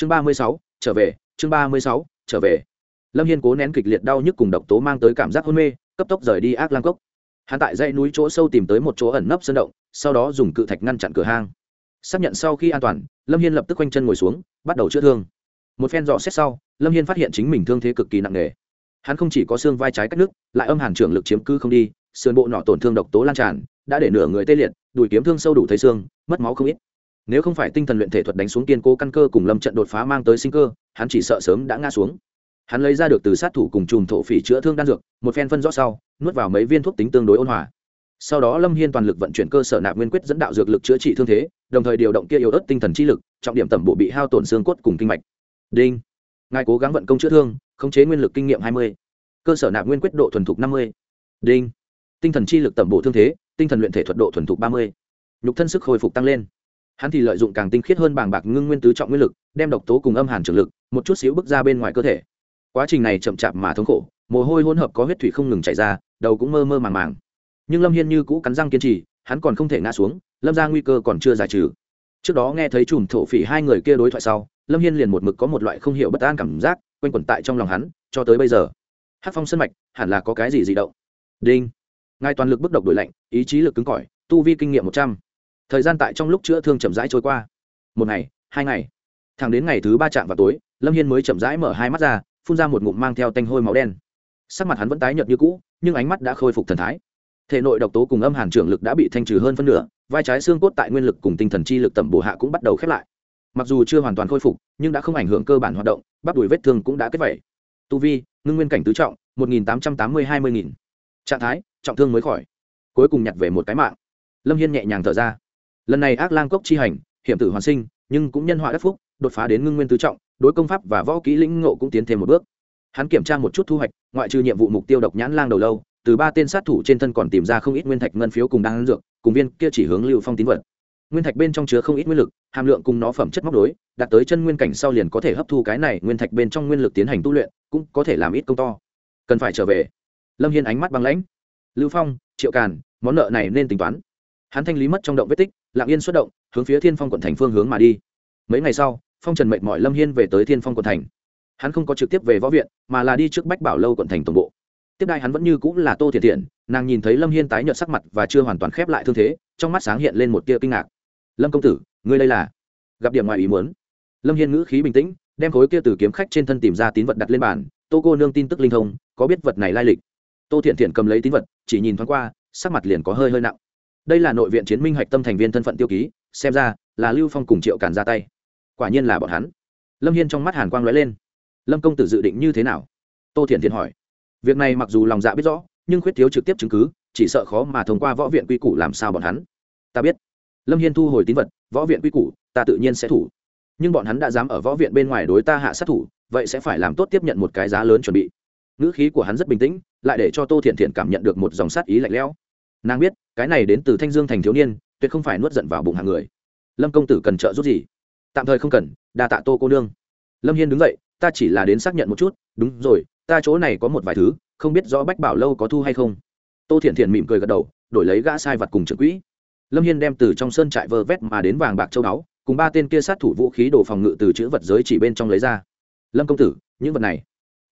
chương ba mươi sáu, trở về, chương ba mươi sáu, trở về. Lâm hiên cố nén kịch liệt đau nhức cùng độc tố mang tới cảm giác hôn mê, cấp tốc rời đi ác lang cốc. Hắn tại dãy núi chỗ sâu tìm tới một chỗ ẩn nấp sơn động, sau đó dùng cự thạch ngăn chặn cửa hang. Xác nhận sau khi an toàn, lâm hiên lập tức quanh chân ngồi xuống, bắt đầu chữa thương. Một phen dò xét sau, lâm hiên phát hiện chính mình thương thế cực kỳ nặng nề. Hắn không chỉ có xương vai trái cắt nước, lại âm hàn trưởng lực chiếm cư không đi, sườn bộ nọ tổn thương độc tố lan tràn, đã để nửa người tê liệt, đùi kiếm thương sâu đủ thấy xương, mất máu không ít nếu không phải tinh thần luyện thể thuật đánh xuống kiên cố căn cơ cùng lâm trận đột phá mang tới sinh cơ, hắn chỉ sợ sớm đã ngã xuống. Hắn lấy ra được từ sát thủ cùng chùm thổ phỉ chữa thương đan dược, một phen phân rõ sau, nuốt vào mấy viên thuốc tính tương đối ôn hòa. Sau đó lâm hiên toàn lực vận chuyển cơ sở nạp nguyên quyết dẫn đạo dược lực chữa trị thương thế, đồng thời điều động kia yếu ớt tinh thần chi lực, trọng điểm tẩm bộ bị hao tổn xương cốt cùng kinh mạch. Đinh. Ngài cố gắng vận công chữa thương, khống chế nguyên lực kinh nghiệm hai mươi. Cơ sở nạp nguyên quyết độ thuần thục năm mươi. Đinh. Tinh thần chi lực tẩm bộ thương thế, tinh thần luyện thể thuật độ thuần thục ba mươi. Nhục thân sức hồi phục tăng lên hắn thì lợi dụng càng tinh khiết hơn bàng bạc ngưng nguyên tứ trọng nguyên lực, đem độc tố cùng âm hàn trường lực, một chút xíu bước ra bên ngoài cơ thể. Quá trình này chậm chạp mà thống khổ, mồ hôi hỗn hợp có huyết thủy không ngừng chảy ra, đầu cũng mơ mơ màng màng. Nhưng lâm hiên như cũ cắn răng kiên trì, hắn còn không thể ngã xuống, lâm ra nguy cơ còn chưa giải trừ. Trước đó nghe thấy chùm thổ phỉ hai người kia đối thoại sau, lâm hiên liền một mực có một loại không hiểu bất an cảm giác, quanh quẩn tại trong lòng hắn, cho tới bây giờ. Hát phong sân mạch, hẳn là có cái gì dị động? Đinh. Ngài toàn lực bức độc đổi lạnh, ý chí lực cứng cỏi, tu vi kinh nghiệm một trăm thời gian tại trong lúc chữa thương chậm rãi trôi qua. Một ngày, hai ngày. Thẳng đến ngày thứ ba chạm vào tối, lâm hiên mới chậm rãi mở hai mắt ra, phun ra một ngụm mang theo tanh hôi máu đen. Sắc mặt hắn vẫn tái nhợt như cũ, nhưng ánh mắt đã khôi phục thần thái. Thể nội độc tố cùng âm hàn trưởng lực đã bị thanh trừ hơn phân nửa, vai trái xương cốt tại nguyên lực cùng tinh thần chi lực tẩm bổ hạ cũng bắt đầu khép lại. Mặc dù chưa hoàn toàn khôi phục, nhưng đã không ảnh hưởng cơ bản hoạt động, bắp đùi vết thương cũng đã kết vẩy. Tu vi, ngưng nguyên cảnh tứ trọng, một nghìn tám trăm tám mươi hai mươi nghìn. Trạng thái, trọng thương mới khỏi. Cuối cùng nhặt về một cái mạng. Lâm hiên nhẹ nhàng thở ra lần này ác lang cốc chi hành, hiểm tử hoàn sinh, nhưng cũng nhân họa đắc phúc, đột phá đến ngưng nguyên tứ trọng, đối công pháp và võ kỹ lĩnh ngộ cũng tiến thêm một bước. Hắn kiểm tra một chút thu hoạch, ngoại trừ nhiệm vụ mục tiêu độc nhãn lang đầu lâu, từ ba tên sát thủ trên thân còn tìm ra không ít nguyên thạch ngân phiếu cùng đang dược, cùng viên kia chỉ hướng lưu phong tín vật. Nguyên thạch bên trong chứa không ít nguyên lực, hàm lượng cùng nó phẩm chất móc đối, đạt tới chân nguyên cảnh sau liền có thể hấp thu cái này nguyên thạch bên trong nguyên lực tiến hành tu luyện, cũng có thể làm ít công to. Cần phải trở về. Lâm hiên ánh mắt băng lãnh. Lưu phong, triệu càn, món nợ này nên tính toán hắn thanh lý mất trong động vết tích lạng yên xuất động, hướng phía thiên phong quận thành phương hướng mà đi. Mấy ngày sau, phong trần mệnh mọi lâm hiên về tới thiên phong quận thành. Hắn không có trực tiếp về võ viện, mà là đi trước bách bảo lâu quận thành tổng bộ. Tiếp đai hắn vẫn như cũng là tô thiện thiện nàng nhìn thấy lâm hiên tái nhợt sắc mặt và chưa hoàn toàn khép lại thương thế, trong mắt sáng hiện lên một tia kinh ngạc. Lâm công tử, ngươi đây là? Gặp điểm ngoài ý muốn. Lâm hiên ngữ khí bình tĩnh, đem khối kia từ kiếm khách trên thân tìm ra tín vật đặt lên bàn. Tô cô nương tin tức linh thông, có biết vật này lai lịch? Tô thiện thiện cầm lấy tín vật, chỉ nhìn thoáng qua, sắc mặt liền có hơi hơi nặng đây là nội viện chiến minh hạch tâm thành viên thân phận tiêu ký, xem ra là lưu phong cùng triệu càn ra tay. Quả nhiên là bọn hắn. Lâm hiên trong mắt hàn quang l ó e lên. Lâm công tử dự định như thế nào? Tô thiện thiện hỏi. Việc này mặc dù lòng dạ biết rõ, nhưng khuyết thiếu trực tiếp chứng cứ, chỉ sợ khó mà thông qua võ viện quy củ làm sao bọn hắn. Ta biết. Lâm hiên thu hồi tín vật, võ viện quy củ, ta tự nhiên sẽ thủ. Nhưng bọn hắn đã dám ở võ viện bên ngoài đối ta hạ sát thủ, vậy sẽ phải làm tốt tiếp nhận một cái giá lớn chuẩn bị. Ngữ khí của hắn rất bình tĩnh, lại để cho tô thiện thiện cảm nhận được một dòng sát ý lạnh lẽo. Nàng biết cái này đến từ thanh dương thành thiếu niên, tuyệt không phải nuốt giận vào bụng hàng người. Lâm công tử cần trợ giúp gì? Tạm thời không cần, đa tạ tô cô nương. Lâm hiên đứng dậy, ta chỉ là đến xác nhận một chút, đúng rồi, ta chỗ này có một vài thứ, không biết rõ bách bảo lâu có thu hay không. Tô thiện thiện mỉm cười gật đầu, đổi lấy gã sai vật cùng trưởng quỹ. Lâm hiên đem từ trong sơn trại vơ vét mà đến vàng bạc châu đáo cùng ba tên kia sát thủ vũ khí đồ phòng ngự từ chữ vật giới chỉ bên trong lấy ra. Lâm công tử, những vật này.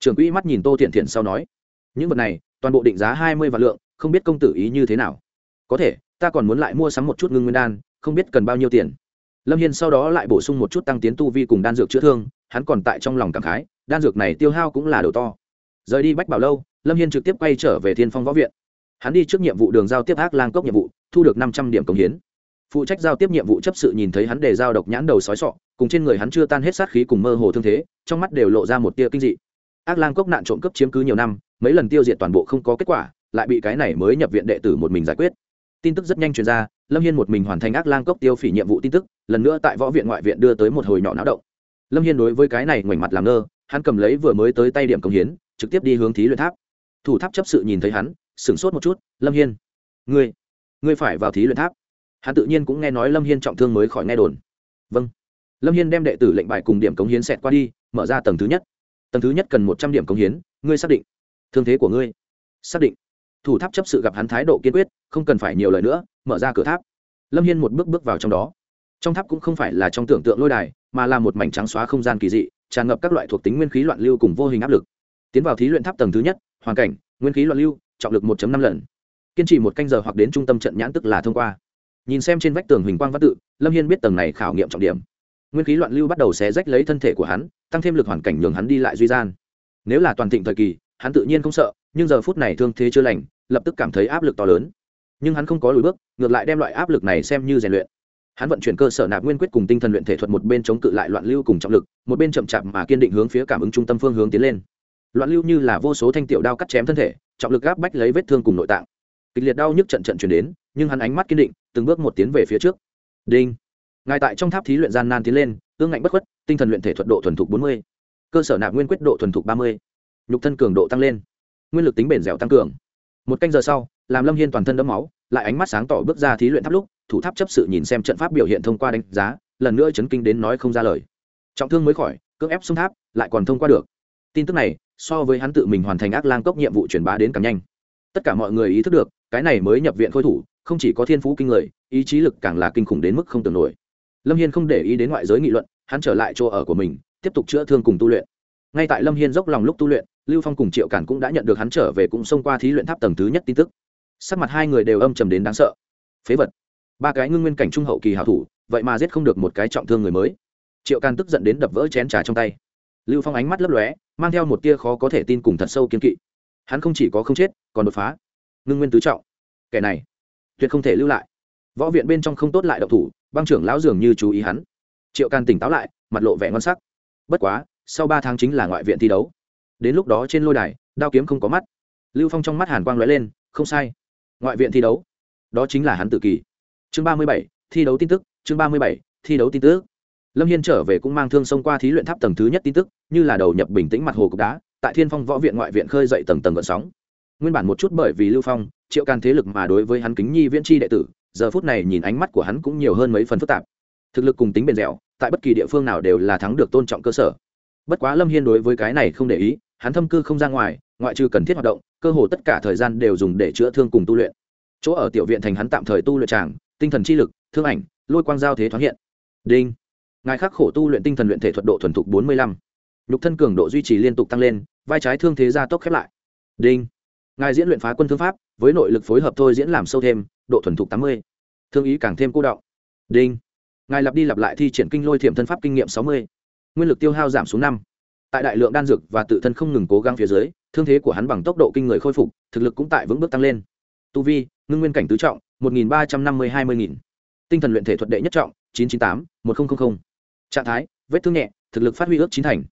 Trưởng quỹ mắt nhìn tô thiện thiện sau nói, những vật này, toàn bộ định giá hai mươi vạn lượng, không biết công tử ý như thế nào có thể, ta còn muốn lại mua sắm một chút ngưng nguyên đan, không biết cần bao nhiêu tiền. Lâm hiên sau đó lại bổ sung một chút tăng tiến tu vi cùng đan dược chữa thương, hắn còn tại trong lòng cảm khái, đan dược này tiêu hao cũng là đầu to. Rời đi bách bảo lâu, lâm hiên trực tiếp quay trở về thiên phong võ viện. Hắn đi trước nhiệm vụ đường giao tiếp ác lang cốc nhiệm vụ, thu được năm trăm điểm công hiến. Phụ trách giao tiếp nhiệm vụ chấp sự nhìn thấy hắn đề giao độc nhãn đầu sói sọ, cùng trên người hắn chưa tan hết sát khí cùng mơ hồ thương thế, trong mắt đều lộ ra một tia kinh dị. Ác lang cốc nạn trộm cướp chiếm cứ nhiều năm, mấy lần tiêu diệt toàn bộ không có kết quả, lại bị cái này mới nhập viện đệ tử một mình giải quyết tin tức rất nhanh truyền ra, lâm hiên một mình hoàn thành ác lang cốc tiêu phỉ nhiệm vụ tin tức, lần nữa tại võ viện ngoại viện đưa tới một hồi nhỏ náo động. Lâm hiên đối với cái này ngoảnh mặt làm ngơ, hắn cầm lấy vừa mới tới tay điểm công hiến, trực tiếp đi hướng thí luyện tháp. Thủ tháp chấp sự nhìn thấy hắn, sửng sốt một chút, lâm hiên, ngươi ngươi phải vào thí luyện tháp. Hắn tự nhiên cũng nghe nói lâm hiên trọng thương mới khỏi nghe đồn. Vâng. Lâm hiên đem đệ tử lệnh bài cùng điểm cống hiến xẹt qua đi, mở ra tầng thứ nhất. Tầng thứ nhất cần một trăm điểm cống hiến, ngươi xác định. Thương thế của ngươi, xác định thủ tháp chấp sự gặp hắn thái độ kiên quyết, không cần phải nhiều lời nữa, mở ra cửa tháp. Lâm hiên một bước bước vào trong đó. Trong tháp cũng không phải là trong tưởng tượng lôi đài, mà là một mảnh trắng xóa không gian kỳ dị, tràn ngập các loại thuộc tính nguyên khí loạn lưu cùng vô hình áp lực. Tiến vào thí luyện tháp tầng thứ nhất, hoàn cảnh, nguyên khí loạn lưu, trọng lực 1 năm lần. Kiên trì một canh giờ hoặc đến trung tâm trận nhãn tức là thông qua. Nhìn xem trên vách tường huỳnh quang văn tự, lâm hiên biết tầng này khảo nghiệm trọng điểm. Nguyên khí loạn lưu bắt đầu xé rách lấy thân thể của hắn, tăng thêm lực hoàn cảnh nhường hắn đi lại duy gian. Nếu là toàn thịnh thời kỳ, hắn tự nhiên không sợ nhưng giờ phút này thương thế chưa lành, lập tức cảm thấy áp lực to lớn. Nhưng hắn không có lùi bước, ngược lại đem loại áp lực này xem như rèn luyện. Hắn vận chuyển cơ sở nạp nguyên quyết cùng tinh thần luyện thể thuật một bên chống cự lại loạn lưu cùng trọng lực, một bên chậm chạp mà kiên định hướng phía cảm ứng trung tâm phương hướng tiến lên. Loạn lưu như là vô số thanh tiểu đao cắt chém thân thể, trọng lực gáp bách lấy vết thương cùng nội tạng. Kịch liệt đau nhức trận trận chuyển đến, nhưng hắn ánh mắt kiên định, từng bước một tiến về phía trước. Đinh. Ngài tại trong tháp thí luyện gian nan tiến lên ương ngạnh bất khuất, tinh thần luyện thể thuật độ thuần thục bốn mươi, cơ sở nạp nguyên quyết độ thuần thục ba mươi, nhục thân cường độ tăng lên nguyên lực tính bền dẻo tăng cường. Một canh giờ sau, làm lâm hiên toàn thân đẫm máu, lại ánh mắt sáng tỏ bước ra thí luyện tháp lúc, thủ tháp chấp sự nhìn xem trận pháp biểu hiện thông qua đánh giá, lần nữa chấn kinh đến nói không ra lời. Trọng thương mới khỏi, cưỡng ép xuống tháp, lại còn thông qua được. Tin tức này, so với hắn tự mình hoàn thành ác lang cốc nhiệm vụ truyền bá đến càng nhanh. Tất cả mọi người ý thức được, cái này mới nhập viện khôi thủ, không chỉ có thiên phú kinh người, ý chí lực càng là kinh khủng đến mức không tưởng nổi. Lâm hiên không để ý đến ngoại giới nghị luận, hắn trở lại chỗ ở của mình, tiếp tục chữa thương cùng tu luyện. Ngay tại lâm hiên dốc lòng lúc tu luyện lưu phong cùng triệu cản cũng đã nhận được hắn trở về cũng xông qua thí luyện tháp tầng thứ nhất tin tức. Sắc mặt hai người đều âm trầm đến đáng sợ. Phế vật. Ba cái ngưng nguyên cảnh trung hậu kỳ hảo thủ, vậy mà giết không được một cái trọng thương người mới. Triệu càn tức giận đến đập vỡ chén trà trong tay. Lưu phong ánh mắt lấp lóe, mang theo một tia khó có thể tin cùng thật sâu kiên kỵ. Hắn không chỉ có không chết, còn đột phá. Ngưng nguyên tứ trọng. Kẻ này, tuyệt không thể lưu lại. Võ viện bên trong không tốt lại độc thủ, băng trưởng lão dường như chú ý hắn. Triệu càn tỉnh táo lại, mặt lộ vẻ ngon sắc. Bất quá, sau ba tháng chính là ngoại viện thi đấu đến lúc đó trên lôi đài, đao kiếm không có mắt. Lưu phong trong mắt hàn quang lóe lên, không sai. Ngoại viện thi đấu. Đó chính là hắn tự kỳ. Chương ba mươi bảy, thi đấu tin tức, chương ba mươi bảy, thi đấu tin tức. Lâm hiên trở về cũng mang thương xông qua thí luyện tháp tầng thứ nhất tin tức, như là đầu nhập bình tĩnh mặt hồ cục đá, tại thiên phong võ viện ngoại viện khơi dậy tầng tầng gợn sóng. Nguyên bản một chút bởi vì lưu phong, triệu can thế lực mà đối với hắn kính nhi viễn tri đệ tử, giờ phút này nhìn ánh mắt của hắn cũng nhiều hơn mấy phần phức tạp. Thực lực cùng tính bền dẻo, tại bất kỳ địa phương nào đều là thắng được tôn trọng cơ sở. Bất quá lâm hiên đối với cái này không để ý hắn thâm cư không ra ngoài, ngoại trừ cần thiết hoạt động, cơ hồ tất cả thời gian đều dùng để chữa thương cùng tu luyện. Chỗ ở tiểu viện thành hắn tạm thời tu luyện tràng, tinh thần chi lực, thương ảnh, lôi quang giao thế thoáng hiện. Đinh. Ngài khắc khổ tu luyện tinh thần luyện thể thuật độ thuần thục bốn mươi lăm. Nhục thân cường độ duy trì liên tục tăng lên, vai trái thương thế gia tốc khép lại. Đinh. Ngài diễn luyện phá quân thương pháp, với nội lực phối hợp thôi diễn làm sâu thêm, độ thuần thục tám mươi. Thương ý càng thêm cô động đinh. Ngài lặp đi lặp lại thi triển kinh lôi thiểm thân pháp kinh nghiệm sáu mươi. Nguyên lực tiêu hao giảm xuống năm tại đại lượng đan dược và tự thân không ngừng cố gắng phía dưới, thương thế của hắn bằng tốc độ kinh người khôi phục, thực lực cũng tại vững bước tăng lên. Tu vi, ngưng nguyên cảnh tứ trọng, một nghìn ba trăm năm mươi hai mươi nghìn. Tinh thần luyện thể thuật đệ nhất trọng, chín trăm chín tám, một nghìn trạng thái, vết thương nhẹ, thực lực phát huy ước chín thành.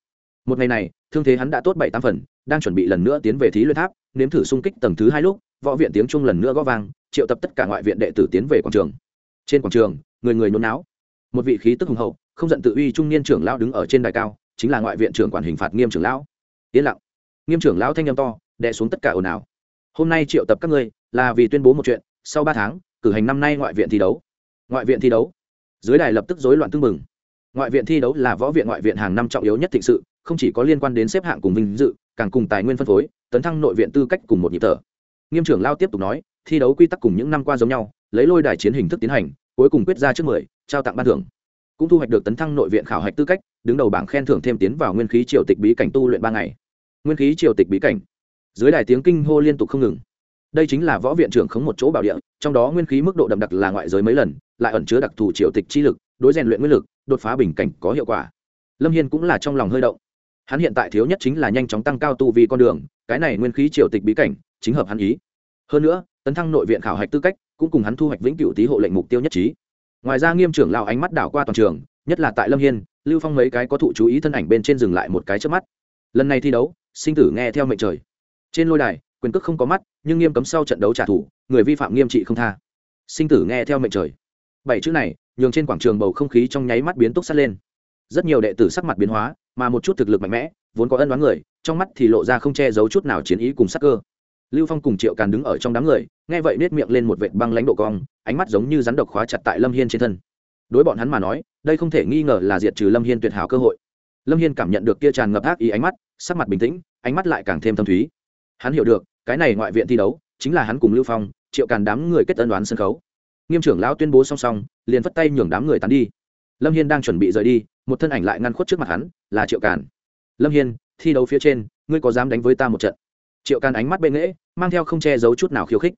Một ngày này, thương thế hắn đã tốt bảy tám phần, đang chuẩn bị lần nữa tiến về thí luyện tháp, nếm thử xung kích tầng thứ hai lúc, võ viện tiếng trung lần nữa gõ vang, triệu tập tất cả ngoại viện đệ tử tiến về quảng trường. Trên quảng trường, người người nôn náo. Một vị khí tức hùng hậu, không giận tự uy trung niên trưởng lão đứng ở trên đài cao chính là ngoại viện trưởng quản hình phạt nghiêm trưởng lão. Yên lặng. Nghiêm trưởng lão thanh â m to, đè xuống tất cả ồn ào. Hôm nay triệu tập các ngươi, là vì tuyên bố một chuyện, sau ba tháng, cử hành năm nay ngoại viện thi đấu. Ngoại viện thi đấu. Dưới đài lập tức rối loạn tưng mừng ngoại viện thi đấu là võ viện ngoại viện hàng năm trọng yếu nhất thịnh sự, không chỉ có liên quan đến xếp hạng cùng vinh dự, càng cùng tài nguyên phân phối, tấn thăng nội viện tư cách cùng một nhịp thở. Nghiêm trưởng lao tiếp tục nói, thi đấu quy tắc cùng những năm qua giống nhau, lấy lôi đài chiến hình thức tiến hành, cuối cùng quyết ra trước mười, trao tặng ban thưởng cũng thu hoạch được tấn thăng nội viện khảo hạch tư cách, đứng đầu bảng khen thưởng thêm tiến vào nguyên khí triều tịch bí cảnh tu luyện ba ngày. Nguyên khí triều tịch bí cảnh. Dưới đài tiếng kinh hô liên tục không ngừng. Đây chính là võ viện trưởng khống một chỗ bảo địa, trong đó nguyên khí mức độ đậm đặc là ngoại giới mấy lần, lại ẩn chứa đặc thù triều tịch chi lực, đối rèn luyện nguyên lực, đột phá bình cảnh có hiệu quả. Lâm hiên cũng là trong lòng hơi động. Hắn hiện tại thiếu nhất chính là nhanh chóng tăng cao tu vì con đường, cái này nguyên khí triều tịch bí cảnh, chính hợp hắn ý. Hơn nữa, tấn thăng nội viện khảo hạch tư cách, cũng cùng hắn thu hoạch vĩnh cửu tý hộ lệnh mục tiêu nhất trí ngoài ra nghiêm trưởng lao ánh mắt đảo qua toàn trường, nhất là tại lâm hiên, lưu phong mấy cái có thụ chú ý thân ảnh bên trên dừng lại một cái trước mắt. Lần này thi đấu, sinh tử nghe theo mệnh trời. Trên lôi đài, quyền cước không có mắt, nhưng nghiêm cấm sau trận đấu trả thù, người vi phạm nghiêm trị không tha. Sinh tử nghe theo mệnh trời. Bảy chữ này, nhường trên quảng trường bầu không khí trong nháy mắt biến túc sắt lên. Rất nhiều đệ tử sắc mặt biến hóa, mà một chút thực lực mạnh mẽ, vốn có ân đoán người, trong mắt thì lộ ra không che giấu chút nào chiến ý cùng sắc cơ lưu phong cùng triệu càn đứng ở trong đám người, nghe vậy nết miệng lên một vệt băng lãnh độ cong, ánh mắt giống như rắn độc khóa chặt tại lâm hiên trên thân. Đối bọn hắn mà nói, đây không thể nghi ngờ là diệt trừ lâm hiên tuyệt hảo cơ hội. Lâm hiên cảm nhận được kia tràn ngập ác ý ánh mắt, sắc mặt bình tĩnh, ánh mắt lại càng thêm thâm thúy. Hắn hiểu được, cái này ngoại viện thi đấu, chính là hắn cùng lưu phong, triệu càn đám người kết tân đoán sân khấu. Nghiêm trưởng lão tuyên bố song song, liền vất tay nhường đám người tán đi. Lâm hiên đang chuẩn bị rời đi, một thân ảnh lại ngăn khuất trước mặt hắn, là triệu càn. Lâm hiên, thi đấu phía trên, ngươi có dám đánh với ta một trận? Triệu càn ánh mắt bệ nghễ, mang theo không che giấu chút nào khiêu khích.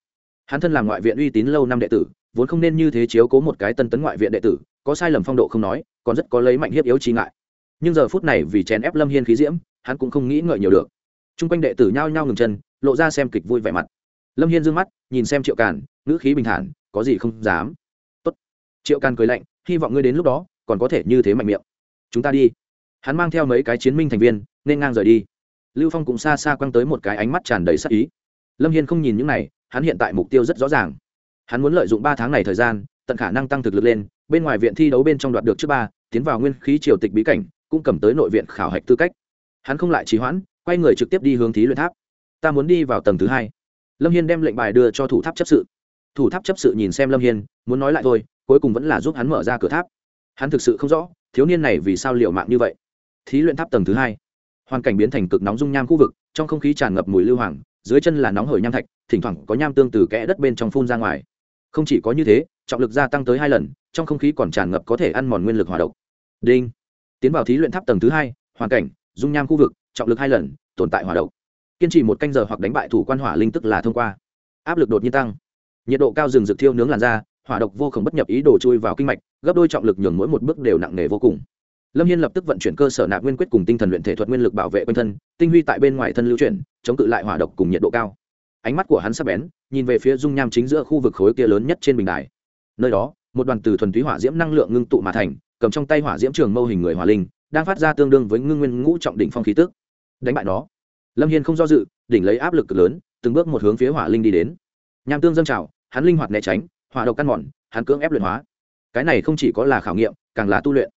Hắn thân làm ngoại viện uy tín lâu năm đệ tử, vốn không nên như thế chiếu cố một cái tân tấn ngoại viện đệ tử, có sai lầm phong độ không nói, còn rất có lấy mạnh hiếp yếu trí ngại. Nhưng giờ phút này vì chèn ép lâm hiên khí diễm, hắn cũng không nghĩ ngợi nhiều được. T r u n g quanh đệ tử nhao nhao ngừng chân, lộ ra xem kịch vui vẻ mặt. Lâm hiên d ư ơ n g mắt, nhìn xem triệu càn ngữ khí bình thản, có gì không dám. Tốt. triệu càn cười lạnh, hy vọng ngươi đến lúc đó, còn có thể như thế mạnh miệng. Chúng ta đi. Hắn mang theo mấy cái chiến minh thành viên, nên ngang rời đi lưu phong cũng xa xa quăng tới một cái ánh mắt tràn đầy sắc ý. Lâm hiên không nhìn những này, hắn hiện tại mục tiêu rất rõ ràng. Hắn muốn lợi dụng ba tháng này thời gian, tận khả năng tăng thực lực lên, bên ngoài viện thi đấu bên trong đoạt được trước ba, tiến vào nguyên khí triều tịch bí cảnh, cũng cầm tới nội viện khảo hạch tư cách. Hắn không lại trì hoãn, quay người trực tiếp đi hướng thí luyện tháp. Ta muốn đi vào tầng thứ hai. Lâm hiên đem lệnh bài đưa cho thủ tháp chấp sự. Thủ tháp chấp sự nhìn xem lâm hiên, muốn nói lại thôi, cuối cùng vẫn là giúp hắn mở ra cửa tháp. Hắn thực sự không rõ, thiếu niên này vì sao liệu mạng như vậy. Thí luyện tháp tầng thứ hai hoàn cảnh biến thành cực nóng dung nham khu vực, trong không khí tràn ngập mùi lưu hoàng, dưới chân là nóng hởi nham thạch, thỉnh thoảng có nham tương từ kẽ đất bên trong phun ra ngoài. Không chỉ có như thế, trọng lực gia tăng tới hai lần, trong không khí còn tràn ngập có thể ăn mòn nguyên lực hỏa độc. Đinh. Tiến vào thí luyện tháp tầng thứ hai, hoàn cảnh, dung nham khu vực, trọng lực hai lần, tồn tại hỏa độc. Kiên trì một canh giờ hoặc đánh bại thủ quan hỏa linh tức là thông qua. Áp lực đột nhiên tăng. Nhiệt độ cao rừng rực thiêu nướng làn da, hỏa độc vô khổng bất nhập ý đồ chui vào kinh mạch, gấp đôi trọng lực nhường mỗi một bước đều nặng nề vô cùng lâm hiên lập tức vận chuyển cơ sở nạp nguyên quyết cùng tinh thần luyện thể thuật nguyên lực bảo vệ quanh thân, tinh huy tại bên ngoài thân lưu chuyển, chống cự lại hỏa độc cùng nhiệt độ cao. Ánh mắt của hắn sắp bén, nhìn về phía dung nham chính giữa khu vực khối kia lớn nhất trên bình đài. Nơi đó, một đoàn từ thuần túy hỏa diễm năng lượng ngưng tụ mà thành, cầm trong tay hỏa diễm trường mâu hình người hỏa linh, đang phát ra tương đương với ngưng nguyên ngũ trọng đỉnh phong khí tức. Đánh bại nó. Lâm hiên không do dự, đỉnh lấy áp lực cực lớn, từng bước một hướng phía hỏa linh đi đến. Nham tương dâng trào, hắn linh hoạt né tránh, hỏa độc căn mòn, hắn cưỡng ép luyện hóa. Cái này không chỉ có là khảo nghiệm, càng là tu luyện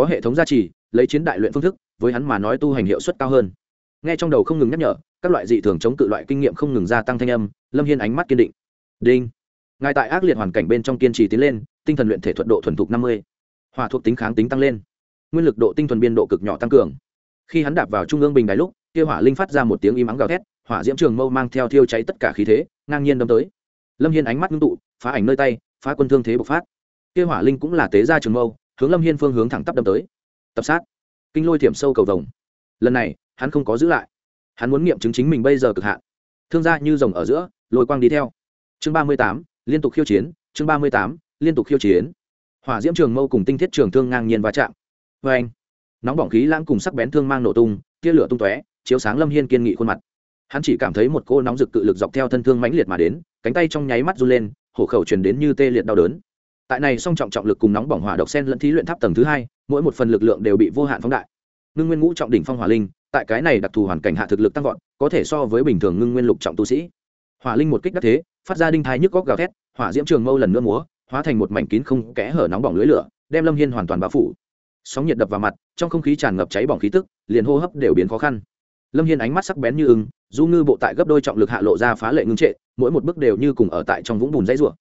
có hệ thống gia trì, lấy chiến đại luyện phương thức, với hắn mà nói tu hành hiệu suất cao hơn. Nghe trong đầu không ngừng nhắc nhở, các loại dị thường chống cự loại kinh nghiệm không ngừng gia tăng thanh âm, lâm hiên ánh mắt kiên định. Đinh. Ngài tại ác liệt hoàn cảnh bên trong kiên trì tiến lên, tinh thần luyện thể thuận độ thuần thục năm mươi. Hỏa thuộc tính kháng tính tăng lên. Nguyên lực độ tinh thuần biên độ cực nhỏ tăng cường. Khi hắn đạp vào trung ương bình đài lúc, kia hỏa linh phát ra một tiếng im ắng gào thét, hỏa diễm trường mâu mang theo thiêu cháy tất cả khí thế, ngang nhiên đâm tới. Lâm hiên ánh mắt ngưng tụ, phá ảnh nơi tay, phá quân thương thế bộc phát. Kia hỏa linh cũng là tế gia trường mâu hướng lâm hiên phương hướng thẳng tắp đâm tới tập sát kinh lôi thiểm sâu cầu vồng lần này hắn không có giữ lại hắn muốn nghiệm chứng chính mình bây giờ cực hạn thương gia như rồng ở giữa lôi quang đi theo chương ba mươi tám liên tục khiêu chiến chương ba mươi tám liên tục khiêu chiến hỏa diễm trường mâu cùng tinh thiết trường thương ngang nhiên va chạm vê anh nóng bỏng khí lãng cùng sắc bén thương mang nổ tung tia lửa tung tóe chiếu sáng lâm hiên kiên nghị khuôn mặt hắn chỉ cảm thấy một cô nóng rực cự lực dọc theo thân thương mãnh liệt mà đến cánh tay trong nháy mắt run lên hổ khẩu truyền đến như tê liệt đau đớn tại này song trọng trọng lực cùng nóng bỏng hỏa độc sen lẫn thí luyện tháp tầng thứ hai, mỗi một phần lực lượng đều bị vô hạn phóng đại. Ngưng nguyên ngũ trọng đỉnh phong hỏa linh, tại cái này đặc thù hoàn cảnh hạ thực lực tăng vọt, có thể so với bình thường ngưng nguyên lục trọng tu sĩ. Hỏa linh một kích đắc thế, phát ra đinh thai nhức góc gào thét, hỏa diễm trường mâu lần nữa múa, hóa thành một mảnh kín không kẽ hở nóng bỏng lưới lửa, đem lâm hiên hoàn toàn bao phủ. Sóng nhiệt đập vào mặt, trong không khí tràn ngập cháy bỏng khí tức, liền hô hấp đều biến khó khăn. Lâm hiên ánh mắt sắc bén như ưng, du ngư bộ tại gấp đôi trọng lực hạ lộ ra phá lệ ngưng trệ, mỗi một bước đều như cùng ở tại trong vũng bùn dãy ruộng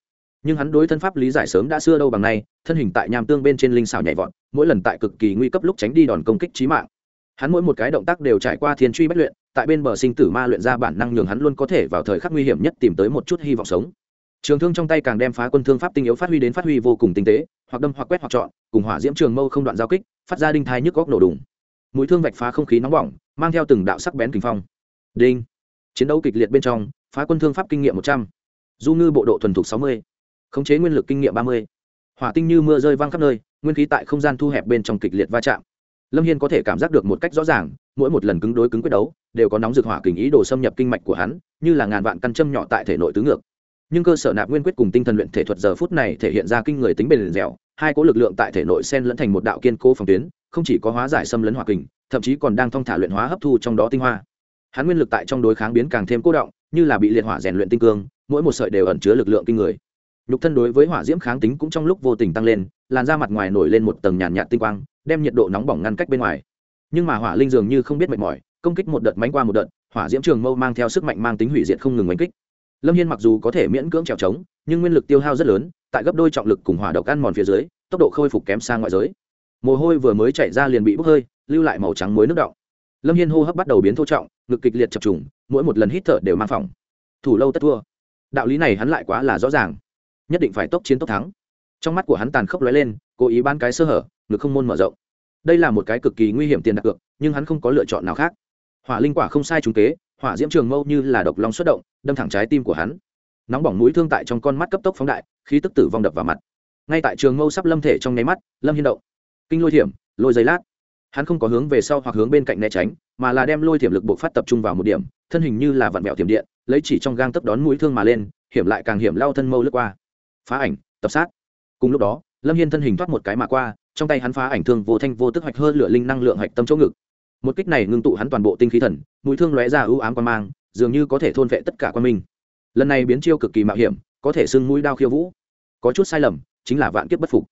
nhưng hắn đối thân pháp lý giải sớm đã xưa đâu bằng nay, thân hình tại nham tương bên trên linh xào nhảy vọt, mỗi lần tại cực kỳ nguy cấp lúc tránh đi đòn công kích trí mạng. Hắn mỗi một cái động tác đều trải qua thiên truy bất luyện, tại bên bờ sinh tử ma luyện ra bản năng nhường hắn luôn có thể vào thời khắc nguy hiểm nhất tìm tới một chút hy vọng sống. Trường thương trong tay càng đem phá quân thương pháp tinh yếu phát huy đến phát huy vô cùng tinh tế, hoặc đâm hoặc quét hoặc chọn, cùng hỏa diễm trường mâu không đoạn giao kích, phát ra đinh thai nhức góc nổ đùng. Mũi thương vạch phá không khí nóng bỏng, mang theo từng đạo sắc bén kinh phong. Đinh. Chiến đấu kịch liệt bên trong, phá quân thương pháp kinh nghiệm một trăm. Du ngư bộ độ thuần thục sáu mươi khống chế nguyên lực kinh nghiệm ba mươi. Hỏa tinh như mưa rơi văng khắp nơi, nguyên khí tại không gian thu hẹp bên trong kịch liệt va chạm. Lâm hiên có thể cảm giác được một cách rõ ràng, mỗi một lần cứng đối cứng quyết đấu, đều có nóng rực hỏa kình ý đồ xâm nhập kinh mạch của hắn, như là ngàn vạn căn châm nhỏ tại thể nội tứ ngược. Nhưng cơ sở nạp nguyên quyết cùng tinh thần luyện thể thuật giờ phút này thể hiện ra kinh người tính bền dẻo, hai cỗ lực lượng tại thể nội sen lẫn thành một đạo kiên cố phòng tuyến, không chỉ có hóa giải xâm lấn hỏa kình, thậm chí còn đang thong thả luyện hóa hấp thu trong đó tinh hoa. Hắn nguyên lực tại trong đối kháng biến càng thêm cố động, như là bị liệt hỏa rèn luyện tinh cương, mỗi một sợi đều ẩn chứa lực lượng kinh người nhục thân đối với hỏa diễm kháng tính cũng trong lúc vô tình tăng lên, làn da mặt ngoài nổi lên một tầng nhàn nhạt tinh quang, đem nhiệt độ nóng bỏng ngăn cách bên ngoài. Nhưng mà hỏa linh dường như không biết mệt mỏi, công kích một đợt mánh qua một đợt, hỏa diễm trường mâu mang theo sức mạnh mang tính hủy diệt không ngừng đánh kích. Lâm hiên mặc dù có thể miễn cưỡng trèo trống, nhưng nguyên lực tiêu hao rất lớn, tại gấp đôi trọng lực cùng hỏa độc ăn mòn phía dưới, tốc độ khôi phục kém sang ngoại giới. Mồ hôi vừa mới chảy ra liền bị bốc hơi, lưu lại màu trắng muối nước đọng. lâm hiên hô hấp bắt đầu biến thô trọng, ngực kịch liệt chập trùng, mỗi một lần hít thở đều mang phỏng. Thủ lâu tất thua. Đạo lý này hắn lại quá là rõ ràng nhất định phải tốc chiến tốc thắng. Trong mắt của hắn tàn khốc lóe lên, cố ý ban cái sơ hở, ngực không môn mở rộng. Đây là một cái cực kỳ nguy hiểm tiền đặt cược, nhưng hắn không có lựa chọn nào khác. Hỏa linh quả không sai trúng kế, hỏa diễm trường mâu như là độc long xuất động, đâm thẳng trái tim của hắn. Nóng bỏng mũi thương tại trong con mắt cấp tốc phóng đại, khí tức tử vong đập vào mặt. Ngay tại trường mâu sắp lâm thể trong nháy mắt, lâm hiên động. Kinh lôi thiểm, lôi giấy lát. Hắn không có hướng về sau hoặc hướng bên cạnh né tránh, mà là đem lôi thiểm lực buộc phát tập trung vào một điểm, thân hình như là vặn vẹo tiềm điện, lấy chỉ trong gang tấp đón mũi thương mà lên, hiểm lại càng hiểm lao thân mâu lướt qua phá ảnh, tập sát. Cùng lúc đó, lâm hiên thân hình thoát một cái mà qua, trong tay hắn phá ảnh thương vô thanh vô tức hoạch hơn lửa linh năng lượng hạch tâm chỗ ngực. Một kích này ngưng tụ hắn toàn bộ tinh khí thần, mũi thương lóe ra ưu ám quan mang, dường như có thể thôn vệ tất cả quan minh. Lần này biến chiêu cực kỳ mạo hiểm, có thể sưng mũi đao khiêu vũ. Có chút sai lầm, chính là vạn kiếp bất phục.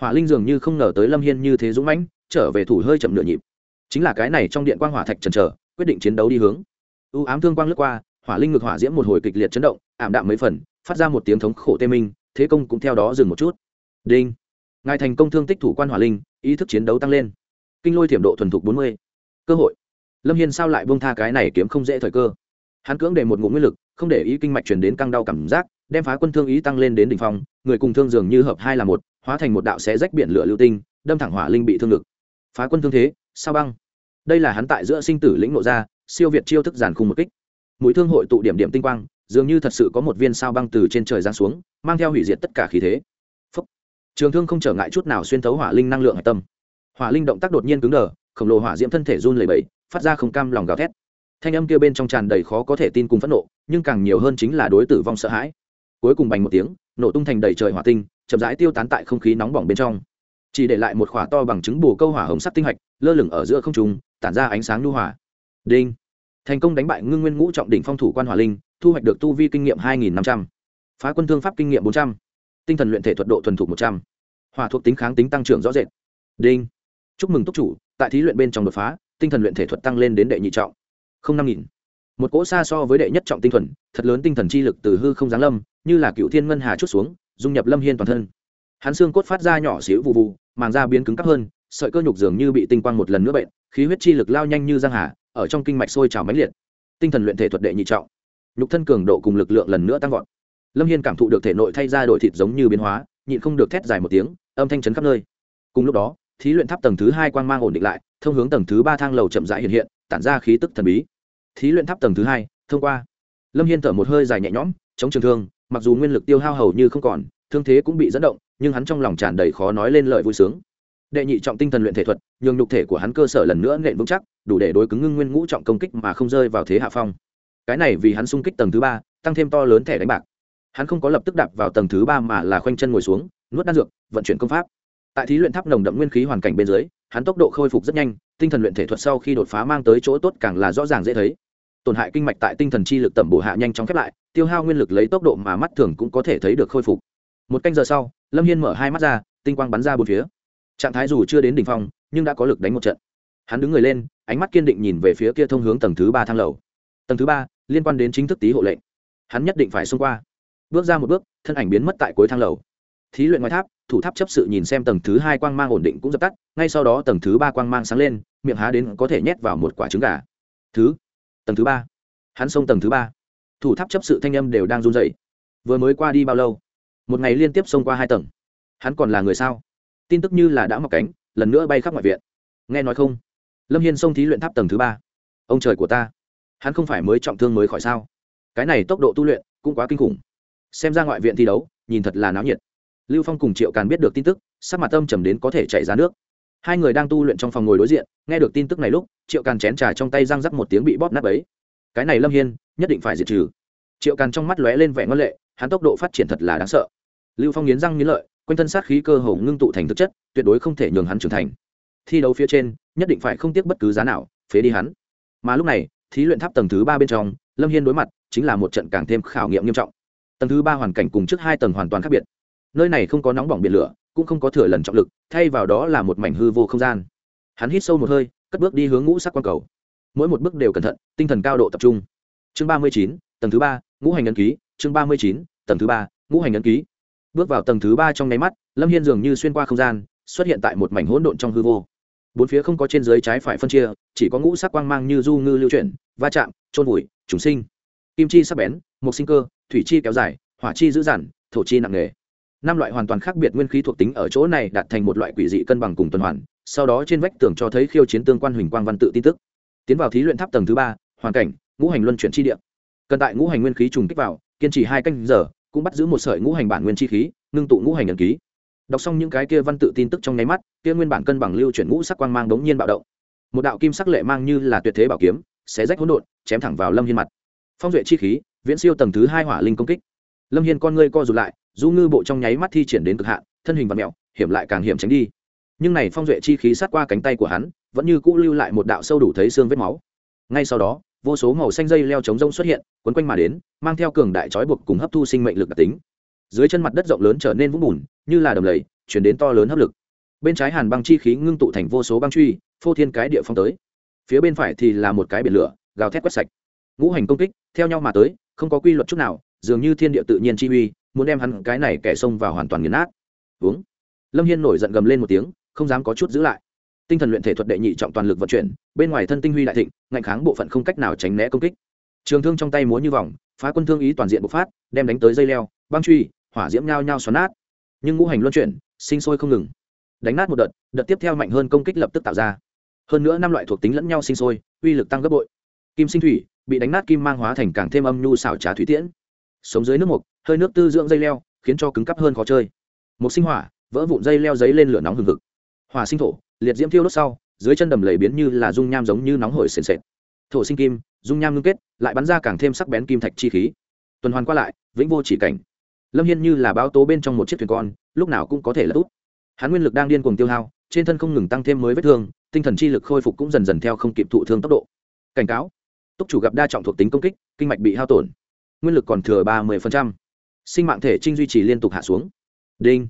Hỏa linh dường như không ngờ tới lâm hiên như thế dũng mãnh, trở về thủ hơi chậm nửa nhịp. Chính là cái này trong điện quang hỏa thạch trần trở quyết định chiến đấu đi hướng. Ưu ám thương quang lướt qua, hỏa linh ngược hỏa diễm một hồi kịch liệt chấn động, ảm đạm mấy phần, phát ra một tiếng thống khổ tê minh thế công cũng theo đó dừng một chút. Đinh. Ngài thành công thương tích thủ quan hỏa linh, ý thức chiến đấu tăng lên. Kinh lôi thiểm độ thuần thục bốn mươi. Cơ hội. Lâm hiên sao lại bông tha cái này kiếm không dễ thời cơ? Hắn cưỡng để một ngụm nguyên lực, không để ý kinh mạch truyền đến căng đau cảm giác, đem phá quân thương ý tăng lên đến đ ỉ n h phong, người cùng thương dường như hợp hai là một, hóa thành một đạo xé rách biển lửa lưu tinh, đâm thẳng hỏa linh bị thương lực. phá quân thương thế, sao băng? Đây là hắn tại giữa sinh tử lĩnh nộ ra, siêu việt chiêu thức giàn khung một kích. Mũi thương hội tụ điểm điểm tinh quang dường như thật sự có một viên sao băng từ trên trời giáng xuống, mang theo hủy diệt tất cả khí thế. Phúc. trường thương không trở ngại chút nào xuyên thấu hỏa linh năng lượng hạch tâm. Hỏa linh động tác đột nhiên cứng đờ, khổng lồ hỏa diễm thân thể run lẩy bẩy, phát ra không cam lòng gào thét. Thanh âm kia bên trong tràn đầy khó có thể tin cùng phẫn nộ, nhưng càng nhiều hơn chính là đối tử vong sợ hãi. Cuối cùng bành một tiếng, nổ tung thành đầy trời hỏa tinh, chậm rãi tiêu tán tại không khí nóng bỏng bên trong. Chỉ để lại một khỏa to bằng chứng bù câu hỏa hồng sắc tinh hạch, lơ lửng ở giữa không trung, tản ra ánh sáng nhu hỏa đinh. Thành công đánh bại ngưng nguyên ngũ trọng đỉnh phong thủ quan hỏa linh thu hoạch được tu vi kinh nghiệm hai nghìn năm trăm, phá quân thương pháp kinh nghiệm bốn trăm, tinh thần luyện thể thuật độ thuần thục một trăm, hỏa thuộc tính kháng tính tăng trưởng rõ rệt. Đinh. Chúc mừng túc chủ, tại thí luyện bên trong đột phá, tinh thần luyện thể thuật tăng lên đến đệ nhị trọng. Không năm nghìn. Một cỗ xa so với đệ nhất trọng tinh thuần, thật lớn tinh thần chi lực từ hư không giáng lâm, như là cựu thiên ngân hà chút xuống, dung nhập lâm hiên toàn thân. Hắn xương cốt phát ra nhỏ xíu vụ vụ màng da biến cứng cắp hơn, sợi cơ nhục dường như bị tinh quang một lần nữa bệnh, khí huyết chi lực lao nhanh như giang hà, ở trong kinh mạch sôi trào mãnh liệt. Tinh thần luyện thể thuật đệ nhị trọng nhục thân cường độ cùng lực lượng lần nữa tăng vọt. Lâm hiên cảm thụ được thể nội thay ra đổi thịt giống như biến hóa, nhịn không được thét dài một tiếng, âm thanh chấn khắp nơi. Cùng lúc đó, thí luyện tháp tầng thứ hai quang mang ổn định lại, thông hướng tầng thứ ba thang lầu chậm rãi hiện hiện, tản ra khí tức thần bí. Thí luyện tháp tầng thứ hai, thông qua. Lâm hiên thở một hơi dài nhẹ nhõm, chống trường thương, mặc dù nguyên lực tiêu hao hầu như không còn, thương thế cũng bị dẫn động, nhưng hắn trong lòng tràn đầy khó nói lên lời vui sướng. Đệ nhị trọng tinh thần luyện thể thuật, nhường nhục thể của hắn cơ sở lần nữa nện vững chắc, đủ để đối cứng ngưng nguyên ngũ trọng công kích mà không rơi vào thế hạ phong cái này vì hắn sung kích tầng thứ ba, tăng thêm to lớn thẻ đánh bạc. Hắn không có lập tức đạp vào tầng thứ ba mà là khoanh chân ngồi xuống, nuốt đan dược, vận chuyển công pháp. Tại thí luyện tháp nồng đậm nguyên khí hoàn cảnh bên dưới, hắn tốc độ khôi phục rất nhanh, tinh thần luyện thể thuật sau khi đột phá mang tới chỗ tốt càng là rõ ràng dễ thấy. Tổn hại kinh mạch tại tinh thần chi lực tẩm bổ hạ nhanh chóng khép lại, tiêu hao nguyên lực lấy tốc độ mà mắt thường cũng có thể thấy được khôi phục. Một canh giờ sau, lâm hiên mở hai mắt ra, tinh quang bắn ra bốn phía. Trạng thái dù chưa đến đỉnh phong, nhưng đã có lực đánh một trận. Hắn đứng người lên, ánh mắt kiên định nhìn về phía kia thông hướng tầng thứ ba thang lầu. Tầng thứ ba liên quan đến chính thức tý hộ lệnh. Hắn nhất định phải xông qua. Bước ra một bước, thân ảnh biến mất tại cuối thang lầu. Thí luyện ngoài tháp, thủ tháp chấp sự nhìn xem tầng thứ hai quang mang ổn định cũng dập tắt, ngay sau đó tầng thứ ba quang mang sáng lên, miệng há đến có thể nhét vào một quả trứng gà. Thứ, tầng thứ ba. Hắn xông tầng thứ ba. Thủ tháp chấp sự thanh âm đều đang run dậy vừa mới qua đi bao lâu? Một ngày liên tiếp xông qua hai tầng. Hắn còn là người sao? Tin tức như là đã mọc cánh, lần nữa bay khắp ngoại viện. Nghe nói không? Lâm hiên xông thí luyện tháp tầng thứ ba. Ông trời của ta hắn không phải mới trọng thương mới khỏi sao? Cái này tốc độ tu luyện cũng quá kinh khủng. Xem ra ngoại viện thi đấu, nhìn thật là náo nhiệt. Lưu phong cùng triệu càn biết được tin tức, sắc mặt tâm trầm đến có thể chạy ra nước. Hai người đang tu luyện trong phòng ngồi đối diện, nghe được tin tức này lúc, triệu càn chén trà trong tay răng rắc một tiếng bị bóp nát ấy cái này lâm hiên, nhất định phải diệt trừ. Triệu càn trong mắt lóe lên vẻ ngân lệ, hắn tốc độ phát triển thật là đáng sợ. Lưu phong nghiến răng nghiến lợi, quanh thân sát khí cơ hồ ngưng tụ thành thực chất, tuyệt đối không thể nhường hắn trưởng thành. Thi đấu phía trên, nhất định phải không tiếc bất cứ giá nào, phế đi hắn. Mà lúc này thí luyện tháp tầng thứ ba bên trong, lâm hiên đối mặt chính là một trận càng thêm khảo nghiệm nghiêm trọng. Tầng thứ ba hoàn cảnh cùng trước hai tầng hoàn toàn khác biệt. Nơi này không có nóng bỏng biển lửa, cũng không có thừa lần trọng lực, thay vào đó là một mảnh hư vô không gian. Hắn hít sâu một hơi, cất bước đi hướng ngũ sắc quan cầu. Mỗi một bước đều cẩn thận, tinh thần cao độ tập trung. Chương ba mươi chín, tầng thứ ba, ngũ hành ấn ký. Chương ba mươi chín, tầng thứ ba, ngũ hành ấn ký. Bước vào tầng thứ ba trong nháy mắt, lâm hiên dường như xuyên qua không gian, xuất hiện tại một mảnh hỗn độn trong hư vô bốn phía không có trên dưới trái phải phân chia, chỉ có ngũ sắc quang mang như du ngư lưu chuyển, va chạm trôn vùi, trùng sinh. Kim chi sắc bén, mộc sinh cơ, thủy chi kéo dài, hỏa chi dữ dằn, thổ chi nặng nề. Năm loại hoàn toàn khác biệt nguyên khí thuộc tính ở chỗ này đạt thành một loại quỷ dị cân bằng cùng tuần hoàn, sau đó trên vách tường cho thấy khiêu chiến tương quan huỳnh quang văn tự tin tức. Tiến vào thí luyện tháp tầng thứ ba, hoàn cảnh, ngũ hành luân chuyển chi địa. Cần tại ngũ hành nguyên khí trùng kích vào, kiên trì hai canh giờ, cũng bắt giữ một sợi ngũ hành bản nguyên chi khí, ngưng tụ ngũ hành nhật ký đọc xong những cái kia văn tự tin tức trong nháy mắt, kia nguyên bản cân bằng lưu chuyển ngũ sắc quang mang đống nhiên bạo động. Một đạo kim sắc lệ mang như là tuyệt thế bảo kiếm, xé rách hỗn độn, chém thẳng vào lâm hiên mặt. Phong duệ chi khí, viễn siêu tầng thứ hai hỏa linh công kích. Lâm hiên con ngươi co rụt lại, du ngư bộ trong nháy mắt thi triển đến cực hạn, thân hình và mẹo hiểm lại càng hiểm tránh đi. Nhưng này phong duệ chi khí sát qua cánh tay của hắn, vẫn như cũ lưu lại một đạo sâu đủ thấy xương vết máu. Ngay sau đó, vô số màu xanh dây leo chống rông xuất hiện, quấn quanh mà đến, mang theo cường đại trói buộc cùng hấp thu sinh mệnh lực đặc tính dưới chân mặt đất rộng lớn trở nên vũng bùn, như là đầm lầy, chuyển đến to lớn hấp lực. Bên trái hàn băng chi khí ngưng tụ thành vô số băng truy, phô thiên cái địa phong tới. Phía bên phải thì là một cái biển lửa, gào thét quét sạch. Ngũ hành công kích, theo nhau mà tới, không có quy luật chút nào, dường như thiên địa tự nhiên chi uy, muốn đem hắn cái này kẻ xông vào hoàn toàn nghiền nát. Uống lâm hiên nổi giận gầm lên một tiếng, không dám có chút giữ lại. Tinh thần luyện thể thuật đệ nhị trọng toàn lực vận chuyển, bên ngoài thân tinh huy đại thịnh, ngạnh kháng bộ phận không cách nào tránh né công kích. Trường thương trong tay múa như vòng, phá quân thương ý toàn diện bộc phát, đem đánh tới dây leo, băng truy hỏa diễm nhao nhao xoắn nát. Nhưng ngũ hành luân chuyển, sinh sôi không ngừng. Đánh nát một đợt đợt tiếp theo mạnh hơn công kích lập tức tạo ra. Hơn nữa năm loại thuộc tính lẫn nhau sinh sôi, uy lực tăng gấp bội. Kim sinh thủy, bị đánh nát kim mang hóa thành càng thêm âm nhu xảo trá thủy tiễn. Sống dưới nước mục, hơi nước tư dưỡng dây leo, khiến cho cứng cắp hơn khó chơi. Một sinh hỏa, vỡ vụn dây leo giấy lên lửa nóng hừng hực. Hỏa sinh thổ, liệt diễm thiêu đốt sau, dưới chân đầm lầy biến như là dung nham giống như nóng hổi sền sệt. Thổ sinh kim, dung nham ngưng kết, lại bắn ra càng thêm sắc bén kim thạch chi khí. Tuần hoàn qua lại, vĩnh vô chỉ cảnh lâm hiên như là báo tố bên trong một chiếc thuyền con, lúc nào cũng có thể là tốt hắn nguyên lực đang điên cuồng tiêu hao, trên thân không ngừng tăng thêm mới vết thương, tinh thần chi lực khôi phục cũng dần dần theo không kịp thụ thương tốc độ. Cảnh cáo, túc chủ gặp đa trọng thuộc tính công kích, kinh mạch bị hao tổn. Nguyên lực còn thừa ba mươi sinh mạng thể trinh duy trì liên tục hạ xuống. Đinh.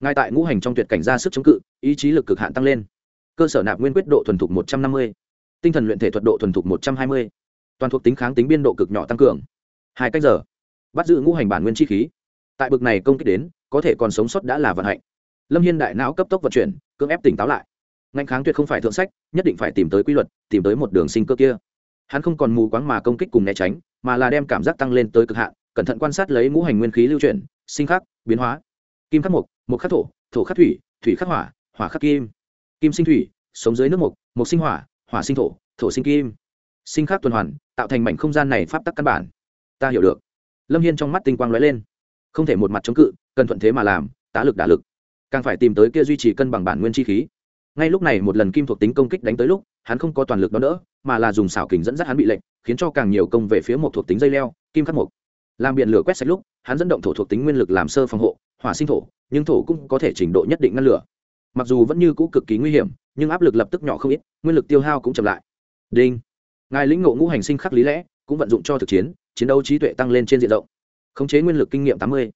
Ngay tại ngũ hành trong tuyệt cảnh ra sức chống cự, ý chí lực cực hạn tăng lên. Cơ sở nạp nguyên quyết độ thuần thục một trăm năm mươi. Tinh thần luyện thể thuật độ thuần thục một trăm hai mươi. Toàn thuộc tính kháng tính biên độ cực nhỏ tăng cường. Hai cách giờ. Bắt giữ ngũ hành bản nguyên chi khí tại bực này công kích đến có thể còn sống sót đã là vận hạnh. Lâm hiên đại não cấp tốc vận chuyển cưỡng ép tỉnh táo lại. Ngạnh kháng tuyệt không phải thượng sách nhất định phải tìm tới quy luật tìm tới một đường sinh cơ kia. Hắn không còn mù quáng mà công kích cùng né tránh mà là đem cảm giác tăng lên tới cực hạn cẩn thận quan sát lấy ngũ hành nguyên khí lưu chuyển sinh khắc biến hóa. Kim khắc mộc, mộc khắc thổ thổ khắc thủy thủy khắc hỏa hỏa khắc kim. Kim sinh thủy sống dưới nước mộc, mộc sinh hỏa hỏa sinh thổ thổ sinh kim. Sinh khắc tuần hoàn tạo thành mảnh không gian này pháp tắc căn bản. Ta hiểu được. Lâm hiên trong mắt tinh quang lóe lên không thể một mặt chống cự, cần thuận thế mà làm, tá lực đả lực. Càng phải tìm tới kia duy trì cân bằng bản nguyên chi khí. Ngay lúc này một lần kim thuộc tính công kích đánh tới lúc, hắn không có toàn lực đó nữa, mà là dùng xảo kình dẫn dắt hắn bị lệnh, khiến cho càng nhiều công về phía một thuộc tính dây leo, kim khắc mục. Làm biển lửa quét sạch lúc, hắn dẫn động thổ thuộc tính nguyên lực làm sơ phòng hộ, hỏa sinh thổ, nhưng thổ cũng có thể trình độ nhất định ngăn lửa. Mặc dù vẫn như cũ cực kỳ nguy hiểm, nhưng áp lực lập tức nhỏ không ít, nguyên lực tiêu hao cũng chậm lại. Đinh. Ngài lĩnh ngộ ngũ hành sinh khắc lý lẽ, cũng vận dụng cho thực chiến chiến đấu trí tuệ tăng lên trên diện rộng khống chế nguyên lực kinh nghiệm tám mươi.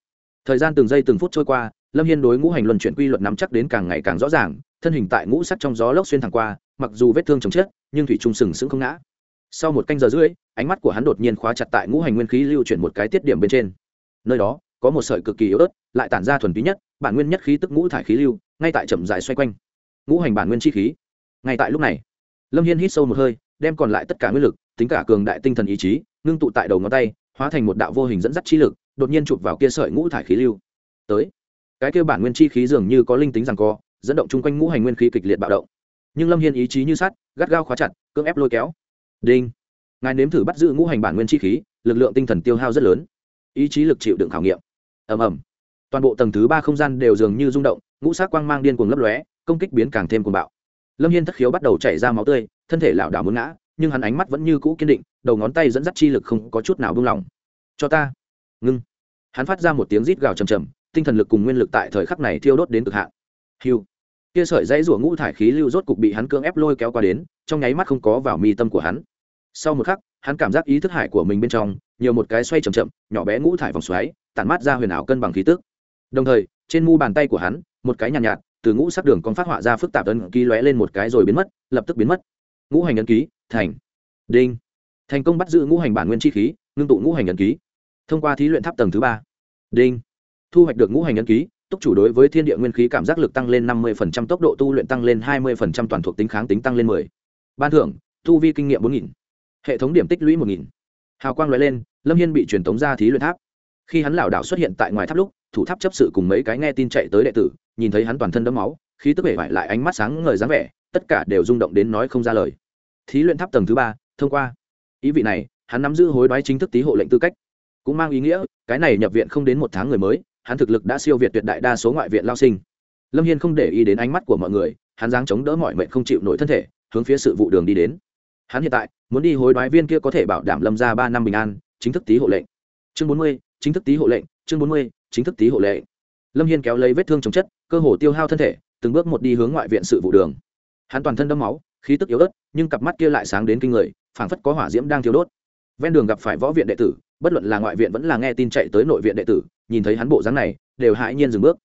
Thời gian từng giây từng phút trôi qua, lâm hiên đối ngũ hành luân chuyển quy luật nắm chắc đến càng ngày càng rõ ràng, thân hình tại ngũ sắc trong gió lốc xuyên thẳng qua, mặc dù vết thương chồng chết nhưng thủy trung sừng sững không ngã. Sau một canh giờ rưỡi, ánh mắt của hắn đột nhiên khóa chặt tại ngũ hành nguyên khí lưu chuyển một cái tiết điểm bên trên. Nơi đó, có một sợi cực kỳ yếu ớt, lại tản ra thuần túy nhất, bản nguyên nhất khí tức ngũ thải khí lưu, ngay tại chậm dài xoay quanh. Ngũ hành bản nguyên chi khí. Ngay tại lúc này, lâm hiên hít sâu một hơi, đem còn lại tất cả nguyên lực, tính cả cường đại tinh thần ý chí, ngưng tụ tại đầu ngón tay hóa thành một đạo vô hình dẫn dắt chi lực, đột nhiên chụp vào kia sợi ngũ thải khí lưu. Tới. Cái kia bản nguyên chi khí dường như có linh tính rằng co, dẫn động chung quanh ngũ hành nguyên khí kịch liệt bạo động. Nhưng lâm hiên ý chí như sắt, gắt gao khóa chặt, cưỡng ép lôi kéo. Đinh. Ngài nếm thử bắt giữ ngũ hành bản nguyên chi khí, lực lượng tinh thần tiêu hao rất lớn. Ý chí lực chịu đựng khảo nghiệm. Ầm ầm. Toàn bộ tầng thứ ba không gian đều dường như rung động, ngũ sắc quang mang điên cuồng lấp lóe, công kích biến càng thêm cuồng bạo. Lâm hiên thất khiếu bắt đầu chảy ra máu tươi, thân thể lảo đảo muốn ngã nhưng hắn ánh mắt vẫn như cũ kiên định đầu ngón tay dẫn dắt chi lực không có chút nào buông lỏng. Cho ta. Ngưng. Hắn phát ra một tiếng rít gào trầm trầm tinh thần lực cùng nguyên lực tại thời khắc này thiêu đốt đến cực hạn. Hiu kia sợi dãy rủa ngũ thải khí lưu rốt cục bị hắn cưỡng ép lôi kéo qua đến trong nháy mắt không có vào mi tâm của hắn. Sau một khắc hắn cảm giác ý thức hải của mình bên trong nhiều một cái xoay chậm chậm nhỏ bé ngũ thải vòng xoáy tản mát ra huyền ảo cân bằng khí tức. Đồng thời trên mu bàn tay của hắn một cái nhàn nhạt, nhạt từ ngũ sắc đường còn phát họa ra phức tạp ấn ký lóe lên một cái rồi biến mất lập tức biến mất. Ngũ hành ấn ký thành. Đinh. Thành công bắt giữ ngũ hành bản nguyên chi khí, ngưng tụ ngũ hành ấn ký. Thông qua thí luyện tháp tầng thứ ba. Đinh. Thu hoạch được ngũ hành ấn ký túc chủ đối với thiên địa nguyên khí cảm giác lực tăng lên năm mươi tốc độ tu luyện tăng lên hai mươi toàn thuộc tính kháng tính tăng lên 10. ban thưởng thu vi kinh nghiệm bốn nghìn. Hệ thống điểm tích lũy một nghìn. Hào quang loại lên, lâm hiên bị truyền tống ra thí luyện tháp. Khi hắn lảo đảo xuất hiện tại ngoài tháp lúc, thủ tháp chấp sự cùng mấy cái nghe tin chạy tới đệ tử, nhìn thấy hắn toàn thân đẫm máu, khí tức bể vải lại ánh mắt sáng ngời dáng vẻ, tất cả đều rung động đến nói không ra lời thí luyện tháp tầng thứ ba, thông qua. Ý vị này, hắn nắm giữ hối đoái chính thức tý hộ lệnh tư cách. Cũng mang ý nghĩa, cái này nhập viện không đến một tháng người mới, hắn thực lực đã siêu việt tuyệt đại đa số ngoại viện lao sinh. Lâm hiên không để ý đến ánh mắt của mọi người, hắn giáng chống đỡ mọi mệnh không chịu nổi thân thể, hướng phía sự vụ đường đi đến. Hắn hiện tại, muốn đi hối đoái viên kia có thể bảo đảm lâm ra ba năm bình an, chính thức tý hộ lệnh. Chương bốn mươi, chính thức tý hộ lệnh, chương bốn mươi, chính thức tý hộ lệnh. Lâm hiên kéo lấy vết thương chống chất, cơ hồ tiêu hao thân thể, từng bước một đi hướng ngoại viện sự vụ đường. Hắn toàn thân đâm máu khí tức yếu ớt, nhưng cặp mắt kia lại sáng đến kinh người, phảng phất có hỏa diễm đang thiêu đốt. Ven đường gặp phải võ viện đệ tử, bất luận là ngoại viện vẫn là nghe tin chạy tới nội viện đệ tử, nhìn thấy hắn bộ dáng này, đều hãi nhiên dừng bước.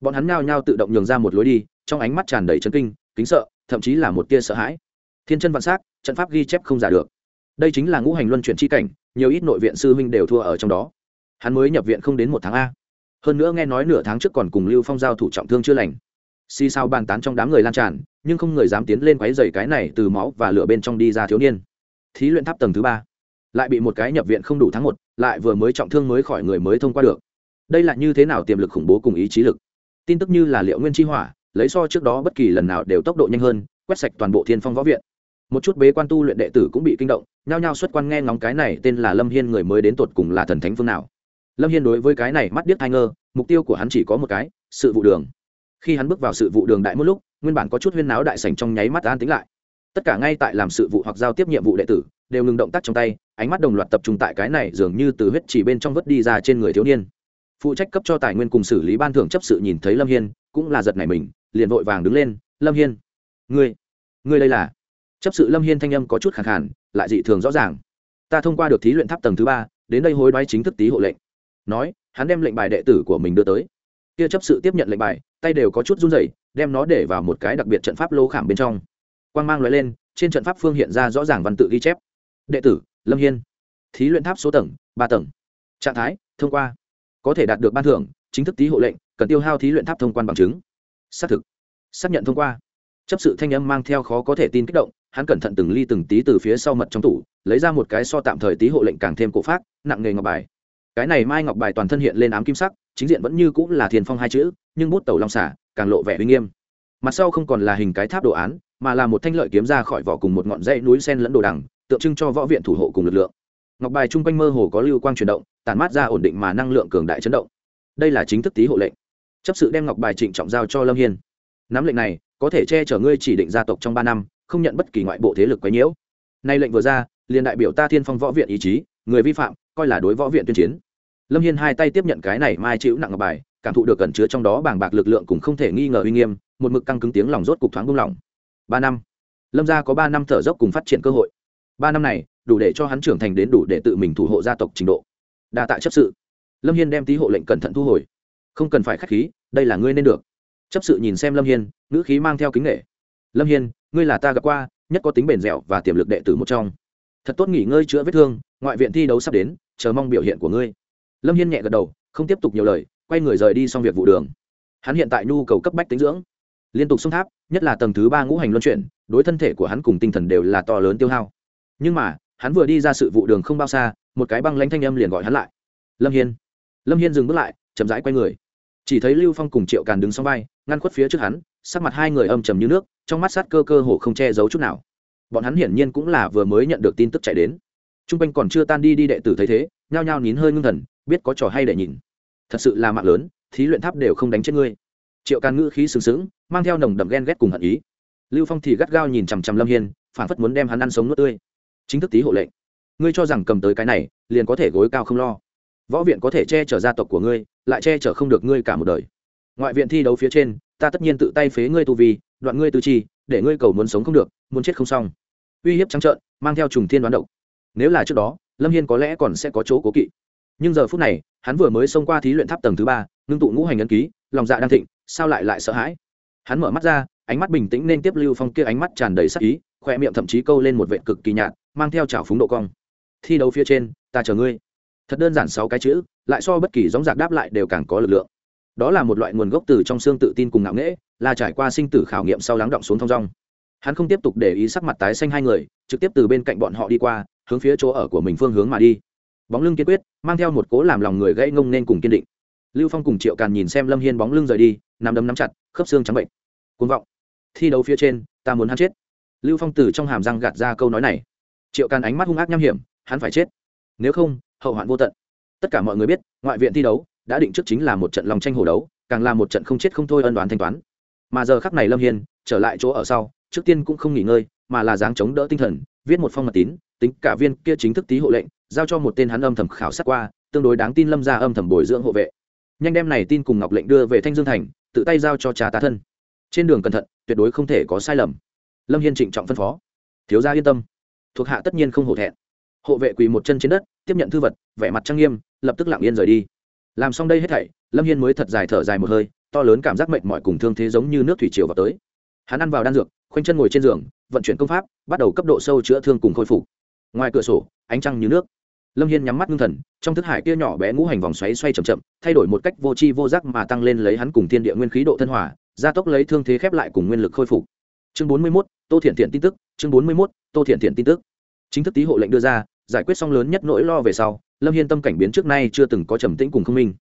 Bọn hắn nhao nhao tự động nhường ra một lối đi, trong ánh mắt tràn đầy chấn kinh, kính sợ, thậm chí là một tia sợ hãi. Thiên chân vạn s á c trận pháp ghi chép không giả được. Đây chính là ngũ hành luân chuyển c h i cảnh, nhiều ít nội viện sư huynh đều thua ở trong đó. Hắn mới nhập viện không đến một tháng a. Hơn nữa nghe nói nửa tháng trước còn cùng lưu phong giao thủ trọng thương chưa lành. Xì sao bàn tán trong đám người lan tràn nhưng không người dám tiến lên quấy dày cái này từ máu và lửa bên trong đi ra thiếu niên. Thí luyện tháp tầng thứ ba, lại bị một cái nhập viện không đủ tháng một, lại vừa mới trọng thương mới khỏi người mới thông qua được. Đây là như thế nào tiềm lực khủng bố cùng ý chí lực? Tin tức như là liệu nguyên chi hỏa, lấy so trước đó bất kỳ lần nào đều tốc độ nhanh hơn, quét sạch toàn bộ thiên phong võ viện. Một chút bế quan tu luyện đệ tử cũng bị kinh động, nhao nhao xuất quan nghe ngóng cái này tên là lâm hiên người mới đến tột cùng là thần thánh phương nào. Lâm hiên đối với cái này mắt điếc hai ngơ, mục tiêu của hắn chỉ có một cái, sự vụ đường. Khi hắn bước vào sự vụ đường đại một lúc nguyên bản có chút huyên náo đại sảnh trong nháy mắt an tính lại. Tất cả ngay tại làm sự vụ hoặc giao tiếp nhiệm vụ đệ tử, đều ngừng động tác trong tay, ánh mắt đồng loạt tập trung tại cái này dường như từ huyết chỉ bên trong vớt đi ra trên người thiếu niên. Phụ trách cấp cho tài nguyên cùng xử lý ban thưởng chấp sự nhìn thấy lâm hiên, cũng là giật này mình, liền vội vàng đứng lên, lâm hiên, ngươi ngươi đây là? Chấp sự lâm hiên thanh âm có chút khẳng khản lại dị thường rõ ràng. Ta thông qua được thí luyện tháp tầng thứ ba, đến đây hối đoái chính thức tí hộ lệnh. Nói, hắn đem lệnh bài đệ tử của mình đưa tới. Kia chấp sự tiếp nhận lệnh bài, tay đều có chút run rẩy đem nó để vào một cái đặc biệt trận pháp lô khảm bên trong. Quang mang loại lên, trên trận pháp phương hiện ra rõ ràng văn tự ghi chép. Đệ tử, lâm hiên. Thí luyện tháp số tầng, ba tầng. Trạng thái, thông qua. Có thể đạt được ban thưởng, chính thức tý hộ lệnh, cần tiêu hao thí luyện tháp thông quan bằng chứng. Xác thực. Xác nhận thông qua. Chấp sự thanh âm mang theo khó có thể tin kích động, hắn cẩn thận từng ly từng tí từ phía sau mật trong tủ, lấy ra một cái so tạm thời tý hộ lệnh càng thêm cổ phát nặng nghề ngọc bài. Cái này mai ngọc bài toàn thân hiện lên ám kim sắc, chính diện vẫn như cũng là thiền phong hai chữ, nhưng bút tàu long xả càng lộ vẻ uy nghiêm. Mặt sau không còn là hình cái tháp đồ án, mà là một thanh lợi kiếm ra khỏi vỏ cùng một ngọn dãy núi sen lẫn đồ đằng, tượng trưng cho võ viện thủ hộ cùng lực lượng. Ngọc bài chung quanh mơ hồ có lưu quang chuyển động, tản mát ra ổn định mà năng lượng cường đại chấn động. Đây là chính thức tí hộ lệnh. Chấp sự đem ngọc bài trịnh trọng giao cho lâm hiên. Nắm lệnh này, có thể che chở ngươi chỉ định gia tộc trong ba năm, không nhận bất kỳ ngoại bộ thế lực quấy nhiễu. Nay lệnh vừa ra, liền đại biểu ta thiên phong võ viện ý chí, người vi phạm, coi là đối võ viện tuyên chiến. Lâm hiên hai tay tiếp nhận cái này mai chịu nặng ngọc bài cảm thụ được cẩn chứa trong đó bàng bạc lực lượng cũng không thể nghi ngờ uy nghiêm, một mực căng cứng tiếng lòng rốt cục thoáng buông lỏng. Ba năm. Lâm gia có ba năm thở dốc cùng phát triển cơ hội. Ba năm này, đủ để cho hắn trưởng thành đến đủ để tự mình thủ hộ gia tộc trình độ. Đa tạ chấp sự. Lâm hiên đem tí hộ lệnh cẩn thận thu hồi. Không cần phải k h á c h khí, đây là ngươi nên được. Chấp sự nhìn xem lâm hiên, ngữ khí mang theo kính nghệ lâm hiên, ngươi là ta gặp qua, nhất có tính bền dẻo và tiềm lực đệ tử một trong. Thật tốt nghỉ ngơi chữa vết thương, ngoại viện thi đấu sắp đến, chờ mong biểu hiện của ngươi. Lâm hiên nhẹ gật đầu, không tiếp tục nhiều lời quay người rời đi xong việc vụ đường. Hắn hiện tại nhu cầu cấp bách tính dưỡng. Liên tục xung tháp, nhất là tầng thứ ba ngũ hành luân chuyển, đối thân thể của hắn cùng tinh thần đều là to lớn tiêu hao. Nhưng mà, hắn vừa đi ra sự vụ đường không bao xa, một cái băng lanh thanh âm liền gọi hắn lại. Lâm hiên. Lâm hiên dừng bước lại, chậm rãi quay người. Chỉ thấy lưu phong cùng triệu càn đứng sau vai, ngăn khuất phía trước hắn, sắc mặt hai người âm trầm như nước, trong mắt sát cơ cơ hồ không che giấu chút nào. Bọn hắn hiển nhiên cũng là vừa mới nhận được tin tức chạy đến. T r u n g quanh còn chưa tan đi đi đệ tử thấy thế, nhao nhao nín hơi ngưng thần, biết có trò hay để nhìn thật sự là mạng lớn, thí luyện tháp đều không đánh chết ngươi. Triệu càn ngữ khí sừng sững, mang theo nồng đậm ghen ghét cùng hận ý. Lưu phong thì gắt gao nhìn chằm chằm lâm hiên phản phất muốn đem hắn ăn sống nuốt tươi. Chính thức tí hộ lệnh. Ngươi cho rằng cầm tới cái này, liền có thể gối cao không lo. Võ viện có thể che chở gia tộc của ngươi, lại che chở không được ngươi cả một đời. Ngoại viện thi đấu phía trên, ta tất nhiên tự tay phế ngươi tu vi, đoạn ngươi tư chi, để ngươi cầu muốn sống không được, muốn chết không xong. Uy hiếp trắng trợn, mang theo trùng thiên đoán độc. Nếu là trước đó, lâm hiên có lẽ còn sẽ có chỗ cố kỵ nhưng giờ phút này, hắn vừa mới xông qua thí luyện tháp tầng thứ ba, ngưng tụ ngũ hành ấn ký, lòng dạ đang thịnh, sao lại lại sợ hãi? Hắn mở mắt ra, ánh mắt bình tĩnh nên tiếp lưu phong kia ánh mắt tràn đầy sắc ý khoe miệng thậm chí câu lên một vệ cực kỳ nhạt, mang theo trào phúng độ cong. Thi đấu phía trên, ta chờ ngươi. Thật đơn giản sáu cái chữ, lại so bất kỳ gióng giặc đáp lại đều càng có lực lượng. Đó là một loại nguồn gốc từ trong xương tự tin cùng ngạo nghễ, là trải qua sinh tử khảo nghiệm sau lắng động xuống thong dong. Hắn không tiếp tục để ý sắc mặt tái xanh hai người, trực tiếp từ bên cạnh bọn họ đi qua, hướng phía chỗ ở của mình phương hướng mà đi bóng lưng kiên quyết, mang theo một cố làm lòng người gãy ngông nên cùng kiên định. Lưu phong cùng triệu càn nhìn xem lâm hiên bóng lưng rời đi nằm đấm nắm chặt, khớp xương trắng bệnh. Côn vọng. Thi đấu phía trên, ta muốn hắn chết. Lưu phong từ trong hàm răng gạt ra câu nói này. Triệu càn ánh mắt hung ác nham hiểm, hắn phải chết. Nếu không, hậu hoạn vô tận. Tất cả mọi người biết, ngoại viện thi đấu đã định trước chính là một trận lòng tranh hổ đấu, càng là một trận không chết không thôi ân đoán thanh toán. Mà giờ khắc này lâm hiên trở lại chỗ ở sau, trước tiên cũng không nghỉ ngơi, mà là dáng chống đỡ tinh thần viết một phong mật tín, tính cả viên kia chính thức tý hộ lệnh, giao cho một tên hắn âm thầm khảo sát qua, tương đối đáng tin lâm ra âm thầm bồi dưỡng hộ vệ. Nhanh đem này tin cùng ngọc lệnh đưa về thanh dương thành, tự tay giao cho trà tá thân. Trên đường cẩn thận, tuyệt đối không thể có sai lầm. Lâm hiên trịnh trọng phân phó. Thiếu gia yên tâm. Thuộc hạ tất nhiên không hổ thẹn. Hộ vệ quỳ một chân trên đất, tiếp nhận thư vật, vẻ mặt trang nghiêm, lập tức lặng yên rời đi. Làm xong đây hết thảy, lâm hiên mới thật dài thở dài một hơi, to lớn cảm giác mệt mỏi cùng thương thế giống như nước thủy triều vào tới. Hắn ăn vào đan dược khoanh chân ngồi trên giường vận chuyển công pháp bắt đầu cấp độ sâu chữa thương cùng khôi phục. Ngoài cửa sổ ánh trăng như nước. Lâm hiên nhắm mắt ngưng thần trong thức hải kia nhỏ bé ngũ hành vòng xoáy xoay chậm chậm thay đổi một cách vô tri vô giác mà tăng lên lấy hắn cùng thiên địa nguyên khí độ thân hòa gia tốc lấy thương thế khép lại cùng nguyên lực khôi phục. Chương bốn mươi mốt, tô thiện thiện tin tức chương bốn mươi mốt, tô thiện thiện tin tức. Chính thức tý hộ lệnh đưa ra giải quyết xong lớn nhất nỗi lo về sau lâm hiên tâm cảnh biến trước nay chưa từng có trầm tĩnh cùng không minh.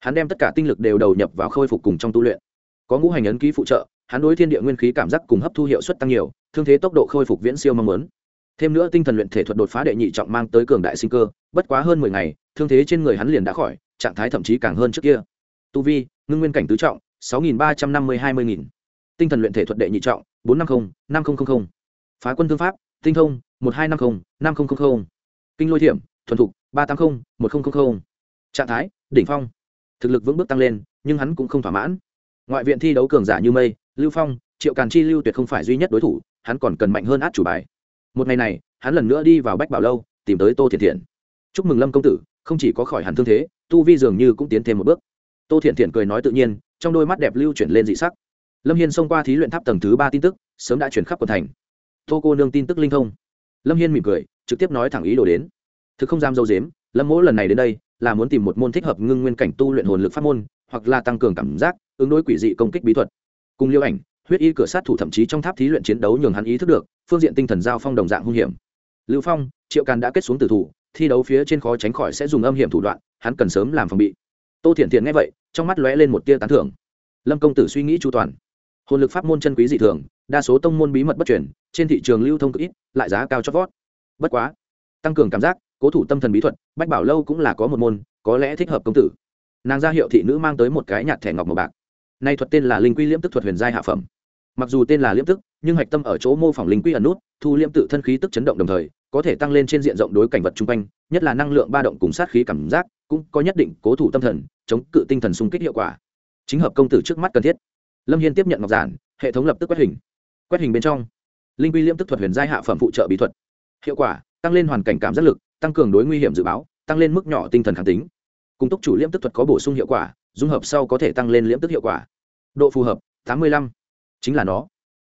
Hắn đem tất cả tinh lực đều đầu nhập vào khôi phục cùng trong tu luyện. Có ngũ hành ấn ký phụ trợ hắn đối thiên địa nguyên khí cảm giác cùng hấp thu hiệu suất tăng nhiều, thương thế tốc độ khôi phục viễn siêu mong muốn. Thêm nữa tinh thần luyện thể thuật đột phá đệ nhị trọng mang tới cường đại sinh cơ, bất quá hơn mười ngày, thương thế trên người hắn liền đã khỏi, trạng thái thậm chí càng hơn trước kia. Tu vi, ngưng nguyên cảnh tứ trọng, sáu nghìn ba trăm năm mươi hai mươi nghìn. Tinh thần luyện thể thuật đệ nhị trọng, bốn trăm năm mươi năm nghìn phá quân thương pháp, tinh thông, một hai năm mươi năm nghìn kinh lôi thiểm, thuần thục, ba trăm tám mươi một nghìn trạng thái, đỉnh phong. Thực lực vững bước tăng lên, nhưng hắn cũng không thỏa mãn ngoại viện thi đấu cường giả như mây, lưu phong, triệu càn chi lưu tuyệt không phải duy nhất đối thủ, hắn còn cần mạnh hơn át chủ bài. Một ngày này, hắn lần nữa đi vào bách bảo lâu, tìm tới tô thiện thiện chúc mừng lâm công tử, không chỉ có khỏi hẳn thương thế, tu vi dường như cũng tiến thêm một bước. Tô thiện thiện cười nói tự nhiên, trong đôi mắt đẹp lưu chuyển lên dị sắc. Lâm hiên xông qua thí luyện tháp tầng thứ ba tin tức, sớm đã chuyển khắp quần thành. Tô cô nương tin tức linh thông. Lâm hiên mỉm cười, trực tiếp nói thẳng ý đồ đến. Thực không dám dâu dếm, lâm mỗ lần này đến đây, là muốn tìm một môn thích hợp ngưng nguyên cảnh tu luyện hồn lực pháp môn, hoặc là tăng cường cảm giác ứng đối quỷ dị công kích bí thuật. Cùng liêu ảnh, huyết y cửa sát thủ thậm chí trong tháp thí luyện chiến đấu nhường hắn ý thức được, phương diện tinh thần giao phong đồng dạng hung hiểm. Lưu phong, triệu càn đã kết xuống tử thủ, thi đấu phía trên khó tránh khỏi sẽ dùng âm hiểm thủ đoạn, hắn cần sớm làm phòng bị. Tô thiện thiện nghe vậy, trong mắt lóe lên một tia tán thưởng. Lâm công tử suy nghĩ chu toàn. Hồn lực pháp môn chân quý dị thường, đa số tông môn bí mật bất chuyển trên thị trường lưu thông cực ít, lại giá cao chót vót. Bất quá, tăng cường cảm giác, cố thủ tâm thần bí thuật, bách bảo lâu cũng là có một môn, có lẽ thích hợp công tử. Nàng ra hiệu thị nữ mang tới một cái nhạt thẻ ngọc màu bạc nay thuật tên là linh quy liễm tức thuật huyền giai hạ phẩm. Mặc dù tên là liễm tức, nhưng hạch tâm ở chỗ mô phỏng linh quy ẩn nút, thu liễm tự thân khí tức chấn động đồng thời, có thể tăng lên trên diện rộng đối cảnh vật chung quanh, nhất là năng lượng ba động cùng sát khí cảm giác, cũng có nhất định cố thủ tâm thần, chống cự tinh thần xung kích hiệu quả. Chính hợp công tử trước mắt cần thiết. Lâm hiên tiếp nhận ngọc giản, hệ thống lập tức quét hình. Quét hình bên trong, linh quy liễm tức thuật huyền giai hạ phẩm phụ trợ bí thuật. Hiệu quả, tăng lên hoàn cảnh cảm giác lực, tăng cường đối nguy hiểm dự báo, tăng lên mức nhỏ tinh thần kháng tính. Cung túc chủ liễm tức thuật có bổ sung hiệu quả, dung hợp sau có thể tăng lên liễm tức hiệu quả độ phù hợp, tám mươi lăm. Chính là nó.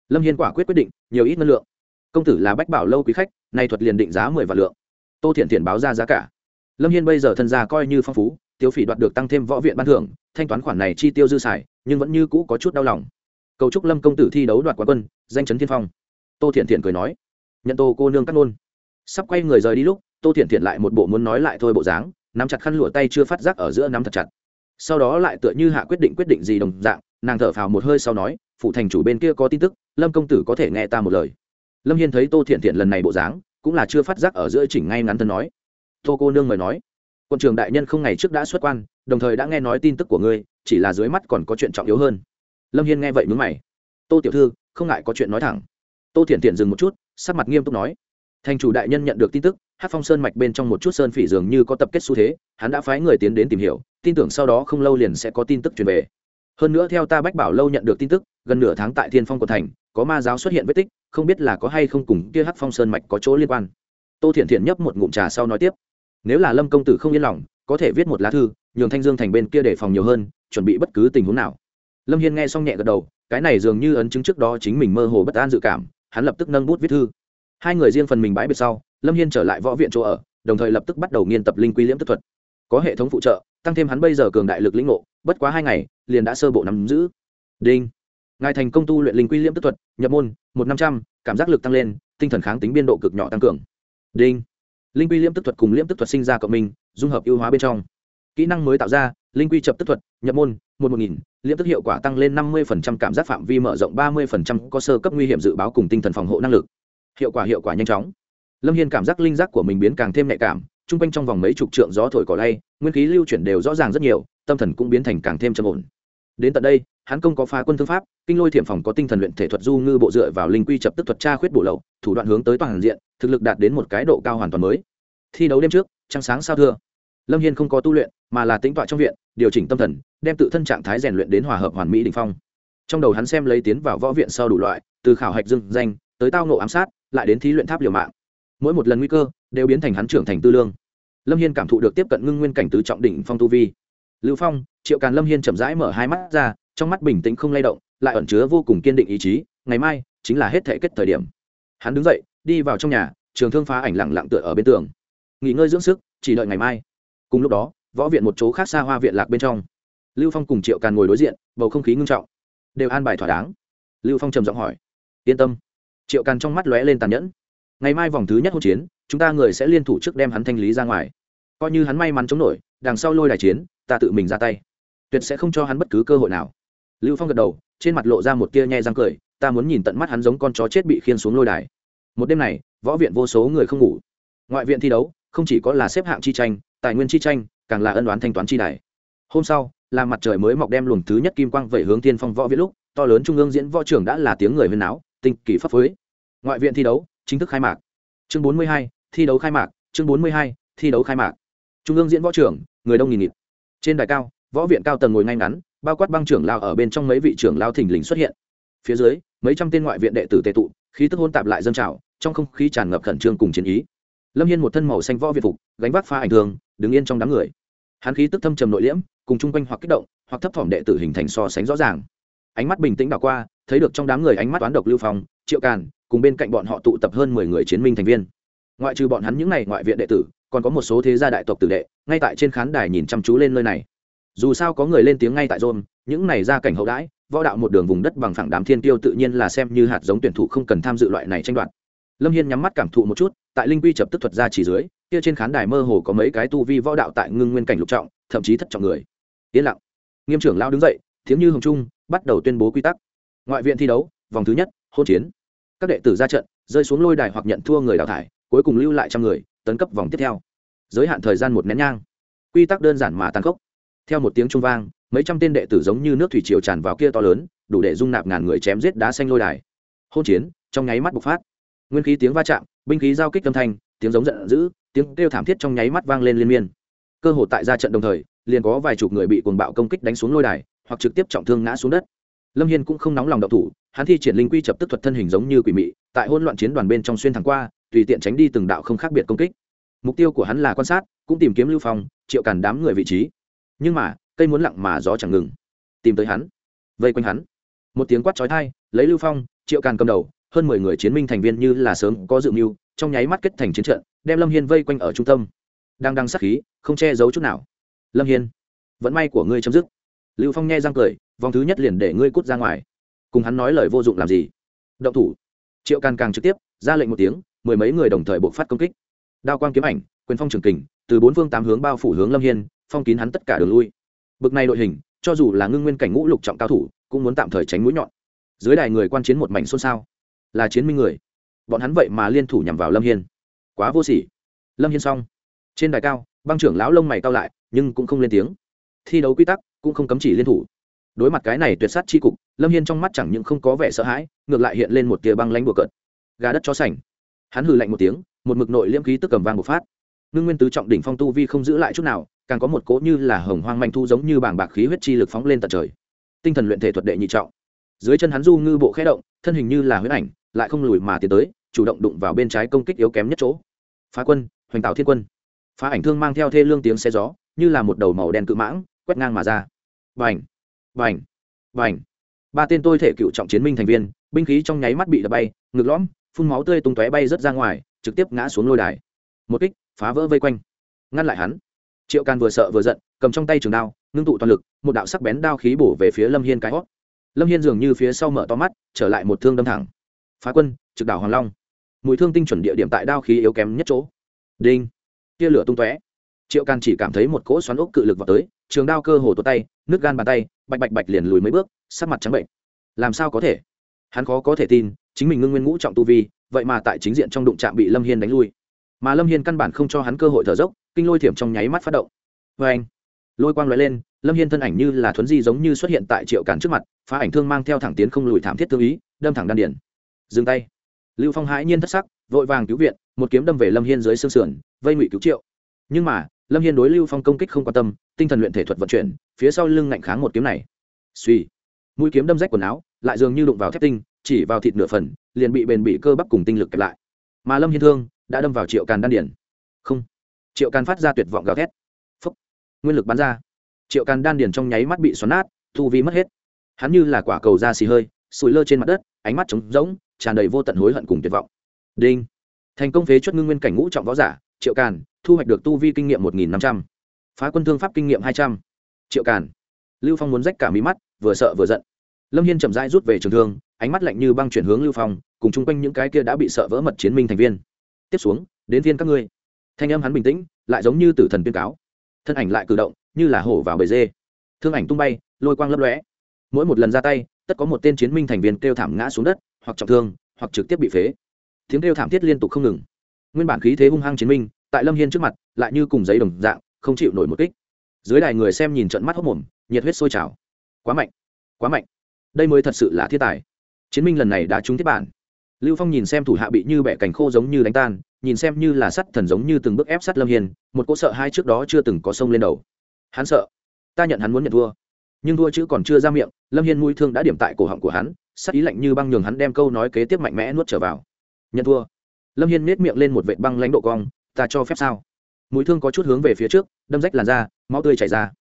Lâm hiên quả quyết quyết định, nhiều ít ngân lượng. Công tử là bách bảo lâu quý khách, nay thuật liền định giá mười vạn lượng. Tô thiện thiện báo ra giá cả. Lâm hiên bây giờ thân gia coi như phong phú tiêu phỉ đoạt được tăng thêm võ viện ban thưởng, thanh toán khoản này chi tiêu dư xài, nhưng vẫn như cũ có chút đau lòng. Cầu chúc lâm công tử thi đấu đoạt quán quân, danh chấn thiên phong. Tô thiện thiện cười nói, nhận tô cô nương cắt nôn sắp quay người rời đi lúc, tô thiện thiện lại một bộ muốn nói lại thôi bộ dáng, nắm chặt khăn lụa tay chưa phát giác ở giữa nắm thật chặt. Sau đó lại tựa như hạ quyết định quyết định gì đồng dạng nàng thở phào một hơi sau nói phụ thành chủ bên kia có tin tức, lâm công tử có thể nghe ta một lời. Lâm hiên thấy tô thiện thiện lần này bộ dáng, cũng là chưa phát giác ở giữa chỉnh ngay ngắn thân nói. Tô cô nương mời nói. Quân trường đại nhân không ngày trước đã xuất quan, đồng thời đã nghe nói tin tức của ngươi, chỉ là dưới mắt còn có chuyện trọng yếu hơn. Lâm hiên nghe vậy mướn mày. Tô tiểu thư, không ngại có chuyện nói thẳng. Tô thiện thiện dừng một chút, sắc mặt nghiêm túc nói. Thành chủ đại nhân nhận được tin tức hát phong sơn mạch bên trong một chút sơn phỉ dường như có tập kết xu thế, hắn đã phái người tiến đến tìm hiểu, tin tưởng sau đó không lâu liền sẽ có tin tức truyền về hơn nữa theo ta bách bảo lâu nhận được tin tức, gần nửa tháng tại thiên phong của thành, có ma giáo xuất hiện vết tích, không biết là có hay không cùng kia hắc phong sơn mạch có chỗ liên quan. Tô thiện thiện nhấp một ngụm trà sau nói tiếp, nếu là lâm công tử không yên lòng, có thể viết một lá thư, nhường thanh dương thành bên kia đề phòng nhiều hơn, chuẩn bị bất cứ tình huống nào. Lâm hiên nghe xong nhẹ gật đầu, cái này dường như ấn chứng trước đó chính mình mơ hồ bất an dự cảm, hắn lập tức nâng bút viết thư. Hai người riêng phần mình bãi biệt sau, lâm hiên trở lại võ viện chỗ ở, đồng thời lập tức bắt đầu nghiên tập linh quy liễm tức thuật. Có hệ thống phụ trợ tăng thêm hắn bây giờ cường đại lực lĩnh ngộ, bất quá hai ngày, liền đã sơ bộ nắm giữ. Đinh. Ngài thành công tu luyện linh quy liễm tức thuật, nhập môn, một năm trăm, cảm giác lực tăng lên, tinh thần kháng tính biên độ cực nhỏ tăng cường. Đinh. Linh quy liễm tức thuật cùng liễm tức thuật sinh ra cộng minh, dung hợp ưu hóa bên trong. Kỹ năng mới tạo ra, linh quy chập tức thuật, nhập môn, một một nghìn, liễm tức hiệu quả tăng lên năm mươi phần trăm, cảm giác phạm vi mở rộng ba mươi phần trăm, có sơ cấp nguy hiểm dự báo cùng tinh thần phòng hộ năng lực. Hiệu quả hiệu quả nhanh chóng. Lâm hiên cảm giác linh giác của mình biến càng thêm nhạy cảm chung quanh trong vòng mấy chục trượng gió thổi cỏ lay, nguyên khí lưu chuyển đều rõ ràng rất nhiều, tâm thần cũng biến thành càng thêm trầm ổn. Đến tận đây, hắn công có phá quân thương pháp, kinh lôi thiểm phòng có tinh thần luyện thể thuật du ngư bộ dựa vào linh quy chập tức thuật tra khuyết bổ lậu, thủ đoạn hướng tới toàn diện, thực lực đạt đến một cái độ cao hoàn toàn mới. Thi đấu đêm trước, trăng sáng sao thưa. Lâm hiên không có tu luyện, mà là tính tọa trong viện, điều chỉnh tâm thần, đem tự thân trạng thái rèn luyện đến hòa hợp hoàn mỹ đình phong. Trong đầu hắn xem lấy tiến vào võ viện sau đủ loại, từ khảo hạch dưng danh, tới tao nộ ám sát, lại đến thí luyện tháp liều mạng mỗi một lần nguy cơ đều biến thành hắn trưởng thành tư lương. Lâm hiên cảm thụ được tiếp cận ngưng nguyên cảnh tứ trọng đỉnh phong tu vi. Lưu phong, triệu càn lâm hiên chậm rãi mở hai mắt ra, trong mắt bình tĩnh không lay động, lại ẩn chứa vô cùng kiên định ý chí, ngày mai chính là hết thể kết thời điểm. Hắn đứng dậy, đi vào trong nhà, trường thương phá ảnh lặng lặng tựa ở bên tường. Nghỉ ngơi dưỡng sức, chỉ đợi ngày mai. Cùng lúc đó, võ viện một chỗ khác xa hoa viện lạc bên trong. Lưu phong cùng triệu càn ngồi đối diện, bầu không khí ngưng trọng. Đều an bài thỏa đáng. Lưu phong trầm giọng hỏi, yên tâm. Triệu càn trong mắt lóe lên tàn nhẫn ngày mai vòng thứ nhất hỗn chiến, chúng ta người sẽ liên thủ trước đem hắn thanh lý ra ngoài. Coi như hắn may mắn chống nổi, đằng sau lôi đài chiến, ta tự mình ra tay. Tuyệt sẽ không cho hắn bất cứ cơ hội nào. Lưu phong gật đầu, trên mặt lộ ra một tia nhẹ răng cười, ta muốn nhìn tận mắt hắn giống con chó chết bị khiên xuống lôi đài. Một đêm này, võ viện vô số người không ngủ. Ngoại viện thi đấu, không chỉ có là xếp hạng chi tranh, tài nguyên chi tranh, càng là ân đoán thanh toán chi đài. Hôm sau, là mặt trời mới mọc đem luồng thứ nhất kim quang về hướng tiên phong võ viện lúc, to lớn trung ương diễn võ trưởng đã là tiếng người huyên náo, tinh kỳ pháp phối ngoại viện thi đấu chính thức khai mạc. Chương bốn mươi hai, thi đấu khai mạc. Chương bốn mươi hai, thi đấu khai mạc. Trung ương diễn võ trưởng, người đông nghìn nghịt. Trên đài cao, võ viện cao tầng ngồi ngay ngắn, bao quát băng trưởng lao ở bên trong mấy vị trưởng lao thình lình xuất hiện. Phía dưới, mấy trăm tên ngoại viện đệ tử tệ tụ, khí tức hôn tạp lại dân trào, trong không khí tràn ngập khẩn trương cùng chiến ý. Lâm hiên một thân màu xanh võ viện phục, gánh vác pha ảnh thường, đứng yên trong đám người. Hắn khí tức thâm trầm nội liễm, cùng chung quanh hoặc kích động, hoặc thấp thỏm đệ tử hình thành so sánh rõ ràng ánh mắt bình tĩnh đảo qua, thấy được trong đám người ánh mắt toán độc lưu phong, triệu càn, cùng bên cạnh bọn họ tụ tập hơn mười người chiến minh thành viên. Ngoại trừ bọn hắn những n à y ngoại viện đệ tử, còn có một số thế gia đại tộc tử đệ, ngay tại trên khán đài nhìn chăm chú lên nơi này. Dù sao có người lên tiếng ngay tại rôn những này ra cảnh hậu đãi, võ đạo một đường vùng đất bằng phẳng đám thiên tiêu tự nhiên là xem như hạt giống tuyển thủ không cần tham dự loại này tranh đoạt. Lâm hiên nhắm mắt cảm thụ một chút, tại linh quy chập tức thuật ra chỉ dưới, kia trên khán đài mơ hồ có mấy cái tu vi võ đạo tại ngưng nguyên cảnh lục trọng, thậm chí thất trọng người. Yên lặng. Nghiêm trưởng lao đứng dậy thiếm như hồng trung bắt đầu tuyên bố quy tắc. Ngoại viện thi đấu, vòng thứ nhất, hôn chiến. Các đệ tử ra trận, rơi xuống lôi đài hoặc nhận thua người đào thải, cuối cùng lưu lại trăm người, tấn cấp vòng tiếp theo. Giới hạn thời gian một nén nhang. Quy tắc đơn giản mà tàn khốc. Theo một tiếng trung vang, mấy trăm tên đệ tử giống như nước thủy triều tràn vào kia to lớn, đủ để dung nạp ngàn người chém giết đá xanh lôi đài. Hôn chiến, trong nháy mắt bộc phát. Nguyên khí tiếng va chạm, binh khí giao kích âm thanh, tiếng giống giận dữ, tiếng kêu thảm thiết trong nháy mắt vang lên liên miên. Cơ hội tại ra trận đồng thời, liền có vài chục người bị cuồng bạo công kích đánh xuống lôi đài hoặc trực tiếp trọng thương ngã xuống đất. Lâm hiên cũng không nóng lòng đậu thủ, hắn thi triển linh quy chập tức thuật thân hình giống như quỷ mị, tại hôn loạn chiến đoàn bên trong xuyên thẳng qua, tùy tiện tránh đi từng đạo không khác biệt công kích. Mục tiêu của hắn là quan sát, cũng tìm kiếm lưu phong, triệu càn đám người vị trí. Nhưng mà, cây muốn lặng mà gió chẳng ngừng. Tìm tới hắn. Vây quanh hắn. Một tiếng quát trói thai lấy lưu phong, triệu càn cầm đầu, hơn mười người chiến minh thành viên như là sớm có dự mưu, trong nháy mắt kết thành chiến trận, đem lâm hiên vây quanh ở trung tâm. Đang đang sắc khí, không che giấu chút nào. Lâm hiên vẫn may của ngươi chấm dứt lưu phong nghe răng cười, vòng thứ nhất liền để ngươi cút ra ngoài. Cùng hắn nói lời vô dụng làm gì? Động thủ. Triệu càn càng trực tiếp, ra lệnh một tiếng, mười mấy người đồng thời buộc phát công kích. Đao quang kiếm ảnh, quyền phong trường kình, từ bốn phương tám hướng bao phủ hướng lâm hiên, phong kín hắn tất cả đường lui. Bực này đội hình, cho dù là ngưng nguyên cảnh ngũ lục trọng cao thủ, cũng muốn tạm thời tránh mũi nhọn. Dưới đài người quan chiến một mảnh xôn xao. Là chiến minh người. Bọn hắn vậy mà liên thủ nhằm vào lâm hiên. Quá vô sỉ. Lâm hiên xong. Trên đài cao, băng trưởng lão lông mày cao lại, nhưng cũng không lên tiếng thi đấu quy tắc cũng không cấm chỉ liên thủ. Đối mặt cái này tuyệt sát chi cục, lâm hiên trong mắt chẳng những không có vẻ sợ hãi, ngược lại hiện lên một tia băng lánh bùa cợt. Gà đất cho sành. Hắn hừ lạnh một tiếng, một mực nội liễm khí tức cầm vang một phát. Ngưng nguyên tứ trọng đỉnh phong tu vi không giữ lại chút nào, càng có một cỗ như là hồng hoang manh thu giống như bảng bạc khí huyết chi lực phóng lên tận trời. Tinh thần luyện thể thuật đệ nhị trọng. Dưới chân hắn du ngư bộ khẽ động, thân hình như là huyết ảnh, lại không lùi mà tiến tới, chủ động đụng vào bên trái công kích yếu kém nhất chỗ. Phá quân, hoành tạo thiên quân. Phá ảnh thương mang theo thê lương tiếng xe gió, như là một đầu màu đen cự mãng quét ngang mà ra. Vành vành vành ba tên tôi thể cựu trọng chiến minh thành viên, binh khí trong nháy mắt bị đập bay, ngực lõm, phun máu tươi tung tóe bay rớt ra ngoài, trực tiếp ngã xuống lôi đài. Một kích, phá vỡ vây quanh. Ngăn lại hắn. Triệu can vừa sợ vừa giận, cầm trong tay trường đao, ngưng tụ toàn lực, một đạo sắc bén đao khí bổ về phía lâm hiên cái hót. Lâm hiên dường như phía sau mở to mắt, trở lại một thương đâm thẳng. Phá quân, trực đảo hoàng long. Mũi thương tinh chuẩn địa điểm tại đao khí yếu kém nhất chỗ. Đinh! Tia lửa tung tóe triệu càn chỉ cảm thấy một cỗ xoắn ốc cự lực vào tới, trường đao cơ hồ tột tay nước gan bàn tay, bạch bạch bạch liền lùi mấy bước, sắc mặt trắng bệnh. Làm sao có thể? Hắn khó có thể tin, chính mình ngưng nguyên ngũ trọng tu vi, vậy mà tại chính diện trong đụng trạm bị lâm hiên đánh lui. Mà lâm hiên căn bản không cho hắn cơ hội thở dốc, kinh lôi thiểm trong nháy mắt phát động. Vê anh, lôi quang lóe lên, lâm hiên thân ảnh như là thuấn di giống như xuất hiện tại triệu càn trước mặt, phá ảnh thương mang theo thẳng tiến không lùi thảm thiết thương ý, đâm thẳng đan điển dừng tay. Lưu phong hãi nhiên thất sắc, vội vàng cứu viện, một kiếm đâm về lâm hiên dưới xương sườn, vây ngụy cứu triệu. Nhưng mà lâm hiên đối lưu phong công kích không quan tâm, tinh thần luyện thể thuật vận chuyển, phía sau lưng ngạnh kháng một kiếm này. Suy mũi kiếm đâm rách quần áo, lại dường như đụng vào thép tinh, chỉ vào thịt nửa phần, liền bị bền bị cơ bắp cùng tinh lực kẹp lại. Mà lâm hiên thương đã đâm vào triệu càn đan điển không. Triệu càn phát ra tuyệt vọng gào thét. Phúc. Nguyên lực bắn ra. Triệu càn đan điển trong nháy mắt bị xoắn nát thu vi mất hết. Hắn như là quả cầu da xì hơi sùi lơ trên mặt đất, ánh mắt trống rỗng, tràn đầy vô tận hối hận cùng tuyệt vọng. Đinh. Thành công phế chuất ngưng nguyên cảnh ngũ trọng võ giả, triệu càn thu hoạch được tu vi kinh nghiệm một nghìn năm trăm, phá quân thương pháp kinh nghiệm hai trăm. Triệu càn. Lưu phong muốn rách cả mí mắt, vừa sợ vừa giận. Lâm hiên chậm rãi rút về trường thương, ánh mắt lạnh như băng chuyển hướng lưu phong, cùng chung quanh những cái kia đã bị sợ vỡ mật chiến minh thành viên. Tiếp xuống, đến viên các ngươi. Thanh âm hắn bình tĩnh, lại giống như tử thần tuyên cáo. Thân ảnh lại cử động, như là hổ vào bầy dê. Thương ảnh tung bay, lôi quang lấp lóe. Mỗi một lần ra tay, tất có một tên chiến minh thành viên kêu thảm ngã xuống đất, hoặc trọng thương, hoặc trực tiếp bị phế. Tiếng kêu thảm thiết liên tục không ngừng. Nguyên bản khí thế hung hăng chiến minh tại lâm hiên trước mặt, lại như cùng giấy đồng dạng, không chịu nổi một kích. Dưới đài người xem nhìn trận mắt hốc mồm, nhiệt huyết sôi trào. Quá mạnh quá mạnh. Đây mới thật sự là thiên tài. Chiến minh lần này đã trúng thiết bản. Lưu phong nhìn xem thủ hạ bị như bẻ cành khô giống như đánh tan, nhìn xem như là sắt thần giống như từng bước ép sắt lâm hiền một cỗ sợ hai trước đó chưa từng có sông lên đầu. Hắn sợ. Ta nhận hắn muốn nhận thua. Nhưng thua chữ còn chưa ra miệng, lâm hiên mũi thương đã điểm tại cổ họng của hắn sắc ý lạnh như băng nhường hắn đem câu nói kế tiếp mạnh mẽ nuốt trở vào. Nhận thua. Lâm hiên nết miệng lên một vệ băng lãnh độ cong ta cho phép sao? Mũi thương có chút hướng về phía trước, đâm rách làn da, máu tươi chảy ra.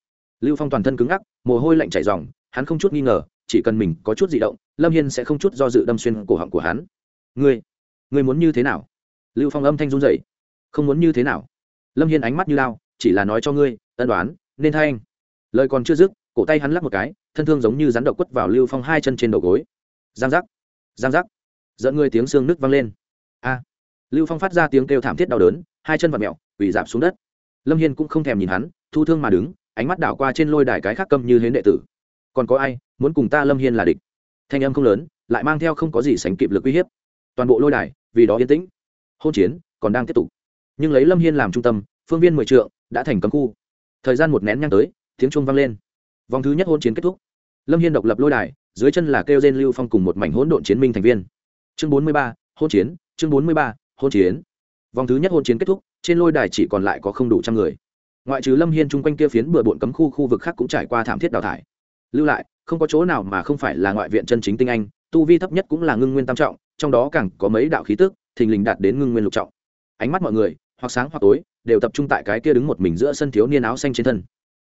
Lưu phong toàn thân cứng ngắc, mồ hôi lạnh chảy r hắn không chút nghi ngờ, chỉ cần mình có chút di động, lâm hiên sẽ không chút do dự đâm xuyên cổ họng của hắn. Ngươi ngươi muốn như thế nào? Lưu phong âm thanh run dậy không muốn như thế nào? Lâm hiên ánh mắt như lao, chỉ là nói cho ngươi, ân đoán nên thay anh. Lời còn chưa dứt, cổ tay hắn lắc một cái, thân thương giống như rắn độc quất vào lưu phong hai chân trên đầu gối. Giang giác giang giác. Dẫn ngươi tiếng xương nứt vang lên. A. Lưu phong phát ra tiếng kêu thảm thiết đau đớn hai chân vật mẹo, quỳ dạp xuống đất. Lâm hiên cũng không thèm nhìn hắn, thu thương mà đứng, ánh mắt đảo qua trên lôi đài cái khác câm như hến đệ tử. Còn có ai, muốn cùng ta lâm hiên là địch? Thanh âm không lớn, lại mang theo không có gì sánh kịp lực uy hiếp. Toàn bộ lôi đài, vì đó yên tĩnh. Hôn chiến còn đang tiếp tục. Nhưng lấy lâm hiên làm trung tâm, phương viên mười trượng, đã thành cấm khu. Thời gian một nén nhang tới, tiếng chuông vang lên. Vòng thứ nhất hôn chiến kết thúc. Lâm hiên độc lập lôi đài, dưới chân là kêu gen lưu phong cùng một mảnh hỗn độn chiến minh thành viên. Chương bốn mươi ba, hôn chiến, chương bốn mươi ba, hôn chiến vòng thứ nhất hôn chiến kết thúc, trên lôi đài chỉ còn lại có không đủ trăm người. Ngoại trừ lâm hiên chung quanh kia phiến bừa bộn cấm khu khu vực khác cũng trải qua thảm thiết đào thải. Lưu lại, không có chỗ nào mà không phải là ngoại viện chân chính tinh anh, tu vi thấp nhất cũng là ngưng nguyên tam trọng, trong đó càng có mấy đạo khí tức, thình lình đạt đến ngưng nguyên lục trọng. Ánh mắt mọi người, hoặc sáng hoặc tối, đều tập trung tại cái kia đứng một mình giữa sân thiếu niên áo xanh trên thân.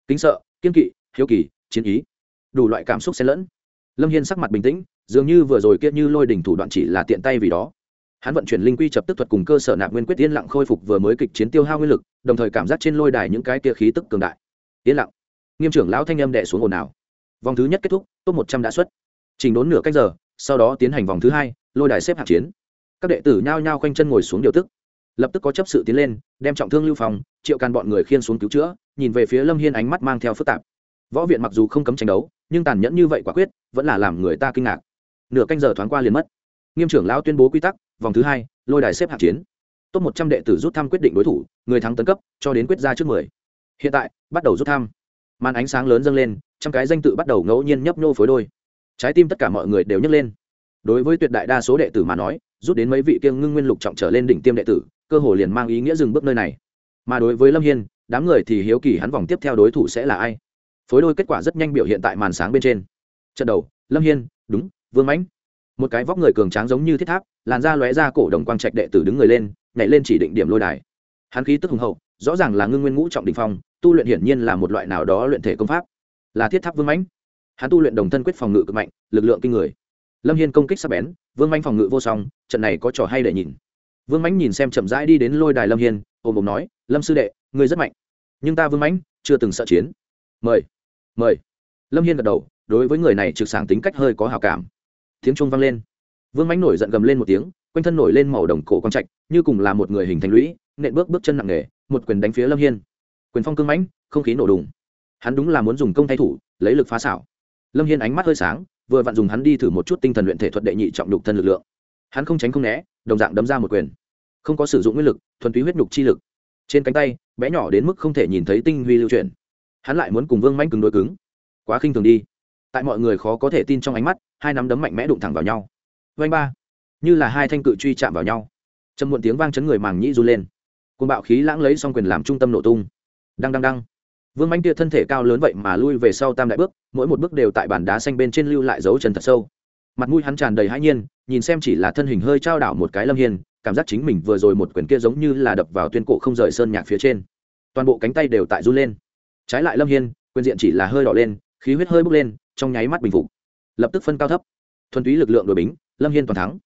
Kính sợ, kiên kỵ, hiếu kỳ, chiến ý. Đủ loại cảm xúc xen lẫn. Lâm hiên sắc mặt bình tĩnh, dường như vừa rồi kia như lôi đỉnh thủ đoạn chỉ là tiện tay vì đó hắn vận chuyển linh quy chập tức thuật cùng cơ sở nạp nguyên quyết yên lặng khôi phục vừa mới kịch chiến tiêu hao nguyên lực, đồng thời cảm giác trên lôi đài những cái tia khí tức cường đại. Yên lặng. Nghiêm trưởng lão thanh âm đệ xuống ồn ào. Vòng thứ nhất kết thúc, top một trăm đã xuất. Trình đốn nửa cách giờ, sau đó tiến hành vòng thứ hai, lôi đài xếp hạng chiến. Các đệ tử nhao nhao khoanh chân ngồi xuống điều tức. Lập tức có chấp sự tiến lên, đem trọng thương lưu phòng, triệu can bọn người khiên xuống cứu chữa, nhìn về phía lâm hiên ánh mắt mang theo phức tạp. Võ viện mặc dù không cấm tranh đấu, nhưng tàn nhẫn như vậy quả quyết, vẫn là làm người ta kinh ngạc. Nửa canh giờ thoáng qua liền mất. Nghiêm trưởng lão tuyên bố quy tắc vòng thứ hai, lôi đài xếp hạng chiến. Top một trăm đệ tử rút thăm quyết định đối thủ, người thắng tấn cấp, cho đến quyết ra trước mười. Hiện tại, bắt đầu rút thăm. Màn ánh sáng lớn dâng lên, trăm cái danh tự bắt đầu ngẫu nhiên nhấp nhô phối đôi. Trái tim tất cả mọi người đều nhấc lên. Đối với tuyệt đại đa số đệ tử mà nói, rút đến mấy vị kiêng ngưng nguyên lục trọng trở lên đỉnh tiêm đệ tử, cơ hồ liền mang ý nghĩa dừng bước nơi này. Mà đối với lâm hiên, đám người thì hiếu kỳ hắn vòng tiếp theo đối thủ sẽ là ai. Phối đôi kết quả rất nhanh biểu hiện tại màn sáng bên trên. Trận đầu, lâm hiên, đúng, vương mãnh một cái vóc người cường tráng giống như thiết tháp, làn da lóe ra cổ đồng quang trạch đệ tử đứng người lên, nhảy lên chỉ định điểm lôi đài. Hắn khí tức hùng hậu, rõ ràng là ngưng nguyên ngũ trọng đình phong, tu luyện hiển nhiên là một loại nào đó luyện thể công pháp. Là thiết tháp vương mãnh. Hắn tu luyện đồng thân quyết phòng ngự cực mạnh, lực lượng kinh người. Lâm hiên công kích sắc bén, vương mãnh phòng ngự vô song, trận này có trò hay để nhìn. Vương mãnh nhìn xem chậm rãi đi đến lôi đài lâm hiên ôm ôm nói, lâm sư đệ, ngươi rất mạnh. Nhưng ta vương mãnh, chưa từng sợ chiến. Mời mời. Lâm hiên gật đầu, đối với người này trực sàng tính cách hơi có hào cảm tiếng chuông vang lên. Vương mãnh nổi giận gầm lên một tiếng, quanh thân nổi lên màu đồng cổ quang trạch, như cùng là một người hình thành lũy, nện bước bước chân nặng nề, một quyền đánh phía lâm hiên. Quyền phong cưng mãnh, không khí nổ đùng. Hắn đúng là muốn dùng công thay thủ, lấy lực phá xảo. Lâm hiên ánh mắt hơi sáng, vừa vặn dùng hắn đi thử một chút tinh thần luyện thể thuật đệ nhị trọng đục thân lực lượng. Hắn không tránh không né, đồng dạng đấm ra một quyền. Không có sử dụng nguyên lực, thuần túy huyết nhục chi lực. Trên cánh tay, bé nhỏ đến mức không thể nhìn thấy tinh huy lưu chuyển. Hắn lại muốn cùng vương manh cứng đôi cứng. Quá khinh thường đi tại mọi người khó có thể tin trong ánh mắt, hai nắm đấm mạnh mẽ đụng thẳng vào nhau. Vanh ba. Như là hai thanh cự truy chạm vào nhau. Châm muộn tiếng vang chấn người màng nhĩ run lên. Côn bạo khí lãng lấy xong quyền làm trung tâm nổ tung. Đăng đăng đăng. Vương manh kia thân thể cao lớn vậy mà lui về sau tam đại bước, mỗi một bước đều tại bản đá xanh bên trên lưu lại dấu chân thật sâu. Mặt mũi hắn tràn đầy hãi nhiên, nhìn xem chỉ là thân hình hơi trao đảo một cái lâm hiên, cảm giác chính mình vừa rồi một quyền kia giống như là đập vào tuyên cổ không rời sơn nhạc phía trên. Toàn bộ cánh tay đều tại run lên. Trái lại lâm hiên, quyền diện chỉ là hơi đỏ lên khí huyết hơi bốc lên, trong nháy mắt bình phục. Lập tức phân cao thấp. Thuần túy lực lượng đội bính, lâm hiên toàn thắng.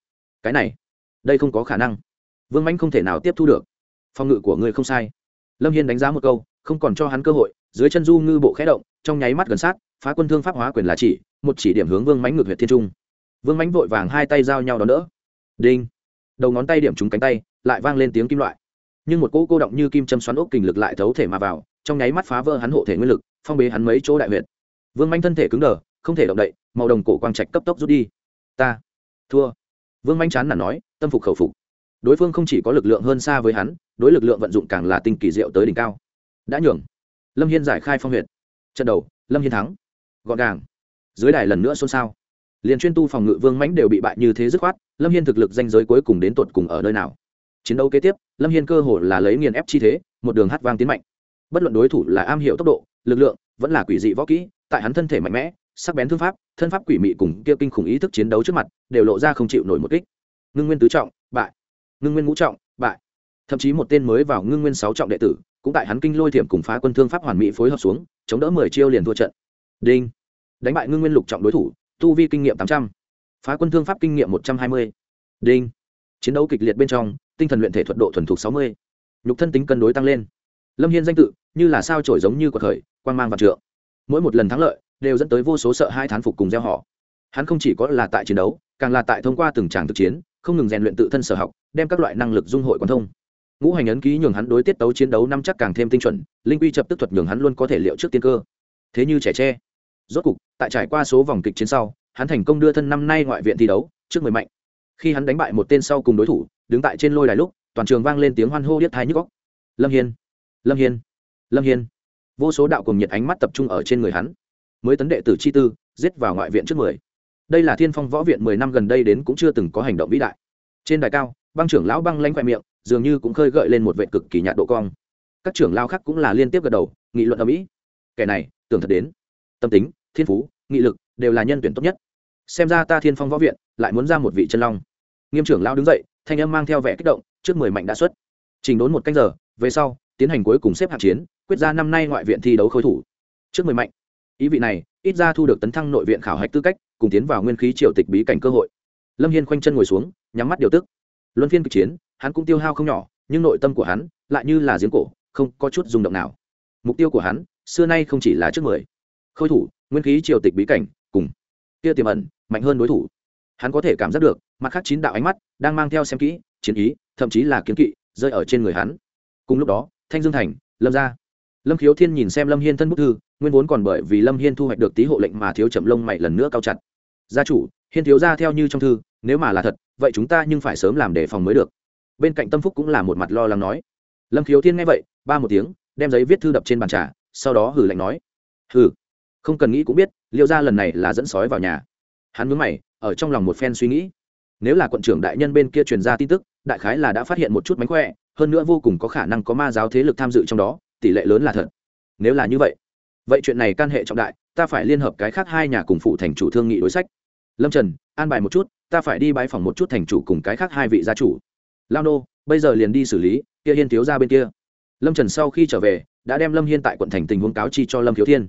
Cái này, đây không có khả năng. Vương manh không thể nào tiếp thu được. Phòng ngự của ngươi không sai. Lâm hiên đánh giá một câu, không còn cho hắn cơ hội, dưới chân du ngư bộ khẽ động, trong nháy mắt gần sát, phá quân thương pháp hóa quyền là chỉ, một chỉ điểm hướng vương mánh ngược huyện thiên trung. Vương mánh vội vàng hai tay giao nhau đón đỡ. Đinh. Đầu ngón tay điểm trúng cánh tay, lại vang lên tiếng kim loại. Nhưng một cỗ cô động như kim châm xoắn ốc kình lực lại thấu thể mà vào, trong nháy mắt phá vỡ hắn hộ thể nguyên lực, phong bế hắn mấy chỗ đại huyệt vương manh thân thể cứng đờ, không thể động đậy, màu đồng cổ quang trạch cấp tốc rút đi. Ta, thua. Vương manh chán là nói, tâm phục khẩu phục. Đối phương không chỉ có lực lượng hơn xa với hắn, đối lực lượng vận dụng càng là tinh kỳ diệu tới đỉnh cao. Đã nhường. Lâm hiên giải khai phong huyệt. Trận đầu, lâm hiên thắng. Gọn gàng. Dưới đài lần nữa xôn xao. Liền chuyên tu phòng ngự vương mãnh đều bị bại như thế dứt khoát, lâm hiên thực lực danh giới cuối cùng đến tột cùng ở nơi nào? Chiến đấu kế tiếp, lâm hiên cơ hồ là lấy nghiền ép chi thế, một đường hát vang tiến mạnh. Bất luận đối thủ là am hiểu tốc độ, lực lượng, vẫn là quỷ dị võ kỹ tại hắn thân thể mạnh mẽ, sắc bén thương pháp, thân pháp quỷ mị cùng kia kinh khủng ý thức chiến đấu trước mặt, đều lộ ra không chịu nổi một kích. Ngưng nguyên tứ trọng, bại. Ngưng nguyên ngũ trọng, bại. Thậm chí một tên mới vào ngưng nguyên sáu trọng đệ tử, cũng tại hắn kinh lôi thiểm cùng phá quân thương pháp hoàn mỹ phối hợp xuống, chống đỡ mười chiêu liền thua trận. Đinh. Đánh bại ngưng nguyên lục trọng đối thủ, tu vi kinh nghiệm tám trăm, phá quân thương pháp kinh nghiệm một trăm hai mươi. Đinh. Chiến đấu kịch liệt bên trong, tinh thần luyện thể thuật độ thuần thục sáu mươi. Nhục thân tính cân đối tăng lên. Lâm hiên danh tự, như là sao trổi giống như cuộc khởi quan mang và trượng mỗi một lần thắng lợi đều dẫn tới vô số sợ hai thán phục cùng gieo họ. Hắn không chỉ có là tại chiến đấu, càng là tại thông qua từng tràng thực chiến, không ngừng rèn luyện tự thân sở học, đem các loại năng lực dung hội quan thông. Ngũ hành ấn ký nhường hắn đối tiết tấu chiến đấu năm chắc càng thêm tinh chuẩn, linh quy chập tức thuật nhường hắn luôn có thể liệu trước tiên cơ. Thế như trẻ tre. Rốt cục, tại trải qua số vòng kịch chiến sau, hắn thành công đưa thân năm nay ngoại viện thi đấu, trước mười mạnh. Khi hắn đánh bại một tên sau cùng đối thủ, đứng tại trên lôi đài lúc, toàn trường vang lên tiếng hoan hô điếc thái nhức góc lâm hiên! Lâm hiên! Lâm hiên! Vô số đạo cùng nhiệt ánh mắt tập trung ở trên người hắn, mới tấn đệ tử chi tư, giết vào ngoại viện trước mười. Đây là thiên phong võ viện mười năm gần đây đến cũng chưa từng có hành động vĩ đại. Trên đài cao, băng trưởng lão băng lanh khoe miệng, dường như cũng khơi gợi lên một vệ cực kỳ nhạt độ cong. Các trưởng lao khác cũng là liên tiếp gật đầu, nghị luận ở mỹ kẻ này, tưởng thật đến. Tâm tính, thiên phú, nghị lực đều là nhân tuyển tốt nhất. Xem ra ta thiên phong võ viện lại muốn ra một vị chân long. Nghiêm trưởng lao đứng dậy, thanh âm mang theo vẻ kích động, trước mười mạnh đã xuất. Trình đốn một canh giờ, về sau, tiến hành cuối cùng xếp hạng chiến quyết ra năm nay ngoại viện thi đấu khối thủ. Trước mười mạnh, ý vị này, ít ra thu được tấn thăng nội viện khảo hạch tư cách, cùng tiến vào nguyên khí triều tịch bí cảnh cơ hội. Lâm hiên khoanh chân ngồi xuống, nhắm mắt điều tức. Luân phiên kịch chiến, hắn cũng tiêu hao không nhỏ, nhưng nội tâm của hắn lại như là giếng cổ, không có chút rung động nào. Mục tiêu của hắn, xưa nay không chỉ là trước mười. Khôi thủ, nguyên khí triều tịch bí cảnh, cùng kia tiềm ẩn, mạnh hơn đối thủ. Hắn có thể cảm giác được, mặt khác chín đạo ánh mắt đang mang theo xem kỹ, chiến ý, thậm chí là kiến kỵ, rơi ở trên người hắn. Cùng lúc đó, thanh dương thành, lâm ra lâm khiếu thiên nhìn xem lâm hiên thân bức thư, nguyên vốn còn bởi vì lâm hiên thu hoạch được tý hộ lệnh mà thiếu chậm lông mày lần nữa cao chặt. Gia chủ, hiên thiếu ra theo như trong thư, nếu mà là thật, vậy chúng ta nhưng phải sớm làm đề phòng mới được. Bên cạnh tâm phúc cũng là một mặt lo lắng nói. Lâm khiếu thiên nghe vậy, ba một tiếng, đem giấy viết thư đập trên bàn trà, sau đó hử lạnh nói. Hử? Không cần nghĩ cũng biết liệu ra lần này là dẫn sói vào nhà. Hắn mướn mày, ở trong lòng một phen suy nghĩ. Nếu là quận trưởng đại nhân bên kia truyền ra tin tức, đại khái là đã phát hiện một chút mánh khỏe, hơn nữa vô cùng có khả năng có ma giáo thế lực tham dự trong đó tỷ lệ lớn là thật. Nếu là như vậy vậy chuyện này can hệ trọng đại, ta phải liên hợp cái khác hai nhà cùng phụ thành chủ thương nghị đối sách. Lâm trần, an bài một chút, ta phải đi bãi phòng một chút thành chủ cùng cái khác hai vị gia chủ. Lao nô, bây giờ liền đi xử lý, kia hiên thiếu ra bên kia. Lâm trần sau khi trở về, đã đem lâm hiên tại quận thành tình huống cáo chi cho lâm thiếu thiên.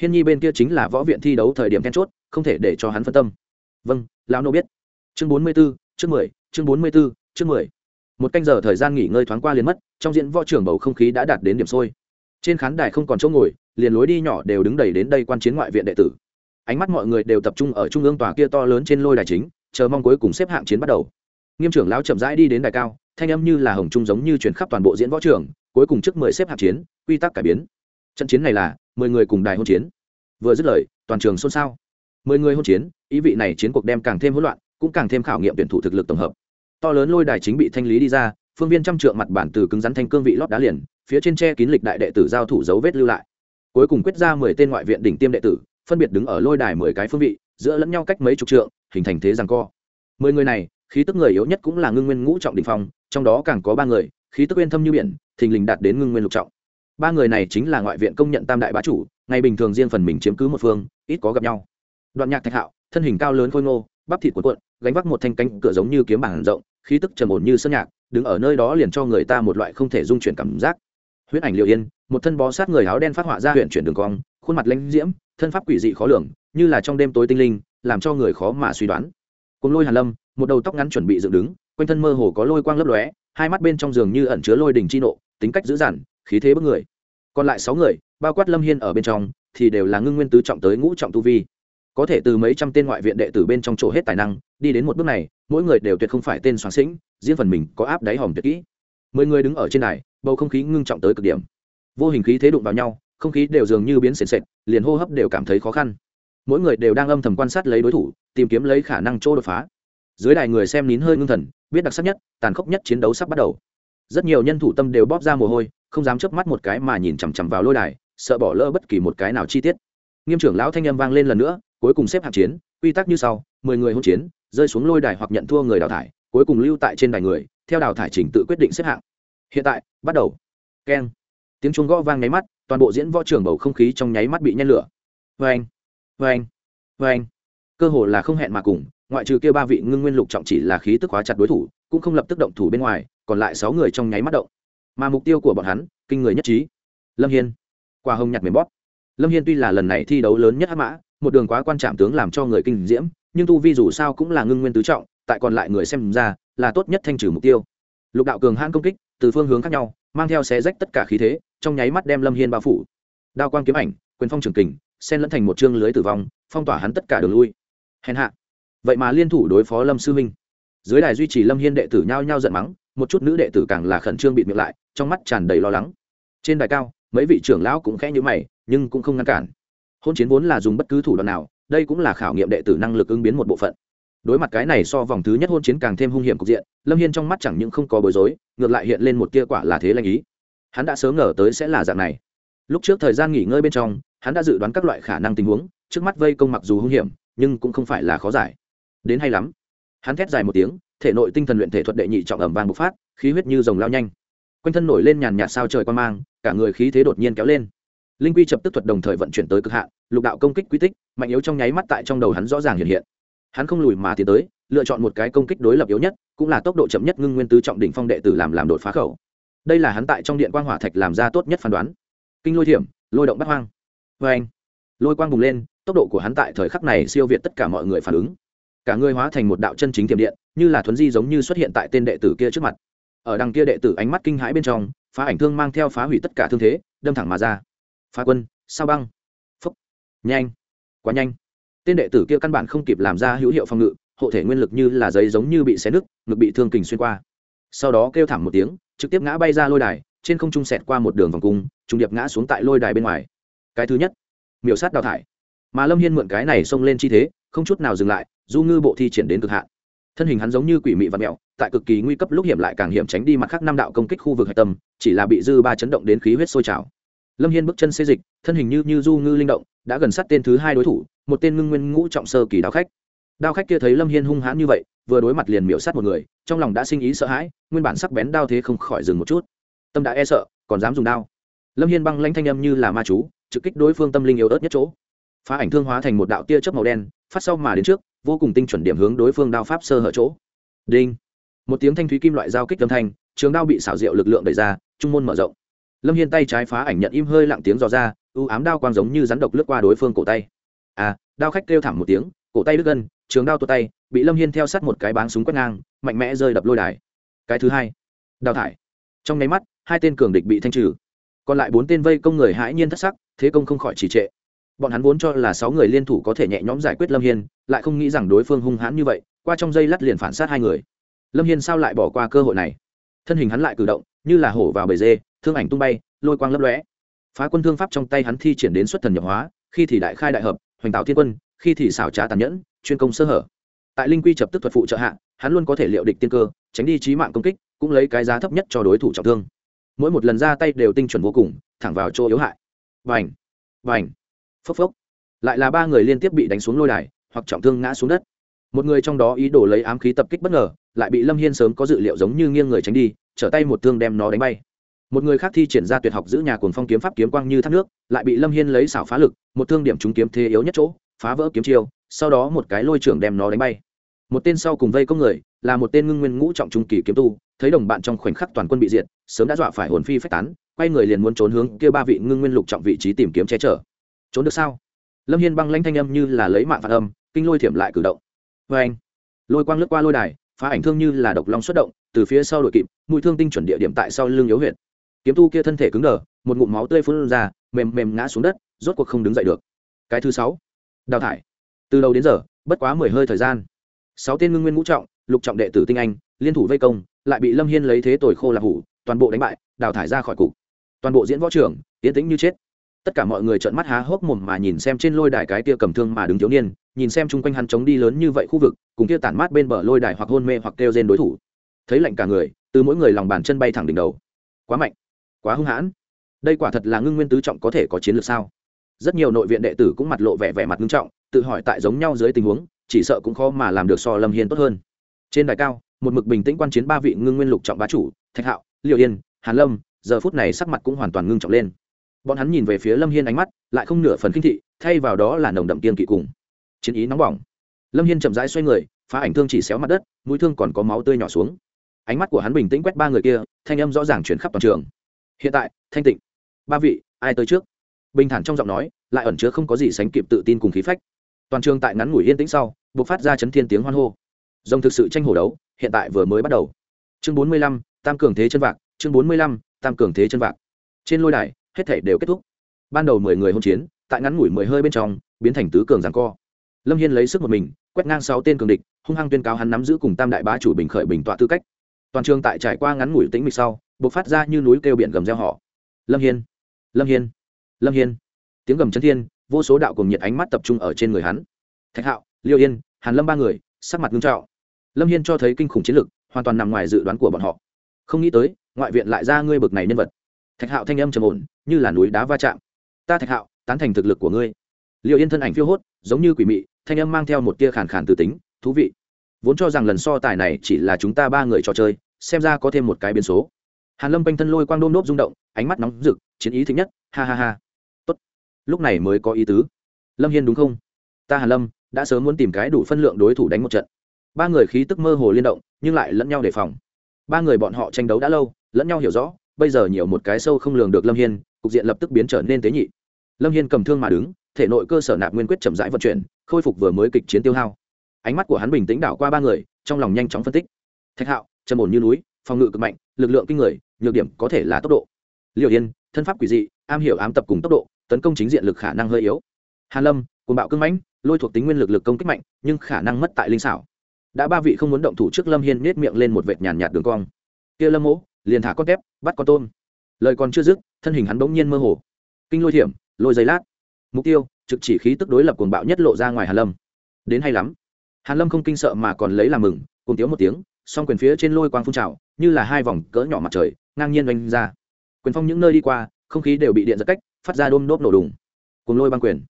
Hiên nhi bên kia chính là võ viện thi đấu thời điểm then chốt, không thể để cho hắn phân tâm. Vâng lão nô biết. Chương bốn mươi b ố chương mười, chương bốn mươi b ố chương mười một canh giờ thời gian nghỉ ngơi thoáng qua liền mất, trong diễn võ trưởng bầu không khí đã đạt đến điểm sôi. Trên khán đài không còn chỗ ngồi, liền lối đi nhỏ đều đứng đầy đến đây quan chiến ngoại viện đệ tử. Ánh mắt mọi người đều tập trung ở trung ương tòa kia to lớn trên lôi đài chính, chờ mong cuối cùng xếp hạng chiến bắt đầu. Nghiêm trưởng lão chậm rãi đi đến đài cao, thanh âm như là hồng trung giống như chuyển khắp toàn bộ diễn võ trường, cuối cùng trước mười xếp hạng chiến, quy tắc cải biến. Trận chiến này là mười người cùng đài hôn chiến. Vừa dứt lời, toàn trường xôn xao. Mười người hôn chiến, ý vị này chiến cuộc đem càng thêm hỗn loạn, cũng càng thêm khảo nghiệm tuyển thủ thực lực tổng hợp to lớn lôi đài chính bị thanh lý đi ra, phương viên trăm trượng mặt bản từ cứng rắn thanh cương vị lót đá liền, phía trên tre kín lịch đại đệ tử giao thủ dấu vết lưu lại. Cuối cùng quyết ra mười tên ngoại viện đỉnh tiêm đệ tử, phân biệt đứng ở lôi đài mười cái phương vị, giữa lẫn nhau cách mấy chục trượng, hình thành thế rằng co. Mười người này, khí tức người yếu nhất cũng là ngưng nguyên ngũ trọng đ ỉ n h phong, trong đó càng có ba người, khí tức uyên thâm như biển, thình lình đạt đến ngưng nguyên lục trọng. Ba người này chính là ngoại viện công nhận tam đại bá chủ, ngày bình thường riêng phần mình chiếm cứ một phương, ít có gặp nhau. Đoạn nhạc thạch hạo, thân hình cao lớn khôi ngô bắp thịt cuộn cuộn, gánh vác một thanh cánh cửa giống như kiếm bảng rộng, khí tức trầm ổn như sơn nhạc, đứng ở nơi đó liền cho người ta một loại không thể dung chuyển cảm giác. Huyết ảnh liệu yên, một thân bó sát người áo đen phát họa ra huyện chuyển đường cong, khuôn mặt lãnh diễm, thân pháp quỷ dị khó lường, như là trong đêm tối tinh linh, làm cho người khó mà suy đoán. Cùng lôi hàn lâm, một đầu tóc ngắn chuẩn bị dựng đứng, quanh thân mơ hồ có lôi quang lấp lóe, hai mắt bên trong giường như ẩn chứa lôi đình chi nộ, tính cách dữ dằn, khí thế bức người. Còn lại sáu người, bao quát lâm hiên ở bên trong, thì đều là ngưng nguyên tứ trọng tới ngũ trọng tu vi có thể từ mấy trăm tên ngoại viện đệ tử bên trong chỗ hết tài năng, đi đến một bước này, mỗi người đều tuyệt không phải tên soạn sĩnh, riêng phần mình có áp đáy hòm tuyệt kỹ. Mười người đứng ở trên này bầu không khí ngưng trọng tới cực điểm. Vô hình khí thế đụng vào nhau, không khí đều dường như biến sền sệt, liền hô hấp đều cảm thấy khó khăn. Mỗi người đều đang âm thầm quan sát lấy đối thủ, tìm kiếm lấy khả năng chỗ đột phá. Dưới đài người xem nín hơi ngưng thần, biết đặc sắc nhất, tàn khốc nhất chiến đấu sắp bắt đầu. Rất nhiều nhân thủ tâm đều bóp ra mồ hôi, không dám chớp mắt một cái mà nhìn chằm chằm vào lôi đài, sợ bỏ lỡ bất kỳ một cái nào chi tiết. Nghiêm trưởng lão thanh âm vang lên lần nữa cuối cùng xếp hạng chiến, quy tắc như sau, mười người hỗn chiến, rơi xuống lôi đài hoặc nhận thua người đào thải, cuối cùng lưu tại trên đài người, theo đào thải trình tự quyết định xếp hạng. Hiện tại, bắt đầu. Keng. Tiếng chuông gõ vang nháy mắt, toàn bộ diễn võ trưởng bầu không khí trong nháy mắt bị nhen lửa. Vê anh vê anh vê anh cơ hồ là không hẹn mà cùng, ngoại trừ kia ba vị ngưng nguyên lục trọng chỉ là khí tức hóa chặt đối thủ, cũng không lập tức động thủ bên ngoài, còn lại sáu người trong nháy mắt động. Mà mục tiêu của bọn hắn, kinh người nhất trí. Lâm hiên. Quả hồng nhặt mềm bóp lâm hiên tuy là lần này thi đấu lớn nhất hắc mã một đường quá quan trạm tướng làm cho người kinh diễm nhưng tu vi dù sao cũng là ngưng nguyên tứ trọng tại còn lại người xem ra là tốt nhất thanh trừ mục tiêu. Lục đạo cường hãn công kích từ phương hướng khác nhau mang theo xé rách tất cả khí thế trong nháy mắt đem lâm hiên bao phủ. Đao quang kiếm ảnh quyền phong trường kình xen lẫn thành một chương lưới tử vong phong tỏa hắn tất cả đường lui. Hèn hạ. Vậy mà liên thủ đối phó lâm sư Minh, dưới đài duy trì lâm hiên đệ tử nhao nhao giận mắng một chút nữ đệ tử càng là khẩn trương bị miệng lại trong mắt tràn đầy lo lắng. Trên đài cao mấy vị trưởng lão cũng khẽ nhữ mày nhưng cũng không ngăn cản. Hôn chiến vốn là dùng bất cứ thủ đoạn nào, đây cũng là khảo nghiệm đệ tử năng lực ứng biến một bộ phận. Đối mặt cái này so vòng thứ nhất hôn chiến càng thêm hung hiểm cục diện, lâm hiên trong mắt chẳng những không có bối rối, ngược lại hiện lên một tia quả là thế lanh ý. Hắn đã sớm ngờ tới sẽ là dạng này. Lúc trước thời gian nghỉ ngơi bên trong, hắn đã dự đoán các loại khả năng tình huống, trước mắt vây công mặc dù hung hiểm, nhưng cũng không phải là khó giải. Đến hay lắm. Hắn thét dài một tiếng, thể nội tinh thần luyện thể thuật đệ nhị trọng ẩm vàng bộc phát, khí huyết như dòng lao nhanh. Quanh thân nổi lên nhàn nhạt sao trời quan mang, cả người khí thế đột nhiên kéo lên linh quy chập tức thuật đồng thời vận chuyển tới cực hạn, lục đạo công kích quy tích, mạnh yếu trong nháy mắt tại trong đầu hắn rõ ràng hiện hiện. Hắn không lùi mà tiến tới, lựa chọn một cái công kích đối lập yếu nhất, cũng là tốc độ chậm nhất ngưng nguyên tứ trọng đỉnh phong đệ tử làm làm đột phá khẩu. Đây là hắn tại trong điện quang hỏa thạch làm ra tốt nhất phán đoán. Kinh lôi thiểm, lôi động bắt hoang. Vê anh lôi quang bùng lên, tốc độ của hắn tại thời khắc này siêu việt tất cả mọi người phản ứng. Cả người hóa thành một đạo chân chính thiểm điện, như là thuấn di giống như xuất hiện tại tên đệ tử kia trước mặt. Ở đằng kia đệ tử ánh mắt kinh hãi bên trong, phá ảnh thương mang theo phá hủy tất cả thương thế, đâm thẳng mà ra phá quân, sao băng? Phúc. Nhanh. Quá nhanh. Tên đệ tử kia căn bản không kịp làm ra hữu hiệu phòng ngự, hộ thể nguyên lực như là giấy giống như bị xé nứt, ngực bị thương kình xuyên qua. Sau đó kêu thảm một tiếng, trực tiếp ngã bay ra lôi đài, trên không trung sẹt qua một đường vòng cung, trùng điệp ngã xuống tại lôi đài bên ngoài. Cái thứ nhất, miểu sát đào thải. Mà lâm hiên mượn cái này xông lên chi thế, không chút nào dừng lại, du ngư bộ thi triển đến cực hạn. Thân hình hắn giống như quỷ mị và mẹo, tại cực kỳ nguy cấp lúc hiểm lại càng hiểm tránh đi mặt khác năm đạo công kích khu vực hạch tâm, chỉ là bị dư ba chấn động đến khí huyết sôi trào lâm hiên bước chân xê dịch, thân hình như như du ngư linh động, đã gần sát tên thứ hai đối thủ, một tên ngưng nguyên ngũ trọng sơ kỳ đao khách. Đao khách kia thấy lâm hiên hung hãn như vậy, vừa đối mặt liền miểu sát một người, trong lòng đã sinh ý sợ hãi, nguyên bản sắc bén đao thế không khỏi dừng một chút. Tâm đã e sợ, còn dám dùng đao. Lâm hiên băng lanh thanh âm như là ma chú, trực kích đối phương tâm linh yếu ớt nhất chỗ. Phá ảnh thương hóa thành một đạo tia chớp màu đen, phát sau mà đến trước, vô cùng tinh chuẩn điểm hướng đối phương đao pháp sơ hở chỗ. Đinh. Một tiếng thanh thúy kim loại giao kích âm thanh, trường đao bị xảo diệu lực lượng đẩy ra, trung môn mở rộng lâm hiên tay trái phá ảnh nhận im hơi lặng tiếng dò ra ưu ám đao quang giống như rắn độc lướt qua đối phương cổ tay. À đao khách kêu thảm một tiếng, cổ tay đứt gân, trường đao tuột tay, bị lâm hiên theo sát một cái báng súng quét ngang, mạnh mẽ rơi đập lôi đài. Cái thứ hai, đào thải. Trong nháy mắt, hai tên cường địch bị thanh trừ. Còn lại bốn tên vây công người hãi nhiên thất sắc, thế công không khỏi trì trệ. Bọn hắn vốn cho là sáu người liên thủ có thể nhẹ nhõm giải quyết lâm hiên, lại không nghĩ rằng đối phương hung hãn như vậy, qua trong dây lắt liền phản sát hai người. Lâm hiên sao lại bỏ qua cơ hội này? Thân hình hắn lại cử động, như là hổ vào bầy dê thương ảnh tung bay, lôi quang lấp lóe. Phá quân thương pháp trong tay hắn thi triển đến xuất thần nhập hóa, khi thì đại khai đại hợp, hoành tạo thiên quân, khi thì xảo trá tàn nhẫn, chuyên công sơ hở. Tại linh quy chập tức thuật phụ trợ hạ, hắn luôn có thể liệu địch tiên cơ, tránh đi trí mạng công kích, cũng lấy cái giá thấp nhất cho đối thủ trọng thương. Mỗi một lần ra tay đều tinh chuẩn vô cùng, thẳng vào chỗ yếu hại. Vành vành phốc phốc! Lại là ba người liên tiếp bị đánh xuống lôi đài, hoặc trọng thương ngã xuống đất. Một người trong đó ý đồ lấy ám khí tập kích bất ngờ, lại bị lâm hiên sớm có dự liệu giống như nghiêng người tránh đi, trở tay một thương đem nó đánh bay một người khác thi triển ra tuyệt học giữ nhà cuồng phong kiếm pháp kiếm quang như thác nước, lại bị lâm hiên lấy xảo phá lực, một thương điểm trúng kiếm thế yếu nhất chỗ, phá vỡ kiếm chiêu, sau đó một cái lôi trưởng đem nó đánh bay. Một tên sau cùng vây công người, là một tên ngưng nguyên ngũ trọng trung kỳ kiếm tu, thấy đồng bạn trong khoảnh khắc toàn quân bị diệt, sớm đã dọa phải hồn phi phách tán, quay người liền muốn trốn hướng kia ba vị ngưng nguyên lục trọng vị trí tìm kiếm che chở. Trốn được sao? Lâm hiên băng lanh thanh âm như là lấy mạng phản âm, kinh lôi thiểm lại cử động. Vê anh, lôi quang lướt qua lôi đài, phá ảnh thương như là độc long xuất động, từ phía sau đội kịp, mũi thương tinh chuẩn địa điểm tại sau lưng yếu huyệt kiếm tu kia thân thể cứng đờ, một ngụm máu tươi phun ra, mềm mềm ngã xuống đất, rốt cuộc không đứng dậy được. Cái thứ sáu, đào thải. Từ đầu đến giờ, bất quá mười hơi thời gian. Sáu tên ngưng nguyên ngũ trọng, lục trọng đệ tử tinh anh, liên thủ vây công, lại bị lâm hiên lấy thế tồi khô là hủ, toàn bộ đánh bại, đào thải ra khỏi cục. Toàn bộ diễn võ trưởng tiến tĩnh như chết. Tất cả mọi người trợn mắt há hốc mồm mà nhìn xem trên lôi đài cái kia cầm thương mà đứng thiếu niên, nhìn xem chung quanh hắn chống đi lớn như vậy khu vực, cùng kia tản mát bên bờ lôi đài hoặc hôn mê hoặc kêu trên đối thủ. Thấy lạnh cả người, từ mỗi người lòng bàn chân bay thẳng đỉnh đầu. Quá mạnh quá hung hãn. Đây quả thật là ngưng nguyên tứ trọng có thể có chiến lược sao? Rất nhiều nội viện đệ tử cũng mặt lộ vẻ vẻ mặt ngưng trọng, tự hỏi tại giống nhau dưới tình huống, chỉ sợ cũng khó mà làm được so lâm hiên tốt hơn. Trên đài cao, một mực bình tĩnh quan chiến ba vị ngưng nguyên lục trọng bá chủ, thạch hạo liệu yên, hàn lâm, giờ phút này sắc mặt cũng hoàn toàn ngưng trọng lên. Bọn hắn nhìn về phía lâm hiên ánh mắt, lại không nửa phần kinh thị, thay vào đó là nồng đậm kiên kỵ cùng. Chiến ý nóng bỏng. Lâm hiên chậm rãi xoay người, phá ảnh thương chỉ xéo mặt đất, mũi thương còn có máu tươi nhỏ xuống. Ánh mắt của hắn bình tĩnh quét ba người kia, thanh âm rõ ràng chuyển khắp toàn trường hiện tại, thanh tịnh, ba vị, ai tới trước? Bình thản trong giọng nói, lại ẩn chứa không có gì sánh kịp tự tin cùng khí phách. Toàn trường tại ngắn ngủi yên tĩnh sau buộc phát ra chấn thiên tiếng hoan hô. Rồng thực sự tranh hổ đấu, hiện tại vừa mới bắt đầu. Chương bốn mươi lăm, tam cường thế chân vạc, chương bốn mươi lăm, tam cường thế chân vạc. Trên lôi đài, hết thể đều kết thúc. Ban đầu mười người hôn chiến, tại ngắn ngủi mười hơi bên trong, biến thành tứ cường giằng co. Lâm hiên lấy sức một mình, quét ngang sáu tên cường địch, hung hăng tuyên cáo hắn nắm giữ cùng tam đại bá chủ bình khởi bình tọa tư cách toàn trường tại trải qua ngắn ngủi tĩnh mịch sau buộc phát ra như núi kêu biển gầm reo họ lâm hiên lâm hiên lâm hiên. Tiếng gầm chân thiên, vô số đạo cùng nhiệt ánh mắt tập trung ở trên người hắn. Thạch hạo, liêu yên, hàn lâm ba người, sắc mặt ngưng trọng. Lâm hiên cho thấy kinh khủng chiến lực, hoàn toàn nằm ngoài dự đoán của bọn họ. Không nghĩ tới, ngoại viện lại ra ngươi bực này nhân vật. Thạch hạo thanh âm trầm ổn, như là núi đá va chạm. Ta thạch hạo, tán thành thực lực của ngươi. Liệu yên thân ảnh phiêu hốt, giống như quỷ mị, thanh âm mang theo một tia khàn khàn từ tính, thú vị vốn cho rằng lần so tài này chỉ là chúng ta ba người trò chơi, xem ra có thêm một cái biến số. Hàn lâm quanh thân lôi quang đôm nốt rung động, ánh mắt nóng rực, chiến ý thích nhất, ha ha ha. Tốt, lúc này mới có ý tứ. Lâm hiên đúng không? Ta hàn lâm, đã sớm muốn tìm cái đủ phân lượng đối thủ đánh một trận. Ba người khí tức mơ hồ liên động, nhưng lại lẫn nhau đề phòng. Ba người bọn họ tranh đấu đã lâu, lẫn nhau hiểu rõ, bây giờ nhiều một cái sâu không lường được lâm hiên, cục diện lập tức biến trở nên tế nhị. Lâm hiên cầm thương mà đứng, thể nội cơ sở nạp nguyên quyết chậm rãi vận chuyển, khôi phục vừa mới kịch chiến tiêu hao ánh mắt của hắn bình tĩnh đảo qua ba người, trong lòng nhanh chóng phân tích. Thạch hạo, trầm ổn như núi, phòng ngự cực mạnh, lực lượng kinh người, nhược điểm có thể là tốc độ. Liệu yên, thân pháp quỷ dị, am hiểu ám tập cùng tốc độ, tấn công chính diện lực khả năng hơi yếu. Hàn lâm, cuồng bạo cưng mãnh, lôi thuộc tính nguyên lực lực công kích mạnh, nhưng khả năng mất tại linh xảo. Đã ba vị không muốn động thủ trước lâm hiên nết miệng lên một vệt nhàn nhạt đường cong. Kia lâm mỗ, liền thả con tép, bắt con tôm. Lời còn chưa dứt, thân hình hắn bỗng nhiên mơ hồ. Kinh lôi thiểm, lôi giấy lát. Mục tiêu, trực chỉ khí tức đối lập cuồng bạo nhất lộ ra ngoài hàn lâm. Đến hay lắm hàn lâm không kinh sợ mà còn lấy làm mừng, cùng tiếng một tiếng, song quyền phía trên lôi quang phun trào, như là hai vòng cỡ nhỏ mặt trời, ngang nhiên oanh ra. Quyền phong những nơi đi qua, không khí đều bị điện giật cách, phát ra đôm đốp nổ đùng. Cùng lôi băng quyền.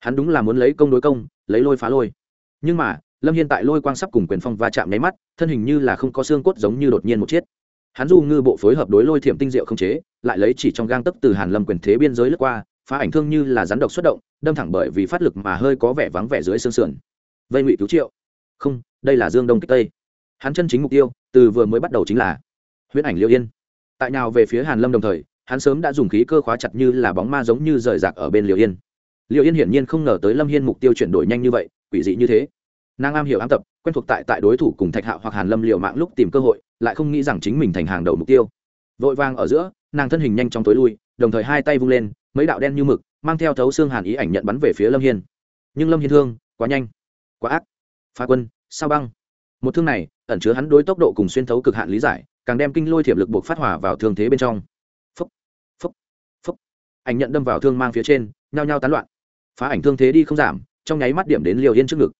Hắn đúng là muốn lấy công đối công, lấy lôi phá lôi. Nhưng mà, lâm hiên tại lôi quang sắp cùng quyền phong va chạm nháy mắt, thân hình như là không có xương cốt giống như đột nhiên một chết. hắn du ngư bộ phối hợp đối lôi thiểm tinh diệu không chế, lại lấy chỉ trong gang tấc từ hàn lâm quyền thế biên giới lướt qua, phá ảnh thương như là rắn độc xuất động, đâm thẳng bởi vì phát lực mà hơi có vẻ vắng vẻ dưới xương sườn. Vây ngụy cứu triệu không, đây là dương đông kích tây. Hắn chân chính mục tiêu, từ vừa mới bắt đầu chính là huyễn ảnh liêu yên. Tại nào về phía hàn lâm đồng thời, hắn sớm đã dùng khí cơ khóa chặt như là bóng ma giống như rời rạc ở bên liêu yên. Liêu yên hiển nhiên không ngờ tới lâm hiên mục tiêu chuyển đổi nhanh như vậy, quỷ dị như thế. Nàng am hiểu ám tập, quen thuộc tại tại đối thủ cùng thạch hạo hoặc hàn lâm liều mạng lúc tìm cơ hội, lại không nghĩ rằng chính mình thành hàng đầu mục tiêu. Vội vàng ở giữa, nàng thân hình nhanh trong tối lui, đồng thời hai tay vung lên, mấy đạo đen như mực, mang theo thấu xương hàn ý ảnh nhận bắn về phía lâm hiên. Nhưng lâm hiên thương, quá nhanh, quá ác phá quân, sao băng? Một thương này, ẩn chứa hắn đối tốc độ cùng xuyên thấu cực hạn lý giải, càng đem kinh lôi thiểm lực buộc phát hỏa vào thương thế bên trong. Phúc. ảnh nhận đâm vào thương mang phía trên, nhao nhao tán loạn. Phá ảnh thương thế đi không giảm, trong nháy mắt điểm đến liều yên trước ngực.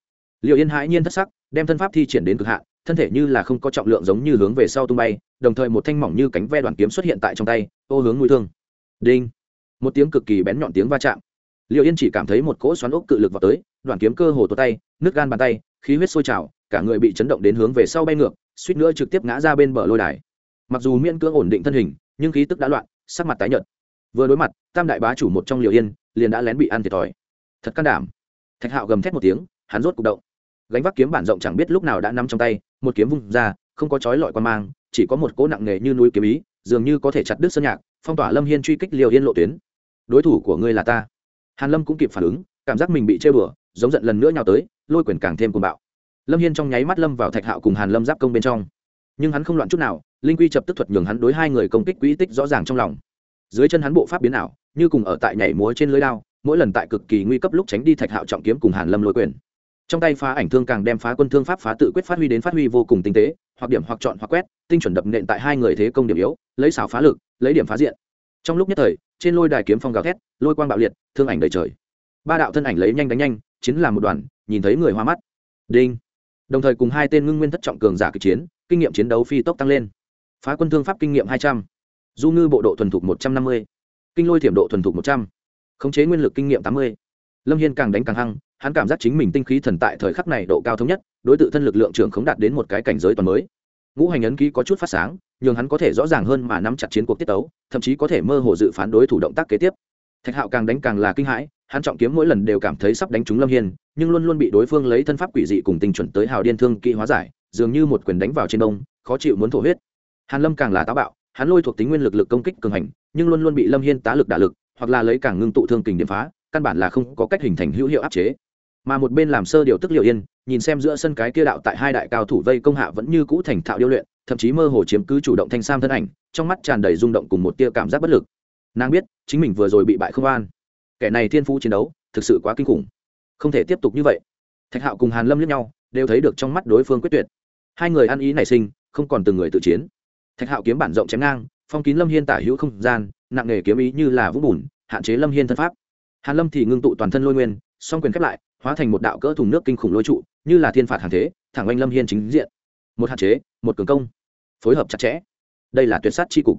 Liều yên hãi nhiên thất sắc, đem thân pháp thi triển đến cực hạn, thân thể như là không có trọng lượng giống như hướng về sau tung bay, đồng thời một thanh mỏng như cánh ve đoàn kiếm xuất hiện tại trong tay, ô hướng mũi thương. Đinh. Một tiếng cực kỳ bén nhọn tiếng va chạm. Liệu yên chỉ cảm thấy một cỗ xoắn ốc cự lực vào tới, đoàn kiếm cơ hồ tuột tay nước gan bàn tay khí huyết sôi trào, cả người bị chấn động đến hướng về sau bay ngược, suýt nữa trực tiếp ngã ra bên bờ lôi đài. Mặc dù miễn cưỡng ổn định thân hình, nhưng khí tức đã loạn, sắc mặt tái nhợt. Vừa đối mặt, tam đại bá chủ một trong liều yên, liền đã lén bị ăn thiệt thòi. Thật can đảm. Thạch hạo gầm thét một tiếng, hắn rốt cục động. Gánh vác kiếm bản rộng chẳng biết lúc nào đã nắm trong tay, một kiếm vung ra, không có chói lọi quan mang, chỉ có một cỗ nặng nề như núi kiếm ý, dường như có thể chặt đứt sơn nhạc, phong tỏa lâm hiên truy kích liều yên lộ tuyến. Đối thủ của ngươi là ta. Hàn lâm cũng kịp phản ứng, cảm giác mình bị chơi bừa giống giận lần nữa nhào tới lôi quyền càng thêm cuồng bạo. Lâm hiên trong nháy mắt lâm vào thạch hạo cùng hàn lâm giáp công bên trong. Nhưng hắn không loạn chút nào, linh quy chập tức thuật nhường hắn đối hai người công kích quỹ tích rõ ràng trong lòng. Dưới chân hắn bộ pháp biến ảo, như cùng ở tại nhảy múa trên lưới đao, mỗi lần tại cực kỳ nguy cấp lúc tránh đi thạch hạo trọng kiếm cùng hàn lâm lôi quyền. Trong tay phá ảnh thương càng đem phá quân thương pháp phá tự quyết phát huy đến phát huy vô cùng tinh tế, hoặc điểm hoặc chọn hoặc quét, tinh chuẩn đập nện tại hai người thế công điểm yếu, lấy xảo phá lực, lấy điểm phá diện. Trong lúc nhất thời, trên lôi đài kiếm phong gào thét, lôi quang bạo liệt, thương ảnh đầy trời. Ba đạo thân ảnh lấy nhanh đánh nhanh, chiến làm một đoàn nhìn thấy người hoa mắt. Đinh. Đồng thời cùng hai tên ngưng nguyên thất trọng cường giả kịch chiến, kinh nghiệm chiến đấu phi tốc tăng lên. Phá quân thương pháp kinh nghiệm hai trăm. Du ngư bộ độ thuần thục một trăm năm mươi. Kinh lôi thiểm độ thuần thục một trăm. Khống chế nguyên lực kinh nghiệm tám mươi. Lâm hiên càng đánh càng hăng, hắn cảm giác chính mình tinh khí thần tại thời khắc này độ cao thống nhất, đối tượng thân lực lượng trưởng khống đạt đến một cái cảnh giới toàn mới. Ngũ hành ấn ký có chút phát sáng, nhường hắn có thể rõ ràng hơn mà nắm chặt chiến cuộc tiết tấu, thậm chí có thể mơ hồ dự phán đối thủ động tác kế tiếp thạch hạo càng đánh càng là kinh hãi, hắn trọng kiếm mỗi lần đều cảm thấy sắp đánh trúng lâm hiên, nhưng luôn luôn bị đối phương lấy thân pháp quỷ dị cùng tình chuẩn tới hào điên thương kỹ hóa giải, dường như một quyền đánh vào trên đông, khó chịu muốn thổ huyết. Hàn lâm càng là táo bạo, hắn lôi thuộc tính nguyên lực lực công kích cường hành, nhưng luôn luôn bị lâm hiên tá lực đả lực, hoặc là lấy càng ngưng tụ thương kình điểm phá, căn bản là không có cách hình thành hữu hiệu áp chế. Mà một bên làm sơ điều tức liệu yên, nhìn xem giữa sân cái kia đạo tại hai đại cao thủ vây công hạ vẫn như cũ thành thạo điêu luyện, thậm chí mơ hồ chiếm cứ chủ động thanh sam thân ảnh, trong mắt tràn đầy rung động cùng một tia cảm giác bất lực nàng biết, chính mình vừa rồi bị bại không an. Kẻ này thiên phú chiến đấu, thực sự quá kinh khủng. Không thể tiếp tục như vậy. Thạch hạo cùng hàn lâm lẫn nhau, đều thấy được trong mắt đối phương quyết tuyệt. Hai người ăn ý nảy sinh, không còn từng người tự chiến. Thạch hạo kiếm bản rộng chém ngang, phong kín lâm hiên tả hữu không gian, nặng nghề kiếm ý như là vũng bùn, hạn chế lâm hiên thân pháp. Hàn lâm thì ngưng tụ toàn thân lôi nguyên, song quyền khép lại, hóa thành một đạo cỡ thùng nước kinh khủng lôi trụ, như là thiên phạt hàng thế, thẳng oanh lâm hiên chính diện. Một hạn chế, một cường công, phối hợp chặt chẽ. Đây là tuyệt sát chi cục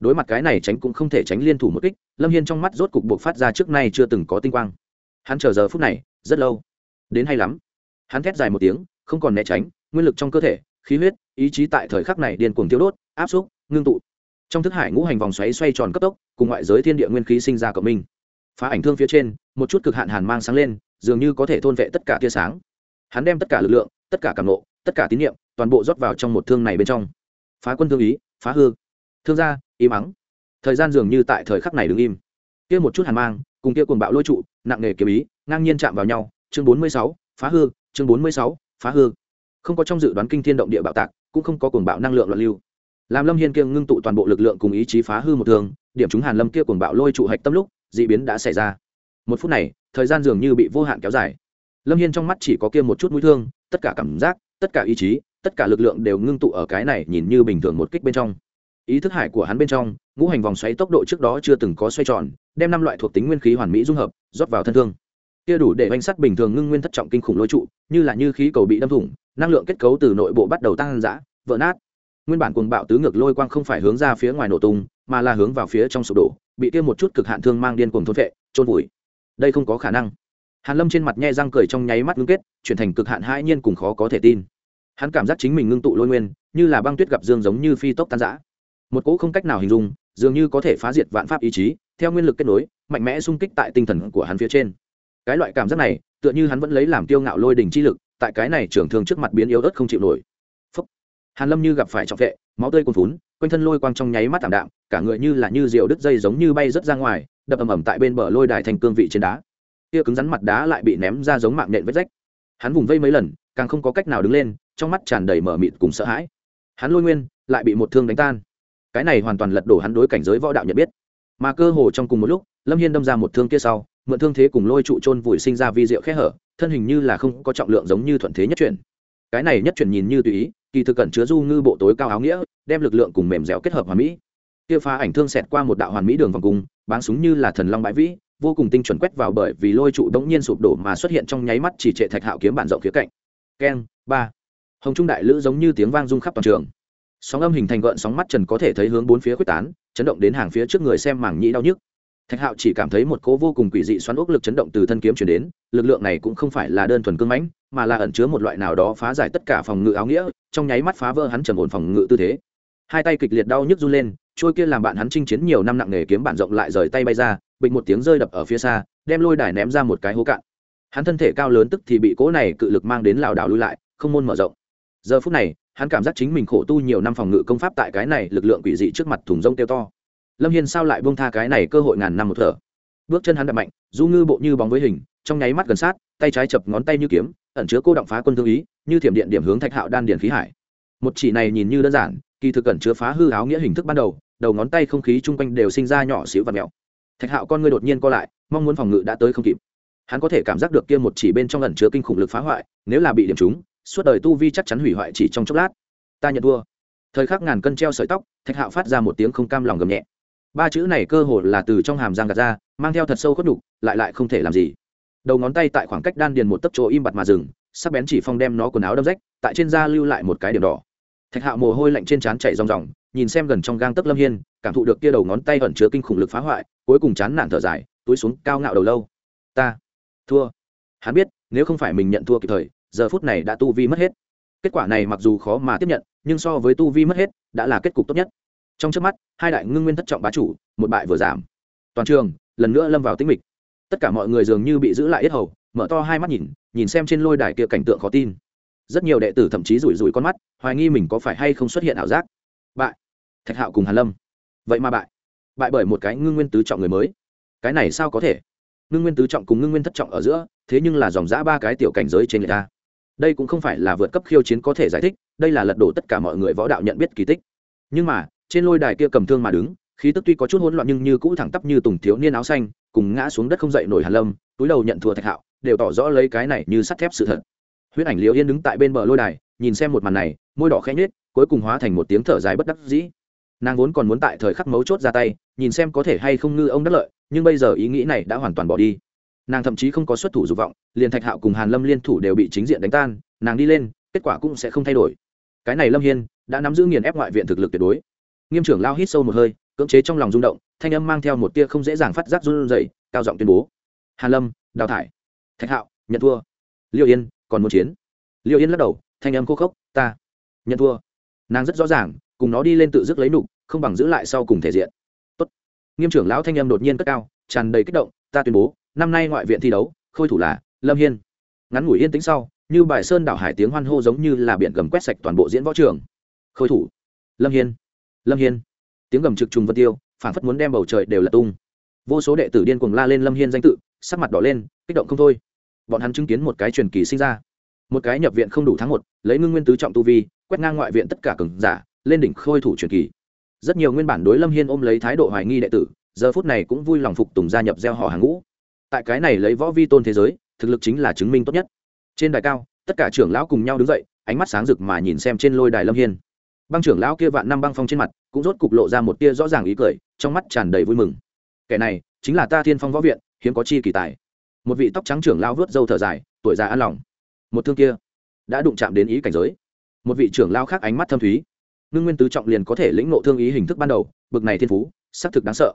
đối mặt cái này tránh cũng không thể tránh liên thủ một kích, lâm hiên trong mắt rốt cục buộc phát ra trước nay chưa từng có tinh quang. Hắn chờ giờ phút này, rất lâu. Đến hay lắm. Hắn thét dài một tiếng, không còn né tránh, nguyên lực trong cơ thể, khí huyết, ý chí tại thời khắc này điên cuồng tiêu đốt, áp xúc, ngưng tụ. Trong thức hải ngũ hành vòng xoáy xoay tròn cấp tốc, cùng ngoại giới thiên địa nguyên khí sinh ra cộng minh. Phá ảnh thương phía trên, một chút cực hạn hàn mang sáng lên, dường như có thể thôn vệ tất cả tia sáng. Hắn đem tất cả lực lượng, tất cả cảm nộ, tất cả tín nhiệm toàn bộ rót vào trong một thương này bên trong. Phá quân thương ý, phá hư thương gia im ắng thời gian dường như tại thời khắc này đứng im. Kia một chút hàn mang, cùng kia cuồng bạo lôi trụ, nặng nề kiếm ý, ngang nhiên chạm vào nhau. Chương bốn mươi sáu, phá hư. Chương bốn mươi sáu, phá hư. Không có trong dự đoán kinh thiên động địa bạo tạc, cũng không có cuồng bạo năng lượng loạn lưu. Làm lâm hiên kia ngưng tụ toàn bộ lực lượng cùng ý chí phá hư một thường điểm chúng hàn lâm kia cuồng bạo lôi trụ hạch tâm lúc d ị biến đã xảy ra. Một phút này, thời gian dường như bị vô hạn kéo dài. Lâm hiên trong mắt chỉ có kia một chút mũi thương, tất cả cảm giác, tất cả ý chí, tất cả lực lượng đều ngưng tụ ở cái này nhìn như bình thường một kích bên trong ý thức hải của hắn bên trong, ngũ hành vòng xoáy tốc độ trước đó chưa từng có xoay tròn, đem năm loại thuộc tính nguyên khí hoàn mỹ dung hợp, rót vào thân thương. Kia đủ để oanh sắt bình thường ngưng nguyên thất trọng kinh khủng lôi trụ, như là như khí cầu bị đâm thủng, năng lượng kết cấu từ nội bộ bắt đầu tăng giã vỡ nát. Nguyên bản cuồng bạo tứ ngược lôi quang không phải hướng ra phía ngoài nổ tung, mà là hướng vào phía trong sụp đổ, bị kia một chút cực hạn thương mang điên cuồng thôn vệ trôn vùi. Đây không có khả năng. Hàn lâm trên mặt nhe răng cười trong nháy mắt ngưng kết, chuyển thành cực hạn hãi nhiên cùng khó có thể tin. Hắn cảm giác chính mình ngưng tụ lôi nguyên, như là băng tuyết gặp dương giống như phi tốc tan rã một cỗ không cách nào hình dung, dường như có thể phá diệt vạn pháp ý chí, theo nguyên lực kết nối, mạnh mẽ xung kích tại tinh thần của hắn phía trên. Cái loại cảm giác này, tựa như hắn vẫn lấy làm tiêu ngạo lôi đỉnh chi lực, tại cái này trưởng thường trước mặt biến yếu ớt không chịu nổi. Phúc. hàn lâm như gặp phải trọng vệ, máu tươi cuồn phún quanh thân lôi quang trong nháy mắt tạm đạm, cả người như là như diều đứt dây giống như bay rất ra ngoài, đập ầm ầm tại bên bờ lôi đài thành cương vị trên đá. Kia cứng rắn mặt đá lại bị ném ra giống mạng nện vết rách. Hắn vùng vây mấy lần, càng không có cách nào đứng lên, trong mắt tràn đầy mở mịt cùng sợ hãi. Hắn lôi nguyên, lại bị một thương đánh tan cái này hoàn toàn lật đổ hắn đối cảnh giới võ đạo nhận biết. Mà cơ hồ trong cùng một lúc, lâm hiên đâm ra một thương kia sau, mượn thương thế cùng lôi trụ trôn vùi sinh ra vi diệu khẽ hở, thân hình như là không có trọng lượng giống như thuận thế nhất chuyển. Cái này nhất chuyển nhìn như tùy ý, kỳ thực cẩn chứa du ngư bộ tối cao áo nghĩa, đem lực lượng cùng mềm dẻo kết hợp hoàn mỹ. Kia phá ảnh thương xẹt qua một đạo hoàn mỹ đường vòng cung, báng súng như là thần long bãi vĩ, vô cùng tinh chuẩn quét vào bởi vì lôi trụ đống nhiên sụp đổ mà xuất hiện trong nháy mắt chỉ trệ thạch hạo kiếm bản rộng khía cạnh. Keng, ba. Hồng trung đại lữ giống như tiếng vang rung khắp toàn trường sóng âm hình thành gợn sóng mắt trần có thể thấy hướng bốn phía quyết tán, chấn động đến hàng phía trước người xem mảng nhĩ đau nhức. Thạch hạo chỉ cảm thấy một cố vô cùng quỷ dị xoắn ốc lực chấn động từ thân kiếm chuyển đến, lực lượng này cũng không phải là đơn thuần cưng mãnh, mà là ẩn chứa một loại nào đó phá giải tất cả phòng ngự áo nghĩa, trong nháy mắt phá vỡ hắn trầm ổn phòng ngự tư thế. Hai tay kịch liệt đau nhức run lên, trôi kia làm bạn hắn chinh chiến nhiều năm nặng nghề kiếm bản rộng lại rời tay bay ra, bịch một tiếng rơi đập ở phía xa, đem lôi đài ném ra một cái hố cạn. Hắn thân thể cao lớn tức thì bị cỗ này cự lực mang đến lảo đảo lui lại, không môn mở rộng. Giờ phút này hắn cảm giác chính mình khổ tu nhiều năm phòng ngự công pháp tại cái này lực lượng quỷ dị trước mặt thùng rông tiêu to. Lâm hiên sao lại bông tha cái này cơ hội ngàn năm một thở? Bước chân hắn đập mạnh, du ngư bộ như bóng với hình, trong nháy mắt gần sát, tay trái chập ngón tay như kiếm, ẩn chứa cô động phá quân thương ý, như thiểm điện điểm hướng thạch hạo đan điền khí hải. Một chỉ này nhìn như đơn giản, kỳ thực ẩn chứa phá hư áo nghĩa hình thức ban đầu đầu ngón tay không khí chung quanh đều sinh ra nhỏ xíu và mèo thạch hạo con ngươi đột nhiên co lại, mong muốn phòng ngự đã tới không kịp. Hắn có thể cảm giác được kia một chỉ bên trong ẩn chứa kinh khủng lực phá hoại, nếu là bị điểm trúng suốt đời tu vi chắc chắn hủy hoại chỉ trong chốc lát. Ta nhận thua. Thời khắc ngàn cân treo sợi tóc thạch hạo phát ra một tiếng không cam lòng gầm nhẹ. Ba chữ này cơ hồ là từ trong hàm giang gạt ra mang theo thật sâu khuất đủ, lại lại không thể làm gì. Đầu ngón tay tại khoảng cách đan điền một tấc chỗ im bặt mà dừng sắc bén chỉ phong đem nó quần áo đâm rách tại trên da lưu lại một cái điểm đỏ. Thạch hạo mồ hôi lạnh trên trán chảy ròng ròng nhìn xem gần trong gang tấc lâm hiên cảm thụ được kia đầu ngón tay ẩn chứa kinh khủng lực phá hoại cuối cùng chán nản thở dài túi xuống cao ngạo đầu lâu. Ta thua. Hắn biết nếu không phải mình nhận thua kịp thời giờ phút này đã tu vi mất hết. Kết quả này mặc dù khó mà tiếp nhận, nhưng so với tu vi mất hết, đã là kết cục tốt nhất. Trong trước mắt, hai đại ngưng nguyên thất trọng bá chủ, một bại vừa giảm. Toàn trường, lần nữa lâm vào tĩnh mịch. Tất cả mọi người dường như bị giữ lại yết hầu, mở to hai mắt nhìn nhìn xem trên lôi đài kia cảnh tượng khó tin. Rất nhiều đệ tử thậm chí rủi rủi con mắt, hoài nghi mình có phải hay không xuất hiện ảo giác. Bại. Thạch hạo cùng hàn lâm. Vậy mà bại. Bại bởi một cái ngưng nguyên tứ trọng người mới. Cái này sao có thể? Ngưng nguyên tứ trọng cùng ngưng nguyên thất trọng ở giữa, thế nhưng là dòng giã ba cái tiểu cảnh giới trên người ta đây cũng không phải là vượt cấp khiêu chiến có thể giải thích, đây là lật đổ tất cả mọi người võ đạo nhận biết kỳ tích. Nhưng mà, trên lôi đài kia cầm thương mà đứng, khí tức tuy có chút hỗn loạn nhưng như cũ thẳng tắp như tùng thiếu niên áo xanh, cùng ngã xuống đất không dậy nổi hàn lâm, túi đầu nhận thua thạch hạo, đều tỏ rõ lấy cái này như sắt thép sự thật. Huyết ảnh liễu yên đứng tại bên bờ lôi đài, nhìn xem một màn này, môi đỏ khẽ nhếch, cuối cùng hóa thành một tiếng thở dài bất đắc dĩ. Nàng vốn còn muốn tại thời khắc mấu chốt ra tay, nhìn xem có thể hay không ngư ông đắc lợi, nhưng bây giờ ý nghĩ này đã hoàn toàn bỏ đi nàng thậm chí không có xuất thủ dục vọng, liền thạch hạo cùng hàn lâm liên thủ đều bị chính diện đánh tan, nàng đi lên, kết quả cũng sẽ không thay đổi. Cái này lâm hiên đã nắm giữ nghiền ép ngoại viện thực lực tuyệt đối. Nghiêm trưởng lao hít sâu một hơi, cưỡng chế trong lòng rung động, thanh âm mang theo một tia không dễ dàng phát giác run rẩy, cao giọng tuyên bố. Hàn lâm, đào thải. Thạch hạo, nhận thua. Liệu yên, còn một chiến. Liệu yên lắc đầu, thanh âm khô khốc, ta, nhận thua. Nàng rất rõ ràng, cùng nó đi lên tự dứt lấy nụ, không bằng giữ lại sau cùng thể diện. Tốt. nghiêm trưởng lão thanh âm đột nhiên cất cao, tràn đầy kích động, ta tuyên bố năm nay ngoại viện thi đấu, khôi thủ là lâm hiên. Ngắn ngủi yên tĩnh sau, như bài sơn đảo hải tiếng hoan hô giống như là biển gầm quét sạch toàn bộ diễn võ trường. Khôi thủ, lâm hiên lâm hiên. Tiếng gầm trực trùng vân tiêu phản phất muốn đem bầu trời đều là tung. Vô số đệ tử điên cuồng la lên lâm hiên danh tự, sắc mặt đỏ lên, kích động không thôi. Bọn hắn chứng kiến một cái truyền kỳ sinh ra. Một cái nhập viện không đủ tháng một, lấy ngưng nguyên tứ trọng tu vi, quét ngang ngoại viện tất cả cường giả, lên đỉnh khôi thủ truyền kỳ. Rất nhiều nguyên bản đối lâm hiên ôm lấy thái độ hoài nghi đệ tử, giờ phút này cũng vui lòng phục tùng gia nhập gieo họ hàng ngũ tại cái này lấy võ vi tôn thế giới, thực lực chính là chứng minh tốt nhất. Trên đài cao, tất cả trưởng lão cùng nhau đứng dậy, ánh mắt sáng rực mà nhìn xem trên lôi đài lâm hiên. Băng trưởng lão kia vạn năm băng phong trên mặt, cũng rốt cục lộ ra một tia rõ ràng ý cười, trong mắt tràn đầy vui mừng. Kẻ này, chính là ta thiên phong võ viện, hiếm có chi kỳ tài. Một vị tóc trắng trưởng lão vớt dâu thở dài, tuổi già an lòng. Một thương kia, đã đụng chạm đến ý cảnh giới. Một vị trưởng lão khác ánh mắt thâm thúy. Ngưng nguyên tứ trọng liền có thể lĩnh nộ thương ý hình thức ban đầu, bực này thiên phú, xác thực đáng sợ.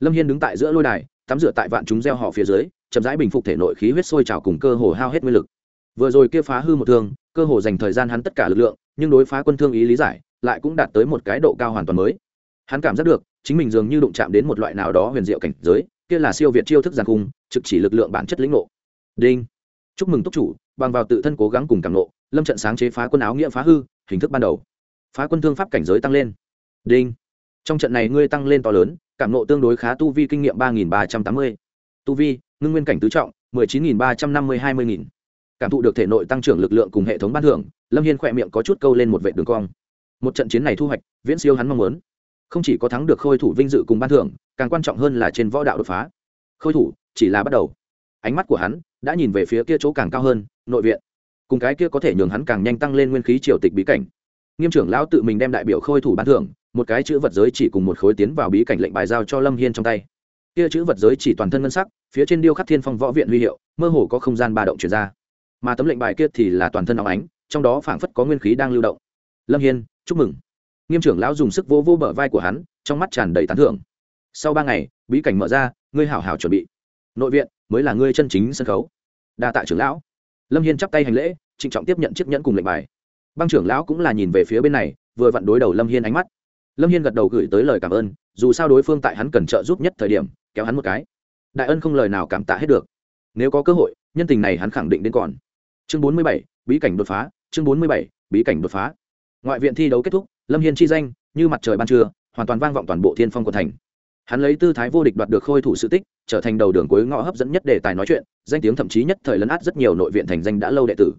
Lâm hiên đứng tại giữa lôi đài tắm rửa tại vạn chúng gieo họ phía dưới, chậm rãi bình phục thể nội khí huyết sôi trào cùng cơ hồ hao hết nguyên lực. Vừa rồi kia phá hư một thương, cơ hồ dành thời gian hắn tất cả lực lượng, nhưng đối phá quân thương ý lý giải, lại cũng đạt tới một cái độ cao hoàn toàn mới. Hắn cảm giác được, chính mình dường như đụng chạm đến một loại nào đó huyền diệu cảnh giới, kia là siêu việt chiêu thức giàn cung, trực chỉ lực lượng bản chất lĩnh ngộ. Đinh. Chúc mừng túc chủ, bằng vào tự thân cố gắng cùng cảm ngộ, lâm trận sáng chế phá quân áo nghĩa phá hư, hình thức ban đầu. Phá quân thương pháp cảnh giới tăng lên. Đinh. Trong trận này ngươi tăng lên to lớn cảm nộ tương đối khá tu vi kinh nghiệm ba nghìn ba trăm tám mươi. Tu vi, ngưng nguyên cảnh tứ trọng, mười chín nghìn ba trăm năm mươi hai mươi nghìn. Cảm thụ được thể nội tăng trưởng lực lượng cùng hệ thống ban thưởng, lâm hiên khỏe miệng có chút câu lên một vệ đường cong. Một trận chiến này thu hoạch, viễn siêu hắn mong muốn. Không chỉ có thắng được khôi thủ vinh dự cùng ban thưởng, càng quan trọng hơn là trên võ đạo đột phá. Khôi thủ, chỉ là bắt đầu. Ánh mắt của hắn đã nhìn về phía kia chỗ càng cao hơn, nội viện. Cùng cái kia có thể nhường hắn càng nhanh tăng lên nguyên khí triều tịch bí cảnh. Nghiêm trưởng lão tự mình đem đại biểu khôi thủ ban thưởng một cái chữ vật giới chỉ cùng một khối tiến vào bí cảnh lệnh bài giao cho lâm hiên trong tay. Kia chữ vật giới chỉ toàn thân ngân sắc, phía trên điêu khắc thiên phong võ viện huy hiệu, mơ hồ có không gian ba động chuyển ra. Mà tấm lệnh bài kia thì là toàn thân óng ánh, trong đó phảng phất có nguyên khí đang lưu động. Lâm hiên, chúc mừng. Nghiêm trưởng lão dùng sức vô vô bờ vai của hắn, trong mắt tràn đầy tán thưởng. Sau ba ngày, bí cảnh mở ra, ngươi hảo hảo chuẩn bị. Nội viện mới là ngươi chân chính sân khấu. Đa tạ trưởng lão. Lâm hiên chắp tay hành lễ, trịnh trọng tiếp nhận chiếc nhẫn cùng lệnh bài. Băng trưởng lão cũng là nhìn về phía bên này, vừa vặn đối đầu lâm hiên ánh mắt lâm hiên gật đầu gửi tới lời cảm ơn, dù sao đối phương tại hắn cần trợ giúp nhất thời điểm, kéo hắn một cái. Đại ân không lời nào cảm tạ hết được. Nếu có cơ hội, nhân tình này hắn khẳng định đến còn. Chương bốn mươi bảy, bí cảnh đột phá, chương bốn mươi bảy, bí cảnh đột phá. Ngoại viện thi đấu kết thúc, lâm hiên chi danh, như mặt trời ban trưa, hoàn toàn vang vọng toàn bộ thiên phong của thành. Hắn lấy tư thái vô địch đoạt được khôi thủ sự tích, trở thành đầu đường cuối ngõ hấp dẫn nhất đề tài nói chuyện, danh tiếng thậm chí nhất thời lấn át rất nhiều nội viện thành danh đã lâu đệ tử.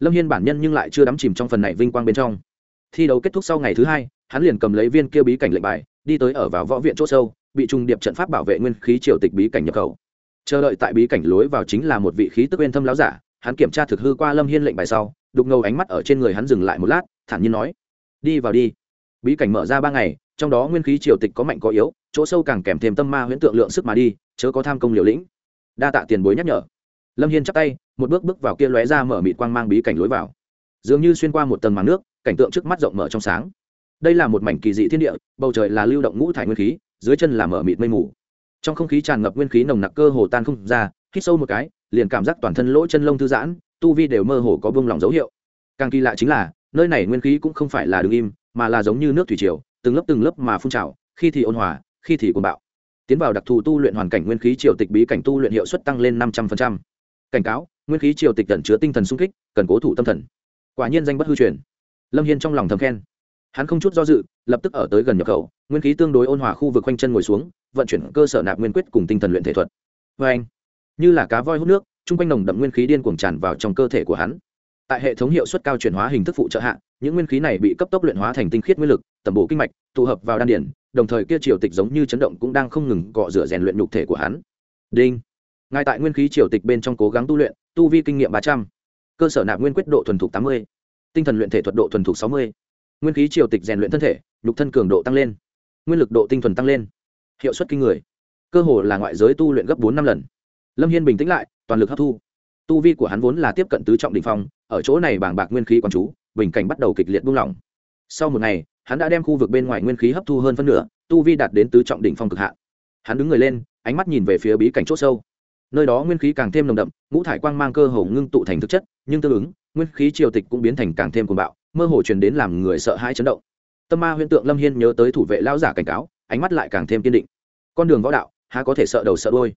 Lâm hiên bản nhân nhưng lại chưa đắm chìm trong phần này vinh quang bên trong. Thi đấu kết thúc sau ngày thứ hai hắn liền cầm lấy viên kia bí cảnh lệnh bài, đi tới ở vào võ viện c h ỗ sâu, bị trung điệp trận pháp bảo vệ nguyên khí triều tịch bí cảnh nhập khẩu. Chờ đợi tại bí cảnh lối vào chính là một vị khí tức bên thâm láo giả, hắn kiểm tra thực hư qua lâm hiên lệnh bài sau, đục ngầu ánh mắt ở trên người hắn dừng lại một lát, thản nhiên nói, đi vào đi. Bí cảnh mở ra ba ngày, trong đó nguyên khí triều tịch có mạnh có yếu, chỗ sâu càng kèm thêm tâm ma huyễn tượng lượng sức mà đi, chớ có tham công liều lĩnh. Đa tạ tiền bối nhắc nhở. Lâm hiên chắp tay, một bước bước vào kia lóe ra mở mịt quang mang bí cảnh lối vào. Dường như xuyên qua một tầng màng nước, cảnh tượng trước mắt rộng mở trong sáng đây là một mảnh kỳ dị thiên địa, bầu trời là lưu động ngũ thải nguyên khí, dưới chân là mở mịt mây mù. Trong không khí tràn ngập nguyên khí nồng nặc cơ hồ tan không ra, hít sâu một cái, liền cảm giác toàn thân lỗ chân lông thư giãn, tu vi đều mơ hồ có vương lòng dấu hiệu. Càng kỳ lạ chính là, nơi này nguyên khí cũng không phải là đứng im, mà là giống như nước thủy triều, từng lớp từng lớp mà phun trào, khi thì ôn hòa, khi thì cuồng bạo. Tiến vào đặc thù tu luyện hoàn cảnh nguyên khí triều tịch bí cảnh tu luyện hiệu suất tăng lên năm trăm linh cảnh cáo, nguyên khí triều tịch tẩn chứa tinh thần sung kích, cần cố thủ tâm thần. Quả nhiên danh bất hư truyền. Lâm hiên trong lòng thầm khen hắn không chút do dự, lập tức ở tới gần nhập khẩu, nguyên khí tương đối ôn hòa khu vực quanh chân ngồi xuống, vận chuyển cơ sở nạp nguyên quyết cùng tinh thần luyện thể thuật. Vê anh, như là cá voi hút nước, chung quanh nồng đậm nguyên khí điên cuồng tràn vào trong cơ thể của hắn. Tại hệ thống hiệu suất cao chuyển hóa hình thức phụ trợ hạ, những nguyên khí này bị cấp tốc luyện hóa thành tinh khiết nguyên lực, tẩm bổ kinh mạch, tụ hợp vào đan điển, đồng thời kia triều tịch giống như chấn động cũng đang không ngừng cọ rửa rèn luyện nhục thể của hắn. Đinh. Ngay tại nguyên khí triều tịch bên trong cố gắng tu luyện, tu vi kinh nghiệm ba trăm, cơ sở nạp nguyên quyết độ thuần thục tám mươi, tinh thần luyện thể thuật độ thuần thục sáu mươi nguyên khí triều tịch rèn luyện thân thể, nhục thân cường độ tăng lên, nguyên lực độ tinh thuần tăng lên. Hiệu suất kinh người. Cơ hồ là ngoại giới tu luyện gấp bốn năm lần. Lâm hiên bình tĩnh lại, toàn lực hấp thu. Tu vi của hắn vốn là tiếp cận tứ trọng đ ỉ n h phong, ở chỗ này bàng bạc nguyên khí quán chú, bình cảnh bắt đầu kịch liệt buông lỏng. Sau một ngày, hắn đã đem khu vực bên ngoài nguyên khí hấp thu hơn phân nửa, tu vi đạt đến tứ trọng đỉnh phong cực hạn. Hắn đứng người lên, ánh mắt nhìn về phía bí cảnh c h ỗ sâu. Nơi đó nguyên khí càng thêm nồng đậm, ngũ thải quang mang cơ hồ ngưng tụ thành thực chất, nhưng tương ứng, nguyên khí triều tịch cũng biến thành càng thêm cuồng bạo mơ hồ truyền đến làm người sợ hãi chấn động. Tâm ma huyễn tượng lâm hiên nhớ tới thủ vệ lao giả cảnh cáo, ánh mắt lại càng thêm kiên định. Con đường võ đạo, há có thể sợ đầu sợ đôi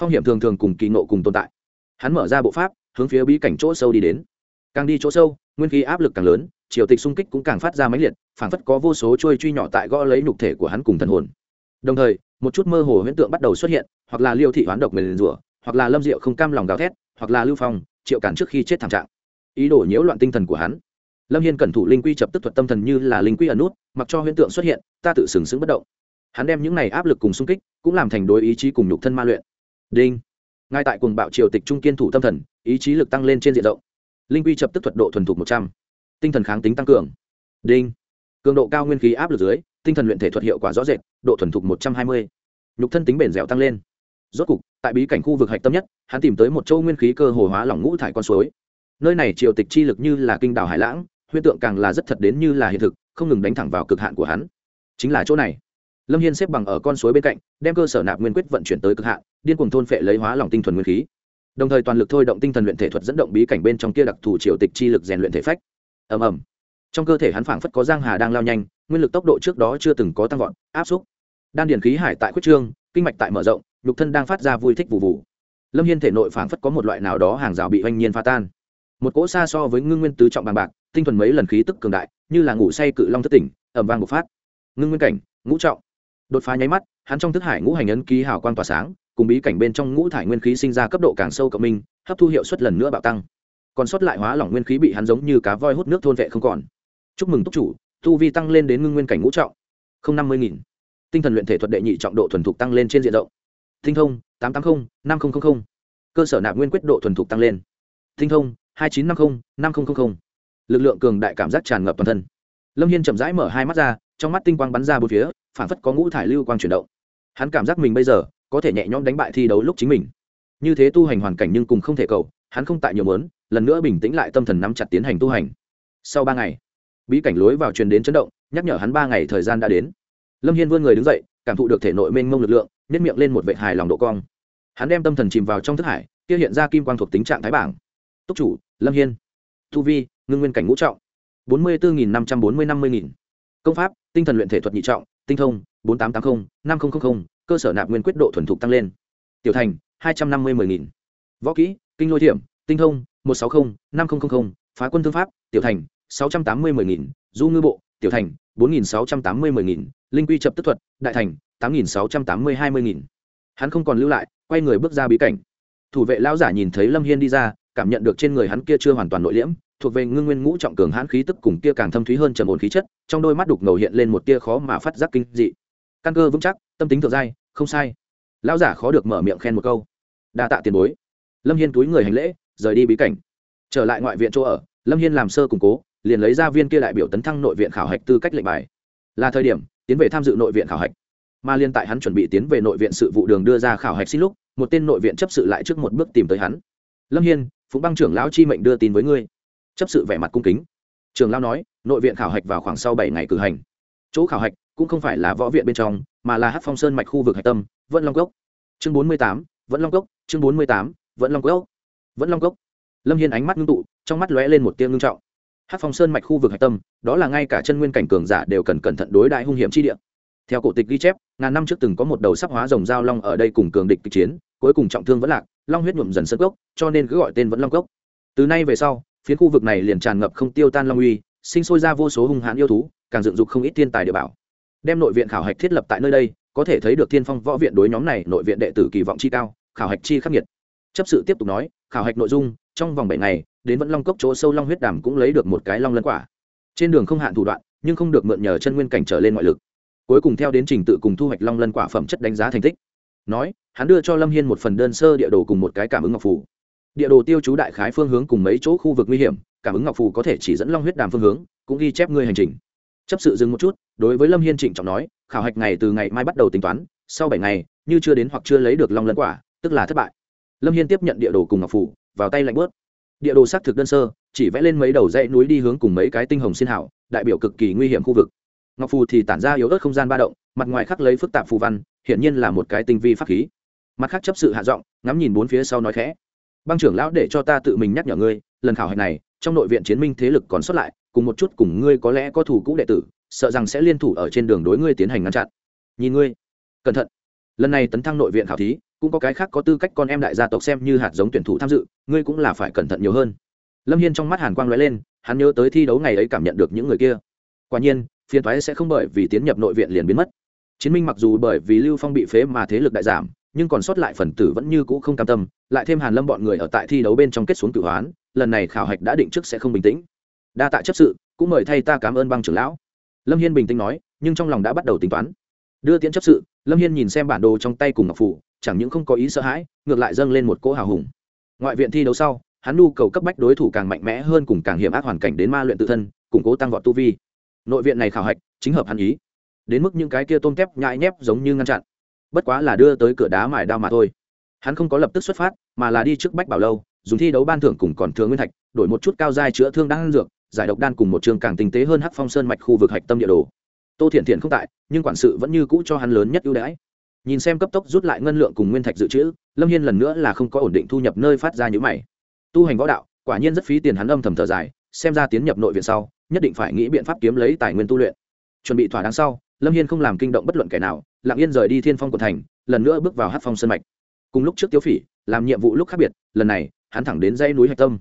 phong hiểm thường thường cùng kỳ nộ cùng tồn tại. Hắn mở ra bộ pháp, hướng phía bí cảnh chỗ sâu đi đến. Càng đi chỗ sâu, nguyên khí áp lực càng lớn, triều tịch xung kích cũng càng phát ra máy liệt, phảng phất có vô số trôi truy nhỏ tại gõ lấy nhục thể của hắn cùng thần hồn. Đồng thời, một chút mơ hồ huyễn tượng bắt đầu xuất hiện, hoặc là liêu thị hoán độc mềm rủa, hoặc là lâm diệu không cam lòng gào thét, hoặc là lưu phong, triệu cản trước khi chết thảm trạng. Ý đồ nhiễu loạn tinh thần của hắn lâm hiên cẩn thủ linh quy chập tức thuật tâm thần như là linh quy ẩn nút, mặc cho huyễn tượng xuất hiện, ta tự sừng sững bất động. Hắn đem những này áp lực cùng xung kích, cũng làm thành đối ý chí cùng nhục thân ma luyện. Đinh. Ngay tại cuồng bạo triều tịch trung kiên thủ tâm thần, ý chí lực tăng lên trên diện rộng. Linh quy chập tức thuật độ thuần thục một trăm. Tinh thần kháng tính tăng cường. Đinh. Cường độ cao nguyên khí áp lực dưới, tinh thần luyện thể thuật hiệu quả rõ rệt, độ thuần thục một trăm hai mươi. Nhục thân tính bền dẻo tăng lên. Rốt cục, tại bí cảnh khu vực hạch tâm nhất, hắn tìm tới một châu nguyên khí cơ hồ hóa lỏng ngũ thải con suối. Nơi này triều tịch chi lực như là kinh đảo hải lãng huyễn tượng càng là rất thật đến như là hiện thực, không ngừng đánh thẳng vào cực hạn của hắn. Chính là chỗ này. Lâm hiên xếp bằng ở con suối bên cạnh, đem cơ sở nạp nguyên quyết vận chuyển tới cực hạn, điên cuồng thôn phệ lấy hóa lòng tinh thuần nguyên khí. Đồng thời toàn lực thôi động tinh thần luyện thể thuật dẫn động bí cảnh bên trong kia đặc thù triều tịch chi lực rèn luyện thể phách. Ầm ầm. Trong cơ thể hắn phảng phất có giang hà đang lao nhanh, nguyên lực tốc độ trước đó chưa từng có tăng vọt, áp xúc. Đan điền khí hải tại quyết trương, kinh mạch tại mở rộng, nhục thân đang phát ra vui thích vụ vụ lâm hiên thể nội phảng phất có một loại nào đó hàng rào bị oanh nhiên pha tan. Một cỗ xa so với ngưng nguyên tứ trọng bằng bạc tinh thuần mấy lần khí tức cường đại, như là ngủ say cự long thất tỉnh ẩm vang bộc phát. Ngưng nguyên cảnh, ngũ trọng. Đột phá nháy mắt, hắn trong thức hải ngũ hành ấn ký hào quang tỏa sáng, cùng bí cảnh bên trong ngũ thải nguyên khí sinh ra cấp độ càng sâu cộng minh, hấp thu hiệu suất lần nữa bạo tăng. Còn sót lại hóa lỏng nguyên khí bị hắn giống như cá voi hút nước thôn vệ không còn. Chúc mừng túc chủ, tu vi tăng lên đến ngưng nguyên cảnh ngũ trọng. Không năm mươi nghìn. Tinh thần luyện thể thuật đệ nhị trọng độ thuần thục tăng lên trên diện rộng. Tinh thông, tám trăm tám mươi năm nghìn cơ sở nạp nguyên quyết độ thuần thục tăng lên. Tinh thông, hai chín năm mươi năm nghìn lực lượng cường đại cảm giác tràn ngập toàn thân. Lâm hiên chậm rãi mở hai mắt ra, trong mắt tinh quang bắn ra bốn phía, phản phất có ngũ thải lưu quang chuyển động. Hắn cảm giác mình bây giờ có thể nhẹ nhõm đánh bại thi đấu lúc chính mình. Như thế tu hành hoàn cảnh nhưng cùng không thể cầu, hắn không tại nhiều mớn lần nữa bình tĩnh lại tâm thần nắm chặt tiến hành tu hành. Sau ba ngày, bí cảnh lối vào truyền đến chấn động, nhắc nhở hắn ba ngày thời gian đã đến. Lâm hiên vươn người đứng dậy, cảm thụ được thể nội mênh mông lực lượng nhét miệng lên một vệ hài lòng độ cong. Hắn đem tâm thần chìm vào trong thức hải, kia hiện ra kim quang thuộc tính trạng thái bảng. Túc chủ, lâm hiên. Thu vi, ngưng nguyên cảnh ngũ trọng. bốn mươi bốn năm trăm bốn mươi năm mươi nghìn. Công pháp, tinh thần luyện thể thuật nhị trọng, tinh thông, bốn tám trăm tám mươi năm nghìn cơ sở nạp nguyên quyết độ thuần thục tăng lên. Tiểu thành, hai trăm năm mươi mười nghìn. Võ kỹ, kinh lôi thiểm, tinh thông, một trăm sáu mươi năm nghìn phá quân thương pháp, tiểu thành, sáu trăm tám mươi mười nghìn. Du ngư bộ, tiểu thành, bốn nghìn sáu trăm tám mươi mười nghìn. Linh quy chập tức thuật, đại thành, tám nghìn sáu trăm tám mươi hai mươi nghìn. Hắn không còn lưu lại, quay người bước ra bí cảnh. Thủ vệ lão giả nhìn thấy lâm hiên đi ra cảm nhận được trên người hắn kia chưa hoàn toàn nội liễm, thuộc về ngưng nguyên ngũ trọng cường hãn khí tức cùng kia càng thâm thúy hơn trầm ổn khí chất, trong đôi mắt đục ngầu hiện lên một tia khó mà phát giác kinh dị. Căn cơ vững chắc, tâm tính thượng giai không sai. Lão giả khó được mở miệng khen một câu. Đa tạ tiền bối. Lâm hiên túi người hành lễ, rời đi bí cảnh. Trở lại ngoại viện chỗ ở, lâm hiên làm sơ củng cố, liền lấy ra viên kia đại biểu tấn thăng nội viện khảo hạch tư cách lệnh bài. Là thời điểm, tiến về tham dự nội viện khảo hạch. Mà liên tại hắn chuẩn bị tiến về nội viện sự vụ đường đưa ra khảo hạch xin lúc, một tên nội viện chấp sự lại trước một bước tìm tới hắn. Lâm hiên phụng băng trưởng lão chi mệnh đưa tin với ngươi. Chấp sự vẻ mặt cung kính. Trường lão nói, nội viện khảo hạch vào khoảng sau bảy ngày cử hành. Chỗ khảo hạch cũng không phải là võ viện bên trong, mà là hát phong sơn mạch khu vực hạch tâm vẫn long cốc. Chương bốn mươi tám vẫn long cốc, chương bốn mươi tám vẫn long cốc. Vẫn long cốc. Lâm hiên ánh mắt ngưng tụ, trong mắt lóe lên một tiếng ngưng trọng. Hát phong sơn mạch khu vực hạch tâm, đó là ngay cả chân nguyên cảnh cường giả đều cần cẩn thận đối đại hung hiểm chi địa. Theo cổ tịch ghi chép, ngàn năm trước từng có một đầu sắc hóa rồng giao long ở đây cùng cường địch kịch chiến, cuối cùng trọng thương vẫn lạc long huyết nhuộm dần sân gốc cho nên cứ gọi tên vẫn long cốc. Từ nay về sau, phiến khu vực này liền tràn ngập không tiêu tan long uy, sinh sôi ra vô số hung hãn yêu thú, càng dựng dục không ít thiên tài địa bảo. Đem nội viện khảo hạch thiết lập tại nơi đây, có thể thấy được thiên phong võ viện đối nhóm này nội viện đệ tử kỳ vọng chi cao, khảo hạch chi khắc nghiệt. Chấp sự tiếp tục nói, khảo hạch nội dung, trong vòng bảy ngày, đến vẫn long cốc chỗ sâu long huyết đàm cũng lấy được một cái long lân quả. Trên đường không hạn thủ đoạn, nhưng không được mượn nhờ chân nguyên cảnh trở lên ngoại lực. Cuối cùng theo đến trình tự cùng thu hoạch long lân quả phẩm chất đánh giá thành tích. Nói hắn đưa cho lâm hiên một phần đơn sơ địa đồ cùng một cái cảm ứng ngọc phủ địa đồ tiêu chú đại khái phương hướng cùng mấy chỗ khu vực nguy hiểm, cảm ứng ngọc phủ có thể chỉ dẫn long huyết đàm phương hướng, cũng ghi chép ngươi hành trình. Chấp sự dừng một chút, đối với lâm hiên trịnh trọng nói, khảo hạch ngày từ ngày mai bắt đầu tính toán, sau bảy ngày, như chưa đến hoặc chưa lấy được long lân quả, tức là thất bại. Lâm hiên tiếp nhận địa đồ cùng ngọc phủ vào tay lạnh bớt. Địa đồ xác thực đơn sơ, chỉ vẽ lên mấy đầu dãy núi đi hướng cùng mấy cái tinh hồng xin hảo đại biểu cực kỳ nguy hiểm khu vực. Ngọc phù thì tản ra yếu ớt không gian ba động, mặt ngoài khắc lấy phức tạp phù văn, hiển nhiên là một cái tinh vi pháp khí mặt khác chấp sự hạ giọng, ngắm nhìn bốn phía sau nói khẽ. Băng trưởng lão để cho ta tự mình nhắc nhở ngươi, lần khảo hạch này, trong nội viện chiến minh thế lực còn sót lại, cùng một chút cùng ngươi có lẽ có thủ cũ đệ tử, sợ rằng sẽ liên thủ ở trên đường đối ngươi tiến hành ngăn chặn. Nhìn ngươi. Cẩn thận. Lần này tấn thăng nội viện khảo thí, cũng có cái khác có tư cách con em đại gia tộc xem như hạt giống tuyển thủ tham dự, ngươi cũng là phải cẩn thận nhiều hơn. Lâm hiên trong mắt hàn quang lóe lên, hắn nhớ tới thi đấu ngày ấy cảm nhận được những người kia. Quả nhiên, phiền thoái sẽ không bởi vì tiến nhập nội viện liền biến mất. Chiến minh mặc dù bởi vì lưu phong bị phế mà thế lực đại giảm nhưng còn sót lại phần tử vẫn như cũ không cam tâm, lại thêm hàn lâm bọn người ở tại thi đấu bên trong kết xuống cửu hoán, lần này khảo hạch đã định trước sẽ không bình tĩnh. Đa tạ chấp sự, cũng mời thay ta cảm ơn băng trưởng lão. Lâm hiên bình tĩnh nói, nhưng trong lòng đã bắt đầu tính toán. Đưa tiễn chấp sự, lâm hiên nhìn xem bản đồ trong tay cùng ngọc phủ, chẳng những không có ý sợ hãi, ngược lại dâng lên một cỗ hào hùng. Ngoại viện thi đấu sau, hắn nhu cầu cấp bách đối thủ càng mạnh mẽ hơn cùng càng hiểm ác hoàn cảnh đến ma luyện tự thân, củng cố tăng vọt tu vi. Nội viện này khảo hạch, chính hợp hắn ý. Đến mức những cái kia tôm tép nhãi nhép giống như ngăn chặn bất quá là đưa tới cửa đá mài đao mà thôi. Hắn không có lập tức xuất phát, mà là đi trước bách bảo lâu, dùng thi đấu ban thưởng cùng còn thừa nguyên thạch, đổi một chút cao giai chữa thương đan dược, giải độc đan cùng một trường càng tinh tế hơn hắc phong sơn mạch khu vực hạch tâm địa đồ. Tô thiện thiện không tại, nhưng quản sự vẫn như cũ cho hắn lớn nhất ưu đãi. Nhìn xem cấp tốc rút lại ngân lượng cùng nguyên thạch dự trữ, lâm hiên lần nữa là không có ổn định thu nhập nơi phát ra những mày. Tu hành võ đạo, quả nhiên rất phí tiền hắn âm thầm thở dài, xem ra tiến nhập nội viện sau, nhất định phải nghĩ biện pháp kiếm lấy tài nguyên tu luyện. Chuẩn bị thỏa đáng sau, lâm hiên không làm kinh động bất luận kẻ nào lặng yên rời đi thiên phong quận thành, lần nữa bước vào hát phong sân mạch. Cùng lúc trước tiếu phỉ, làm nhiệm vụ lúc khác biệt, lần này, hắn thẳng đến dãy núi hạch tâm.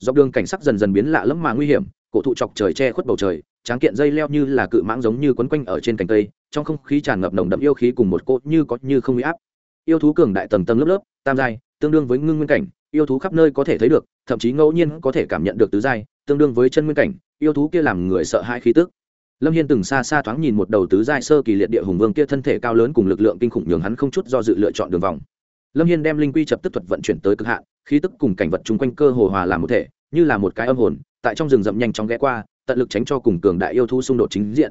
Dọc đường cảnh sắc dần dần biến lạ lẫm mà nguy hiểm, cổ thụ chọc trời che khuất bầu trời, tráng kiện dây leo như là cự mãng giống như quấn quanh ở trên cành cây, trong không khí tràn ngập nồng đậm yêu khí cùng một cốt như có như không huy áp. Yêu thú cường đại tầng tầng lớp lớp, tam giai, tương đương với ngưng nguyên cảnh, yêu thú khắp nơi có thể thấy được, thậm chí ngẫu nhiên có thể cảm nhận được tứ giai, tương đương với chân nguyên cảnh, yêu thú kia làm người sợ hai khí tức lâm hiên từng xa xa thoáng nhìn một đầu tứ giai sơ kỳ liệt địa hùng vương kia thân thể cao lớn cùng lực lượng kinh khủng nhường hắn không chút do dự lựa chọn đường vòng. Lâm hiên đem linh quy chập tức thuật vận chuyển tới cực hạn, khí tức cùng cảnh vật chung quanh cơ hồ hòa làm một thể, như là một cái âm hồn, tại trong rừng rậm nhanh chóng ghé qua, tận lực tránh cho cùng cường đại yêu thú xung đột chính diện.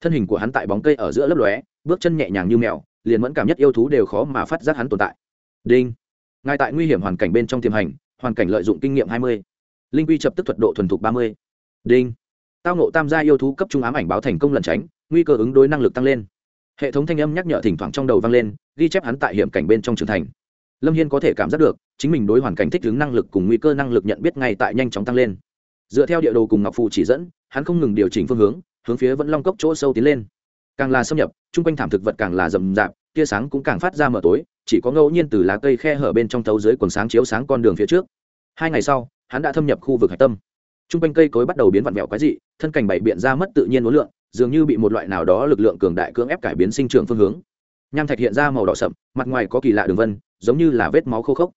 Thân hình của hắn tại bóng cây ở giữa lớp lóe, bước chân nhẹ nhàng như mèo, liền mẫn cảm nhất yêu thú đều khó mà phát giác hắn tồn tại. Đinh. Ngay tại nguy hiểm hoàn cảnh bên trong tiềm hành, hoàn cảnh lợi dụng kinh nghiệm hai mươi, linh quy chập tức thuật độ thuần thục ba mươi. Đinh tao nộ tam gia yêu thú cấp trung ám ảnh báo thành công lần tránh, nguy cơ ứng đối năng lực tăng lên. Hệ thống thanh âm nhắc nhở thỉnh thoảng trong đầu vang lên, ghi chép hắn tại hiểm cảnh bên trong trưởng thành. Lâm hiên có thể cảm giác được, chính mình đối hoàn cảnh thích ứng năng lực cùng nguy cơ năng lực nhận biết ngay tại nhanh chóng tăng lên. Dựa theo địa đồ cùng ngọc phụ chỉ dẫn, hắn không ngừng điều chỉnh phương hướng hướng phía vẫn long cốc chỗ sâu tiến lên. Càng là xâm nhập, chung quanh thảm thực vật càng là rậm rạp, tia sáng cũng càng phát ra mở tối, chỉ có ngẫu nhiên từ lá cây khe hở bên trong thấu dưới quần sáng chiếu sáng con đường phía trước. Hai ngày sau, hắn đã thâm nhập khu vực hạch tâm. Trung quanh cây cối bắt đầu biến vặn vẹo quái dị, thân cành bảy biện ra mất tự nhiên uốn lượng dường như bị một loại nào đó lực lượng cường đại cưỡng ép cải biến sinh trưởng phương hướng. Nham thạch hiện ra màu đỏ sậm, mặt ngoài có kỳ lạ đường vân, giống như là vết máu khô khốc.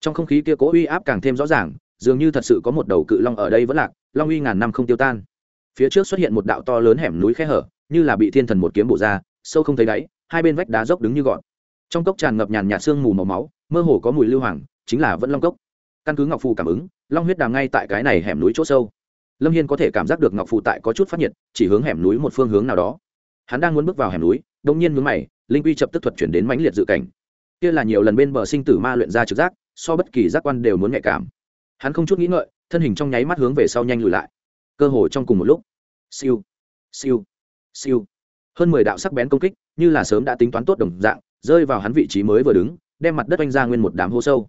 Trong không khí kia cố uy áp càng thêm rõ ràng, dường như thật sự có một đầu cự long ở đây vẫn lạc, long uy ngàn năm không tiêu tan. Phía trước xuất hiện một đạo to lớn hẻm núi khe hở, như là bị thiên thần một kiếm bổ ra, sâu không thấy đáy, hai bên vách đá dốc đứng như gọn. Trong cốc tràn ngập nhàn nhạt sương mù màu máu, mơ hồ có mùi lưu hoàng, chính là vẫn long cốc. Căn cứ ngọc phù cảm ứng long huyết đàm ngay tại cái này hẻm núi chỗ sâu. Lâm hiên có thể cảm giác được ngọc phù tại có chút phát nhiệt, chỉ hướng hẻm núi một phương hướng nào đó. Hắn đang muốn bước vào hẻm núi đông nhiên mướn mày, linh quy chập tức thuật chuyển đến mãnh liệt dự cảnh. Kia là nhiều lần bên bờ sinh tử ma luyện ra trực giác, so bất kỳ giác quan đều muốn nhạy cảm. Hắn không chút nghĩ ngợi, thân hình trong nháy mắt hướng về sau nhanh lùi lại. Cơ hồ trong cùng một lúc. Siêu. Siêu. Siêu. Hơn mười đạo sắc bén công kích, như là sớm đã tính toán tốt đồng dạng, rơi vào hắn vị trí mới vừa đứng, đem mặt đất oanh ra nguyên một đám hô sâu.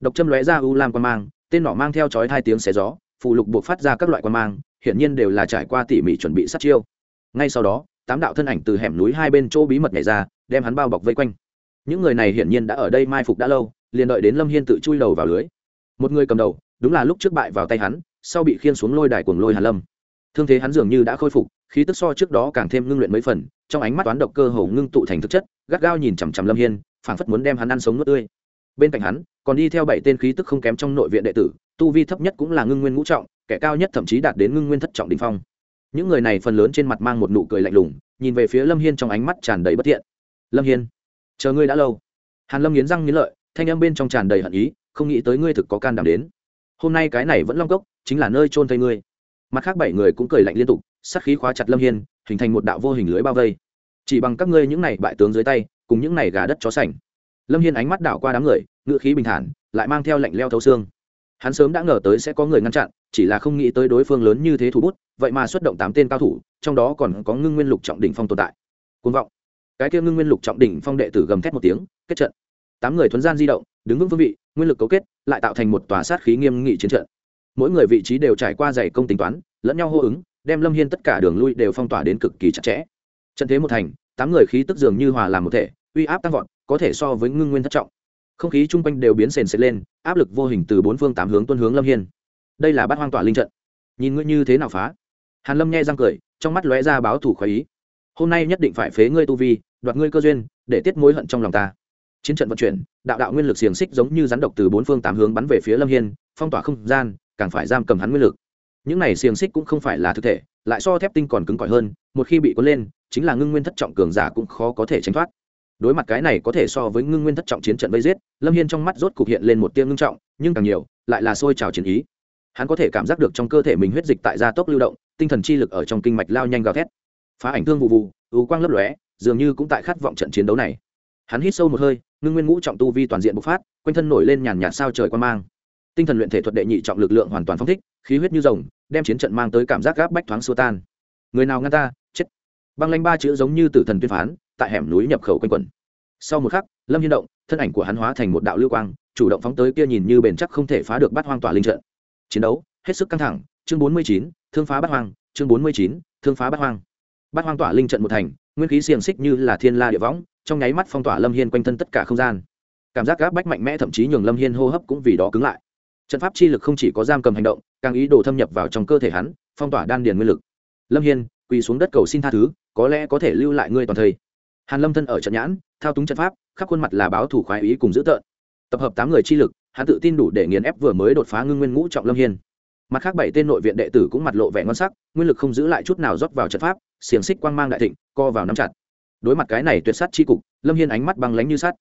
Độc châm lóe ra u lam quan mang tên nỏ mang theo chói hai tiếng xé gió phụ lục buộc phát ra các loại quan mang, hiển nhiên đều là trải qua tỉ mỉ chuẩn bị sát chiêu. Ngay sau đó, tám đạo thân ảnh từ hẻm núi hai bên chỗ bí mật nhảy ra, đem hắn bao bọc vây quanh. Những người này hiển nhiên đã ở đây mai phục đã lâu, liền đợi đến lâm hiên tự chui đầu vào lưới. Một người cầm đầu, đúng là lúc trước bại vào tay hắn, sau bị khiên xuống lôi đài cuồng lôi hàn lâm. Thương thế hắn dường như đã khôi phục, khí tức so trước đó càng thêm ngưng luyện mấy phần, trong ánh mắt toán độc cơ hồ ngưng tụ thành thực chất, gắt gao nhìn chằm chằm lâm hiên, phảng phất muốn đem hắn ăn sống nuốt tươi bên cạnh hắn, còn đi theo bảy tên khí tức không kém trong nội viện đệ tử, tu vi thấp nhất cũng là ngưng nguyên ngũ trọng, kẻ cao nhất thậm chí đạt đến ngưng nguyên thất trọng đình phong. Những người này phần lớn trên mặt mang một nụ cười lạnh lùng, nhìn về phía lâm hiên trong ánh mắt tràn đầy bất thiện. Lâm hiên, chờ ngươi đã lâu. Hàn lâm nghiến răng nghiến lợi, thanh âm bên trong tràn đầy hận ý, không nghĩ tới ngươi thực có can đảm đến. Hôm nay cái này vẫn long cốc, chính là nơi trôn thây ngươi. Mặt khác bảy người cũng cười lạnh liên tục, sát khí khóa chặt lâm hiên, hình thành một đạo vô hình lưới bao vây. Chỉ bằng các ngươi những này bại tướng dưới tay, cùng những này gà đất chó sành lâm hiên ánh mắt đảo qua đám người ngựa khí bình thản, lại mang theo lệnh leo thấu xương. Hắn sớm đã ngờ tới sẽ có người ngăn chặn, chỉ là không nghĩ tới đối phương lớn như thế thủ bút, vậy mà xuất động tám tên cao thủ, trong đó còn có ngưng nguyên lục trọng đỉnh phong tồn tại. Côn vọng. Cái kia ngưng nguyên lục trọng đỉnh phong đệ tử gầm thét một tiếng, kết trận. Tám người thuấn gian di động, đứng vững vương vị, nguyên lực cấu kết, lại tạo thành một tòa sát khí nghiêm nghị chiến trận. Mỗi người vị trí đều trải qua dày công tính toán, lẫn nhau hô ứng, đem lâm hiên tất cả đường lui đều phong tỏa đến cực kỳ chặt chẽ. Trận thế một thành, tám người khí tức dường như hòa làm một thể uy áp tăng vọt, có thể so với ngưng nguyên thất trọng. Không khí chung quanh đều biến sền sệt lên, áp lực vô hình từ bốn phương tám hướng tuân hướng lâm hiên. Đây là bát hoang tỏa linh trận. Nhìn ngươi như thế nào phá? Hàn lâm nghe răng cười, trong mắt lóe ra báo thủ khoái ý. Hôm nay nhất định phải phế ngươi tu vi, đoạt ngươi cơ duyên, để tiết mối hận trong lòng ta. Chiến trận vận chuyển, đạo đạo nguyên lực xiềng xích giống như rắn độc từ bốn phương tám hướng bắn về phía lâm hiên, phong tỏa không gian, càng phải giam cầm hắn nguyên lực. Những này xiềng xích cũng không phải là thực thể, lại so thép tinh còn cứng cỏi hơn, một khi bị cuốn lên, chính là ngưng nguyên thất trọng cường giả cũng khó có thể tránh thoát đối mặt cái này có thể so với ngưng nguyên thất trọng chiến trận vây giết, lâm hiên trong mắt rốt cục hiện lên một tiêm ngưng trọng, nhưng càng nhiều, lại là sôi trào chiến ý. Hắn có thể cảm giác được trong cơ thể mình huyết dịch tại gia tốc lưu động, tinh thần chi lực ở trong kinh mạch lao nhanh gào thét. Phá ảnh thương vụ vụ, ưu quang lấp lóe, dường như cũng tại khát vọng trận chiến đấu này. Hắn hít sâu một hơi, ngưng nguyên ngũ trọng tu vi toàn diện bộc phát, quanh thân nổi lên nhàn nhạt sao trời quan mang. Tinh thần luyện thể thuật đệ nhị trọng lực lượng hoàn toàn phong thích, khí huyết như rồng, đem chiến trận mang tới cảm giác gáp bách thoáng xua tan. Người nào ngăn ta? Chết. Băng lanh ba chữ giống như tử thần tuyên phán tại hẻm núi nhập khẩu quanh quẩn. Sau một khắc, lâm hiên động, thân ảnh của hắn hóa thành một đạo lưu quang, chủ động phóng tới kia nhìn như bền chắc không thể phá được bắt hoang tỏa linh trận. Chiến đấu, hết sức căng thẳng. Chương bốn mươi chín, thương phá bắt hoang. Chương bốn mươi chín, thương phá bắt hoang. Bắt hoang tỏa linh trận một thành, nguyên khí xiềng xích như là thiên la địa võng, trong nháy mắt phong tỏa lâm hiên quanh thân tất cả không gian. Cảm giác gáp bách mạnh mẽ thậm chí nhường lâm hiên hô hấp cũng vì đó cứng lại. Trận pháp chi lực không chỉ có giam cầm hành động, càng ý đồ thâm nhập vào trong cơ thể hắn, phong tỏa đan điền nguyên lực. Lâm hiên, quỳ xuống đất cầu xin tha thứ, có lẽ có thể lưu lại ngươi toàn thây hàn lâm thân ở trận nhãn, thao túng trận pháp, khắp khuôn mặt là báo thủ khoái ý cùng dữ tợn. Tập hợp tám người chi lực, hắn tự tin đủ để nghiền ép vừa mới đột phá ngưng nguyên ngũ trọng lâm hiên. Mặt khác bảy tên nội viện đệ tử cũng mặt lộ vẻ ngon sắc, nguyên lực không giữ lại chút nào rót vào trận pháp, xiềng xích quang mang đại thịnh, co vào nắm chặt. Đối mặt cái này tuyệt sát chi cục, lâm hiên ánh mắt băng lánh như sắt.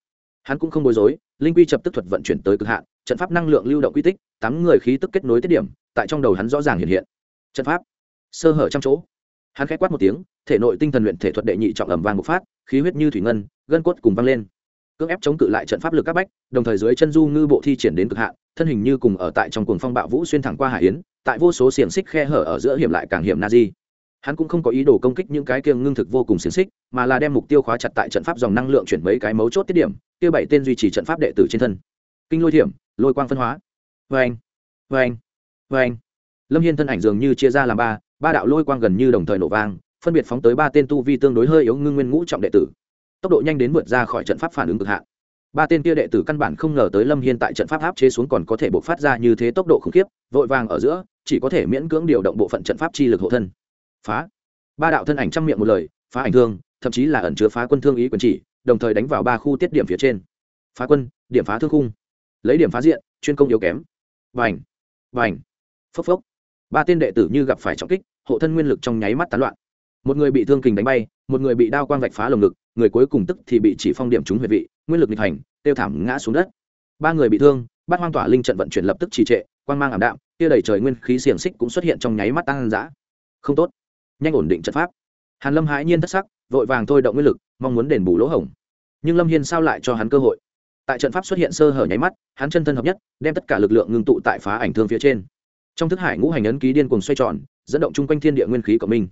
Hắn cũng không bối rối, linh quy chập tức thuật vận chuyển tới cực hạn, trận pháp năng lượng lưu động quy tích, tám người khí tức kết nối tiết điểm, tại trong đầu hắn rõ ràng hiện hiện. Trận pháp, sơ hở trăm chỗ hắn khẽ quát một tiếng, thể nội tinh thần luyện thể thuật đệ nhị trọng ẩm vàng một phát, khí huyết như thủy ngân, gân cốt cùng văng lên. Cưỡng ép chống cự lại trận pháp lực các bách, đồng thời dưới chân du ngư bộ thi triển đến cực hạn, thân hình như cùng ở tại trong cuồng phong bạo vũ xuyên thẳng qua hải yến, tại vô số xiềng xích khe hở ở giữa hiểm lại càng hiểm na di hắn cũng không có ý đồ công kích những cái kiêng ngưng thực vô cùng xiềng xích, mà là đem mục tiêu khóa chặt tại trận pháp dòng năng lượng chuyển mấy cái mấu chốt tiết điểm, kia bảy tên duy trì trận pháp đệ tử trên thân. Kinh lôi thiểm, lôi quang phân hóa. Vê anh vê anh vê anh lâm hiên thân ảnh dường như chia ra làm ba ba đạo lôi quang gần như đồng thời nổ vang, phân biệt phóng tới ba tên tu vi tương đối hơi yếu ngưng nguyên ngũ trọng đệ tử. Tốc độ nhanh đến vượt ra khỏi trận pháp phản ứng cực hạn. Ba tên kia đệ tử căn bản không ngờ tới lâm hiên tại trận pháp áp chế xuống còn có thể bộc phát ra như thế tốc độ khủng khiếp, vội vàng ở giữa, chỉ có thể miễn cưỡng điều động bộ phận trận pháp chi lực hộ thân. Phá. Ba đạo thân ảnh trăm miệng một lời, phá ảnh thương, thậm chí là ẩn chứa phá quân thương ý quyền chỉ, đồng thời đánh vào ba khu tiết điểm phía trên. Phá quân, điểm phá thương khung. Lấy điểm phá diện, chuyên công yếu kém. Vành vành phốc phốc ba tên đệ tử như gặp phải trọng kích, hộ thân nguyên lực trong nháy mắt tán loạn. Một người bị thương kình đánh bay, một người bị đao quang vạch phá lồng ngực, người cuối cùng tức thì bị chỉ phong điểm trúng huyệt vị, nguyên lực nghịch hành, tiêu thảm ngã xuống đất. Ba người bị thương, bát hoang tỏa linh trận vận chuyển lập tức trì trệ, quang mang ảm đạm, kia đầy trời nguyên khí xiềng xích cũng xuất hiện trong nháy mắt tăng dã không tốt. Nhanh ổn định trận pháp. Hàn lâm hãi nhiên thất sắc, vội vàng thôi động nguyên lực, mong muốn đền bù lỗ hổng. Nhưng lâm hiên sao lại cho hắn cơ hội? Tại trận pháp xuất hiện sơ hở nháy mắt, hắn chân thân hợp nhất, đem tất cả lực lượng ngưng tụ tại phá ảnh thương phía trên trong thức hải ngũ hành ấn ký điên cuồng xoay tròn, dẫn động chung quanh thiên địa nguyên khí của mình.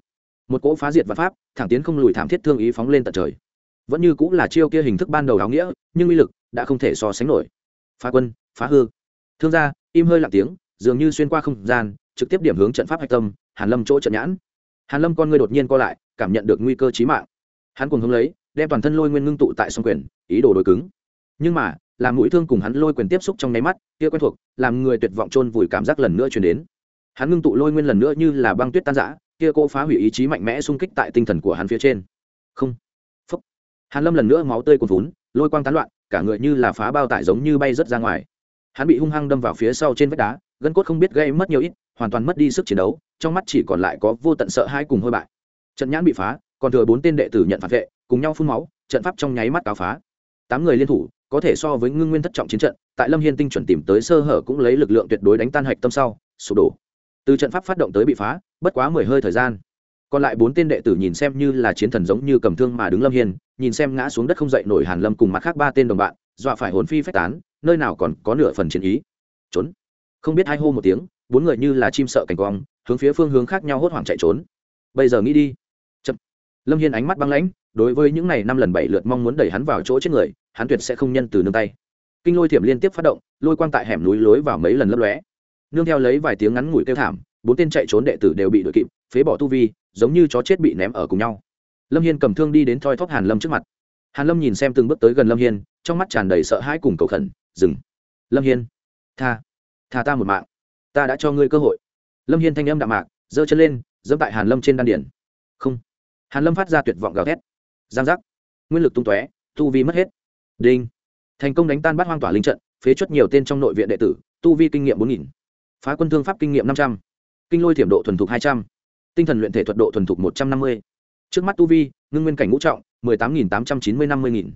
Một cỗ phá diệt và pháp, thẳng tiến không lùi thảm thiết thương ý phóng lên tận trời. Vẫn như cũng là chiêu kia hình thức ban đầu áo nghĩa, nhưng uy lực đã không thể so sánh nổi. Phá quân, phá hư. Thương gia, im hơi lặng tiếng, dường như xuyên qua không gian, trực tiếp điểm hướng trận pháp hạch tâm, hàn lâm chỗ trận nhãn. Hàn lâm con người đột nhiên co lại, cảm nhận được nguy cơ chí mạng. Hắn cùng hướng lấy, đem toàn thân lôi nguyên ngưng tụ tại song quyền, ý đồ đối cứng. Nhưng mà làm mũi thương cùng hắn lôi quyền tiếp xúc trong nháy mắt, kia quen thuộc, làm người tuyệt vọng chôn vùi cảm giác lần nữa truyền đến. Hắn ngưng tụ lôi nguyên lần nữa như là băng tuyết tan rã, kia cô phá hủy ý chí mạnh mẽ xung kích tại tinh thần của hắn phía trên. Không. Phúc. Hàn lâm lần nữa máu tươi cuồn vốn lôi quang tán loạn, cả người như là phá bao tải giống như bay rớt ra ngoài. Hắn bị hung hăng đâm vào phía sau trên vách đá, gân cốt không biết gây mất nhiều ít, hoàn toàn mất đi sức chiến đấu, trong mắt chỉ còn lại có vô tận sợ hãi cùng hôi bại. Trận nhãn bị phá, còn thừa bốn tên đệ tử nhận phản vệ, cùng nhau phun máu, trận pháp trong nháy mắt cáo phá tám người liên thủ, có thể so với ngưng nguyên thất trọng chiến trận, tại lâm hiên tinh chuẩn tìm tới sơ hở cũng lấy lực lượng tuyệt đối đánh tan hạch tâm sau, sụp đổ. Từ trận pháp phát động tới bị phá, bất quá mười hơi thời gian. Còn lại bốn tên đệ tử nhìn xem như là chiến thần giống như cầm thương mà đứng lâm hiên, nhìn xem ngã xuống đất không dậy nổi hàn lâm cùng mặt khác ba tên đồng bạn, dọa phải hồn phi phách tán, nơi nào còn có nửa phần chiến ý. Trốn. Không biết hai hô một tiếng, bốn người như là chim sợ cảnh quang, hướng phía phương hướng khác nhau hốt hoảng chạy trốn. Bây giờ nghĩ đi. Chậm. lâm hiên ánh mắt băng lãnh đối với những này năm lần bảy lượt mong muốn đẩy hắn vào chỗ chết người, hắn tuyệt sẽ không nhân từ nương tay. Kinh lôi thiểm liên tiếp phát động, lôi quang tại hẻm núi lối vào mấy lần lấp lóe. Nương theo lấy vài tiếng ngắn ngủi kêu thảm, bốn tên chạy trốn đệ tử đều bị đội kịp, phế bỏ tu vi, giống như chó chết bị ném ở cùng nhau. Lâm hiên cầm thương đi đến thoi thóp hàn lâm trước mặt. Hàn lâm nhìn xem từng bước tới gần lâm hiên, trong mắt tràn đầy sợ hãi cùng cầu khẩn, dừng. Lâm hiên, tha tha ta một mạng. Ta đã cho ngươi cơ hội. Lâm hiên thanh âm đạm mạc, giơ chân lên dẫm tại hàn lâm trên đan điển không. Hàn lâm phát ra tuyệt vọng gào thét giang giác. Nguyên lực tung tóe, tu vi mất hết. Đinh. Thành công đánh tan bắt hoang tỏa linh trận, phế chuất nhiều tên trong nội viện đệ tử, tu vi kinh nghiệm bốn nghìn, phá quân thương pháp kinh nghiệm năm trăm, kinh lôi thiểm độ thuần thục hai trăm, tinh thần luyện thể thuật độ thuần thục một trăm năm mươi. Trước mắt tu vi, ngưng nguyên cảnh ngũ trọng, mười tám nghìn tám trăm chín mươi năm mươi nghìn.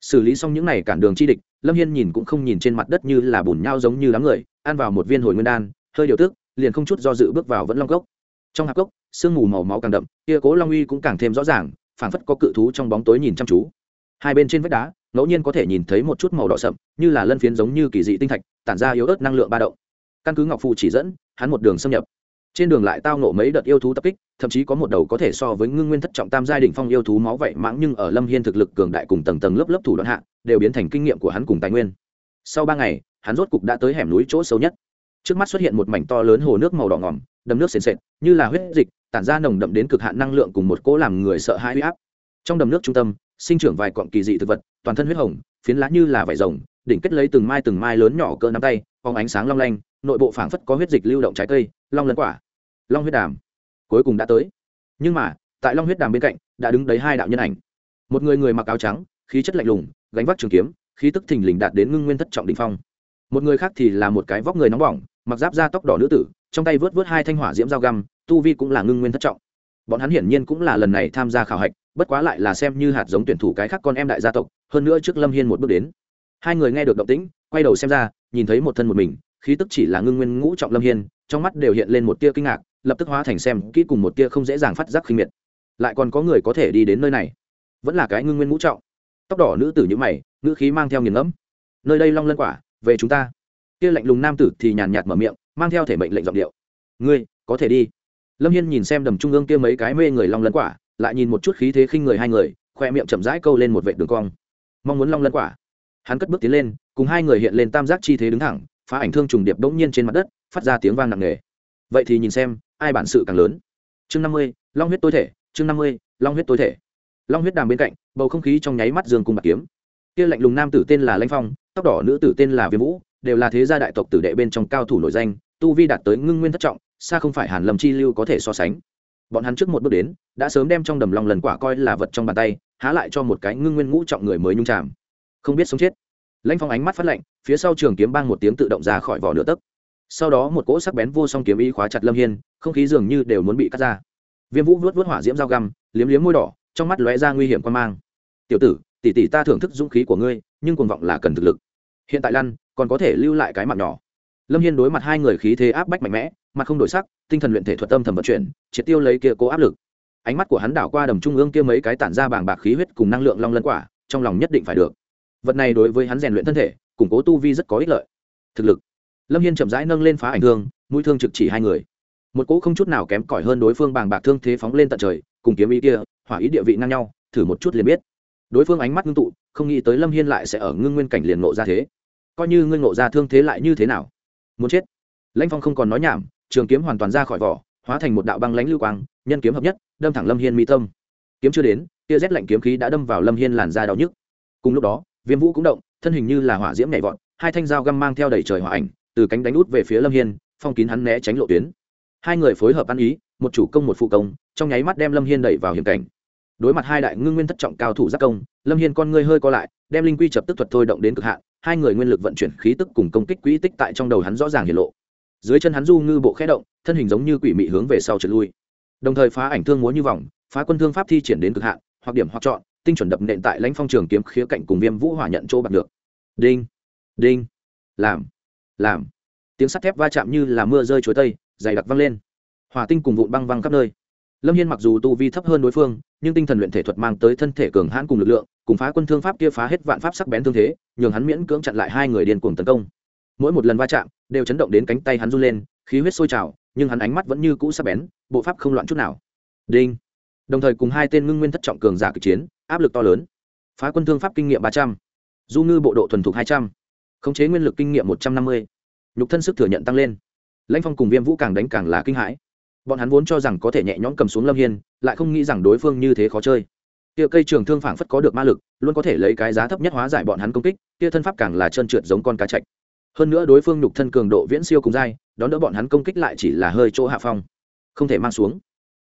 Xử lý xong những n à y cản đường chi địch, lâm hiên nhìn cũng không nhìn trên mặt đất như là bùn nhau giống như đám người, ăn vào một viên hồi nguyên đan, hơi điều tước liền không chút do dự bước vào vẫn long cốc. Trong hạp cốc, sương mù màu máu càng đậm, kia cố long uy cũng càng thêm rõ ràng phảng phất có cự thú trong bóng tối nhìn chăm chú. Hai bên trên vách đá, ngẫu nhiên có thể nhìn thấy một chút màu đỏ sậm, như là lân phiến giống như kỳ dị tinh thạch, tản ra yếu ớt năng lượng ba động. Căn cứ ngọc phù chỉ dẫn, hắn một đường xâm nhập. Trên đường lại tao nộ mấy đợt yêu thú tập kích, thậm chí có một đầu có thể so với ngưng nguyên thất trọng tam giai đ phong yêu thú máu vậy mãng nhưng ở lâm hiên thực lực cường đại cùng tầng tầng lớp lớp thủ đoạn hạ, đều biến thành kinh nghiệm của hắn cùng tài nguyên. Sau ba ngày, hắn rốt cục đã tới hẻm núi chỗ sâu nhất trước mắt xuất hiện một mảnh to lớn hồ nước màu đỏ ngỏm đầm nước sền sệt, như là huyết dịch, tản ra nồng đậm đến cực hạn năng lượng cùng một cỗ làm người sợ hãi huy áp. Trong đầm nước trung tâm, sinh trưởng vài cọng kỳ dị thực vật, toàn thân huyết hồng, phiến lá như là vải rồng, đỉnh kết lấy từng mai từng mai lớn nhỏ cỡ nắm tay, phóng ánh sáng long lanh, nội bộ phảng phất có huyết dịch lưu động trái cây, long lấn quả, long huyết đàm. Cuối cùng đã tới. Nhưng mà, tại long huyết đàm bên cạnh, đã đứng đấy hai đạo nhân ảnh. Một người người mặc áo trắng, khí chất lạnh lùng, gánh vác trường kiếm, khí tức thình lình đạt đến ngưng nguyên thất trọng đ phong. Một người khác thì là một cái vóc người nóng bỏng mặc giáp da tóc đỏ nữ tử, trong tay vớt vớt hai thanh hỏa diễm dao găm, tu vi cũng là ngưng nguyên thất trọng. Bọn hắn hiển nhiên cũng là lần này tham gia khảo hạch, bất quá lại là xem như hạt giống tuyển thủ cái khác con em đại gia tộc, hơn nữa trước lâm hiên một bước đến. Hai người nghe được động tĩnh, quay đầu xem ra, nhìn thấy một thân một mình, khí tức chỉ là ngưng nguyên ngũ trọng lâm hiên, trong mắt đều hiện lên một tia kinh ngạc, lập tức hóa thành xem kỹ cùng một tia không dễ dàng phát giác khinh miệt. Lại còn có người có thể đi đến nơi này? Vẫn là cái ngưng nguyên ngũ trọng. Tóc đỏ nữ tử như mày nữ khí mang theo nghiền ngẫm. Nơi đây long lân quả, về chúng ta kia lạnh lùng nam tử thì nhàn nhạt mở miệng, mang theo thể mệnh lệnh giọng điệu. Ngươi, có thể đi. Lâm hiên nhìn xem đầm trung ương kia mấy cái mê người long lân quả, lại nhìn một chút khí thế khinh người hai người, khoe miệng chậm rãi câu lên một vệ đường cong. Mong muốn long lân quả. Hắn cất bước tiến lên, cùng hai người hiện lên tam giác chi thế đứng thẳng, phá ảnh thương trùng điệp bỗng nhiên trên mặt đất, phát ra tiếng vang nặng nề. Vậy thì nhìn xem, ai bản sự càng lớn. Chương năm mươi, long huyết tối thể, chương năm mươi, long huyết tối thể. Long huyết đàm bên cạnh, bầu không khí trong nháy mắt dương cùng bạc kiếm. Kia lạnh lùng nam tử tên là lanh phong, tóc đỏ nữ tử tên là viêm vũ đều là thế gia đại tộc tử đệ bên trong cao thủ nổi danh, tu vi đạt tới ngưng nguyên thất trọng, xa không phải hàn lâm chi lưu có thể so sánh. Bọn hắn trước một bước đến, đã sớm đem trong đầm lòng lần quả coi là vật trong bàn tay, há lại cho một cái ngưng nguyên ngũ trọng người mới nhung chạm không biết sống chết. Lãnh phong ánh mắt phát lạnh, phía sau trường kiếm bang một tiếng tự động ra khỏi vỏ nửa tấc. Sau đó một cỗ sắc bén vô song kiếm ý khóa chặt lâm hiên, không khí dường như đều muốn bị cắt ra. Viêm vũ vuốt vuốt hỏa diễm dao găm, liếm liếm môi đỏ, trong mắt lóe ra nguy hiểm quan mang. Tiểu tử, tỷ tỷ ta thưởng thức dũng khí của ngươi, nhưng cuồng vọng là cần thực lực. Hiện tại lăn còn có thể lưu lại cái mạng nhỏ. Lâm hiên đối mặt hai người khí thế áp bách mạnh mẽ, mặt không đổi sắc, tinh thần luyện thể thuật âm thầm vận chuyển, triệt tiêu lấy kia cố áp lực. Ánh mắt của hắn đảo qua đầm trung ương kia mấy cái tản ra bàng bạc khí huyết cùng năng lượng long lân quả, trong lòng nhất định phải được. Vật này đối với hắn rèn luyện thân thể, củng cố tu vi rất có ích lợi. Thực lực. Lâm hiên chậm rãi nâng lên phá ảnh thương, mũi thương trực chỉ hai người. Một cỗ không chút nào kém cỏi hơn đối phương bàng bạc thương thế phóng lên tận trời, cùng kiếm ý kia, hỏa ý địa vị ngang nhau, thử một chút liền biết. Đối phương ánh mắt ngưng tụ, không nghĩ tới lâm hiên lại sẽ ở ngưng nguyên cảnh liền ngộ ra thế coi như ngươi ngộ ra thương thế lại như thế nào? Muốn chết. Lãnh phong không còn nói nhảm, trường kiếm hoàn toàn ra khỏi vỏ, hóa thành một đạo băng lãnh lưu quang, nhân kiếm hợp nhất, đâm thẳng lâm hiên mi tâm. Kiếm chưa đến, tia rét lạnh kiếm khí đã đâm vào lâm hiên làn da đau nhức. Cùng lúc đó, viêm vũ cũng động, thân hình như là hỏa diễm nhảy vọt, hai thanh dao găm mang theo đầy trời hỏa ảnh, từ cánh đánh út về phía lâm hiên, phong kín hắn né tránh lộ tuyến. Hai người phối hợp ăn ý, một chủ công một phụ công, trong nháy mắt đem lâm hiên đẩy vào hiểm cảnh. Đối mặt hai đại ngưng nguyên thất trọng cao thủ giác công, lâm hiên con ngươi hơi co lại, đem linh quy chập tức thuật thôi động đến cực hạn hai người nguyên lực vận chuyển khí tức cùng công kích quỹ tích tại trong đầu hắn rõ ràng hiện lộ. Dưới chân hắn du ngư bộ khẽ động, thân hình giống như quỷ mị hướng về sau trượt lui. Đồng thời phá ảnh thương múa như vòng, phá quân thương pháp thi triển đến cực hạn, hoặc điểm hoặc chọn, tinh chuẩn đập nện tại lãnh phong trường kiếm khía cạnh cùng viêm vũ hỏa nhận chỗ bạc được. Đinh đinh, làm làm. Tiếng sắt thép va chạm như là mưa rơi chuối tây, dày đặc văng lên. Hỏa tinh cùng vụn băng văng khắp nơi lâm hiên mặc dù tu vi thấp hơn đối phương, nhưng tinh thần luyện thể thuật mang tới thân thể cường hãn cùng lực lượng, cùng phá quân thương pháp kia phá hết vạn pháp sắc bén thương thế, nhường hắn miễn cưỡng chặn lại hai người điên cuồng tấn công. Mỗi một lần va chạm, đều chấn động đến cánh tay hắn run lên, khí huyết sôi trào, nhưng hắn ánh mắt vẫn như cũ sắc bén, bộ pháp không loạn chút nào. Đinh. Đồng thời cùng hai tên ngưng nguyên thất trọng cường giả cực chiến, áp lực to lớn. Phá quân thương pháp kinh nghiệm ba trăm, du ngư bộ độ thuần thục hai trăm, khống chế nguyên lực kinh nghiệm một trăm năm mươi. Nhục thân sức thừa nhận tăng lên. Lãnh phong cùng viêm vũ càng đánh càng là kinh hãi bọn hắn vốn cho rằng có thể nhẹ nhõm cầm xuống lâm hiên, lại không nghĩ rằng đối phương như thế khó chơi. Tia cây trường thương phảng phất có được ma lực, luôn có thể lấy cái giá thấp nhất hóa giải bọn hắn công kích tia thân pháp càng là trơn trượt giống con cá chạch. Hơn nữa đối phương nhục thân cường độ viễn siêu cùng dai, đón đỡ bọn hắn công kích lại chỉ là hơi chỗ hạ phong, không thể mang xuống.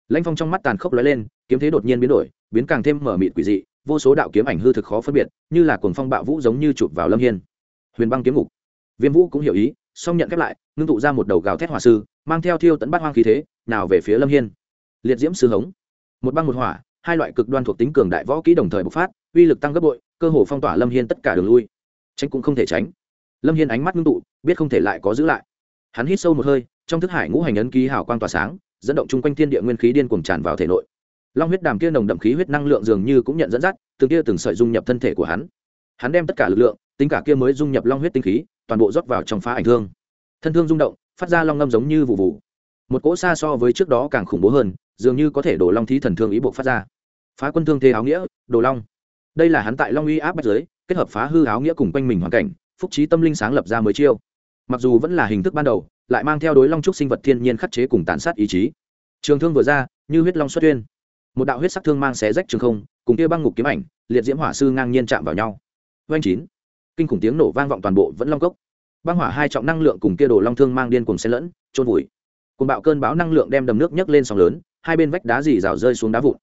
Lãnh phong trong mắt tàn khốc lóe lên, kiếm thế đột nhiên biến đổi, biến càng thêm mở mịt quỷ dị, vô số đạo kiếm ảnh hư thực khó phân biệt, như là cuồng phong bạo vũ giống như chụp vào lâm hiên. Huyền băng kiếm ngục. Viêm vũ cũng hiểu ý, song nhận khép lại, ngưng tụ ra một đầu gào thét hỏa sư, mang theo thiêu tấn bát hoang khí thế nào về phía lâm hiên. Liệt diễm sư hống. Một băng một hỏa, hai loại cực đoan thuộc tính cường đại võ kỹ đồng thời bộc phát, uy lực tăng gấp bội, cơ hồ phong tỏa lâm hiên tất cả đường lui. Tránh cũng không thể tránh. Lâm hiên ánh mắt ngưng tụ, biết không thể lại có giữ lại. Hắn hít sâu một hơi, trong thức hải ngũ hành ấn ký hào quang tỏa sáng, dẫn động chung quanh thiên địa nguyên khí điên cuồng tràn vào thể nội. Long huyết đàm kia nồng đậm khí huyết năng lượng dường như cũng nhận dẫn dắt từng kia từng sợi dung nhập thân thể của hắn. Hắn đem tất cả lực lượng, tính cả kia mới dung nhập long huyết tinh khí, toàn bộ rót vào trong phá ảnh thương. Thân thương rung động, phát ra long ngâm giống như vụ vụ một cỗ xa so với trước đó càng khủng bố hơn, dường như có thể đổ long thí thần thương ý buộc phát ra. Phá quân thương thế áo nghĩa đồ long. Đây là hắn tại long uy áp bách giới, kết hợp phá hư áo nghĩa cùng quanh mình hoàn cảnh, phúc trí tâm linh sáng lập ra mới chiêu. Mặc dù vẫn là hình thức ban đầu, lại mang theo đối long trúc sinh vật thiên nhiên khắc chế cùng tàn sát ý chí. Trường thương vừa ra, như huyết long xuất tuyên một đạo huyết sắc thương mang xé rách trường không, cùng kia băng ngục kiếm ảnh, liệt diễm hỏa sư ngang nhiên chạm vào nhau. Oanh chín. Kinh khủng tiếng nổ vang vọng toàn bộ vẫn long cốc. Băng hỏa hai trọng năng lượng cùng kia đồ long thương mang điên cùng xen lẫn trôn vùi cùng bạo cơn bão năng lượng đem đầm nước nhấc lên sóng lớn, hai bên vách đá dì rào rơi xuống đá vụn.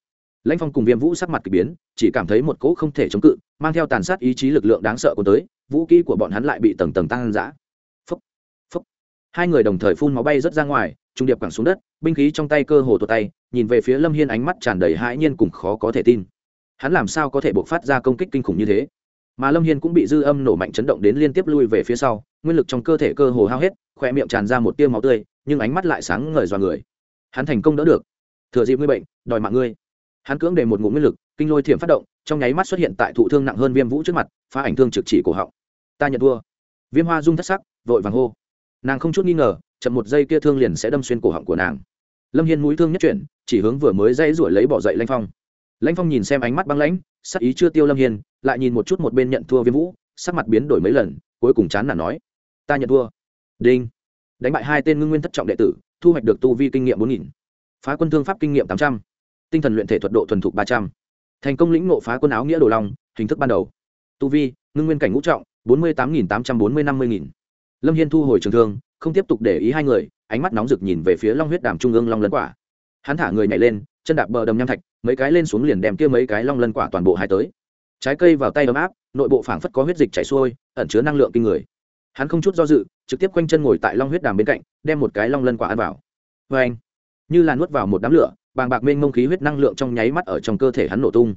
Lãnh phong cùng viêm vũ sắc mặt k ỳ biến, chỉ cảm thấy một cỗ không thể chống cự, mang theo tàn sát ý chí lực lượng đáng sợ của tới, vũ kỹ của bọn hắn lại bị tầng tầng tăng giã phấp phấp hai người đồng thời phun máu bay rớt ra ngoài, trung điệp quẳng xuống đất, binh khí trong tay cơ hồ tuột tay, nhìn về phía lâm hiên ánh mắt tràn đầy hãi nhiên cùng khó có thể tin. Hắn làm sao có thể buộc phát ra công kích kinh khủng như thế? Mà lâm hiên cũng bị dư âm nổ mạnh chấn động đến liên tiếp lui về phía sau, nguyên lực trong cơ thể cơ hồ hao hết khoe miệng tràn ra một tiêu máu tươi nhưng ánh mắt lại sáng ngời dọa người. Hắn thành công đỡ được. Thừa dịp ngươi bệnh, đòi mạng ngươi. Hắn cưỡng để một ngụm nguyên lực, kinh lôi thiểm phát động, trong nháy mắt xuất hiện tại thụ thương nặng hơn viêm vũ trước mặt, phá ảnh thương trực chỉ cổ họng. Ta nhận thua. Viêm hoa rung thất sắc, vội vàng hô. Nàng không chút nghi ngờ, chậm một giây kia thương liền sẽ đâm xuyên cổ họng của nàng. Lâm hiên mũi thương nhất chuyển, chỉ hướng vừa mới dây ruổi lấy bỏ dậy lanh phong. Lãnh phong nhìn xem ánh mắt băng lãnh, sắc ý chưa tiêu lâm hiên, lại nhìn một chút một bên nhận thua viêm vũ, sắc mặt biến đổi mấy lần, cuối cùng chán nản nói. Ta nhận thua. Đinh đánh bại hai tên ngưng nguyên thất trọng đệ tử, thu hoạch được tu vi kinh nghiệm bốn nghìn, phá quân thương pháp kinh nghiệm tám trăm, tinh thần luyện thể thuật độ thuần thục ba trăm. Thành công lĩnh ngộ phá quân áo nghĩa đồ long, hình thức ban đầu. Tu vi, ngưng nguyên cảnh ngũ trọng, bốn mươi tám nghìn tám trăm bốn mươi năm mươi nghìn. Lâm hiên thu hồi trường thương, không tiếp tục để ý hai người, ánh mắt nóng rực nhìn về phía long huyết đàm trung ương long lân quả. Hắn thả người nhảy lên, chân đạp bờ đầm nham thạch, mấy cái lên xuống liền đem kia mấy cái long lân quả toàn bộ hai tới. Trái cây vào tay ấm áp, nội bộ phảng phất có huyết dịch chảy xuôi, ẩn chứa năng lượng kinh người. Hắn không chút do dự trực tiếp quanh chân ngồi tại long huyết đàm bên cạnh, đem một cái long lân quả ăn vào. Vê anh, như là nuốt vào một đám lửa, bàng bạc mênh mông khí huyết năng lượng trong nháy mắt ở trong cơ thể hắn nổ tung.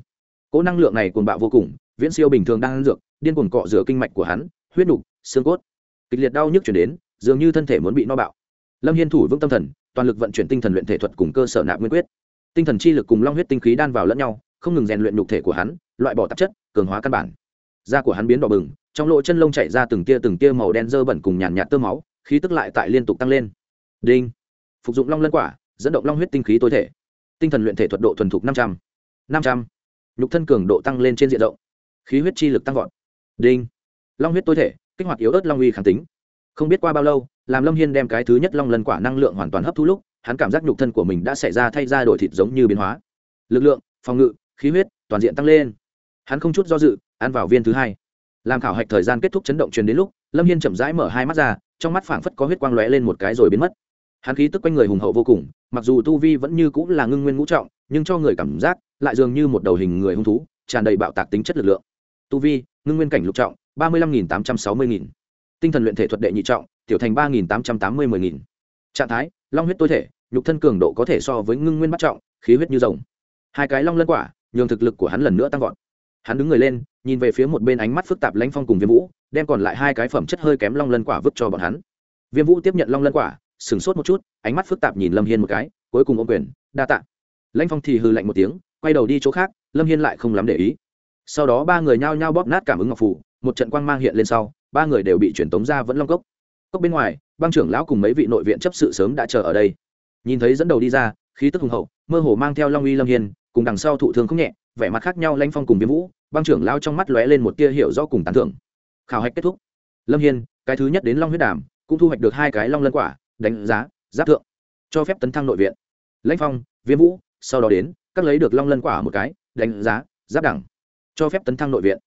Cỗ năng lượng này cuồng bạo vô cùng, viễn siêu bình thường đang ăn dược, điên cuồng cọ rửa kinh mạch của hắn, huyết nục, xương cốt. Kịch liệt đau nhức chuyển đến, dường như thân thể muốn bị no bạo. Lâm hiên thủ vững tâm thần, toàn lực vận chuyển tinh thần luyện thể thuật cùng cơ sở nạp nguyên quyết. Tinh thần chi lực cùng long huyết tinh khí đan vào lẫn nhau, không ngừng rèn luyện nhục thể của hắn, loại bỏ tạp chất, cường hóa căn bản. Da của hắn biến đỏ bừng trong lỗ chân lông chảy ra từng tia từng tia màu đen dơ bẩn cùng nhàn nhạt tơ máu, khí tức lại tại liên tục tăng lên. Đinh. Phục dụng long lân quả, dẫn động long huyết tinh khí tối thể. Tinh thần luyện thể thuật độ thuần thục năm trăm năm trăm. Nhục thân cường độ tăng lên trên diện rộng. Khí huyết chi lực tăng vọt. Đinh. Long huyết tối thể, kích hoạt yếu ớt long uy kháng tính. Không biết qua bao lâu, làm lâm hiên đem cái thứ nhất long lân quả năng lượng hoàn toàn hấp thu lúc, hắn cảm giác nhục thân của mình đã xảy ra thay ra đổi thịt giống như biến hóa. Lực lượng, phòng ngự, khí huyết, toàn diện tăng lên. Hắn không chút do dự, ăn vào viên thứ hai làm khảo hạch thời gian kết thúc chấn động truyền đến lúc, lâm hiên chậm rãi mở hai mắt ra, trong mắt phảng phất có huyết quang lóe lên một cái rồi biến mất. Hắn khí tức quanh người hùng hậu vô cùng, mặc dù tu vi vẫn như cũng là ngưng nguyên ngũ trọng, nhưng cho người cảm giác lại dường như một đầu hình người hung thú, tràn đầy bạo tạc tính chất lực lượng. Tu vi, ngưng nguyên cảnh lục trọng, ba mươi lăm nghìn tám trăm sáu mươi nghìn. Tinh thần luyện thể thuật đệ nhị trọng, tiểu thành ba nghìn tám trăm tám mươi mười nghìn. Trạng thái, long huyết tối thể, nhục thân cường độ có thể so với ngưng nguyên bắt trọng, khí huyết như rồng. Hai cái long lân quả, nhường thực lực của hắn lần nữa tăng vọt hắn đứng người lên, nhìn về phía một bên ánh mắt phức tạp lãnh phong cùng viêm vũ, đem còn lại hai cái phẩm chất hơi kém long lân quả vứt cho bọn hắn. Viêm vũ tiếp nhận long lân quả, sửng sốt một chút, ánh mắt phức tạp nhìn lâm hiên một cái, cuối cùng ô quyền, đa t ạ lãnh phong thì hư lạnh một tiếng, quay đầu đi chỗ khác, lâm hiên lại không lắm để ý. Sau đó ba người nhao nhao bóp nát cảm ứng ngọc phủ một trận quang mang hiện lên sau, ba người đều bị chuyển tống ra vẫn long cốc. Cốc bên ngoài, băng trưởng lão cùng mấy vị nội viện chấp sự sớm đã chờ ở đây. Nhìn thấy dẫn đầu đi ra, khí tức hùng hậu, mơ hồ mang theo long uy lâm hiên, cùng đằng sau thụ thương không nhẹ vẻ mặt khác nhau lanh phong cùng viêm vũ, băng trưởng lao trong mắt lóe lên một tia hiểu rõ cùng tán thưởng. Khảo hạch kết thúc. Lâm hiên, cái thứ nhất đến long huyết đàm, cũng thu hoạch được hai cái long lân quả, đánh giá, giáp thượng, cho phép tấn thăng nội viện. Lãnh phong, viêm vũ, sau đó đến, các lấy được long lân quả một cái, đánh giá, giáp đẳng, cho phép tấn thăng nội viện.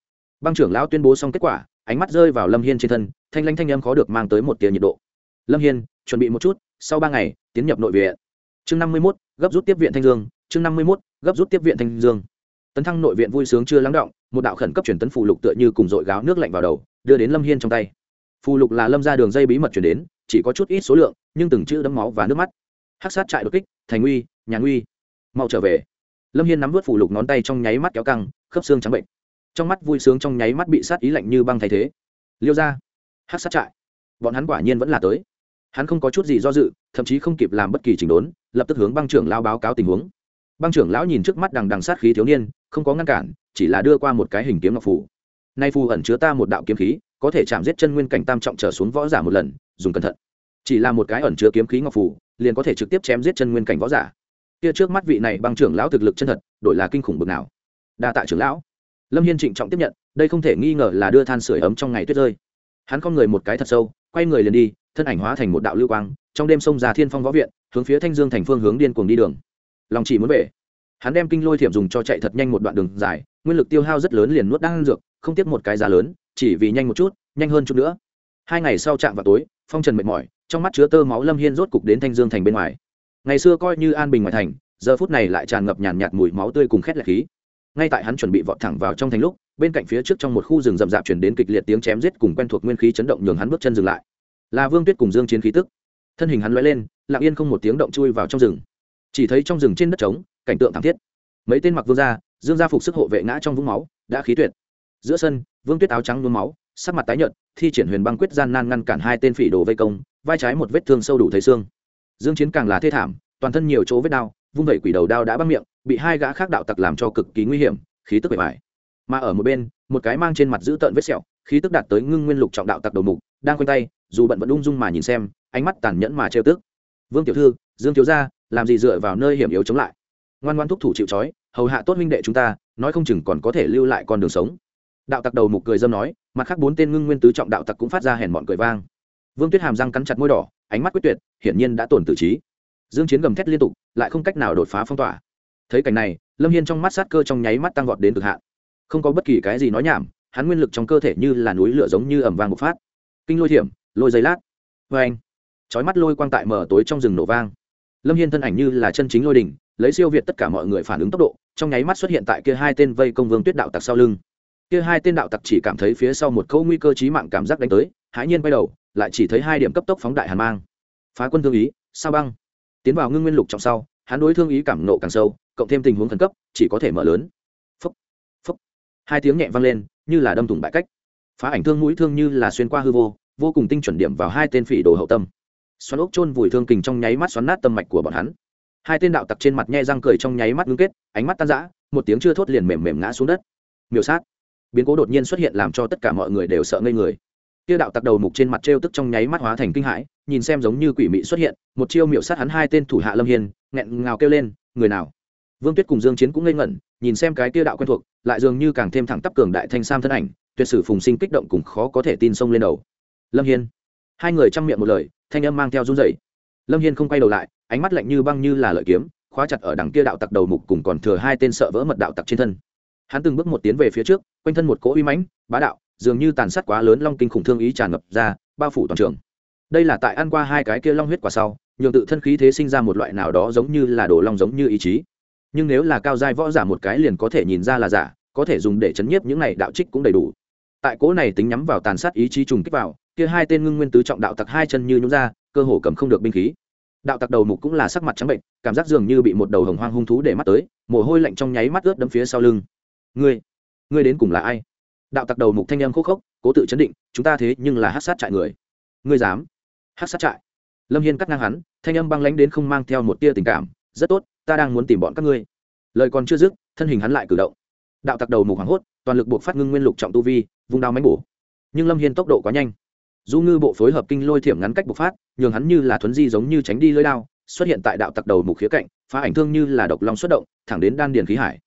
Băng trưởng lão tuyên bố xong kết quả, ánh mắt rơi vào lâm hiên trên thân, thanh lanh thanh âm khó được mang tới một tia nhiệt độ. Lâm hiên, chuẩn bị một chút, sau ba ngày, tiến nhập nội viện. Chương năm mươi mốt, gấp rút tiếp viện thanh dương, chương năm mươi mốt, gấp rút tiếp viện thanh dương tấn thăng nội viện vui sướng chưa lắng động, một đạo khẩn cấp chuyển tấn phù lục tựa như cùng dội gáo nước lạnh vào đầu, đưa đến lâm hiên trong tay. Phù lục là lâm ra đường dây bí mật chuyển đến, chỉ có chút ít số lượng, nhưng từng chữ đấm máu và nước mắt. Hắc sát trại đột kích, thành uy, nhà nguy. Mau trở về. Lâm hiên nắm vớt phù lục ngón tay trong nháy mắt kéo căng, khớp xương trắng bệnh. Trong mắt vui sướng trong nháy mắt bị sát ý lạnh như băng thay thế. Liêu ra hắc sát trại. Bọn hắn quả nhiên vẫn là tới. Hắn không có chút gì do dự, thậm chí không kịp làm bất kỳ chỉnh đốn, lập tức hướng băng trưởng lao báo cáo tình huống băng trưởng lão nhìn trước mắt đằng đằng sát khí thiếu niên, không có ngăn cản, chỉ là đưa qua một cái hình kiếm ngọc phủ. Nay phù ẩn chứa ta một đạo kiếm khí, có thể chạm giết chân nguyên cảnh tam trọng trở xuống võ giả một lần, dùng cẩn thận. Chỉ là một cái ẩn chứa kiếm khí ngọc phủ, liền có thể trực tiếp chém giết chân nguyên cảnh võ giả. Kia trước mắt vị này băng trưởng lão thực lực chân thật, đổi là kinh khủng bực nào. Đa tạ trưởng lão. Lâm hiên trịnh trọng tiếp nhận, đây không thể nghi ngờ là đưa than sửa ấm trong ngày tuyết rơi. Hắn không người một cái thật sâu, quay người liền đi, thân ảnh hóa thành một đạo lưu quang, trong đêm sông già thiên phong võ viện, hướng phía thanh dương thành phương hướng điên cuồng đi đường lòng chỉ muốn về. Hắn đem kinh lôi thiểm dùng cho chạy thật nhanh một đoạn đường dài nguyên lực tiêu hao rất lớn liền nuốt đang dược không tiếp một cái giá lớn chỉ vì nhanh một chút nhanh hơn chút nữa. Hai ngày sau chạm vào tối phong trần mệt mỏi trong mắt chứa tơ máu lâm hiên rốt cục đến thanh dương thành bên ngoài. Ngày xưa coi như an bình ngoài thành giờ phút này lại tràn ngập nhàn nhạt, mùi máu tươi cùng khét lạc khí. Ngay tại hắn chuẩn bị vọt thẳng vào trong thành lúc bên cạnh phía trước trong một khu rừng rậm rạp chuyển đến kịch liệt tiếng chém giết cùng quen thuộc nguyên khí chấn động nhường hắn bước chân dừng lại. Là vương tuyết cùng dương chiến khí tức. Thân hình hắn lóe lên lặng yên không một tiếng động chui vào trong rừng chỉ thấy trong rừng trên đất trống cảnh tượng thảm thiết. Mấy tên mặc vương gia dương gia phục sức hộ vệ ngã trong vũng máu đã khí tuyệt. Giữa sân vương tuyết áo trắng nhuốm máu sắc mặt tái nhợt thi triển huyền băng quyết gian nan ngăn cản hai tên phỉ đồ vây công vai trái một vết thương sâu đủ thấy xương. Dương chiến càng là thê thảm toàn thân nhiều chỗ vết đau, vung vẩy quỷ đầu đao đã băng miệng bị hai gã khác đạo tặc làm cho cực kỳ nguy hiểm khí tức bề bài mà ở một bên một cái mang trên mặt giữ tợn vết sẹo khí tức đạt tới ngưng nguyên lục trọng đạo tặc đầu mục đang quanh tay dù bận vẫn ung dung mà nhìn xem ánh mắt tàn nhẫn mà trêu tức. Vương tiểu thư dương thiếu gia làm gì dựa vào nơi hiểm yếu chống lại. Ngoan ngoan thúc thủ chịu trói, hầu hạ tốt huynh đệ chúng ta, nói không chừng còn có thể lưu lại con đường sống. Đạo tặc đầu mục cười dâm nói, mặt khác bốn tên ngưng nguyên tứ trọng đạo tặc cũng phát ra hèn bọn cười vang. Vương tuyết hàm răng cắn chặt môi đỏ, ánh mắt quyết tuyệt, hiển nhiên đã tổn tử trí. Dương chiến gầm thét liên tục, lại không cách nào đột phá phong tỏa. Thấy cảnh này, lâm hiên trong mắt sát cơ trong nháy mắt tăng vọt đến cực hạn. Không có bất kỳ cái gì nói nhảm, hắn nguyên lực trong cơ thể như là núi lửa giống như ẩm vang một phát. Kinh lôi thiểm, lôi giấy lát. Vê anh chói mắt lôi quang tại mở tối trong rừng nổ vang lâm hiên thân ảnh như là chân chính lôi đỉnh lấy siêu việt tất cả mọi người phản ứng tốc độ, trong nháy mắt xuất hiện tại kia hai tên vây công vương tuyết đạo tặc sau lưng. Kia hai tên đạo tặc chỉ cảm thấy phía sau một câu nguy cơ chí mạng cảm giác đánh tới, hãi nhiên quay đầu, lại chỉ thấy hai điểm cấp tốc phóng đại hàn mang. Phá quân thương ý, sao băng? Tiến vào ngưng nguyên lục trọng sau, hắn đối thương ý cảm nộ càng sâu, cộng thêm tình huống khẩn cấp, chỉ có thể mở lớn. Phúc phúc. Hai tiếng nhẹ vang lên, như là đâm thủng bãi cách. Phá ảnh thương mũi thương như là xuyên qua hư vô vô cùng tinh chuẩn điểm vào hai tên phỉ đồ hậu tâm xoắn ốc chôn vùi thương kình trong nháy mắt xoắn nát tâm mạch của bọn hắn. Hai tên đạo tặc trên mặt nhe răng cười trong nháy mắt ngưng kết, ánh mắt tan rã, một tiếng chưa thốt liền mềm mềm ngã xuống đất. Miêu sát. Biến cố đột nhiên xuất hiện làm cho tất cả mọi người đều sợ ngây người. Tiêu đạo tặc đầu mục trên mặt trêu tức trong nháy mắt hóa thành kinh hãi, nhìn xem giống như quỷ mị xuất hiện, một chiêu miệu sát hắn hai tên thủ hạ lâm hiên, nghẹn ngào kêu lên, người nào? Vương tuyết cùng dương chiến cũng ngây ngẩn, nhìn xem cái tiêu đạo quen thuộc, lại dường như càng thêm thẳng tắp cường đại thanh sam thân ảnh, tuyệt sử phùng sinh kích động cùng khó có thể tin xông lên đầu. Lâm hiên. Hai người chăm miệng một lời thanh âm mang theo run rẩy. Lâm hiên không quay đầu lại, ánh mắt lạnh như băng như là lợi kiếm, khóa chặt ở đằng kia đạo tặc đầu mục cùng còn thừa hai tên sợ vỡ mật đạo tặc trên thân. Hắn từng bước một tiến về phía trước, quanh thân một cỗ uy mãnh, bá đạo, dường như tàn sát quá lớn long kinh khủng thương ý tràn ngập ra, bao phủ toàn trường. Đây là tại ăn qua hai cái kia long huyết quả sau, nhường tự thân khí thế sinh ra một loại nào đó giống như là đồ long giống như ý chí. Nhưng nếu là cao giai võ giả một cái liền có thể nhìn ra là giả, có thể dùng để chấn nhiếp những này đạo trích cũng đầy đủ tại cỗ này tính nhắm vào tàn sát ý chí trùng kích vào, kia hai tên ngưng nguyên tứ trọng đạo tặc hai chân như nhún ra, cơ hồ cầm không được binh khí. Đạo tặc đầu mục cũng là sắc mặt trắng bệnh, cảm giác dường như bị một đầu hồng hoang hung thú để mắt tới, mồ hôi lạnh trong nháy mắt ướt đấm phía sau lưng. Ngươi ngươi đến cùng là ai? Đạo tặc đầu mục thanh âm khúc khốc, cố tự chấn định, chúng ta thế nhưng là hát sát trại người. Ngươi dám? Hát sát trại. Lâm hiên cắt ngang hắn, thanh âm băng lánh đến không mang theo một tia tình cảm, rất tốt, ta đang muốn tìm bọn các ngươi. Lời còn chưa dứt, thân hình hắn lại cử động. Đạo tặc đầu mục hoảng hốt toàn lực buộc phát ngưng nguyên lục trọng tu vi, vung đao mánh bổ. Nhưng lâm hiên tốc độ quá nhanh. Du ngư bộ phối hợp kinh lôi thiểm ngắn cách bộc phát, nhường hắn như là thuấn di giống như tránh đi lưỡi đao, xuất hiện tại đạo tặc đầu mục khía cạnh, phá ảnh thương như là độc long xuất động, thẳng đến đan điền khí hải.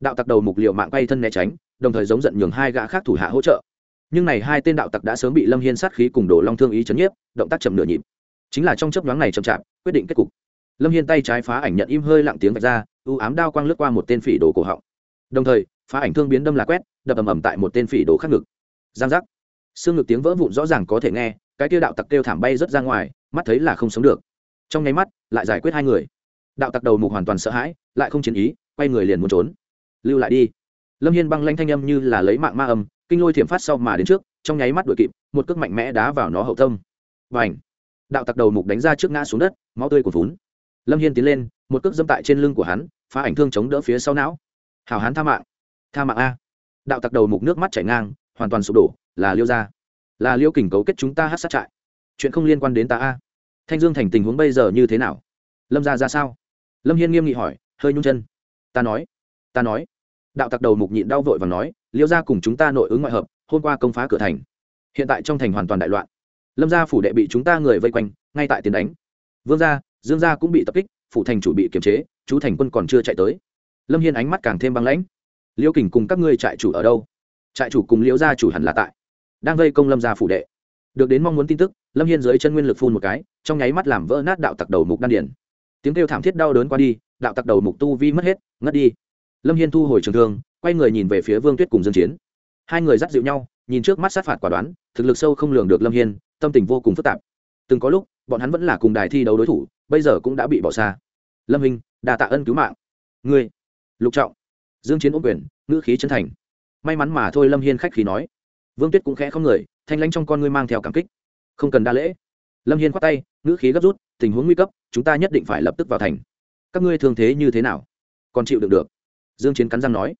Đạo tặc đầu mục liệu mạng bay thân né tránh, đồng thời giống giận nhường hai gã khác thủ hạ hỗ trợ. Nhưng này hai tên đạo tặc đã sớm bị lâm hiên sát khí cùng đổ long thương ý chấn nhiếp, động tác chậm nửa nhịp. Chính là trong chấp nhoáng này chậm chạp, quyết định kết cục. Lâm hiên tay trái phá ảnh nhận im hơi lặng tiếng vạch ra ưu ám đao quang lướt qua một tên phỉ đồ cổ họng. Đồng thời phá ảnh thương biến đâm là quét, đập ầm ầm tại một tên phỉ đồ khắc ngực. Giang giác. Xương ngực tiếng vỡ vụn rõ ràng có thể nghe, cái tiêu đạo tặc kêu thảm bay rớt ra ngoài, mắt thấy là không sống được. Trong nháy mắt, lại giải quyết hai người. Đạo tặc đầu mục hoàn toàn sợ hãi, lại không chiến ý, quay người liền muốn trốn. Lưu lại đi. Lâm hiên băng lanh thanh âm như là lấy mạng ma âm, kinh lôi thiểm phát sau mà đến trước, trong nháy mắt đuổi kịp, một cước mạnh mẽ đá vào nó hậu tâm. Và ảnh đạo tặc đầu mục đánh ra trước ngã xuống đất, máu tươi của vốn lâm hiên tiến lên, một cước dâm tại trên lưng của hắn, phá ảnh thương chống đỡ phía sau não. Hào hán tha mạng tha mạng a. Đạo tặc đầu mục nước mắt chảy ngang, hoàn toàn sụp đổ, là liêu gia. Là liêu kình cấu kết chúng ta hát sát trại. Chuyện không liên quan đến ta a. Thanh dương thành tình huống bây giờ như thế nào? Lâm gia ra sao? Lâm hiên nghiêm nghị hỏi, hơi nhung chân. Ta nói ta nói. Đạo tặc đầu mục nhịn đau vội và nói, liêu gia cùng chúng ta nội ứng ngoại hợp, hôm qua công phá cửa thành. Hiện tại trong thành hoàn toàn đại loạn. Lâm gia phủ đệ bị chúng ta người vây quanh, ngay tại tiền đánh. Vương gia, dương gia cũng bị tập kích, phủ thành chủ bị kiềm chế, chú thành quân còn chưa chạy tới. Lâm hiên ánh mắt càng thêm băng lãnh. Liễu kình cùng các ngươi trại chủ ở đâu? Trại chủ cùng liễu gia chủ hẳn là tại. Đang vây công lâm gia phủ đệ. Được đến mong muốn tin tức, lâm hiên dưới chân nguyên lực phun một cái, trong nháy mắt làm vỡ nát đạo tặc đầu mục đan điển tiếng kêu thảm thiết đau đớn qua đi, đạo tặc đầu mục tu vi mất hết, ngất đi. Lâm hiên thu hồi trường thương, quay người nhìn về phía vương tuyết cùng dương chiến. Hai người dắt dịu nhau, nhìn trước mắt sát phạt quả đoán, thực lực sâu không lường được lâm hiên, tâm tình vô cùng phức tạp. Từng có lúc, bọn hắn vẫn là cùng đài thi đấu đối thủ, bây giờ cũng đã bị bỏ xa. Lâm hình đà tạ ân cứu mạng. Ngươi, lục trọng dương chiến ôm quyền, ngữ khí chân thành. May mắn mà thôi, lâm hiên khách khí nói. Vương tuyết cũng khẽ không người, thanh lãnh trong con ngươi mang theo cảm kích. Không cần đa lễ. Lâm hiên khoát tay, ngữ khí gấp rút, tình huống nguy cấp, chúng ta nhất định phải lập tức vào thành. Các ngươi thường thế như thế nào? Còn chịu được được. Dương chiến cắn răng nói.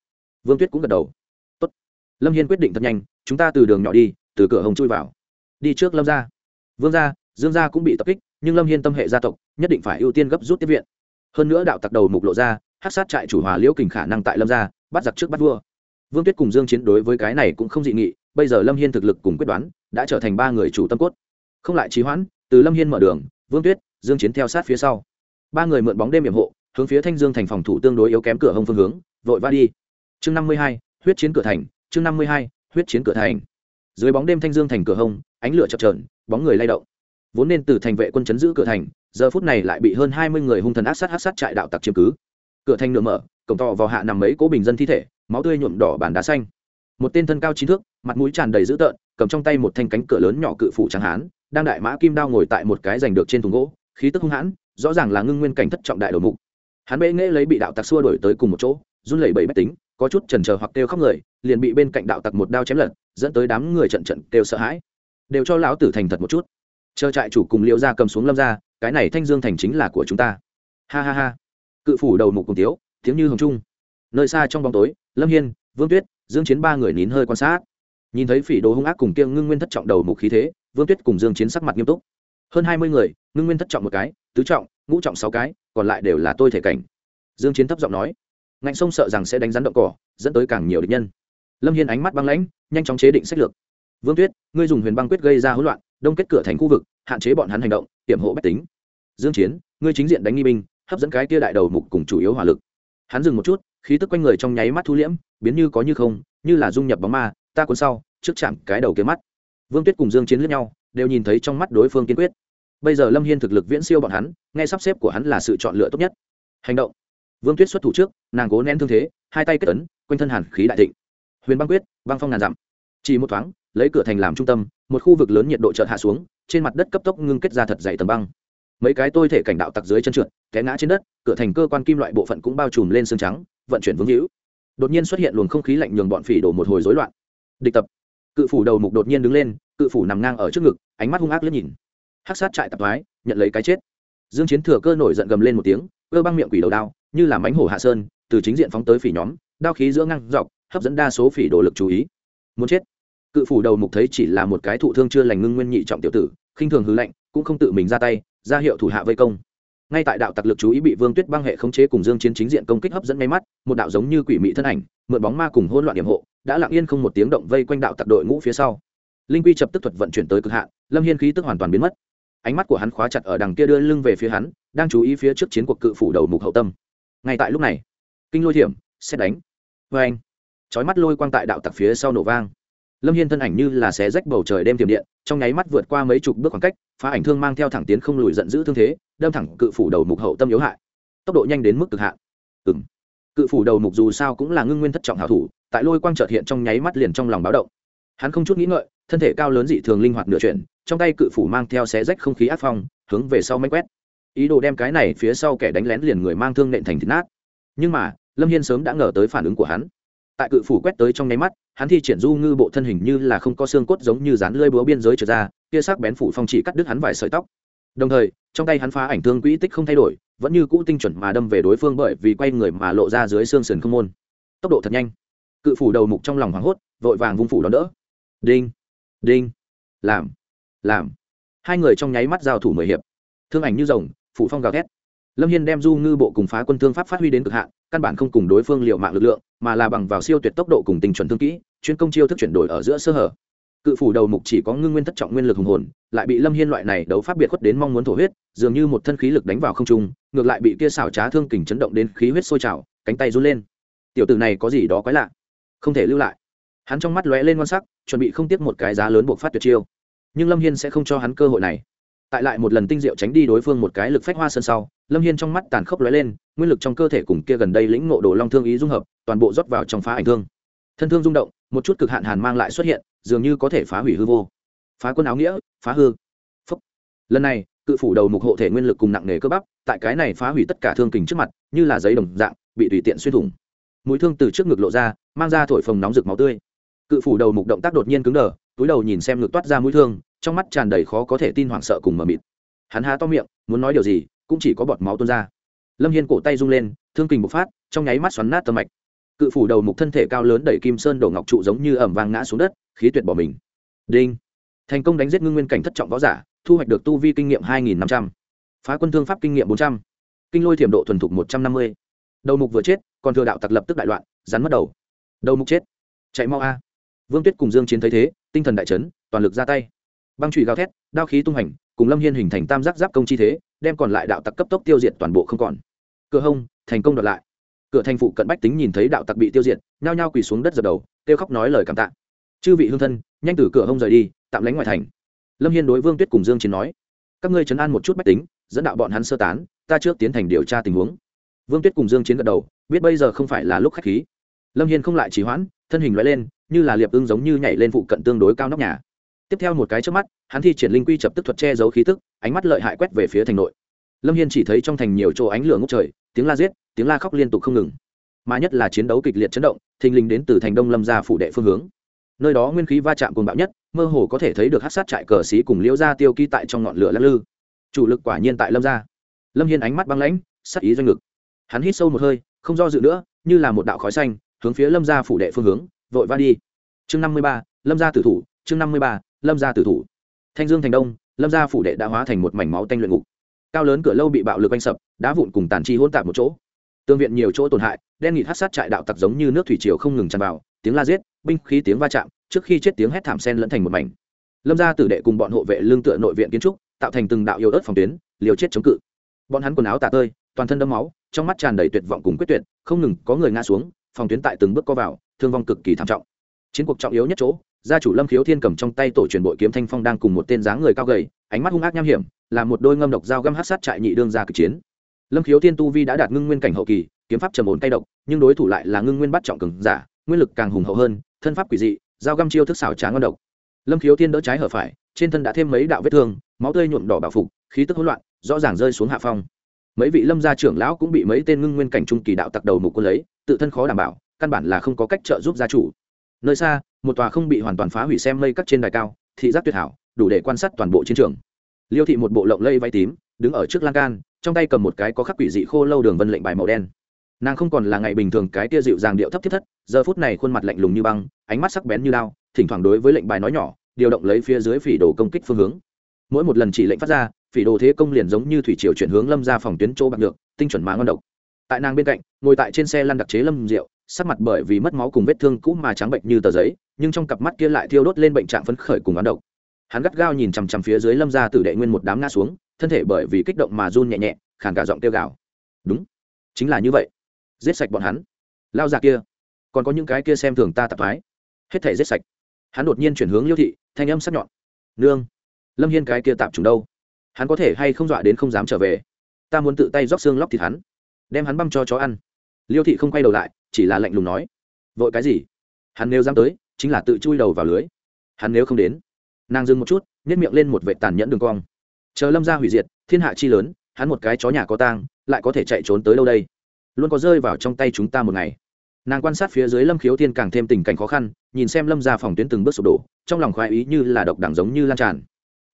Vương tuyết cũng gật đầu. Tốt. lâm hiên quyết định thật nhanh, chúng ta từ đường nhỏ đi, từ cửa hồng chui vào. Đi trước lâm gia. Vương gia, dương gia cũng bị tập kích, nhưng lâm hiên tâm hệ gia tộc, nhất định phải ưu tiên gấp rút tiếp viện. Hơn nữa đạo tặc đầu mục lộ ra hát sát trại chủ hòa liễu kình khả năng tại lâm gia bắt giặc trước bắt vua. Vương tuyết cùng dương chiến đối với cái này cũng không dị nghị bây giờ lâm hiên thực lực cùng quyết đoán đã trở thành ba người chủ tâm cốt. Không lại trì hoãn từ lâm hiên mở đường vương tuyết dương chiến theo sát phía sau. Ba người mượn bóng đêm hiểm hộ hướng phía thanh dương thành phòng thủ tương đối yếu kém cửa hông phương hướng vội va đi. Chương 52, huyết chiến cửa thành chương 52, huyết chiến cửa thành. Dưới bóng đêm thanh dương thành cửa hông ánh lửa chập chờn bóng người lay động. Vốn nên từ thành vệ quân chấn giữ cửa thành giờ phút này lại bị hơn hai mươi người hung thần ác sát ác sát trại đạo tặc chiếm cứ cửa thành nửa mở, cổng to vào hạ nằm mấy cố bình dân thi thể, máu tươi nhuộm đỏ bàn đá xanh. Một tên thân cao chín thước, mặt mũi tràn đầy dữ tợn, cầm trong tay một thanh cánh cửa lớn nhỏ cự phủ trắng hán, đang đại mã kim đao ngồi tại một cái giành được trên thùng gỗ, khí tức hung hãn, rõ ràng là ngưng nguyên cảnh thất trọng đại đầu mục. Hắn bệ nghễ lấy bị đạo tặc xua đổi tới cùng một chỗ, run lẩy bẩy bách tính, có chút chần chờ hoặc kêu khóc người, liền bị bên cạnh đạo tặc một đao chém lật, dẫn tới đám người trận trận kêu sợ hãi. Đều cho lão tử thành thật một chút. Chờ trại chủ cùng liễu ra cầm xuống lâm ra, cái này thanh dương thành chính là của chúng ta. Ha ha ha cự phủ đầu mục cùng tiếu, tiếng như hồng trung. Nơi xa trong bóng tối, lâm hiên, vương tuyết, dương chiến ba người nín hơi quan sát. Nhìn thấy phỉ đồ hung ác cùng kiêng ngưng nguyên thất trọng đầu mục khí thế, vương tuyết cùng dương chiến sắc mặt nghiêm túc. Hơn hai mươi người, ngưng nguyên thất trọng một cái, tứ trọng, ngũ trọng sáu cái, còn lại đều là tôi thể cảnh. Dương chiến thấp giọng nói, ngạnh sông sợ rằng sẽ đánh rắn động cỏ, dẫn tới càng nhiều địch nhân. Lâm hiên ánh mắt băng lãnh, nhanh chóng chế định sách lược. Vương tuyết, ngươi dùng huyền băng quyết gây ra hỗn loạn, đông kết cửa thành khu vực, hạn chế bọn hắn hành động, hiểm hộ bách tính. Dương chiến, ngươi chính diện đánh nghi binh hấp dẫn cái tia đại đầu mục cùng chủ yếu hỏa lực. Hắn dừng một chút, khí tức quanh người trong nháy mắt thu liễm, biến như có như không, như là dung nhập bóng ma, ta cuốn sau, trước chạm cái đầu kia mắt. Vương tuyết cùng dương chiến lướt nhau, đều nhìn thấy trong mắt đối phương kiên quyết. Bây giờ lâm hiên thực lực viễn siêu bọn hắn, nghe sắp xếp của hắn là sự chọn lựa tốt nhất. Hành động. Vương tuyết xuất thủ trước, nàng cố nén thương thế, hai tay kết ấn, quanh thân hàn khí đại thịnh. Huyền băng quyết, băng phong ngàn dặm. Chỉ một thoáng, lấy cửa thành làm trung tâm, một khu vực lớn nhiệt độ chợt hạ xuống, trên mặt đất cấp tốc ngưng kết ra thật dày tầng băng mấy cái tôi thể cảnh đạo tặc dưới chân trượt té ngã trên đất cửa thành cơ quan kim loại bộ phận cũng bao trùm lên xương trắng vận chuyển vững hữu đột nhiên xuất hiện luồng không khí lạnh nhường bọn phỉ đổ một hồi rối loạn. Địch tập. Cự phủ đầu mục đột nhiên đứng lên cự phủ nằm ngang ở trước ngực ánh mắt hung ác liếc nhìn. Hắc sát trại tập thoái nhận lấy cái chết. Dương chiến thừa cơ nổi giận gầm lên một tiếng cơ băng miệng quỷ đầu đao như là mánh hổ hạ sơn từ chính diện phóng tới phỉ nhóm đao khí giữa ngang dọc hấp dẫn đa số phỉ đồ lực chú ý. Muốn chết. Cự phủ đầu mục thấy chỉ là một cái thụ thương chưa lành ngưng nguyên nhị trọng tiểu tử khinh thường hư lạnh, cũng không tự mình ra tay ra hiệu thủ hạ vây công. Ngay tại đạo tặc lực chú ý bị vương tuyết băng hệ khống chế cùng dương chiến chính diện công kích hấp dẫn ngay mắt, một đạo giống như quỷ mị thân ảnh, mượn bóng ma cùng hỗn loạn điểm hộ, đã lặng yên không một tiếng động vây quanh đạo tặc đội ngũ phía sau. Linh quy chập tức thuật vận chuyển tới cực hạn, lâm hiên khí tức hoàn toàn biến mất. Ánh mắt của hắn khóa chặt ở đằng kia đưa lưng về phía hắn, đang chú ý phía trước chiến cuộc cự phủ đầu mục hậu tâm. Ngay tại lúc này, kinh lôi thiểm, xét đánh. Vê anh chói mắt lôi quang tại đạo tặc phía sau nổ vang lâm hiên thân ảnh như là xé rách bầu trời đêm tiềm điện, trong nháy mắt vượt qua mấy chục bước khoảng cách, phá ảnh thương mang theo thẳng tiến không lùi giận dữ thương thế, đâm thẳng cự phủ đầu mục hậu tâm yếu hại. Tốc độ nhanh đến mức cực hạn. Ừng cự phủ đầu mục dù sao cũng là ngưng nguyên thất trọng hảo thủ, tại lôi quang trợt hiện trong nháy mắt liền trong lòng báo động. Hắn không chút nghĩ ngợi, thân thể cao lớn dị thường linh hoạt nửa chuyển, trong tay cự phủ mang theo xé rách không khí áp phong, hướng về sau manh quét. Ý đồ đem cái này phía sau kẻ đánh lén liền người mang thương nện thành thịt nát. Nhưng mà, lâm hiên sớm đã ngờ tới phản ứng của hắn tại cự phủ quét tới trong nháy mắt, hắn thi triển du ngư bộ thân hình như là không có xương cốt giống như dán lơi búa biên giới trở ra, kia sắc bén phủ phong chỉ cắt đứt hắn vài sợi tóc. Đồng thời, trong tay hắn phá ảnh thương quỹ tích không thay đổi, vẫn như cũ tinh chuẩn mà đâm về đối phương bởi vì quay người mà lộ ra dưới xương sườn không môn. Tốc độ thật nhanh. Cự phủ đầu mục trong lòng hoảng hốt, vội vàng vung phủ đón đỡ. Đinh đinh, làm làm. Hai người trong nháy mắt giao thủ mười hiệp. Thương ảnh như rồng, phủ phong gào thét lâm hiên đem du ngư bộ cùng phá quân thương pháp phát huy đến cực hạn, căn bản không cùng đối phương liệu mạng lực lượng, mà là bằng vào siêu tuyệt tốc độ cùng tình chuẩn thương kỹ, chuyên công chiêu thức chuyển đổi ở giữa sơ hở. Cự phủ đầu mục chỉ có ngưng nguyên thất trọng nguyên lực hùng hồn, lại bị lâm hiên loại này đấu pháp biệt khuất đến mong muốn thổ huyết, dường như một thân khí lực đánh vào không trung, ngược lại bị kia xảo trá thương kình chấn động đến khí huyết sôi trào, cánh tay run lên. Tiểu tử này có gì đó quái lạ? Không thể lưu lại. Hắn trong mắt lóe lên ngon sắc, chuẩn bị không tiếc một cái giá lớn buộc phát tuyệt chiêu. Nhưng lâm hiên sẽ không cho hắn cơ hội này. Tại lại một lần tinh diệu tránh đi đối phương một cái lực phách hoa sơn sau lâm hiên trong mắt tàn khốc lóe lên, nguyên lực trong cơ thể cùng kia gần đây lĩnh ngộ đồ long thương ý dung hợp, toàn bộ rót vào trong phá ảnh thương. Thân thương rung động, một chút cực hạn hàn mang lại xuất hiện, dường như có thể phá hủy hư vô. Phá quân áo nghĩa, phá hư. Phúc. lần này, cự phủ đầu mục hộ thể nguyên lực cùng nặng nề cơ bắp, tại cái này phá hủy tất cả thương kình trước mặt, như là giấy đồng dạng, bị tùy tiện xuyên thủng. Mũi thương từ trước ngực lộ ra, mang ra thổi phồng nóng rực máu tươi. Cự phủ đầu mục động tác đột nhiên cứng đờ, túi đầu nhìn xem ngực toát ra mũi thương, trong mắt tràn đầy khó có thể tin hoảng sợ cùng mờ mịt. Hắn há to miệng, muốn nói điều gì cũng chỉ có bọt máu tuôn ra. Lâm hiên cổ tay rung lên, thương kình bộc phát, trong nháy mắt xoắn nát tâm mạch. Cự phủ đầu mục thân thể cao lớn đẩy kim sơn đổ ngọc trụ giống như ẩm vàng ngã xuống đất, khí tuyệt bỏ mình. Đinh! Thành công đánh giết ngưng nguyên cảnh thất trọng võ giả, thu hoạch được tu vi kinh nghiệm hai nghìn năm trăm. Phá quân thương pháp kinh nghiệm bốn trăm. Kinh lôi thiểm độ thuần thục một trăm năm mươi. Đầu mục vừa chết, còn thừa đạo tặc lập tức đại loạn, rắn mất đầu. Đầu mục chết. Chạy mau a. Vương tuyết cùng dương chiến thấy thế, tinh thần đại chấn, toàn lực ra tay. Băng trụy gào thét, đao khí tung hành, cùng lâm hiên hình thành tam giác giáp công chi thế đem còn lại đạo tặc cấp tốc tiêu diệt toàn bộ không còn. Cửa hông, thành công đoạt lại. Cửa thành phụ cận bách tính nhìn thấy đạo tặc bị tiêu diệt, nhao nhao quỳ xuống đất dập đầu, kêu khóc nói lời cảm tạ. Chư vị hương thân, nhanh từ cửa hông rời đi, tạm lánh ngoài thành. Lâm hiên đối vương tuyết cùng dương chiến nói. Các ngươi chấn an một chút bách tính, dẫn đạo bọn hắn sơ tán, ta trước tiến thành điều tra tình huống. Vương tuyết cùng dương chiến gật đầu, biết bây giờ không phải là lúc khách khí. Lâm hiên không lại trì hoãn, thân hình lóe lên, như là liệp ưng giống như nhảy lên phụ cận tương đối cao nóc nhà. Tiếp theo một cái trước mắt hắn thi triển linh quy chập tức thuật che giấu khí tức, ánh mắt lợi hại quét về phía thành nội. Lâm hiên chỉ thấy trong thành nhiều chỗ ánh lửa ngốc trời, tiếng la giết, tiếng la khóc liên tục không ngừng. Mà nhất là chiến đấu kịch liệt chấn động, thình lình đến từ thành đông lâm gia phủ đệ phương hướng. Nơi đó nguyên khí va chạm cuồng bạo nhất, mơ hồ có thể thấy được hát sát trại cờ xí cùng liễu gia tiêu ký tại trong ngọn lửa lắc lư. Chủ lực quả nhiên tại lâm gia. Lâm hiên ánh mắt băng lãnh, sắc ý doanh ngực. Hắn hít sâu một hơi, không do dự nữa, như là một đạo khói xanh, hướng phía lâm gia phủ đệ phương hướng, vội va đi. Chương năm mươi ba, lâm gia tử thủ, chương năm mươi ba, lâm gia tử thủ thanh dương thành đông, lâm gia phủ đệ đã hóa thành một mảnh máu tanh luyện ngục. Cao lớn cửa lâu bị bạo lực oanh sập, đá vụn cùng tàn chi hôn tạp một chỗ. Tương viện nhiều chỗ tổn hại, đen nghịt hát sát trại đạo tặc giống như nước thủy triều không ngừng tràn vào, tiếng la giết, binh khí tiếng va chạm, trước khi chết tiếng hét thảm sen lẫn thành một mảnh. Lâm gia tử đệ cùng bọn hộ vệ lương tựa nội viện kiến trúc, tạo thành từng đạo yêu ớt phòng tuyến, liều chết chống cự. Bọn hắn quần áo tả tơi, toàn thân đẫm máu, trong mắt tràn đầy tuyệt vọng cùng quyết tuyệt, không ngừng có người ngã xuống, phòng tuyến tại từng bước co vào, thương vong cực kỳ thảm trọng. Chiến cuộc trọng yếu nhất chỗ gia chủ lâm khiếu thiên cầm trong tay tổ truyền bội kiếm thanh phong đang cùng một tên dáng người cao gầy, ánh mắt hung ác nham hiểm, là một đôi ngâm độc dao găm hát sát trại nhị đương ra cực chiến. Lâm khiếu thiên tu vi đã đạt ngưng nguyên cảnh hậu kỳ, kiếm pháp trầm ổn tay độc, nhưng đối thủ lại là ngưng nguyên bắt trọng cường giả, nguyên lực càng hùng hậu hơn, thân pháp quỷ dị, dao găm chiêu thức xảo trá ngon độc. Lâm khiếu thiên đỡ trái hở phải, trên thân đã thêm mấy đạo vết thương, máu tươi nhuộm đỏ bảo phục, khí tức hỗn loạn, rõ ràng rơi xuống hạ phong. Mấy vị lâm gia trưởng lão cũng bị mấy tên ngưng nguyên cảnh trung kỳ đạo tặc đầu mục quân lấy, tự thân khó đảm bảo, căn bản là không có cách trợ giúp gia chủ. Nơi xa một tòa không bị hoàn toàn phá hủy xem mây cắt trên đài cao, thị giác tuyệt hảo, đủ để quan sát toàn bộ chiến trường. Liêu thị một bộ lộng lây váy tím, đứng ở trước lan can, trong tay cầm một cái có khắc quỷ dị khô lâu đường vân lệnh bài màu đen. Nàng không còn là ngày bình thường cái tia dịu dàng điệu thấp thiết thất, giờ phút này khuôn mặt lạnh lùng như băng, ánh mắt sắc bén như lao thỉnh thoảng đối với lệnh bài nói nhỏ, điều động lấy phía dưới phỉ đồ công kích phương hướng. Mỗi một lần chỉ lệnh phát ra, phỉ đồ thế công liền giống như thủy triều chuyển hướng lâm ra phòng tuyến chỗ bạc được tinh chuẩn má ngon độc. Tại nàng bên cạnh, ngồi tại trên xe lăn đặc chế lâm rượu, sắc mặt bởi vì mất máu cùng vết thương cũ mà trắng bệnh như tờ giấy nhưng trong cặp mắt kia lại thiêu đốt lên bệnh trạng phấn khởi cùng ám độc. Hắn gắt gao nhìn chằm chằm phía dưới lâm ra tử đệ nguyên một đám ngã xuống, thân thể bởi vì kích động mà run nhẹ nhẹ, khàn cả giọng tiêu gạo đúng, chính là như vậy. Giết sạch bọn hắn. Lao già kia, còn có những cái kia xem thường ta tạp thái hết thể giết sạch. Hắn đột nhiên chuyển hướng liêu thị, thanh âm sắc nhọn. Nương, lâm hiên cái kia tạp trùng đâu? Hắn có thể hay không dọa đến không dám trở về? Ta muốn tự tay róc xương lóc thịt hắn, đem hắn băm cho chó ăn. Liêu thị không quay đầu lại, chỉ là lạnh lùng nói. Vội cái gì? Hắn nếu dám tới chính là tự chui đầu vào lưới. Hắn nếu không đến, nàng dừng một chút nhét miệng lên một vệ tàn nhẫn đường cong. Chờ lâm ra hủy diệt, thiên hạ chi lớn, hắn một cái chó nhà có tang, lại có thể chạy trốn tới đâu đây? Luôn có rơi vào trong tay chúng ta một ngày. Nàng quan sát phía dưới lâm khiếu thiên càng thêm tình cảnh khó khăn, nhìn xem lâm ra phòng tuyến từng bước sụp đổ, trong lòng khoái ý như là độc đảng giống như lan tràn.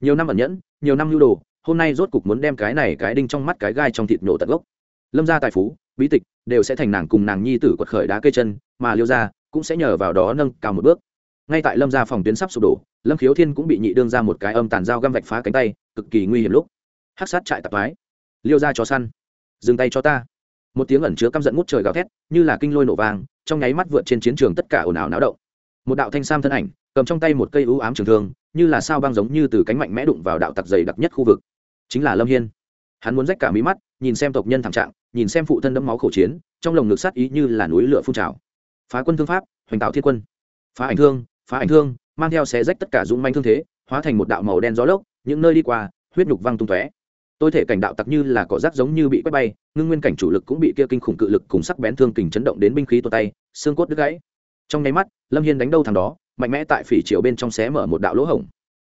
Nhiều năm ẩn nhẫn, nhiều năm lưu đồ, hôm nay rốt cục muốn đem cái này cái đinh trong mắt cái gai trong thịt nổ tận gốc. Lâm gia tài phú, bí tịch, đều sẽ thành nàng cùng nàng nhi tử quật khởi đá cây chân, mà liêu gia cũng sẽ nhờ vào đó nâng cao một bước. Ngay tại lâm gia phòng tuyến sắp sụp đổ, lâm khiếu thiên cũng bị nhị đương ra một cái âm tàn dao găm vạch phá cánh tay, cực kỳ nguy hiểm lúc hát sát trại tạp mái liêu ra cho săn, dừng tay cho ta. Một tiếng ẩn chứa căm giận ngút trời gào thét, như là kinh lôi nổ vàng trong nháy mắt vượt trên chiến trường tất cả ồn ào náo động. Một đạo thanh sam thân ảnh, cầm trong tay một cây ưu ám trường thương, như là sao băng giống như từ cánh mạnh mẽ đụng vào đạo tặc dày đặc nhất khu vực. Chính là lâm hiên. Hắn muốn rách cả mí mắt, nhìn xem tộc nhân thảm trạng, nhìn xem phụ thân đẫm máu khổ chiến, trong lồng ngực sát ý như là núi lửa phun trào phá quân thương pháp, hoành tạo thiên quân. Phá ảnh thương, phá ảnh thương, mang theo xé rách tất cả dũng manh thương thế, hóa thành một đạo màu đen gió lốc, những nơi đi qua, huyết nhục văng tung tóe. Tôi thể cảnh đạo tặc như là cỏ rác giống như bị quét bay, ngưng nguyên cảnh chủ lực cũng bị kia kinh khủng cự lực cùng sắc bén thương kình chấn động đến binh khí tuột tay, xương cốt đứt gãy. Trong nháy mắt, lâm hiên đánh đâu thằng đó, mạnh mẽ tại phỉ chiều bên trong xé mở một đạo lỗ hổng.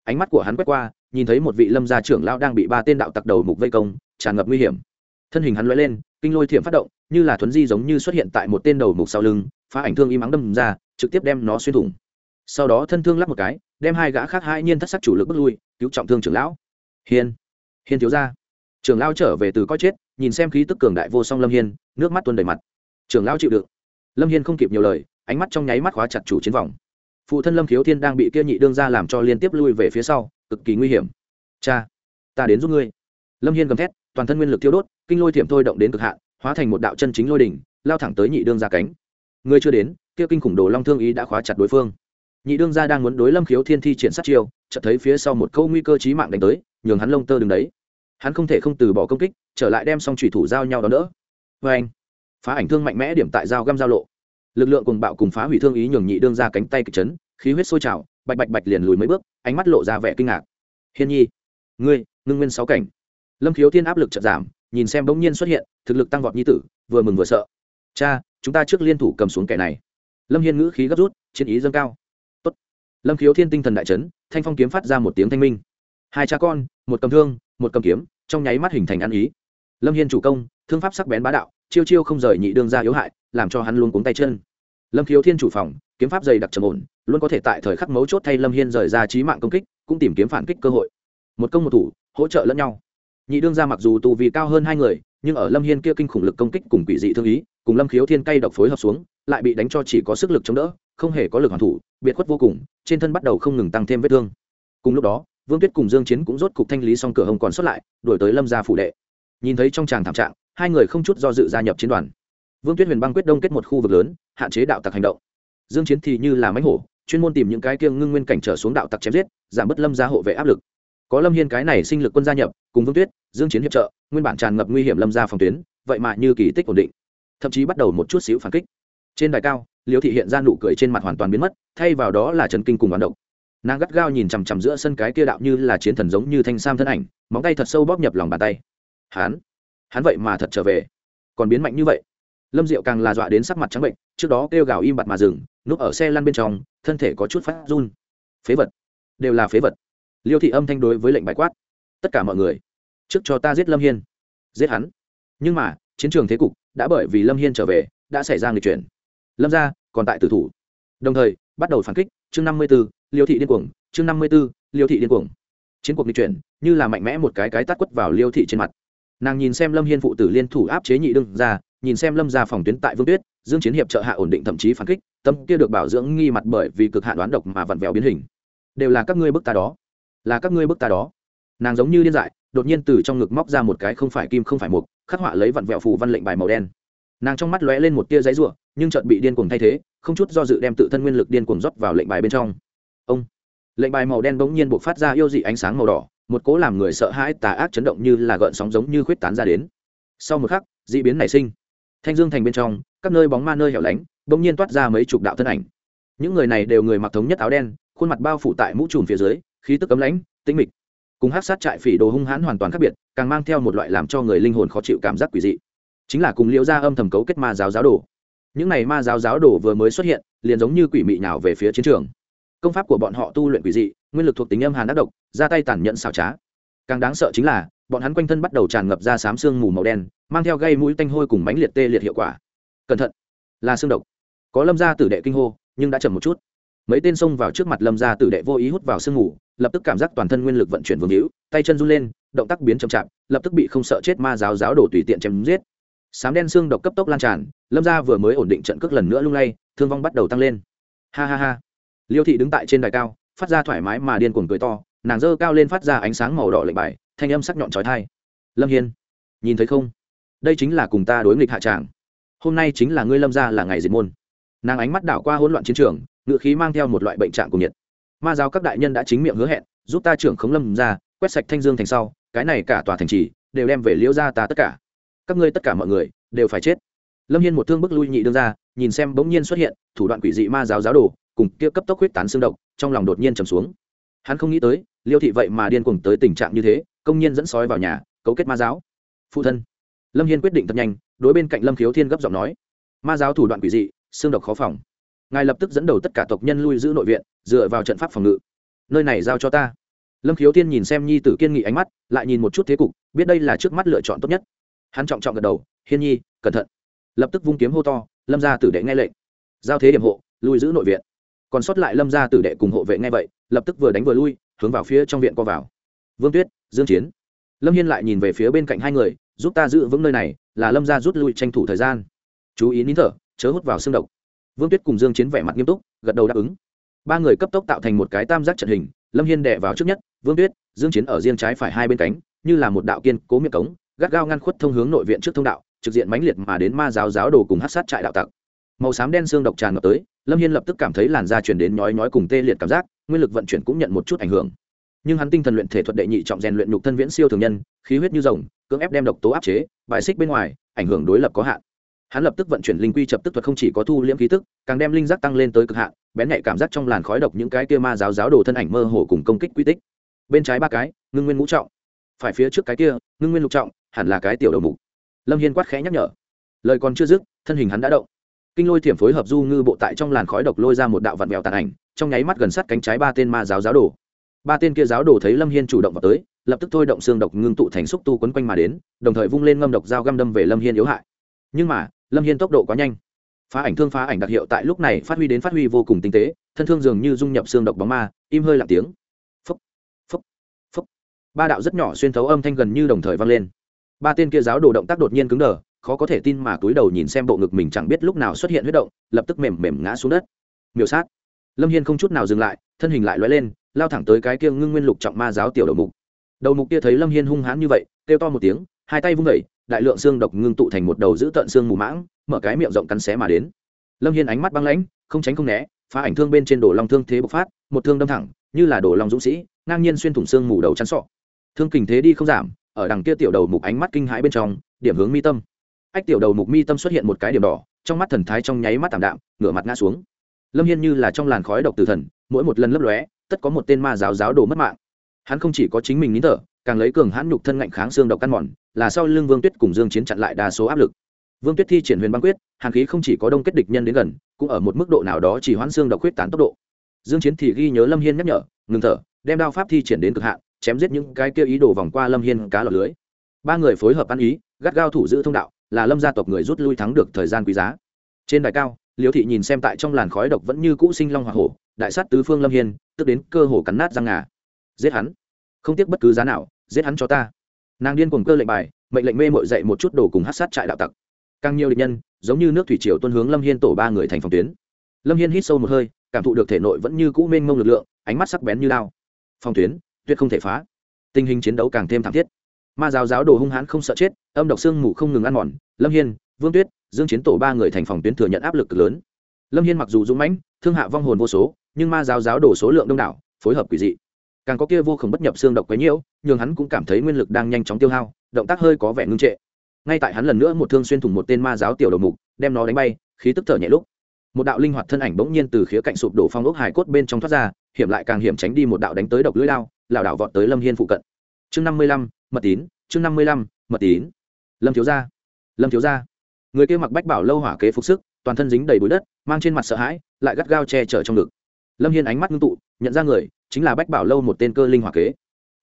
Ánh mắt của hắn quét qua, nhìn thấy một vị lâm gia trưởng lao đang bị ba tên đạo tặc đầu mục vây công, tràn ngập nguy hiểm. Thân hình hắn lóe lên, kinh lôi thiểm phát động, như là thuấn di giống như xuất hiện tại một tên đầu mục sau lưng phá ảnh thương y mắng đâm ra, trực tiếp đem nó xuyên thủng. Sau đó thân thương lắp một cái, đem hai gã khác hai nhiên thất sắc chủ lực bước lui, cứu trọng thương trưởng lão. Hiên hiên thiếu ra trưởng lão trở về từ coi chết, nhìn xem khí tức cường đại vô song lâm hiên, nước mắt tuôn đầy mặt. Trưởng lão chịu đựng. Lâm hiên không kịp nhiều lời, ánh mắt trong nháy mắt khóa chặt chủ chiến vòng. Phụ thân lâm khiếu thiên đang bị kia nhị đương ra làm cho liên tiếp lui về phía sau, cực kỳ nguy hiểm. Cha, ta đến giúp ngươi. Lâm hiên gầm thét, toàn thân nguyên lực thiêu đốt, kinh lôi thiểm thôi động đến cực hạn, hóa thành một đạo chân chính lôi đỉnh, lao thẳng tới nhị đương ra cánh người chưa đến, kia kinh khủng đồ long thương ý đã khóa chặt đối phương. Nhị đương gia đang muốn đối lâm khiếu thiên thi triển sát chiêu, chợt thấy phía sau một câu nguy cơ chí mạng đánh tới, nhường hắn lông tơ đứng đấy. Hắn không thể không từ bỏ công kích, trở lại đem xong thủy thủ giao nhau đó nữa vê anh, phá ảnh thương mạnh mẽ điểm tại dao găm giao lộ. Lực lượng cùng bạo cùng phá hủy thương ý nhường nhị đương ra cánh tay kịch chấn, khí huyết sôi trào, bạch bạch bạch liền lùi mấy bước, ánh mắt lộ ra vẻ kinh ngạc. Hiên nhi, ngươi, ngưng nguyên sáu cảnh. Lâm khiếu thiên áp lực chợt giảm, nhìn xem bỗng nhiên xuất hiện, thực lực tăng vọt nhi tử, vừa mừng vừa sợ. Cha chúng ta trước liên thủ cầm xuống kẻ này. Lâm hiên ngữ khí gấp rút, chiến ý dâng cao. Tốt. lâm khiếu thiên tinh thần đại trấn thanh phong kiếm phát ra một tiếng thanh minh. Hai cha con, một cầm thương, một cầm kiếm, trong nháy mắt hình thành ăn ý. Lâm hiên chủ công, thương pháp sắc bén bá đạo, chiêu chiêu không rời nhị đương ra yếu hại, làm cho hắn luôn cuống tay chân. Lâm khiếu thiên chủ phòng, kiếm pháp dày đặc trầm ổn, luôn có thể tại thời khắc mấu chốt thay lâm hiên rời ra trí mạng công kích, cũng tìm kiếm phản kích cơ hội. Một công một thủ, hỗ trợ lẫn nhau. Nhị đương ra mặc dù tù vì cao hơn hai người, nhưng ở lâm hiên kia kinh khủng lực công kích cùng quỷ dị thương ý cùng lâm khiếu thiên cay độc phối hợp xuống, lại bị đánh cho chỉ có sức lực chống đỡ, không hề có lực hoàn thủ, biệt khuất vô cùng, trên thân bắt đầu không ngừng tăng thêm vết thương. Cùng lúc đó, vương tuyết cùng dương chiến cũng rốt cục thanh lý xong cửa hồng còn xuất lại, đuổi tới lâm gia phủ đệ. Nhìn thấy trong tràng thảm trạng, hai người không chút do dự gia nhập chiến đoàn. Vương tuyết huyền băng quyết đông kết một khu vực lớn, hạn chế đạo tặc hành động. Dương chiến thì như là mánh hổ, chuyên môn tìm những cái kiêng ngưng nguyên cảnh trở xuống đạo tặc chém giết, giảm bớt lâm gia hộ vệ áp lực. Có lâm hiên cái này sinh lực quân gia nhập, cùng vương tuyết, dương chiến hiệp trợ, nguyên bản tràn ngập nguy hiểm lâm gia phòng tuyến, vậy mà như kỳ tích ổn định thậm chí bắt đầu một chút xíu phản kích. Trên đài cao, liễu thị hiện ra nụ cười trên mặt hoàn toàn biến mất, thay vào đó là trần kinh cùng bán động nàng gắt gao nhìn chằm chằm giữa sân cái kia đạo như là chiến thần giống như thanh sam thân ảnh, móng tay thật sâu bóp nhập lòng bàn tay. Hắn hắn vậy mà thật trở về. Còn biến mạnh như vậy. Lâm diệu càng là dọa đến sắc mặt trắng bệnh, trước đó kêu gào im bặt mà dừng, núp ở xe lăn bên trong, thân thể có chút phát run. Phế vật. Đều là phế vật. Liêu thị âm thanh đối với lệnh bài quát. Tất cả mọi người, trước cho ta giết lâm hiên. Giết hắn. Nhưng mà, chiến trường thế cục đã bởi vì lâm hiên trở về, đã xảy ra người chuyển. Lâm ra còn tại tử thủ. Đồng thời, bắt đầu phản kích, chương năm mươi b ố liêu thị điên cuồng, chương năm mươi b ố liêu thị điên cuồng. Chiến cuộc nghịch chuyển, như là mạnh mẽ một cái cái tắt quất vào liêu thị trên mặt. Nàng nhìn xem lâm hiên phụ tử liên thủ áp chế nhị đương ra nhìn xem lâm ra phòng tuyến tại vương tuyết, dương chiến hiệp trợ hạ ổn định thậm chí phản kích, tâm kia được bảo dưỡng nghi mặt bởi vì cực hạ đoán độc mà vặn vẹo biến hình. Đều là các ngươi bức ta đó. Là các ngươi bức ta đó. Nàng giống như điên dại đột nhiên từ trong ngực móc ra một cái không phải kim không phải mục, khắc họa lấy vặn vẹo phù văn lệnh bài màu đen. Nàng trong mắt lóe lên một tia giấy ruộng nhưng chợt bị điên cuồng thay thế, không chút do dự đem tự thân nguyên lực điên cuồng rót vào lệnh bài bên trong. Ông! Lệnh bài màu đen bỗng nhiên buộc phát ra yêu dị ánh sáng màu đỏ, một cố làm người sợ hãi tà ác chấn động như là gợn sóng giống như khuyết tán ra đến. Sau một khắc d ị biến nảy sinh. Thanh dương thành bên trong, các nơi bóng ma nơi hẻo lánh, bỗng nhiên toát ra mấy chục đạo thân ảnh. Những người này đều người mặc thống nhất áo đen, khuôn mặt bao phủ tại mũ trùm phía dưới, khí tức cấm lãnh, tĩnh mịch cùng hát sát trại phỉ đồ hung hãn hoàn toàn khác biệt, càng mang theo một loại làm cho người linh hồn khó chịu cảm giác quỷ dị. Chính là cùng liễu gia âm thầm cấu kết ma giáo giáo đồ. Những này ma giáo giáo đồ vừa mới xuất hiện, liền giống như quỷ mị nào về phía chiến trường. Công pháp của bọn họ tu luyện quỷ dị, nguyên lực thuộc tính âm hàn ác độc, ra tay tàn nhẫn xảo trá. Càng đáng sợ chính là, bọn hắn quanh thân bắt đầu tràn ngập ra xám xương mù màu đen, mang theo gây mũi tanh hôi cùng bánh liệt tê liệt hiệu quả. Cẩn thận, là xương độc. Có lâm gia tử đệ kinh hô, nhưng đã chậm một chút mấy tên xông vào trước mặt lâm gia tử đệ vô ý hút vào sương ngủ, lập tức cảm giác toàn thân nguyên lực vận chuyển vương hữu tay chân run lên động tác biến chậm chạp lập tức bị không sợ chết ma giáo giáo đổ tùy tiện chém giết. Sám đen xương độc cấp tốc lan tràn lâm gia vừa mới ổn định trận cước lần nữa lung lay thương vong bắt đầu tăng lên. Ha ha ha. Liêu thị đứng tại trên đài cao phát ra thoải mái mà điên cuồng cười to nàng dơ cao lên phát ra ánh sáng màu đỏ lệnh bài thanh âm sắc nhọn trói thai lâm hiên nhìn thấy không? Đây chính là cùng ta đối nghịch hạ tràng. Hôm nay chính là ngươi lâm gia là ngày diệt môn. Nàng ánh mắt đảo qua hỗn loạn chiến trường ngự khí mang theo một loại bệnh trạng cùng nhiệt. Ma giáo các đại nhân đã chính miệng hứa hẹn, giúp ta trưởng khống lâm ra quét sạch thanh dương thành sau, cái này cả tòa thành trì đều đem về liễu ra ta tất cả. Các ngươi tất cả mọi người đều phải chết. Lâm hiên một thương bức lui nhị đương ra, nhìn xem bỗng nhiên xuất hiện thủ đoạn quỷ dị ma giáo giáo đồ, cùng kia cấp tốc huyết tán xương độc, trong lòng đột nhiên trầm xuống. Hắn không nghĩ tới, liêu thị vậy mà điên cuồng tới tình trạng như thế, công nhiên dẫn sói vào nhà, cấu kết ma giáo. Phụ thân. Lâm hiên quyết định thật nhanh, đối bên cạnh lâm khiếu thiên gấp giọng nói. Ma giáo thủ đoạn quỷ dị, xương độc khó phòng ngài lập tức dẫn đầu tất cả tộc nhân lui giữ nội viện, dựa vào trận pháp phòng ngự. Nơi này giao cho ta. Lâm khiếu tiên nhìn xem nhi tử kiên nghị ánh mắt, lại nhìn một chút thế cục, biết đây là trước mắt lựa chọn tốt nhất. Hắn trọng trọng gật đầu, hiên nhi, cẩn thận. Lập tức vung kiếm hô to, lâm ra tử đệ nghe lệnh. Giao thế điểm hộ, lui giữ nội viện. Còn sót lại lâm ra tử đệ cùng hộ vệ nghe vậy, lập tức vừa đánh vừa lui, hướng vào phía trong viện co vào. Vương tuyết, dương chiến. Lâm hiên lại nhìn về phía bên cạnh hai người, giúp ta giữ vững nơi này, là lâm ra rút lui tranh thủ thời gian. Chú ý nín thở, chớ hút vào xương độc vương tuyết cùng dương chiến vẻ mặt nghiêm túc, gật đầu đáp ứng. Ba người cấp tốc tạo thành một cái tam giác trận hình, lâm hiên đè vào trước nhất, vương tuyết, dương chiến ở riêng trái phải hai bên cánh, như là một đạo kiên cố miệng cống, gắt gao ngăn khuất thông hướng nội viện trước thông đạo, trực diện mãnh liệt mà đến ma giáo giáo đồ cùng hát sát trại đạo tặc. Màu xám đen xương độc tràn ngập tới, lâm hiên lập tức cảm thấy làn da chuyển đến nhói nhói cùng tê liệt cảm giác, nguyên lực vận chuyển cũng nhận một chút ảnh hưởng. Nhưng hắn tinh thần luyện thể thuật đệ nhị trọng rèn luyện nhục thân viễn siêu thường nhân, khí huyết như rồng, cưỡng ép đem độc tố áp chế, bài xích bên ngoài, ảnh hưởng đối lập có hạn hắn lập tức vận chuyển linh quy chập tức thuật không chỉ có thu liễm khí tức, càng đem linh giác tăng lên tới cực hạn, bén nhạy cảm giác trong làn khói độc những cái kia ma giáo giáo đồ thân ảnh mơ hồ cùng công kích quy tích. Bên trái ba cái, ngưng nguyên ngũ trọng. Phải phía trước cái kia, ngưng nguyên lục trọng, hẳn là cái tiểu đầu mục. Lâm hiên quát khẽ nhắc nhở. Lời còn chưa dứt, thân hình hắn đã động. Kinh lôi thiểm phối hợp du ngư bộ tại trong làn khói độc lôi ra một đạo vạn vẹo tàn ảnh, trong nháy mắt gần sát cánh trái ba tên ma giáo giáo đồ. Ba tên kia giáo đồ thấy lâm hiên chủ động vào tới, lập tức thôi động xương độc ngưng tụ thành xúc tu quấn quanh mà đến, đồng thời vung lên ngâm độc dao găm đâm về lâm hiên yếu hại. Nhưng mà lâm hiên tốc độ quá nhanh. Phá ảnh thương phá ảnh đặc hiệu tại lúc này phát huy đến phát huy vô cùng tinh tế, thân thương dường như dung nhập xương độc bóng ma, im hơi lặng tiếng. Phúc phúc phúc ba đạo rất nhỏ xuyên thấu âm thanh gần như đồng thời vang lên. Ba tên kia giáo đồ động tác đột nhiên cứng đờ, khó có thể tin mà túi đầu nhìn xem bộ ngực mình chẳng biết lúc nào xuất hiện huyết động, lập tức mềm mềm ngã xuống đất. Miểu sát. Lâm hiên không chút nào dừng lại, thân hình lại loay lên, lao thẳng tới cái kia ngưng nguyên lục trọng ma giáo tiểu đầu mục. Đầu mục kia thấy lâm hiên hung hãn như vậy, kêu to một tiếng, hai tay vung vẩy đại lượng xương độc ngưng tụ thành một đầu giữ tận xương mù mãng, mở cái miệng rộng cắn xé mà đến. Lâm hiên ánh mắt băng lãnh, không tránh không né, phá ảnh thương bên trên đổ long thương thế bộc phát, một thương đâm thẳng, như là đổ long dũng sĩ, ngang nhiên xuyên thủng xương mù đầu chắn sọ. Thương kình thế đi không giảm, ở đằng kia tiểu đầu mục ánh mắt kinh hãi bên trong, điểm hướng mi tâm. Ách tiểu đầu mục mi tâm xuất hiện một cái điểm đỏ, trong mắt thần thái trong nháy mắt tảm đạm, ngửa mặt ngã xuống. Lâm hiên như là trong làn khói độc tử thần, mỗi một lần lấp lóe, tất có một tên ma giáo giáo đồ mất mạng. Hắn không chỉ có chính mình nín thở càng lấy cường hãn nhục thân ngạnh kháng xương độc căn mòn, là sau lưng vương tuyết cùng dương chiến chặn lại đa số áp lực. Vương tuyết thi triển huyền băng quyết, hàn khí không chỉ có đông kết địch nhân đến gần, cũng ở một mức độ nào đó chỉ hoãn xương độc quyết tán tốc độ. Dương chiến thì ghi nhớ lâm hiên nhắc nhở, ngừng thở, đem đao pháp thi triển đến cực hạn, chém giết những cái kia ý đồ vòng qua lâm hiên cá lọt lưới. Ba người phối hợp ăn ý, gắt gao thủ giữ thông đạo, là lâm gia tộc người rút lui thắng được thời gian quý giá. Trên đài cao, liễu thị nhìn xem tại trong làn khói độc vẫn như cũ sinh long hoa hổ, đại sát tứ phương lâm hiên, tức đến cơ hồ cắn nát răng ngà. Giết hắn. Không tiếc bất cứ giá nào giết hắn cho ta. Nàng điên cuồng cơ lệnh bài, mệnh lệnh mê mội dậy một chút đồ cùng hát sát trại đạo tặc. Càng nhiều địch nhân, giống như nước thủy triều tuân hướng lâm hiên tổ ba người thành phòng tuyến. Lâm hiên hít sâu một hơi, cảm thụ được thể nội vẫn như cũ mênh mông lực lượng, ánh mắt sắc bén như lao phòng tuyến, tuyệt không thể phá. Tình hình chiến đấu càng thêm thảm thiết. Ma giáo giáo đồ hung hãn không sợ chết, âm độc xương mù không ngừng ăn mòn. Lâm hiên, vương tuyết, dương chiến tổ ba người thành phòng tuyến thừa nhận áp lực lớn. Lâm hiên mặc dù dũng mãnh, thương hạ vong hồn vô số, nhưng ma giáo giáo đồ số lượng đông đảo, phối hợp quỷ dị. Càng có kia vô khổng bất nhập xương độc quấy nhiễu nhưng hắn cũng cảm thấy nguyên lực đang nhanh chóng tiêu hao, động tác hơi có vẻ ngưng trệ. Ngay tại hắn lần nữa một thương xuyên thủng một tên ma giáo tiểu đầu mục, đem nó đánh bay, khí tức thở nhẹ lúc. Một đạo linh hoạt thân ảnh bỗng nhiên từ khía cạnh sụp đổ phong ốc hải cốt bên trong thoát ra, hiểm lại càng hiểm tránh đi một đạo đánh tới độc lưỡi lao, lảo đảo vọt tới lâm hiên phụ cận. Chương năm mươi lăm, mật tín, chương năm mươi lăm, mật tín. Lâm thiếu gia, lâm thiếu gia. Người kia mặc bách bảo lâu hỏa kế phục sức, toàn thân dính đầy bụi đất, mang trên mặt sợ hãi, lại gắt gao che chở trong ngực. Lâm hiên ánh mắt ngưng tụ, nhận ra người, chính là bách bảo lâu một tên cơ linh hỏa kế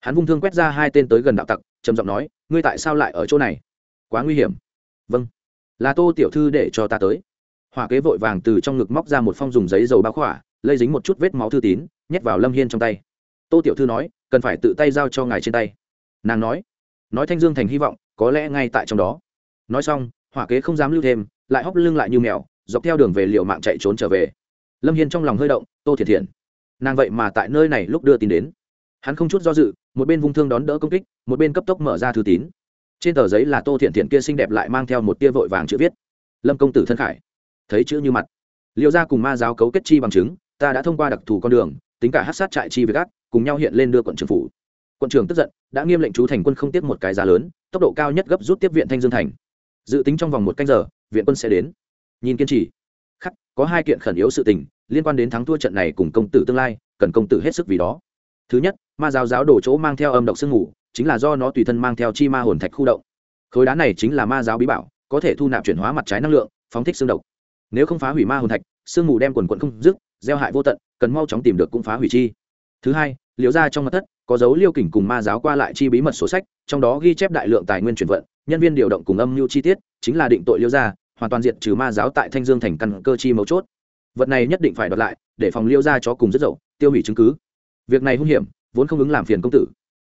hắn vung thương quét ra hai tên tới gần đạo tặc, trầm giọng nói, ngươi tại sao lại ở chỗ này? Quá nguy hiểm. Vâng là tô tiểu thư để cho ta tới. Hỏa kế vội vàng từ trong ngực móc ra một phong dùng giấy dầu bao khỏa, lây dính một chút vết máu thư tín, nhét vào lâm hiên trong tay. Tô tiểu thư nói, cần phải tự tay giao cho ngài trên tay. Nàng nói nói thanh dương thành hy vọng, có lẽ ngay tại trong đó. Nói xong, hỏa kế không dám lưu thêm, lại hóc lưng lại như mèo, dọc theo đường về liệu mạng chạy trốn trở về. Lâm hiên trong lòng hơi động, tô thiệt thiện nàng vậy mà tại nơi này lúc đưa tin đến hắn không chút do dự, một bên vung thương đón đỡ công kích, một bên cấp tốc mở ra thư tín. Trên tờ giấy là tô thiện thiện kia xinh đẹp lại mang theo một tia vội vàng chữ viết. Lâm công tử thân khải. Thấy chữ như mặt. Liệu ra cùng ma giáo cấu kết chi bằng chứng, ta đã thông qua đặc thù con đường, tính cả hát sát trại chi với gác cùng nhau hiện lên đưa quận trưởng phủ. Quận trưởng tức giận, đã nghiêm lệnh chú thành quân không tiếp một cái giá lớn, tốc độ cao nhất gấp rút tiếp viện thanh dương thành. Dự tính trong vòng một canh giờ, viện quân sẽ đến. Nhìn kiên trì. Khắc, có hai kiện khẩn yếu sự tình, liên quan đến thắng thua trận này cùng công tử tương lai, cần công tử hết sức vì đó thứ nhất, ma giáo giáo đổ chỗ mang theo âm độc sương ngủ chính là do nó tùy thân mang theo chi ma hồn thạch khu động. Khối đá này chính là ma giáo bí bảo, có thể thu nạp chuyển hóa mặt trái năng lượng, phóng thích xương độc. Nếu không phá hủy ma hồn thạch, sương mù đem quần quận không dứt, gieo hại vô tận, cần mau chóng tìm được cũng phá hủy chi. Thứ hai liều ra trong mặt thất, có dấu liêu kỉnh cùng ma giáo qua lại chi bí mật sổ sách, trong đó ghi chép đại lượng tài nguyên chuyển vận, nhân viên điều động cùng âm mưu chi tiết, chính là định tội liêu ra hoàn toàn diệt trừ ma giáo tại thanh dương thành căn cơ chi mấu chốt. Vật này nhất định phải đoạt lại, để phòng liêu ra cho cùng rất dậu, tiêu hủy chứng cứ việc này hung hiểm, vốn không ứng làm phiền công tử.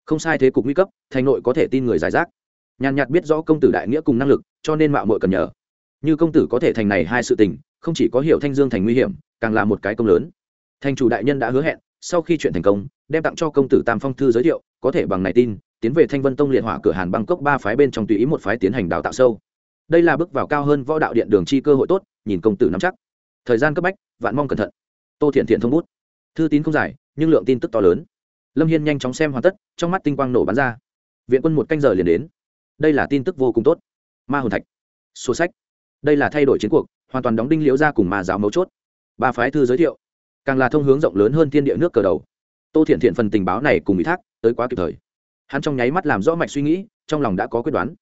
Không sai thế cục nguy cấp, thành nội có thể tin người giải rác. Nhàn nhạt biết rõ công tử đại nghĩa cùng năng lực, cho nên mạo muội cần nhờ. Như công tử có thể thành này hai sự tình, không chỉ có hiểu thanh dương thành nguy hiểm, càng là một cái công lớn. Thành chủ đại nhân đã hứa hẹn, sau khi chuyện thành công, đem tặng cho công tử tam phong thư giới thiệu, có thể bằng này tin, tiến về thanh vân tông liệt hỏa cửa hàn bangkok ba phái bên trong tùy ý một phái tiến hành đào tạo sâu. Đây là bước vào cao hơn võ đạo điện đường chi cơ hội tốt, nhìn công tử nắm chắc. Thời gian cấp bách, vạn mong cẩn thận. Tô thiện thiện thông bút. Thư tín không dài nhưng lượng tin tức to lớn. Lâm hiên nhanh chóng xem hoàn tất, trong mắt tinh quang nổ bắn ra. Viện quân một canh giờ liền đến. Đây là tin tức vô cùng tốt. Ma hồn thạch. Số sách. Đây là thay đổi chiến cuộc, hoàn toàn đóng đinh liễu ra cùng ma giáo mấu chốt. Ba phái thư giới thiệu. Càng là thông hướng rộng lớn hơn thiên địa nước cờ đầu. Tô thiện thiện phần tình báo này cùng ủy thác, tới quá kịp thời. Hắn trong nháy mắt làm rõ mạch suy nghĩ, trong lòng đã có quyết đoán.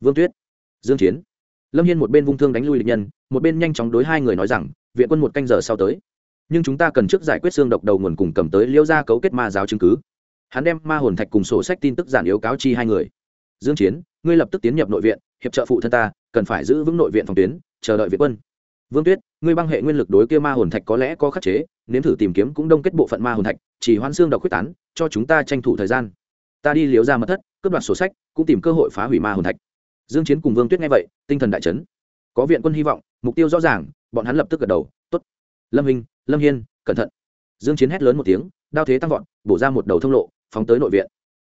Vương tuyết. Dương chiến. Lâm hiên một bên vung thương đánh lui địch nhân, một bên nhanh chóng đối hai người nói rằng, viện quân một canh giờ sau tới nhưng chúng ta cần trước giải quyết xương độc đầu nguồn cùng cầm tới liêu ra cấu kết ma giáo chứng cứ. Hắn đem ma hồn thạch cùng sổ sách tin tức giản yếu cáo chi hai người. Dương chiến, ngươi lập tức tiến nhập nội viện, hiệp trợ phụ thân ta, cần phải giữ vững nội viện phòng tuyến, chờ đợi viện quân. Vương tuyết, ngươi băng hệ nguyên lực đối kia ma hồn thạch có lẽ có khắc chế, nếm thử tìm kiếm cũng đông kết bộ phận ma hồn thạch, chỉ hoan xương độc quyết tán, cho chúng ta tranh thủ thời gian. Ta đi liếu ra mật thất, cướp đoạt sổ sách, cũng tìm cơ hội phá hủy ma hồn thạch. Dương chiến cùng vương tuyết nghe vậy, tinh thần đại chấn. Có viện quân hy vọng, mục tiêu rõ ràng, bọn hắn lập tức gật đầu lâm hình lâm hiên, cẩn thận. Dương chiến hét lớn một tiếng, đao thế tăng vọt, bổ ra một đầu thông lộ, phóng tới nội viện.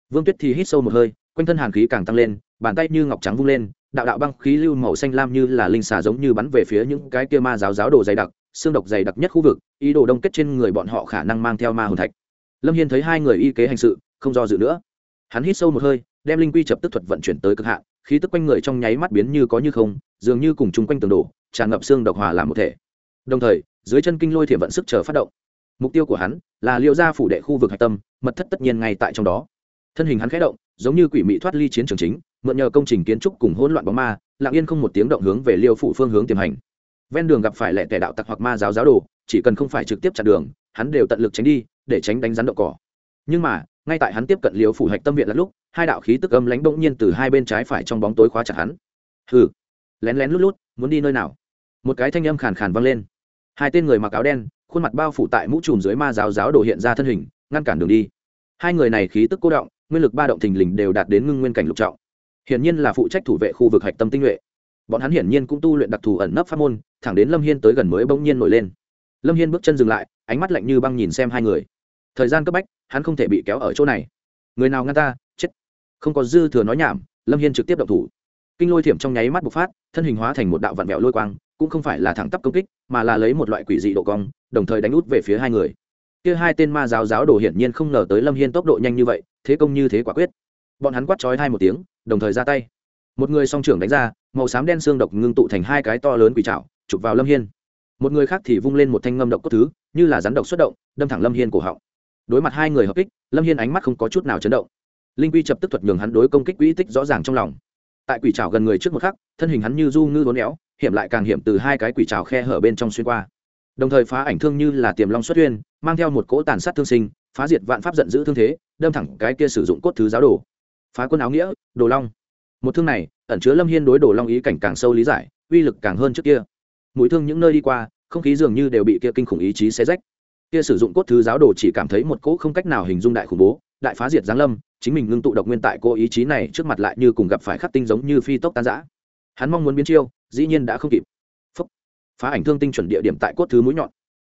Vương tuyết thì hít sâu một hơi, quanh thân hàn khí càng tăng lên, bàn tay như ngọc trắng vung lên, đạo đạo băng khí lưu màu xanh lam như là linh xà giống như bắn về phía những cái kia ma giáo giáo đồ dày đặc, xương độc dày đặc nhất khu vực, ý đồ đông kết trên người bọn họ khả năng mang theo ma hồn thạch. Lâm hiên thấy hai người y kế hành sự, không do dự nữa. Hắn hít sâu một hơi, đem linh quy chập tức thuật vận chuyển tới cực hạn, khí tức quanh người trong nháy mắt biến như có như không, dường như cùng chung quanh tường đổ, tràn ngập xương độc hòa làm một thể. Đồng thời dưới chân kinh lôi thiểm vận sức chờ phát động. Mục tiêu của hắn là liệu ra phủ đệ khu vực hạch tâm, mật thất tất nhiên ngay tại trong đó. Thân hình hắn khẽ động, giống như quỷ mị thoát ly chiến trường chính, mượn nhờ công trình kiến trúc cùng hỗn loạn bóng ma, lặng yên không một tiếng động hướng về liêu phủ phương hướng tiềm hành. Ven đường gặp phải lẻ tẻ đạo tặc hoặc ma giáo giáo đồ, chỉ cần không phải trực tiếp chặn đường, hắn đều tận lực tránh đi, để tránh đánh rắn đậu cỏ. Nhưng mà, ngay tại hắn tiếp cận liêu phủ hạch tâm viện là lúc, hai đạo khí tức âm lánh bỗng nhiên từ hai bên trái phải trong bóng tối khóa chặt hắn. Hừ. Lén lén lút lút, muốn đi nơi nào? Một cái thanh âm khàn khàn vang lên hai tên người mặc áo đen, khuôn mặt bao phủ tại mũ trùm dưới ma giáo giáo đồ hiện ra thân hình, ngăn cản đường đi. Hai người này khí tức cô động, nguyên lực ba động thình lình đều đạt đến ngưng nguyên cảnh lục trọng. Hiển nhiên là phụ trách thủ vệ khu vực hạch tâm tinh nhuệ. Bọn hắn hiển nhiên cũng tu luyện đặc thù ẩn nấp pháp môn, thẳng đến lâm hiên tới gần mới bỗng nhiên nổi lên. Lâm hiên bước chân dừng lại, ánh mắt lạnh như băng nhìn xem hai người. Thời gian cấp bách, hắn không thể bị kéo ở chỗ này. Người nào ngăn ta, chết. Không có dư thừa nói nhảm, lâm hiên trực tiếp động thủ. Kinh lôi thiểm trong nháy mắt bộc phát, thân hình hóa thành một đạo vạn vẹo lôi quang cũng không phải là thẳng tắp công kích, mà là lấy một loại quỷ dị độ cong, đồng thời đánh út về phía hai người. Kia hai tên ma giáo giáo đồ hiển nhiên không ngờ tới lâm hiên tốc độ nhanh như vậy, thế công như thế quả quyết. Bọn hắn quát chói hai một tiếng, đồng thời ra tay. Một người song trưởng đánh ra, màu xám đen xương độc ngưng tụ thành hai cái to lớn quỷ trạo chụp vào lâm hiên. Một người khác thì vung lên một thanh ngâm độc cốt thứ, như là rắn độc xuất động, đâm thẳng lâm hiên cổ họng. Đối mặt hai người hợp kích, lâm hiên ánh mắt không có chút nào chấn động. Linh quy chập tức thuật nhường hắn đối công kích quỹ tích rõ ràng trong lòng. Tại quỷ trào gần người trước một khắc, thân hình hắn như du ngư vốn éo hiểm lại càng hiểm từ hai cái quỷ trào khe hở bên trong xuyên qua. Đồng thời phá ảnh thương như là tiềm long xuất huyên, mang theo một cỗ tàn sát thương sinh, phá diệt vạn pháp giận giữ thương thế, đâm thẳng cái kia sử dụng cốt thứ giáo đồ. Phá quân áo nghĩa, đồ long. Một thương này, ẩn chứa lâm hiên đối đồ long ý cảnh càng sâu lý giải, uy lực càng hơn trước kia. Mũi thương những nơi đi qua, không khí dường như đều bị kia kinh khủng ý chí xé rách. Kia sử dụng cốt thứ giáo đồ chỉ cảm thấy một cỗ không cách nào hình dung đại khủng bố, đại phá diệt giáng lâm, chính mình ngưng tụ độc nguyên tại cô ý chí này trước mặt lại như cùng gặp phải khắc tinh giống như phi tốc tan giã hắn mong muốn biến chiêu dĩ nhiên đã không kịp. Phúc. phá ảnh thương tinh chuẩn địa điểm tại cốt thứ mũi nhọn.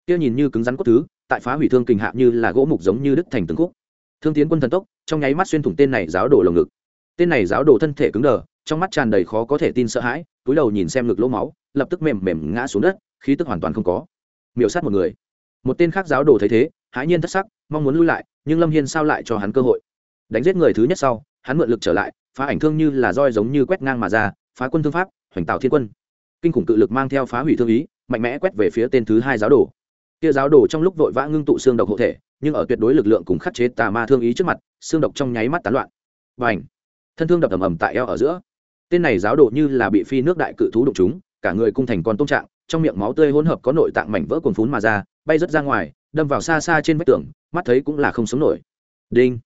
Kia nhìn như cứng rắn cốt thứ, tại phá hủy thương kình hạ như là gỗ mục giống như đứt thành từng khúc. Thương tiến quân thần tốc, trong nháy mắt xuyên thủng tên này giáo đổ lồng ngực. Tên này giáo đồ thân thể cứng đờ, trong mắt tràn đầy khó có thể tin sợ hãi, túi đầu nhìn xem ngực lỗ máu, lập tức mềm mềm ngã xuống đất, khí tức hoàn toàn không có. Miểu sát một người. Một tên khác giáo đồ thấy thế, hãi nhiên thất sắc, mong muốn lui lại, nhưng lâm hiên sao lại cho hắn cơ hội? Đánh giết người thứ nhất sau, hắn mượn lực trở lại, phá ảnh thương như là roi giống như quét ngang mà ra, phá quân thương pháp hoành tạo thiên quân. Kinh khủng cự lực mang theo phá hủy thương ý, mạnh mẽ quét về phía tên thứ hai giáo đồ. Kia giáo đồ trong lúc vội vã ngưng tụ xương độc hộ thể, nhưng ở tuyệt đối lực lượng cùng khắc chế tà ma thương ý trước mặt, xương độc trong nháy mắt tán loạn. Và ảnh thân thương đập ầm ầm tại eo ở giữa. Tên này giáo đồ như là bị phi nước đại cự thú đụng chúng cả người cung thành con tôn trạng, trong miệng máu tươi hỗn hợp có nội tạng mảnh vỡ cuồn phún mà ra, bay rớt ra ngoài, đâm vào xa xa trên vách tường, mắt thấy cũng là không sống nổi. Đinh!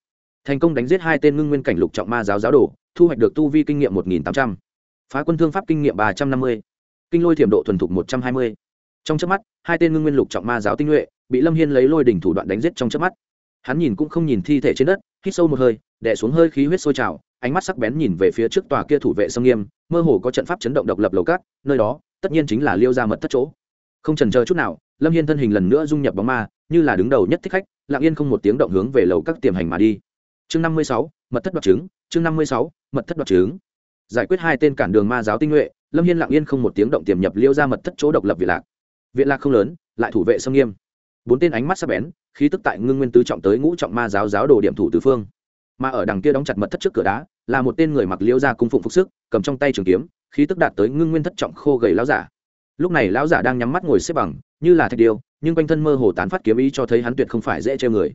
Thành công đánh giết hai tên ngưng nguyên cảnh lục trọng ma giáo giáo đồ, thu hoạch được tu vi kinh nghiệm một nghìn tám trăm phá quân thương pháp kinh nghiệm ba trăm năm mươi kinh lôi thiểm độ thuần thục một trăm hai mươi. Trong chớp mắt hai tên ngưng nguyên lục trọng ma giáo tinh nhuệ bị lâm hiên lấy lôi đỉnh thủ đoạn đánh giết trong chớp mắt. Hắn nhìn cũng không nhìn thi thể trên đất hít sâu một hơi đẻ xuống hơi khí huyết sôi trào ánh mắt sắc bén nhìn về phía trước tòa kia thủ vệ sông nghiêm mơ hồ có trận pháp chấn động độc lập lầu cát nơi đó tất nhiên chính là liêu ra mật thất chỗ. Không trần chờ chút nào lâm hiên thân hình lần nữa dung nhập bóng ma như là đứng đầu nhất thích khách lặng yên không một tiếng động hướng về lầu các tiềm hành mà đi. Chương năm mươi sáu mật thất đoạt trứng, chương năm mươi sáu mật thất đoạt trứng giải quyết hai tên cản đường ma giáo tinh nhuệ, lâm hiên lặng yên không một tiếng động tiềm nhập liêu ra mật thất chỗ độc lập viện lạc. Viện lạc không lớn, lại thủ vệ sông nghiêm. Bốn tên ánh mắt sắc bén, khí tức tại ngưng nguyên tứ trọng tới ngũ trọng ma giáo giáo đồ điểm thủ tứ phương. Mà ở đằng kia đóng chặt mật thất trước cửa đá, là một tên người mặc liêu ra cung phụng phục sức, cầm trong tay trường kiếm, khí tức đạt tới ngưng nguyên thất trọng khô gầy lão giả. Lúc này lão giả đang nhắm mắt ngồi xếp bằng, như là thạch điêu, nhưng quanh thân mơ hồ tán phát kiếm ý cho thấy hắn tuyệt không phải dễ chơi người.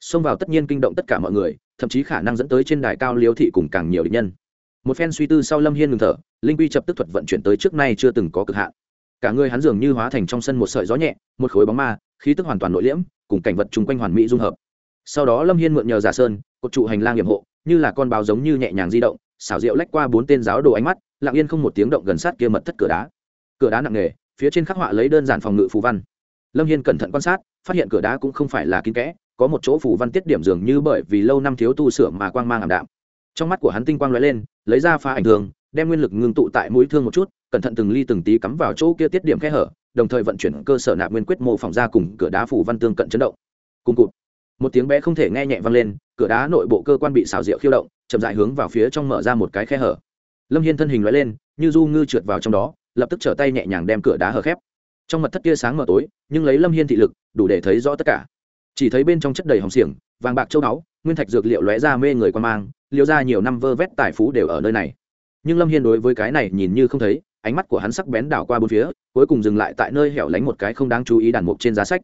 Xông vào tất nhiên kinh động tất cả mọi người, thậm chí khả năng dẫn tới trên đài cao liêu thị cùng càng nhiều địch nhân một phen suy tư sau lâm hiên ngừng thở, linh quy chập tức thuật vận chuyển tới trước nay chưa từng có cực hạn. Cả người hắn dường như hóa thành trong sân một sợi gió nhẹ, một khối bóng ma, khí tức hoàn toàn nội liễm, cùng cảnh vật chung quanh hoàn mỹ dung hợp. Sau đó lâm hiên mượn nhờ giả sơn, cột trụ hành lang hiểm hộ, như là con báo giống như nhẹ nhàng di động, xảo diệu lách qua bốn tên giáo đồ ánh mắt, lặng yên không một tiếng động gần sát kia mật thất cửa đá. Cửa đá nặng nề, phía trên khắc họa lấy đơn giản phòng ngự phù văn. Lâm hiên cẩn thận quan sát, phát hiện cửa đá cũng không phải là kín kẽ, có một chỗ phù văn tiết điểm dường như bởi vì lâu năm thiếu tu sửa mà quang mang ảm đạm trong mắt của hắn tinh quang lóe lên, lấy ra phá ảnh thường, đem nguyên lực ngưng tụ tại mũi thương một chút, cẩn thận từng ly từng tí cắm vào chỗ kia tiết điểm khe hở, đồng thời vận chuyển cơ sở nạp nguyên quyết mô phỏng ra cùng cửa đá phủ văn tương cận chấn động. Cùng cụt. Một tiếng bé không thể nghe nhẹ vang lên, cửa đá nội bộ cơ quan bị xào rượu khiêu động, chậm dại hướng vào phía trong mở ra một cái khe hở. Lâm hiên thân hình lóe lên, như du ngư trượt vào trong đó, lập tức trở tay nhẹ nhàng đem cửa đá hở khép. Trong mật thất kia sáng mờ tối, nhưng lấy lâm hiên thị lực, đủ để thấy rõ tất cả. Chỉ thấy bên trong chất đầy hồng xiềng, vàng bạc châu báu nguyên thạch dược liệu lóe ra mê người quan mang, liêu ra nhiều năm vơ vét tài phú đều ở nơi này. Nhưng lâm hiên đối với cái này nhìn như không thấy, ánh mắt của hắn sắc bén đảo qua bốn phía, cuối cùng dừng lại tại nơi hẻo lánh một cái không đáng chú ý đàn mục trên giá sách.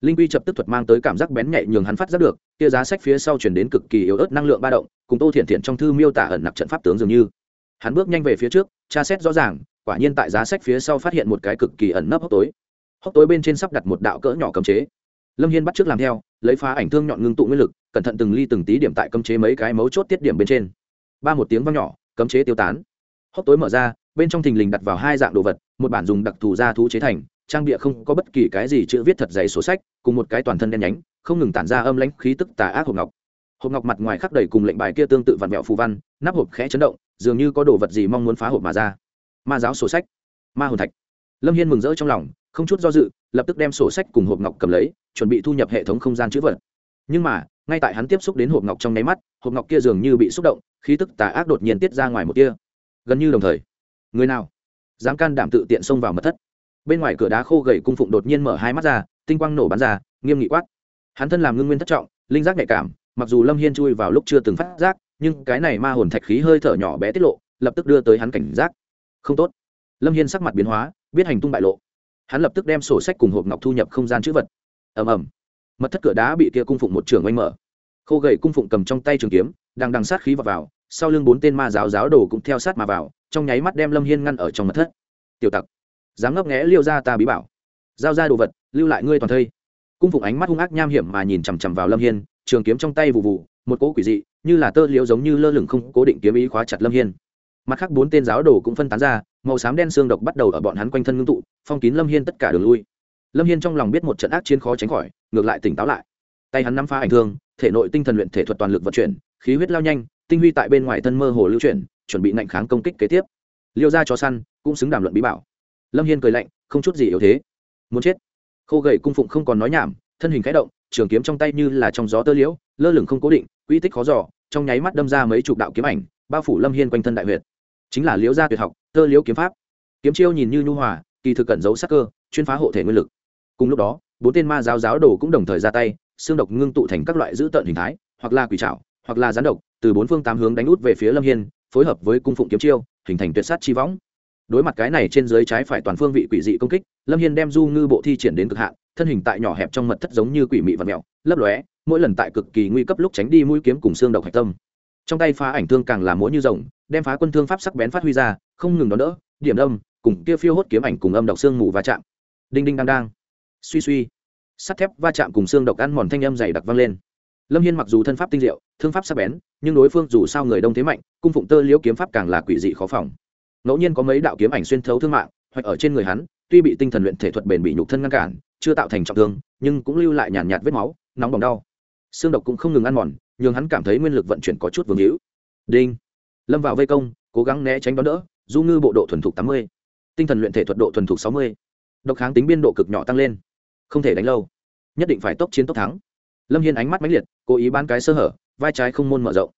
Linh quy chập tức thuật mang tới cảm giác bén nhạy nhường hắn phát giác được, kia giá sách phía sau chuyển đến cực kỳ yếu ớt năng lượng ba động, cùng tô thiện thiện trong thư miêu tả ẩn nặc trận pháp tướng dường như. Hắn bước nhanh về phía trước, tra xét rõ ràng, quả nhiên tại giá sách phía sau phát hiện một cái cực kỳ ẩn nấp hốc tối. Hốc tối bên trên sắp đặt một đạo cỡ nhỏ cấm chế lâm hiên bắt trước làm theo, lấy phá ảnh thương nhọn ngưng tụ nguyên lực, cẩn thận từng ly từng tí điểm tại cấm chế mấy cái mấu chốt tiết điểm bên trên. Ba một tiếng vang nhỏ, cấm chế tiêu tán. Hốc tối mở ra, bên trong thình lình đặt vào hai dạng đồ vật, một bản dùng đặc thù ra thú chế thành, trang bịa không có bất kỳ cái gì chữ viết thật dày sổ sách, cùng một cái toàn thân đen nhánh, không ngừng tản ra âm lãnh khí tức tà ác hộp ngọc. Hộp ngọc mặt ngoài khắc đầy cùng lệnh bài kia tương tự vặn mẹo phù văn, nắp hộp khẽ chấn động, dường như có đồ vật gì mong muốn phá hộp mà ra. Ma giáo sổ sách. Ma hồn thạch. Lâm hiên mừng rỡ trong lòng không chút do dự, lập tức đem sổ sách cùng hộp ngọc cầm lấy, chuẩn bị thu nhập hệ thống không gian chữ vật. Nhưng mà, ngay tại hắn tiếp xúc đến hộp ngọc trong nháy mắt, hộp ngọc kia dường như bị xúc động, khí tức tà ác đột nhiên tiết ra ngoài một kia gần như đồng thời, người nào dám can đảm tự tiện xông vào mật thất? Bên ngoài cửa đá khô gầy cung phụng đột nhiên mở hai mắt ra, tinh quang nổ bắn ra, nghiêm nghị quát. Hắn thân làm ngưng nguyên thất trọng, linh giác nhạy cảm, mặc dù lâm hiên chui vào lúc chưa từng phát giác, nhưng cái này ma hồn thạch khí hơi thở nhỏ bé tiết lộ, lập tức đưa tới hắn cảnh giác. Không tốt. Lâm hiên sắc mặt biến hóa, biết hành tung bại lộ hắn lập tức đem sổ sách cùng hộp ngọc thu nhập không gian chữ vật. Ầm ầm. Mật thất cửa đá bị kia cung phụng một trường oanh mở. Khô gầy cung phụng cầm trong tay trường kiếm đang đằng sát khí vào, vào sau lưng bốn tên ma giáo giáo đồ cũng theo sát mà vào trong nháy mắt đem lâm hiên ngăn ở trong mật thất. Tiểu tặc dám ngấp nghẽ liêu ra ta bí bảo. Giao ra đồ vật lưu lại ngươi toàn thây. Cung phụng ánh mắt hung ác nham hiểm mà nhìn chằm chằm vào lâm hiên trường kiếm trong tay vụ vụ một cỗ quỷ dị như là tơ liễu giống như lơ lửng không cố định kiếm ý khóa chặt lâm hiên. Mặt khác bốn tên giáo đồ cũng phân tán ra màu xám đen xương độc bắt đầu ở bọn hắn quanh thân ngưng tụ, phong kín lâm hiên tất cả đường lui. Lâm hiên trong lòng biết một trận ác chiến khó tránh khỏi, ngược lại tỉnh táo lại. Tay hắn nắm phá ảnh thương, thể nội tinh thần luyện thể thuật toàn lực vận chuyển, khí huyết lao nhanh, tinh huy tại bên ngoài thân mơ hồ lưu chuyển, chuẩn bị nạnh kháng công kích kế tiếp. Liêu ra cho săn cũng xứng đàm luận bí bảo. Lâm hiên cười lạnh, không chút gì yếu thế. Muốn chết. Khô gầy cung phụng không còn nói nhảm, thân hình k h ẽ động, trường kiếm trong tay như là trong gió tơ liễu, lơ lửng không cố định uy tích khó giỏ trong nháy mắt đâm ra mấy chục đạo kiếm ảnh, bao phủ lâm hiên quanh thân đại huyệt. Chính là liễu gia tuyệt học tơ liễu kiếm pháp. Kiếm chiêu nhìn như nhu hòa, kỳ thực cẩn giấu sắc cơ, chuyên phá hộ thể nguyên lực. Cùng lúc đó, bốn tên ma giáo giáo đồ cũng đồng thời ra tay, xương độc ngưng tụ thành các loại dữ tợn hình thái, hoặc là quỷ trạo hoặc là rắn độc, từ bốn phương tám hướng đánh út về phía lâm hiên, phối hợp với cung phụng kiếm chiêu, hình thành tuyệt sát chi võng. Đối mặt cái này trên dưới trái phải toàn phương vị quỷ dị công kích, lâm hiên đem du ngư bộ thi triển đến cực hạn, thân hình tại nhỏ hẹp trong mật thất giống như quỷ mị và mẹo lấp lóe, mỗi lần tại cực kỳ nguy cấp lúc tránh đi mũi kiếm cùng xương độc hạch tâm trong tay phá ảnh thương càng là múa như rồng đem phá quân thương pháp sắc bén phát huy ra không ngừng đón đỡ điểm đâm cùng kia phiêu hốt kiếm ảnh cùng âm độc xương mù va chạm. Đinh đinh đang đang. Suy suy. Sắt thép va chạm cùng xương độc ăn mòn thanh âm dày đặc vang lên. Lâm hiên mặc dù thân pháp tinh diệu thương pháp sắc bén nhưng đối phương dù sao người đông thế mạnh cung phụng tơ liễu kiếm pháp càng là quỷ dị khó phòng. Ngẫu nhiên có mấy đạo kiếm ảnh xuyên thấu thương mạng hoặc ở trên người hắn tuy bị tinh thần luyện thể thuật bền bị nhục thân ngăn cản chưa tạo thành trọng thương nhưng cũng lưu lại nhàn nhạt, nhạt vết máu nóng bỏng đau. Xương độc cũng không ngừng ăn mòn nhường hắn cảm thấy nguyên lực vận chuyển có chút vương hữu. Đinh. Lâm vào vây công, cố gắng né tránh đón đỡ, du ngư bộ độ thuần thục tám mươi, tinh thần luyện thể thuật độ thuần thục sáu mươi. Độc kháng tính biên độ cực nhỏ tăng lên. Không thể đánh lâu. Nhất định phải tốc chiến tốc thắng. Lâm hiên ánh mắt mãnh liệt, cố ý bán cái sơ hở, vai trái không môn mở rộng.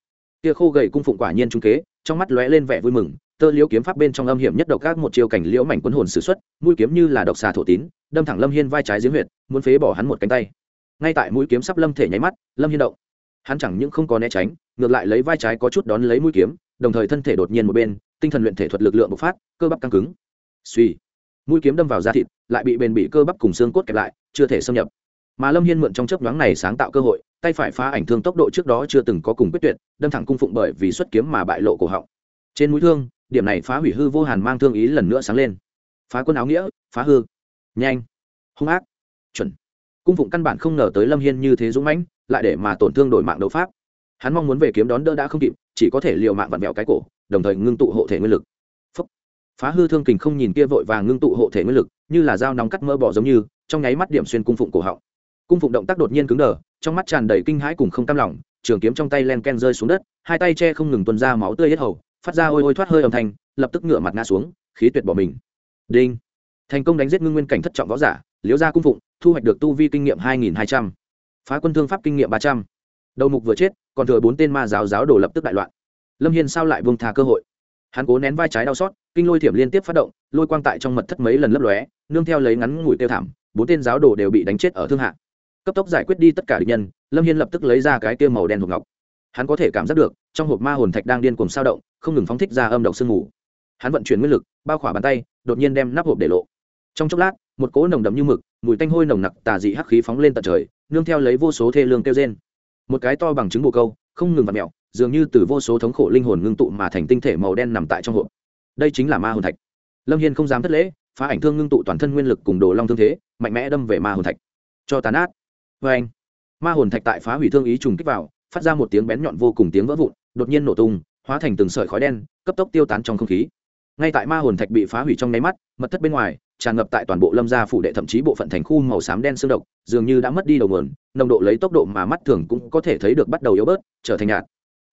Kia khô gầy cung phụng quả nhiên trung kế, trong mắt lóe lên vẻ vui mừng, tơ liễu kiếm pháp bên trong âm hiểm nhất độc các một chiều cảnh liễu mảnh cuốn hồn sử xuất, mũi kiếm như là độc xà thổ tín, đâm thẳng lâm hiên vai trái giếng huyệt, muốn phế bỏ hắn một cánh tay. Ngay tại mũi kiếm sắp lâm thể nháy mắt, lâm hiên động hắn chẳng những không có né tránh, ngược lại lấy vai trái có chút đón lấy mũi kiếm, đồng thời thân thể đột nhiên một bên, tinh thần luyện thể thuật lực lượng bộc phát, cơ bắp căng cứng. Suy mũi kiếm đâm vào da thịt, lại bị bền bị cơ bắp cùng xương cốt kẹp lại, chưa thể xâm nhập. Mà lâm hiên mượn trong chớp nhoáng này sáng tạo cơ hội, tay phải phá ảnh thương tốc độ trước đó chưa từng có cùng quyết tuyệt, đâm thẳng cung phụng bởi vì xuất kiếm mà bại lộ cổ họng. Trên mũi thương, điểm này phá hủy hư vô hàn mang thương ý lần nữa sáng lên. Phá quân áo nghĩa, phá hư. Nhanh. Hung ác. Chuẩn. Cung phụng căn bản không ngờ tới lâm hiên như thế dũng mãnh lại để mà tổn thương đổi mạng đấu pháp. Hắn mong muốn về kiếm đón đỡ đã không kịp, chỉ có thể liều mạng vặn vẹo cái cổ, đồng thời ngưng tụ hộ thể nguyên lực. Phúc. phá hư thương kình không nhìn kia vội và ngưng tụ hộ thể nguyên lực, như là dao nóng cắt mỡ bỏ giống như, trong nháy mắt điểm xuyên cung phụng cổ họng. Cung phụng động tác đột nhiên cứng đờ, trong mắt tràn đầy kinh hãi cùng không cam lòng, trường kiếm trong tay len ken rơi xuống đất, hai tay che không ngừng tuân ra máu tươi hết hầu, phát ra ôi ôi thoát hơi âm thanh, lập tức ngửa mặt ngã xuống, khí tuyệt bỏ mình. Đinh. Thành công đánh giết ngưng nguyên cảnh thất trọng võ giả, liễu gia cung phụng, thu hoạch được tu vi kinh nghiệm hai nghìn hai trăm phá quân thương pháp kinh nghiệm ba trăm. Đầu mục vừa chết, còn thừa bốn tên ma giáo giáo đồ lập tức đại loạn. Lâm hiên sao lại vương thà cơ hội? Hắn cố nén vai trái đau xót, kinh lôi thiểm liên tiếp phát động, lôi quang tại trong mật thất mấy lần lấp lóe, nương theo lấy ngắn ngủi tiêu thảm, bốn tên giáo đồ đều bị đánh chết ở thương hạ. Cấp tốc giải quyết đi tất cả địch nhân, lâm hiên lập tức lấy ra cái tiêu màu đen hộp ngọc. Hắn có thể cảm giác được, trong hộp ma hồn thạch đang điên cùng sao động, không ngừng phóng thích ra âm độc sương mù. Hắn vận chuyển nguyên lực, bao khỏa bàn tay, đột nhiên đem nắp hộp để lộ. Trong chốc lát một cỗ nồng đậm như mực, mùi tanh hôi nồng nặc tà dị hắc khí phóng lên tận trời, nương theo lấy vô số thê lương kêu rên. Một cái to bằng trứng bồ câu, không ngừng vặt mẹo dường như từ vô số thống khổ linh hồn ngưng tụ mà thành tinh thể màu đen nằm tại trong hộp. Đây chính là ma hồn thạch. Lâm hiên không dám thất lễ, phá ảnh thương ngưng tụ toàn thân nguyên lực cùng đồ long thương thế, mạnh mẽ đâm về ma hồn thạch. Cho tàn át vê vâng anh. Ma hồn thạch tại phá hủy thương ý trùng kích vào, phát ra một tiếng bén nhọn vô cùng tiếng vỡ vụn, đột nhiên nổ tung, hóa thành từng sợi khói đen, cấp tốc tiêu tán trong không khí ngay tại ma hồn thạch bị phá hủy trong nháy mắt, mật thất bên ngoài, tràn ngập tại toàn bộ lâm gia phủ đệ thậm chí bộ phận thành khu màu xám đen xương độc, dường như đã mất đi đầu nguồn, nồng độ lấy tốc độ mà mắt thường cũng có thể thấy được bắt đầu yếu bớt, trở thành nhạt.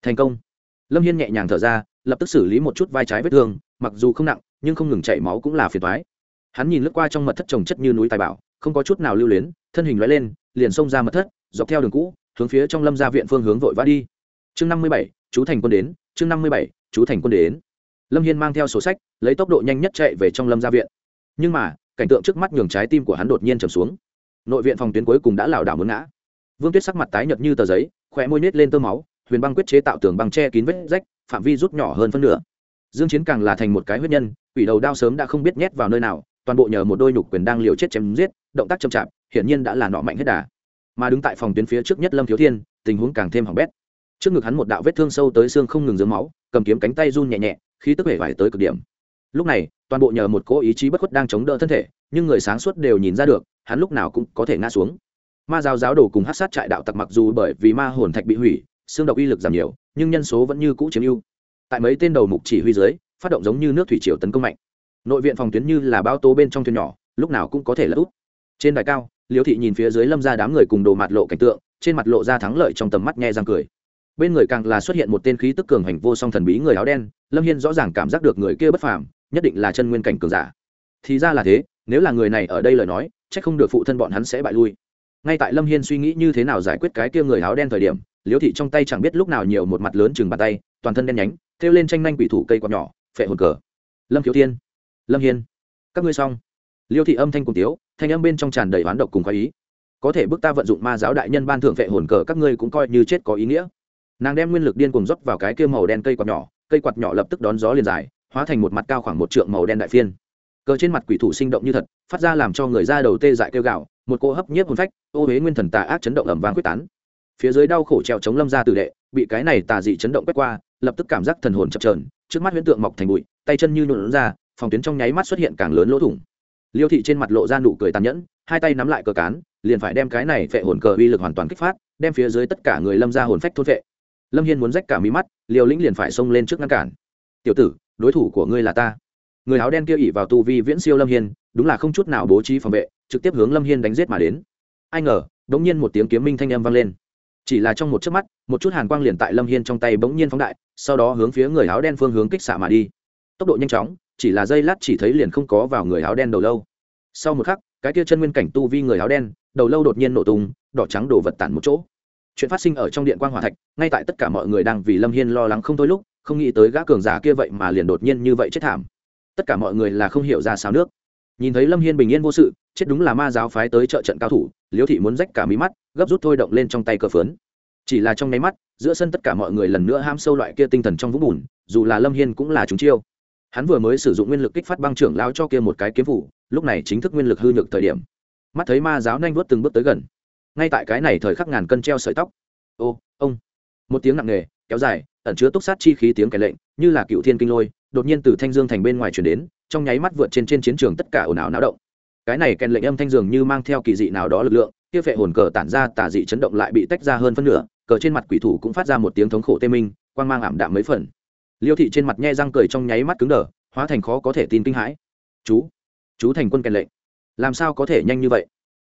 Thành công. Lâm hiên nhẹ nhàng thở ra, lập tức xử lý một chút vai trái vết thương, mặc dù không nặng, nhưng không ngừng chảy máu cũng là phiền toái. Hắn nhìn lướt qua trong mật thất trồng chất như núi tài bảo, không có chút nào lưu luyến, thân hình lóe lên, liền xông ra mật thất, dọc theo đường cũ, hướng phía trong lâm gia viện phương hướng vội vã đi. Chương năm mươi bảy, chú thành quân đến, chương năm mươi bảy, chú thành quân đến lâm hiên mang theo sổ sách, lấy tốc độ nhanh nhất chạy về trong lâm gia viện. Nhưng mà, cảnh tượng trước mắt nhường trái tim của hắn đột nhiên trầm xuống. Nội viện phòng tuyến cuối cùng đã lảo đảo muốn ngã. Vương tuyết sắc mặt tái nhợt như tờ giấy khỏe môi nết lên tơ máu, huyền băng quyết chế tạo tường băng che kín vết rách, phạm vi rút nhỏ hơn phân nửa. Dương chiến càng là thành một cái huyết nhân, quỷ đầu đao sớm đã không biết nhét vào nơi nào, toàn bộ nhờ một đôi nhục quyền đang liều chết chém giết, động tác chậm chạp, hiển nhiên đã là nọ mạnh hết đà. Mà đứng tại phòng tuyến phía trước nhất lâm thiếu thiên, tình huống càng thêm hỏng bét. Trước ngực hắn một đạo vết thương sâu tới xương không ngừng dướng máu, cầm kiếm cánh tay run nhẹ nhẹ khi tức vẻ vải tới cực điểm. Lúc này, toàn bộ nhờ một cố ý chí bất khuất đang chống đỡ thân thể, nhưng người sáng suốt đều nhìn ra được, hắn lúc nào cũng có thể ngã xuống. Ma giáo giáo đồ cùng hát sát trại đạo tặc mặc dù bởi vì ma hồn thạch bị hủy, xương độc uy lực giảm nhiều, nhưng nhân số vẫn như cũ chiếm ưu. Tại mấy tên đầu mục chỉ huy dưới, phát động giống như nước thủy triều tấn công mạnh. Nội viện phòng tuyến như là bao tố bên trong thuyền nhỏ, lúc nào cũng có thể lỡ úp trên đài cao, liễu thị nhìn phía dưới lâm ra đám người cùng đồ mặt lộ cảnh tượng, trên mặt lộ ra thắng lợi trong tầm mắt nghe răng cười bên người càng là xuất hiện một tên khí tức cường hành vô song thần bí người áo đen, lâm hiên rõ ràng cảm giác được người kia bất phàm, nhất định là chân nguyên cảnh cường giả. Thì ra là thế, nếu là người này ở đây lời nói c h ắ c không được phụ thân bọn hắn sẽ bại lui. Ngay tại lâm hiên suy nghĩ như thế nào giải quyết cái kia người áo đen thời điểm, liễu thị trong tay chẳng biết lúc nào nhiều một mặt lớn chừng bàn tay, toàn thân đen nhánh, thêu lên tranh nhanh quỷ thủ cây quạt nhỏ, phệ hồn cờ. Lâm khiếu thiên. Lâm hiên. Các ngươi xong. Liêu thị âm thanh cùng tiếu, thanh âm bên trong tràn đầy oán độc cùng khoái ý. Có thể bức ta vận dụng ma giáo đại nhân ban thượng vệ hồn cờ, các ngươi cũng coi như chết có ý nghĩa nàng đem nguyên lực điên cuồng dốc vào cái kia màu đen cây quạt nhỏ, cây quạt nhỏ lập tức đón gió liền dài, hóa thành một mặt cao khoảng một trượng màu đen đại phiên. Cờ trên mặt quỷ thủ sinh động như thật, phát ra làm cho người ra đầu tê dại kêu gạo một cô hấp nhiếp hồn phách, ô huế nguyên thần tà ác chấn động ẩm vang quyết tán. Phía dưới đau khổ trèo chống lâm ra tử đệ, bị cái này tà dị chấn động quét qua, lập tức cảm giác thần hồn chập trờn trước mắt huyễn tượng mọc thành bụi, tay chân như nhuộn ra, phòng tuyến trong nháy mắt xuất hiện càng lớn lỗ thủng. Liêu thị trên mặt lộ ra nụ cười tàn nhẫn, hai tay nắm lại cờ cán, liền phải đem cái này phệ hồn cờ uy lực hoàn toàn kích phát, đem phía dưới tất cả người lâm ra hồn phách thôn phệ lâm hiên muốn rách cả mí mắt liều lĩnh liền phải xông lên trước ngăn cản. Tiểu tử, đối thủ của ngươi là ta. Người áo đen kia ỉ vào tu vi viễn siêu lâm hiên, đúng là không chút nào bố trí phòng vệ, trực tiếp hướng lâm hiên đánh giết mà đến. Ai ngờ đ ỗ n g nhiên một tiếng kiếm minh thanh âm vang lên. Chỉ là trong một chớp mắt, một chút hàn quang liền tại lâm hiên trong tay bỗng nhiên phóng đại, sau đó hướng phía người áo đen phương hướng kích xạ mà đi. Tốc độ nhanh chóng, chỉ là dây lát chỉ thấy liền không có vào người áo đen đầu lâu. Sau một khắc, cái kia chân nguyên cảnh tu vi người áo đen, đầu lâu đột nhiên nổ tung, đỏ trắng đổ vật tản một chỗ chuyện phát sinh ở trong điện quan hòa thạch, ngay tại tất cả mọi người đang vì lâm hiên lo lắng không thôi lúc, không nghĩ tới gã cường giả kia vậy mà liền đột nhiên như vậy chết thảm. Tất cả mọi người là không hiểu ra sao nước. Nhìn thấy lâm hiên bình yên vô sự, chết đúng là ma giáo phái tới trợ trận cao thủ, liễu thị muốn rách cả mí mắt, gấp rút thôi động lên trong tay cờ phớn chỉ là trong nháy mắt, giữa sân tất cả mọi người lần nữa ham sâu loại kia tinh thần trong vũng bùn, dù là lâm hiên cũng là chúng chiêu. Hắn vừa mới sử dụng nguyên lực kích phát băng trưởng lao cho kia một cái kiếm phủ, lúc này chính thức nguyên lực hư nhược thời điểm. Mắt thấy ma giáo nhanh vớt từng bước tới gần ngay tại cái này thời khắc ngàn cân treo sợi tóc. Ô, ông. Một tiếng nặng nề, kéo dài, ẩn chứa túc sát chi khí tiếng kẻ lệnh, như là cựu thiên kinh lôi, đột nhiên từ thanh dương thành bên ngoài chuyển đến, trong nháy mắt vượt trên trên chiến trường tất cả ồn ào náo động. Cái này kèn lệnh âm thanh dường như mang theo kỳ dị nào đó lực lượng, kia phệ hồn cờ tản ra tả dị chấn động lại bị tách ra hơn phân nửa, cờ trên mặt quỷ thủ cũng phát ra một tiếng thống khổ tê minh, quang mang ảm đạm mấy phần. Liêu thị trên mặt nhe răng cười trong nháy mắt cứng đờ, hóa thành khó có thể tin kinh hãi. Chú chú thành quân kèn lệnh, làm sao có thể nhanh như vậy?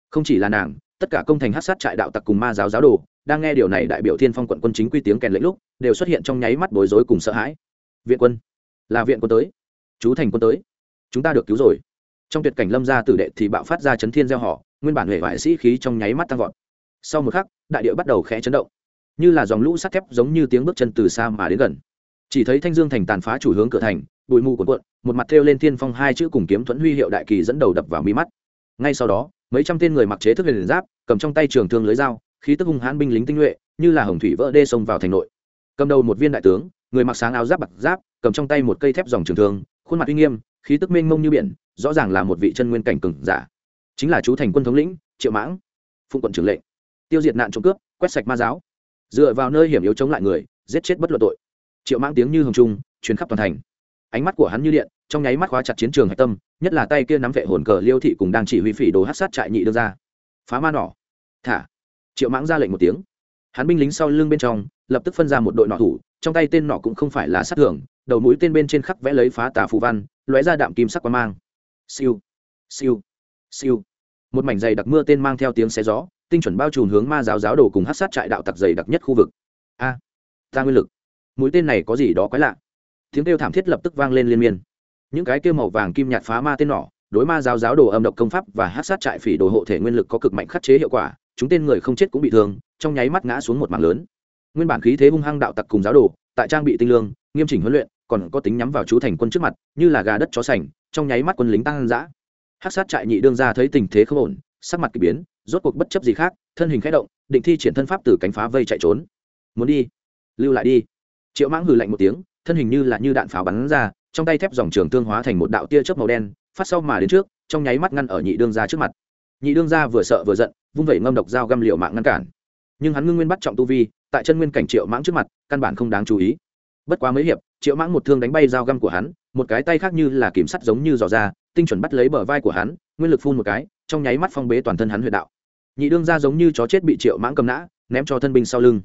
Không chỉ là nàng tất cả công thành hát sát trại đạo tặc cùng ma giáo giáo đồ, đang nghe điều này đại biểu thiên phong quận quân chính quy tiếng kèn lệnh lúc, đều xuất hiện trong nháy mắt bối rối cùng sợ hãi. Viện quân, là viện quân tới. Chú thành quân tới. Chúng ta được cứu rồi. Trong tuyệt cảnh lâm gia tử đệ thì bạo phát ra chấn thiên gieo họ, nguyên bản hệ vải sĩ khí trong nháy mắt tăng vọt. Sau một khắc, đại địa bắt đầu khẽ chấn động. Như là dòng lũ sắt thép giống như tiếng bước chân từ xa mà đến gần. Chỉ thấy thanh dương thành tàn phá chủ hướng cửa thành, bụi mù cuộn cuộn, một mặt thêu lên thiên phong hai chữ cùng kiếm thuẫn huy hiệu đại kỳ dẫn đầu đập vào mi mắt ngay sau đó, mấy trăm tên người mặc chế thức liền giáp, cầm trong tay trường thương lưới dao, khí tức hung hãn binh lính tinh nhuệ, như là hồng thủy vỡ đê sông vào thành nội. Cầm đầu một viên đại tướng, người mặc sáng áo giáp bạc giáp, cầm trong tay một cây thép dòng trường thương, khuôn mặt uy nghiêm, khí tức mênh mông như biển, rõ ràng là một vị chân nguyên cảnh cừng giả. Chính là chú thành quân thống lĩnh, triệu mãng, phụng quận trưởng lệnh. Tiêu diệt nạn trộm cướp, quét sạch ma giáo. Dựa vào nơi hiểm yếu chống lại người, giết chết bất luận tội. Triệu mãng tiếng như hồng trung, truyền khắp toàn thành. Ánh mắt của hắn như điện trong nháy mắt khóa chặt chiến trường hạch tâm nhất là tay kia nắm vệ hồn cờ liêu thị cùng đang chỉ huy phỉ đồ hát sát trại nhị đưa ra. Phá ma nỏ. Thả. Triệu mãng ra lệnh một tiếng. Hắn binh lính sau lưng bên trong lập tức phân ra một đội nỏ thủ trong tay tên nỏ cũng không phải là sát thường đầu mũi tên bên trên khắc vẽ lấy phá tà phù văn lóe ra đạm kim sắc quang mang. Siêu. Siêu. Siêu. Một mảnh dày đặc mưa tên mang theo tiếng xe gió tinh chuẩn bao trùm hướng ma giáo giáo đồ cùng hát sát trại đạo tặc dày đặc nhất khu vực. A. À, ta nguyên lực. Mũi tên này có gì đó quái lạ. Tiếng kêu thảm thiết lập tức vang lên liên miên những cái kia màu vàng kim nhạt phá ma tên nỏ, đối ma giáo giáo đồ âm độc công pháp và hát sát trại phỉ đồ hộ thể nguyên lực có cực mạnh khắc chế hiệu quả, chúng tên người không chết cũng bị thương, trong nháy mắt ngã xuống một mảng lớn. Nguyên bản khí thế hung hăng đạo tặc cùng giáo đồ, tại trang bị tinh lương, nghiêm chỉnh huấn luyện, còn có tính nhắm vào chú thành quân trước mặt, như là gà đất chó sành, trong nháy mắt quân lính tăng dã. Hát sát trại nhị đương ra thấy tình thế không ổn, sắc mặt k ỳ biến, rốt cuộc bất chấp gì khác, thân hình k h ẽ động, định thi triển thân pháp từ cánh phá vây chạy trốn. Muốn đi, lưu lại đi. Triệu mãng hừ lạnh một tiếng, thân hình như là như đạn pháo bắn ra trong tay thép dòng trường thương hóa thành một đạo tia chớp màu đen, phát sau mà đến trước, trong nháy mắt ngăn ở nhị đương gia trước mặt. Nhị đương gia vừa sợ vừa giận, vung vẩy ngâm độc dao găm liệu mạng ngăn cản. Nhưng hắn ngưng nguyên bắt trọng tu vi, tại chân nguyên cảnh triệu mãng trước mặt, căn bản không đáng chú ý. Bất quá mấy hiệp, triệu mãng một thương đánh bay dao găm của hắn, một cái tay khác như là kiểm sắt giống như giò da tinh chuẩn bắt lấy bờ vai của hắn, nguyên lực phun một cái, trong nháy mắt phong bế toàn thân hắn huyệt đạo. Nhị đương ra giống như chó chết bị triệu mãng cầm nã, ném cho thân binh sau lưng.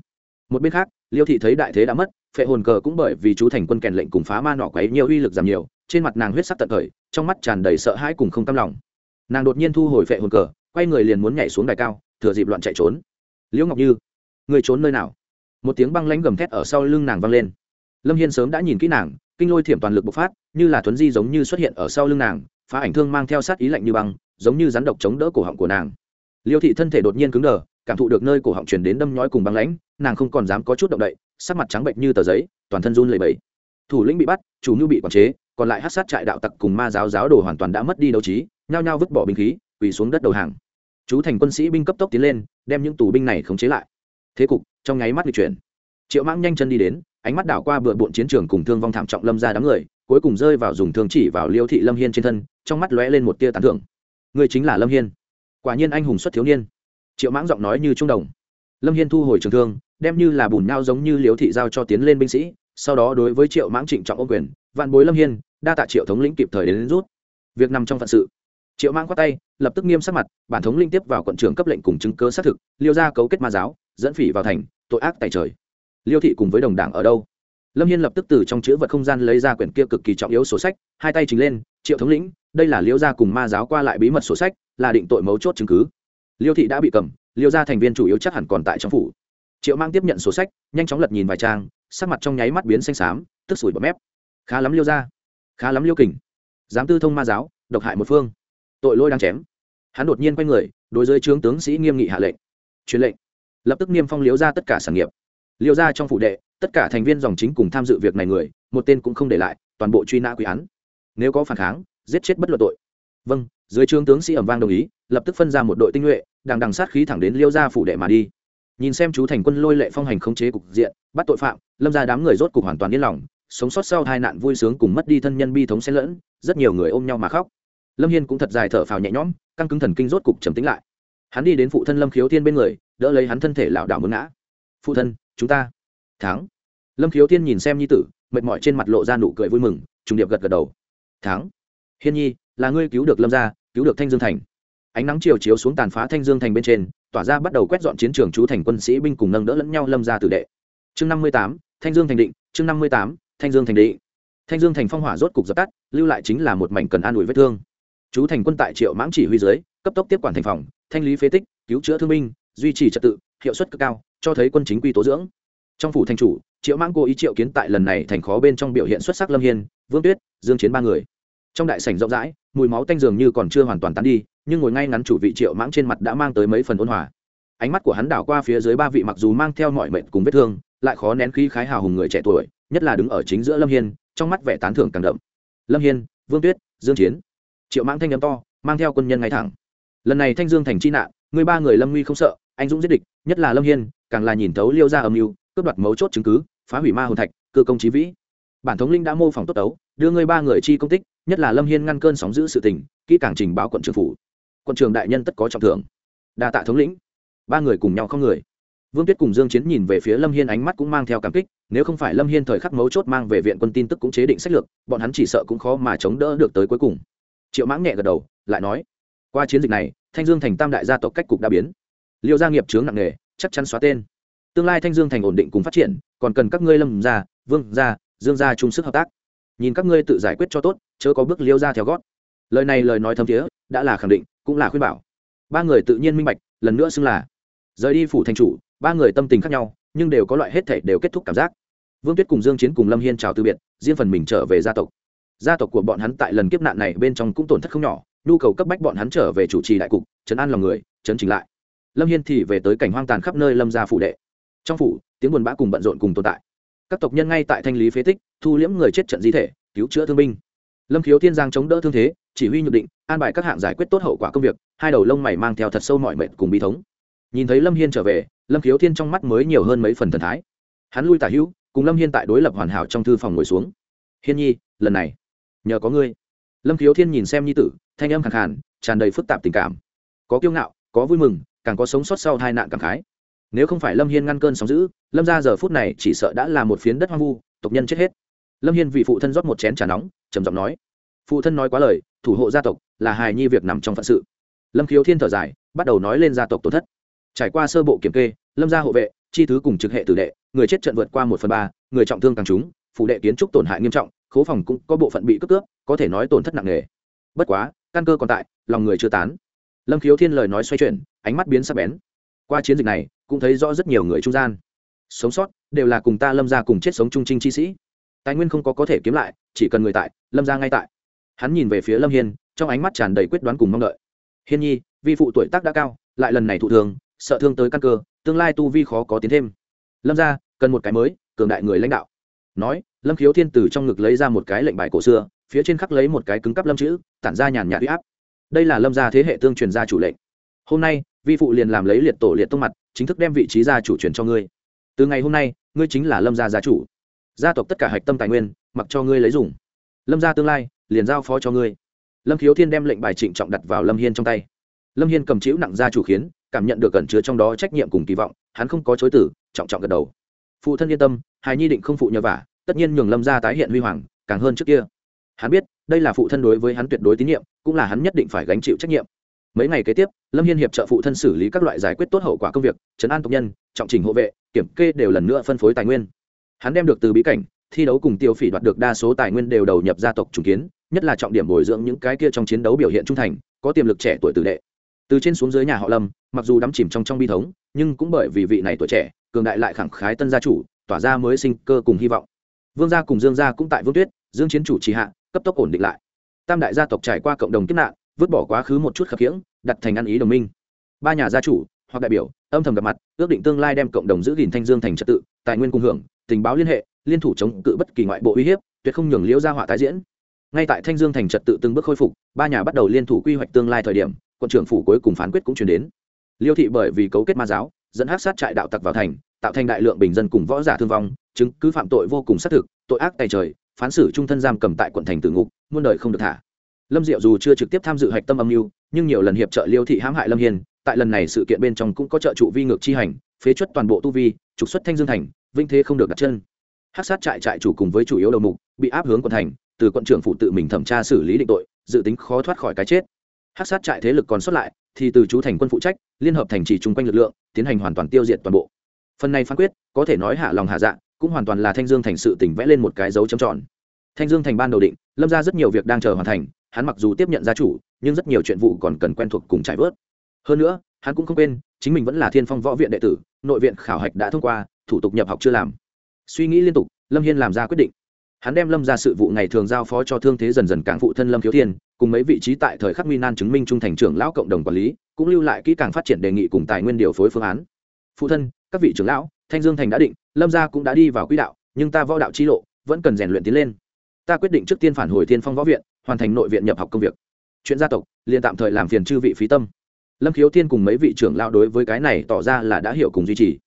Một bên khác, liêu thị thấy đại thế đã mất phệ hồn cờ cũng bởi vì chú thành quân kèn lệnh cùng phá ma nọ quấy nhiều uy lực giảm nhiều, trên mặt nàng huyết sắc tận khởi trong mắt tràn đầy sợ hãi cùng không cam lòng. Nàng đột nhiên thu hồi phệ hồn cờ, quay người liền muốn nhảy xuống đài cao, thừa dịp loạn chạy trốn. Liễu ngọc như, người trốn nơi nào? Một tiếng băng lãnh gầm thét ở sau lưng nàng vang lên. Lâm hiên sớm đã nhìn kỹ nàng, kinh lôi thiểm toàn lực bộc phát, như là thuấn di giống như xuất hiện ở sau lưng nàng, phá ảnh thương mang theo sát ý lạnh như băng, giống như rắn độc chống đỡ cổ họng của nàng. Liêu thị thân thể đột nhiên cứng đờ cảm thụ được nơi cổ họng truyền đến đâm nhói cùng băng lãnh, nàng không còn dám có chút động đậy, sắc mặt trắng bệnh như tờ giấy, toàn thân run lẩy bẩy. Thủ lĩnh bị bắt, chủ nhu bị quản chế, còn lại hát sát trại đạo tặc cùng ma giáo giáo đồ hoàn toàn đã mất đi đấu trí, nhao nhao vứt bỏ binh khí, quỳ xuống đất đầu hàng. Chú thành quân sĩ binh cấp tốc tiến lên, đem những tù binh này khống chế lại. Thế cục trong nháy mắt bị chuyển. Triệu mãng nhanh chân đi đến, ánh mắt đảo qua bừa bộn chiến trường cùng thương vong thảm trọng lâm ra đám người, cuối cùng rơi vào dùng thương chỉ vào liêu thị lâm hiên trên thân, trong mắt lóe lên một tia tán thưởng. Người chính là lâm hiên. Quả nhiên anh hùng xuất thiếu niên triệu mãng giọng nói như trung đồng. Lâm hiên thu hồi trường thương đem như là bùn nhau giống như liếu thị giao cho tiến lên binh sĩ sau đó đối với triệu mãng trịnh trọng ô quyền vạn bối lâm hiên đa tạ triệu thống lĩnh kịp thời đến, đến rút. Việc nằm trong phận sự. Triệu mãng khoát tay lập tức nghiêm sắc mặt bản thống linh tiếp vào quận trưởng cấp lệnh cùng chứng cơ xác thực liêu ra cấu kết ma giáo dẫn phỉ vào thành tội ác tại trời. Liêu thị cùng với đồng đảng ở đâu? Lâm hiên lập tức từ trong chữ vật không gian lấy ra quyển kia cực kỳ trọng yếu sổ sách hai tay chính lên triệu thống lĩnh đây là liêu gia cùng ma giáo qua lại bí mật sổ sách là định tội mấu chốt chứng cứ liêu thị đã bị cầm, liêu gia thành viên chủ yếu chắc hẳn còn tại trong phủ. Triệu mang tiếp nhận sổ sách, nhanh chóng lật nhìn vài trang, sắc mặt trong nháy mắt biến xanh xám, tức sủi bọt mép. Khá lắm liêu gia, khá lắm liêu kình. Dám tư thông ma giáo, độc hại một phương. Tội lôi đang chém. Hắn đột nhiên quay người, đối với trướng tướng sĩ nghiêm nghị hạ lệnh. Truyền lệnh. Lập tức niêm phong Liêu ra tất cả sản nghiệp. Liêu ra trong phủ đệ, tất cả thành viên dòng chính cùng tham dự việc này người, một tên cũng không để lại, toàn bộ truy nã quy án. Nếu có phản kháng, giết chết bất luận tội vâng dưới trướng tướng sĩ ẩm vang đồng ý, lập tức phân ra một đội tinh nhuệ đang đằng sát khí thẳng đến liêu gia phủ đệ mà đi. Nhìn xem chú thành quân lôi lệ phong hành khống chế cục diện, bắt tội phạm, lâm ra đám người rốt cục hoàn toàn yên lòng, sống sót sau hai nạn vui sướng cùng mất đi thân nhân bi thống xen lẫn, rất nhiều người ôm nhau mà khóc. Lâm hiên cũng thật dài thở phào nhẹ nhõm, căng cứng thần kinh rốt cục trầm tính lại. Hắn đi đến phụ thân lâm khiếu thiên bên người, đỡ lấy hắn thân thể lảo đảo mướn ngã. Phụ thân, chúng ta thắng. Lâm khiếu thiên nhìn xem nhi tử, mệt mỏi trên mặt lộ ra nụ cười vui mừng, trùng điệp gật gật đầu. Thắng. Hiên nhi là ngươi cứu được lâm gia, cứu được thanh dương thành. Ánh nắng chiều chiếu xuống tàn phá thanh dương thành bên trên, tỏa ra bắt đầu quét dọn chiến trường chú thành quân sĩ binh cùng nâng đỡ lẫn nhau lâm ra tử đệ. Chương năm mươi tám, thanh dương thành định, chương năm mươi tám, thanh dương thành định. Thanh dương thành phong hỏa rốt cục dập tắt, lưu lại chính là một mảnh cần an ủi vết thương. Chú thành quân tại triệu mãng chỉ huy dưới, cấp tốc tiếp quản thành phòng, thanh lý phế tích, cứu chữa thương binh, duy trì trật tự, hiệu suất cực cao, cho thấy quân chính quy tố dưỡng. Trong phủ thanh chủ, triệu mãng cố ý triệu kiến tại lần này thành khó bên trong biểu hiện xuất sắc lâm hiên, vương tuyết, dương chiến ba người trong đại sảnh rộng rãi, mùi máu tanh dường như còn chưa hoàn toàn tán đi, nhưng ngồi ngay ngắn chủ vị triệu mãng trên mặt đã mang tới mấy phần ôn hòa. Ánh mắt của hắn đảo qua phía dưới ba vị mặc dù mang theo mọi mệnh cùng vết thương, lại khó nén khí khái hào hùng người trẻ tuổi, nhất là đứng ở chính giữa lâm hiên, trong mắt vẻ tán thưởng càng đậm. Lâm hiên, vương tuyết, dương chiến. Triệu mãng thanh âm to, mang theo quân nhân ngay thẳng. Lần này thanh dương thành chi nạn, người ba người lâm nguy không sợ, anh dũng giết địch, nhất là lâm hiên, càng là nhìn thấu liêu ra âm mưu, cướp đoạt mấu chốt chứng cứ, phá hủy ma hồn thạch cơ công trí vĩ. Bản thống linh đã mô phỏng tốt tấu đưa ngươi ba người chi công tích nhất là lâm hiên ngăn cơn sóng giữ sự tình, kỹ càng trình báo quận trưởng phủ. Quận trường đại nhân tất có trọng thưởng. Đa tạ thống lĩnh. Ba người cùng nhau không người. Vương tuyết cùng dương chiến nhìn về phía lâm hiên ánh mắt cũng mang theo cảm kích, nếu không phải lâm hiên thời khắc mấu chốt mang về viện quân tin tức cũng chế định sách lược, bọn hắn chỉ sợ cũng khó mà chống đỡ được tới cuối cùng. Triệu mãng nhẹ gật đầu, lại nói, qua chiến dịch này, thanh dương thành tam đại gia tộc cách cục đã biến. Liêu gia nghiệp chướng nặng nề, chắc chắn xóa tên. Tương lai thanh dương thành ổn định cùng phát triển, còn cần các ngươi lâm gia, vương gia, dương gia chung sức hợp tác nhìn các ngươi tự giải quyết cho tốt, chớ có bước liêu ra theo gót. Lời này lời nói thâm thiế, đã là khẳng định, cũng là khuyên bảo. Ba người tự nhiên minh bạch, lần nữa xưng là rời đi phủ thành chủ, ba người tâm tình khác nhau, nhưng đều có loại hết thể đều kết thúc cảm giác. Vương tuyết cùng dương chiến cùng lâm hiên chào từ biệt, riêng phần mình trở về gia tộc. Gia tộc của bọn hắn tại lần kiếp nạn này bên trong cũng tổn thất không nhỏ, nhu cầu cấp bách bọn hắn trở về chủ trì đại cục chấn an lòng người, chấn chỉnh lại. Lâm hiên thì về tới cảnh hoang tàn khắp nơi lâm gia phủ đệ. Trong phủ, tiếng buồn bã cùng bận rộn cùng tồn tại. Các tộc nhân ngay tại thanh lý phế tích thu liễm người chết trận di thể, cứu chữa thương binh. Lâm khiếu thiên giang chống đỡ thương thế, chỉ huy nhược định, an bài các hạng giải quyết tốt hậu quả công việc, hai đầu lông mày mang theo thật sâu mọi mệt cùng bi thống. Nhìn thấy lâm hiên trở về, lâm khiếu thiên trong mắt mới nhiều hơn mấy phần thần thái. Hắn lui tả hữu, cùng lâm hiên tại đối lập hoàn hảo trong thư phòng ngồi xuống. Hiên nhi, lần này, nhờ có ngươi. Lâm khiếu thiên nhìn xem nhi tử, thanh âm khẳng khàn, tràn đầy phức tạp tình cảm. Có kiêu ngạo, có vui mừng, càng có sống sót sau hai nạn cảm khái. Nếu không phải lâm hiên ngăn cơn sóng giữ lâm ra giờ phút này chỉ sợ đã là một phiến đất hoang vu, tộc nhân chết hết lâm hiên vì phụ thân rót một chén trà nóng, trầm giọng nói, phụ thân nói quá lời, thủ hộ gia tộc là hài nhi việc nằm trong phận sự. Lâm khiếu thiên thở dài, bắt đầu nói lên gia tộc tổn thất. Trải qua sơ bộ kiểm kê, lâm gia hộ vệ, chi thứ cùng trực hệ tử đệ, người chết trận vượt qua một phần ba, người trọng thương càng trúng, phụ đệ kiến trúc tổn hại nghiêm trọng, khố phòng cũng có bộ phận bị cướp cướp, có thể nói tổn thất nặng nề. Bất quá, căn cơ còn tại, lòng người chưa tán. Lâm khiếu thiên lời nói xoay chuyển, ánh mắt biến sắc bén. Qua chiến dịch này, cũng thấy rõ rất nhiều người trung gian. Sống sót, đều là cùng ta lâm gia cùng chết sống trung trinh chi sĩ tài nguyên không có có thể kiếm lại, chỉ cần người tại, lâm gia ngay tại. Hắn nhìn về phía lâm hiên, trong ánh mắt tràn đầy quyết đoán cùng mong đợi. Hiên nhi, vi phụ tuổi tác đã cao, lại lần này thụ thường, sợ thương tới căn cơ, tương lai tu vi khó có tiến thêm. Lâm gia, cần một cái mới, cường đại người lãnh đạo. Nói, lâm khiếu thiên từ trong ngực lấy ra một cái lệnh bài cổ xưa, phía trên khắc lấy một cái cứng cắp lâm chữ, tản ra nhàn nhạt huy áp. Đây là lâm gia thế hệ tương truyền gia chủ lệnh. Hôm nay, vi phụ liền làm lấy liệt tổ liệt tông mặt, chính thức đem vị trí gia chủ truyền cho ngươi. Từ ngày hôm nay, ngươi chính là lâm gia gia chủ gia tộc tất cả hạch tâm tài nguyên, mặc cho ngươi lấy dùng. Lâm gia tương lai, liền giao phó cho ngươi. Lâm khiếu thiên đem lệnh bài trịnh trọng đặt vào lâm hiên trong tay. Lâm hiên cầm chịu nặng gia chủ khiến cảm nhận được cẩn chứa trong đó trách nhiệm cùng kỳ vọng, hắn không có chối tử trọng trọng gật đầu. Phụ thân yên tâm, hài nhi định không phụ nhờ vả, tất nhiên nhường lâm gia tái hiện huy hoàng, càng hơn trước kia. Hắn biết, đây là phụ thân đối với hắn tuyệt đối tín nhiệm, cũng là hắn nhất định phải gánh chịu trách nhiệm. Mấy ngày kế tiếp, lâm hiên hiệp trợ phụ thân xử lý các loại giải quyết tốt hậu quả công việc chấn an tộc nhân, trọng trình hộ vệ, kiểm kê đều lần nữa phân phối tài nguyên hắn đem được từ bí cảnh, thi đấu cùng tiêu phỉ đoạt được đa số tài nguyên đều đầu nhập gia tộc trùng kiến, nhất là trọng điểm bồi dưỡng những cái kia trong chiến đấu biểu hiện trung thành, có tiềm lực trẻ tuổi tử đệ. Từ trên xuống dưới nhà họ lâm, mặc dù đắm chìm trong trong bi thống, nhưng cũng bởi vì vị này tuổi trẻ, cường đại lại khẳng khái tân gia chủ, tỏa ra mới sinh cơ cùng hy vọng. Vương gia cùng dương gia cũng tại vương tuyết, dương chiến chủ trì hạ, cấp tốc ổn định lại. Tam đại gia tộc trải qua cộng đồng kiếp nạn, vứt bỏ quá khứ một chút khập khiễng, đặt thành ăn ý đồng minh. Ba nhà gia chủ, hoặc đại biểu, âm thầm gặp mặt, ước định tương lai đem cộng đồng giữ gìn thanh dương thành trật tự, tài nguyên cung hưởng tình báo liên hệ, liên thủ chống cự bất kỳ ngoại bộ uy hiếp, tuyệt không nhường liễu gia họa tái diễn. Ngay tại thanh dương thành trật tự từng bước khôi phục, ba nhà bắt đầu liên thủ quy hoạch tương lai thời điểm, quận trưởng phủ cuối cùng phán quyết cũng chuyển đến. Liêu thị bởi vì cấu kết ma giáo, dẫn hát sát trại đạo tặc vào thành, tạo thành đại lượng bình dân cùng võ giả thương vong, chứng cứ phạm tội vô cùng xác thực, tội ác tài trời, phán xử trung thân giam cầm tại quận thành tử ngục, muôn đời không được thả. Lâm diệu dù chưa trực tiếp tham dự hạch tâm âm mưu, nhưng nhiều lần hiệp trợ liêu thị hãm hại lâm hiền tại lần này sự kiện bên trong cũng có trợ trụ vi ngược chi hành, phế chuất toàn bộ tu vi, trục xuất thanh dương thành vinh thế không được đặt chân. Hát sát trại trại chủ cùng với chủ yếu đầu mục, bị áp hướng quận thành, từ quận trưởng phụ tự mình thẩm tra xử lý định tội, dự tính khó thoát khỏi cái chết. Hát sát trại thế lực còn xuất lại, thì từ chú thành quân phụ trách, liên hợp thành trì chung quanh lực lượng, tiến hành hoàn toàn tiêu diệt toàn bộ. Phần này phán quyết, có thể nói hạ lòng hạ dạ cũng hoàn toàn là thanh dương thành sự tỉnh vẽ lên một cái dấu chấm tròn. Thanh dương thành ban đầu định, lâm ra rất nhiều việc đang chờ hoàn thành, hắn mặc dù tiếp nhận gia chủ, nhưng rất nhiều chuyện vụ còn cần quen thuộc cùng trải vớt. Hơn nữa, hắn cũng không quên, chính mình vẫn là thiên phong võ viện đệ tử, nội viện khảo hạch đã thông qua thủ tục nhập học chưa làm. Suy nghĩ liên tục, lâm hiên làm ra quyết định. Hắn đem lâm ra sự vụ ngày thường giao phó cho thương thế dần dần càng phụ thân lâm khiếu thiên, cùng mấy vị trí tại thời khắc nguy nan chứng minh trung thành trưởng lão cộng đồng quản lý, cũng lưu lại kỹ càng phát triển đề nghị cùng tài nguyên điều phối phương án. Phụ thân, các vị trưởng lão, thanh dương thành đã định, lâm gia cũng đã đi vào quỹ đạo, nhưng ta võ đạo chi lộ, vẫn cần rèn luyện tiến lên. Ta quyết định trước tiên phản hồi thiên phong võ viện, hoàn thành nội viện nhập học công việc. Chuyện gia tộc, liền tạm thời làm phiền chư vị phí tâm. Lâm khiếu thiên cùng mấy vị trưởng lão đối với cái này tỏ ra là đã hiểu cùng duy trì.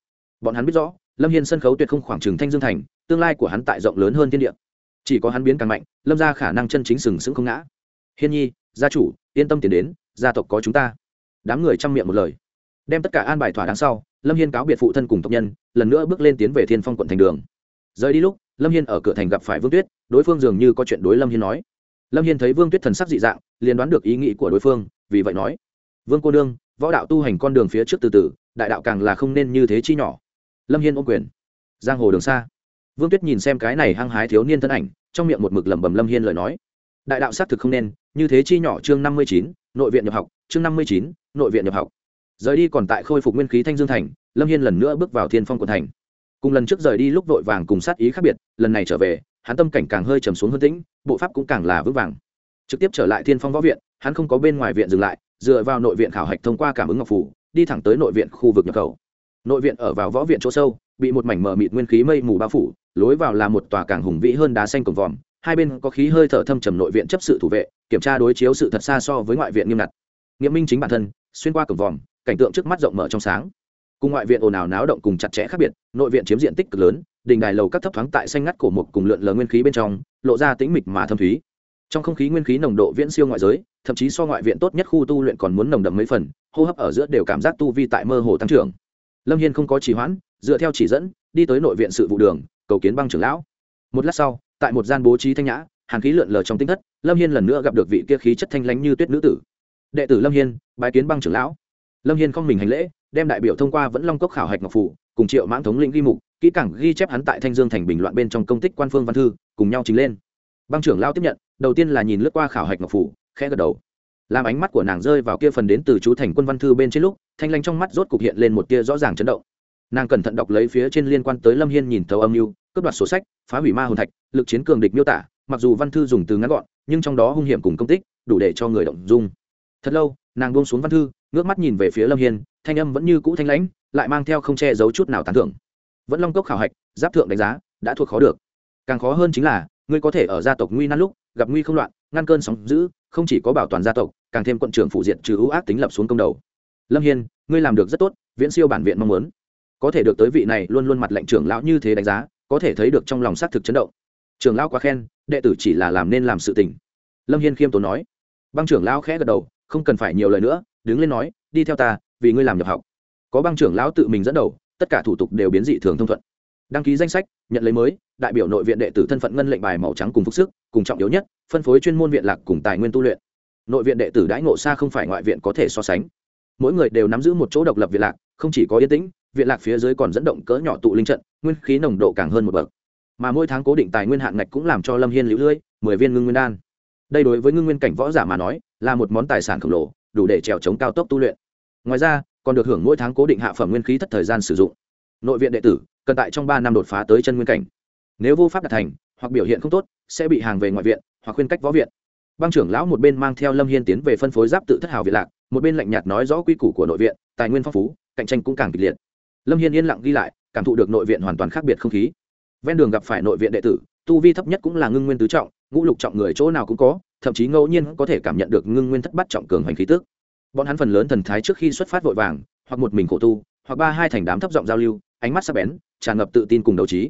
Bọn hắn biết rõ lâm hiên sân khấu tuyệt không khoảng trừng thanh dương thành, tương lai của hắn tại rộng lớn hơn thiên địa. Chỉ có hắn biến càng mạnh, lâm ra khả năng chân chính sừng sững không ngã. Hiên nhi, gia chủ, yên tâm tiến đến, gia tộc có chúng ta. Đám người chăm miệng một lời. Đem tất cả an bài thỏa đáng sau, lâm hiên cáo biệt phụ thân cùng tộc nhân, lần nữa bước lên tiến về thiên phong quận thành đường. Rời đi lúc, lâm hiên ở cửa thành gặp phải vương tuyết, đối phương dường như có chuyện đối lâm hiên nói. Lâm hiên thấy vương tuyết thần sắc dị dạng, liền đoán được ý nghĩ của đối phương, vì vậy nói. Vương cô đương võ đạo tu hành con đường phía trước từ từ, đại đạo càng là không nên như thế chi nhỏ lâm hiên ôm quyền. Giang hồ đường xa. Vương tuyết nhìn xem cái này hăng hái thiếu niên thân ảnh, trong miệng một mực lẩm bẩm lâm hiên lời nói. Đại đạo xác thực không nên, như thế chi nhỏ chương năm mươi chín, nội viện nhập học, chương năm mươi chín, nội viện nhập học. Rời đi còn tại khôi phục nguyên khí thanh dương thành, lâm hiên lần nữa bước vào thiên phong quận thành. Cùng lần trước rời đi lúc vội vàng cùng sát ý khác biệt, lần này trở về, hắn tâm cảnh càng hơi trầm xuống hơn tĩnh, bộ pháp cũng càng là vững vàng. Trực tiếp trở lại thiên phong võ viện, hắn không có bên ngoài viện dừng lại, dựa vào nội viện khảo hạch thông qua cảm ứng ngọc phủ, đi thẳng tới nội viện khu vực nhập khẩu nội viện ở vào võ viện chỗ sâu, bị một mảnh mờ mịt nguyên khí mây mù bao phủ, lối vào là một tòa càng hùng vĩ hơn đá xanh cổng vòm, hai bên có khí hơi thở thâm trầm nội viện chấp sự thủ vệ, kiểm tra đối chiếu sự thật xa so với ngoại viện nghiêm ngặt. Nghiêm minh chính bản thân, xuyên qua cổng vòm, cảnh tượng trước mắt rộng mở trong sáng. Cùng ngoại viện ồn ào náo động cùng chặt chẽ khác biệt, nội viện chiếm diện tích cực lớn, đình đài lầu các thấp thoáng tại xanh ngắt cổ mục cùng lượn lờ nguyên khí bên trong, lộ ra tĩnh mịch mà thâm thúy. Trong không khí nguyên khí nồng độ viễn siêu ngoại giới, thậm chí so ngoại viện tốt nhất khu tu luyện còn muốn nồng đậm mấy phần, hô hấp ở giữa đều cảm giác tu vi tại mơ hồ tăng trưởng lâm hiên không có trì hoãn, dựa theo chỉ dẫn, đi tới nội viện sự vụ đường, cầu kiến băng trưởng lão. Một lát sau, tại một gian bố trí thanh nhã, hàn khí lượn lờ trong tinh thất, lâm hiên lần nữa gặp được vị kia khí chất thanh lánh như tuyết nữ tử. Đệ tử lâm hiên, bái kiến băng trưởng lão. Lâm hiên không mình hành lễ, đem đại biểu thông qua vẫn long cốc khảo hạch ngọc phủ, cùng triệu mãng thống lĩnh ghi mục, kỹ cảng ghi chép hắn tại thanh dương thành bình loạn bên trong công tích quan phương văn thư, cùng nhau trình lên. Băng trưởng lao tiếp nhận, đầu tiên là nhìn lướt qua khảo hạch ngọc phủ, khẽ gật đầu làm ánh mắt của nàng rơi vào kia phần đến từ chú thành quân văn thư bên trên lúc, thanh lanh trong mắt rốt cục hiện lên một tia rõ ràng chấn động. Nàng cẩn thận đọc lấy phía trên liên quan tới lâm hiên nhìn thấu âm mưu, cướp đoạt sổ sách, phá hủy ma hồn thạch, lực chiến cường địch miêu tả, mặc dù văn thư dùng từ ngắn gọn, nhưng trong đó hung hiểm cùng công tích, đủ để cho người động dung. Thật lâu, nàng buông xuống văn thư, ngước mắt nhìn về phía lâm hiên, thanh âm vẫn như cũ thanh lãnh, lại mang theo không che giấu chút nào tán thưởng. Vẫn long cốc khảo hạch, giáp thượng đánh giá, đã thuộc khó được. Càng khó hơn chính là, ngươi có thể ở gia tộc nguy nan lúc, gặp nguy không loạn, ngăn cơn sóng giữ không chỉ có bảo toàn gia tộc càng thêm quận trưởng phụ diện trừ ưu ác tính lập xuống công đầu. Lâm hiên, ngươi làm được rất tốt, viễn siêu bản viện mong muốn. Có thể được tới vị này, luôn luôn mặt lệnh trưởng lão như thế đánh giá, có thể thấy được trong lòng xác thực chấn động. Trưởng lão quá khen, đệ tử chỉ là làm nên làm sự tình. Lâm hiên khiêm tốn nói. Băng trưởng lão khẽ gật đầu, không cần phải nhiều lời nữa, đứng lên nói, đi theo ta, vì ngươi làm nhập học. Có băng trưởng lão tự mình dẫn đầu, tất cả thủ tục đều biến dị thường thông thuận. Đăng ký danh sách, nhận lấy mới, đại biểu nội viện đệ tử thân phận ngân lệnh bài màu trắng cùng phúc sức, cùng trọng yếu nhất, phân phối chuyên môn viện lạc cùng tài nguyên tu luyện nội viện đệ tử đãi ngộ xa không phải ngoại viện có thể so sánh. Mỗi người đều nắm giữ một chỗ độc lập viện lạc, không chỉ có yên tĩnh, viện lạc phía dưới còn dẫn động cỡ nhỏ tụ linh trận, nguyên khí nồng độ càng hơn một bậc. Mà mỗi tháng cố định tài nguyên hạn ngạch cũng làm cho lâm hiên lũ lưỡi, mười viên ngưng nguyên đan. Đây đối với ngưng nguyên cảnh võ giả mà nói, là một món tài sản khổng lồ, đủ để trèo chống cao tốc tu luyện. Ngoài ra, còn được hưởng mỗi tháng cố định hạ phẩm nguyên khí thất thời gian sử dụng. Nội viện đệ tử, cần tại trong ba năm đột phá tới chân nguyên cảnh. Nếu vô pháp đạt thành, hoặc biểu hiện không tốt, sẽ bị hàng về ngoại viện, hoặc khuyên cách võ viện băng trưởng lão một bên mang theo lâm hiên tiến về phân phối giáp tự thất hào viện lạc, một bên lạnh nhạt nói rõ quy củ của nội viện, tài nguyên phong phú, cạnh tranh cũng càng kịch liệt. Lâm hiên yên lặng ghi lại, cảm thụ được nội viện hoàn toàn khác biệt không khí. Ven đường gặp phải nội viện đệ tử, tu vi thấp nhất cũng là ngưng nguyên tứ trọng, ngũ lục trọng người chỗ nào cũng có, thậm chí ngẫu nhiên có thể cảm nhận được ngưng nguyên thất bắt trọng cường hành khí tức. Bọn hắn phần lớn thần thái trước khi xuất phát vội vàng, hoặc một mình khổ tu, hoặc ba hai thành đám thấp giọng giao lưu, ánh mắt sắc bén, tràn ngập tự tin cùng đấu trí.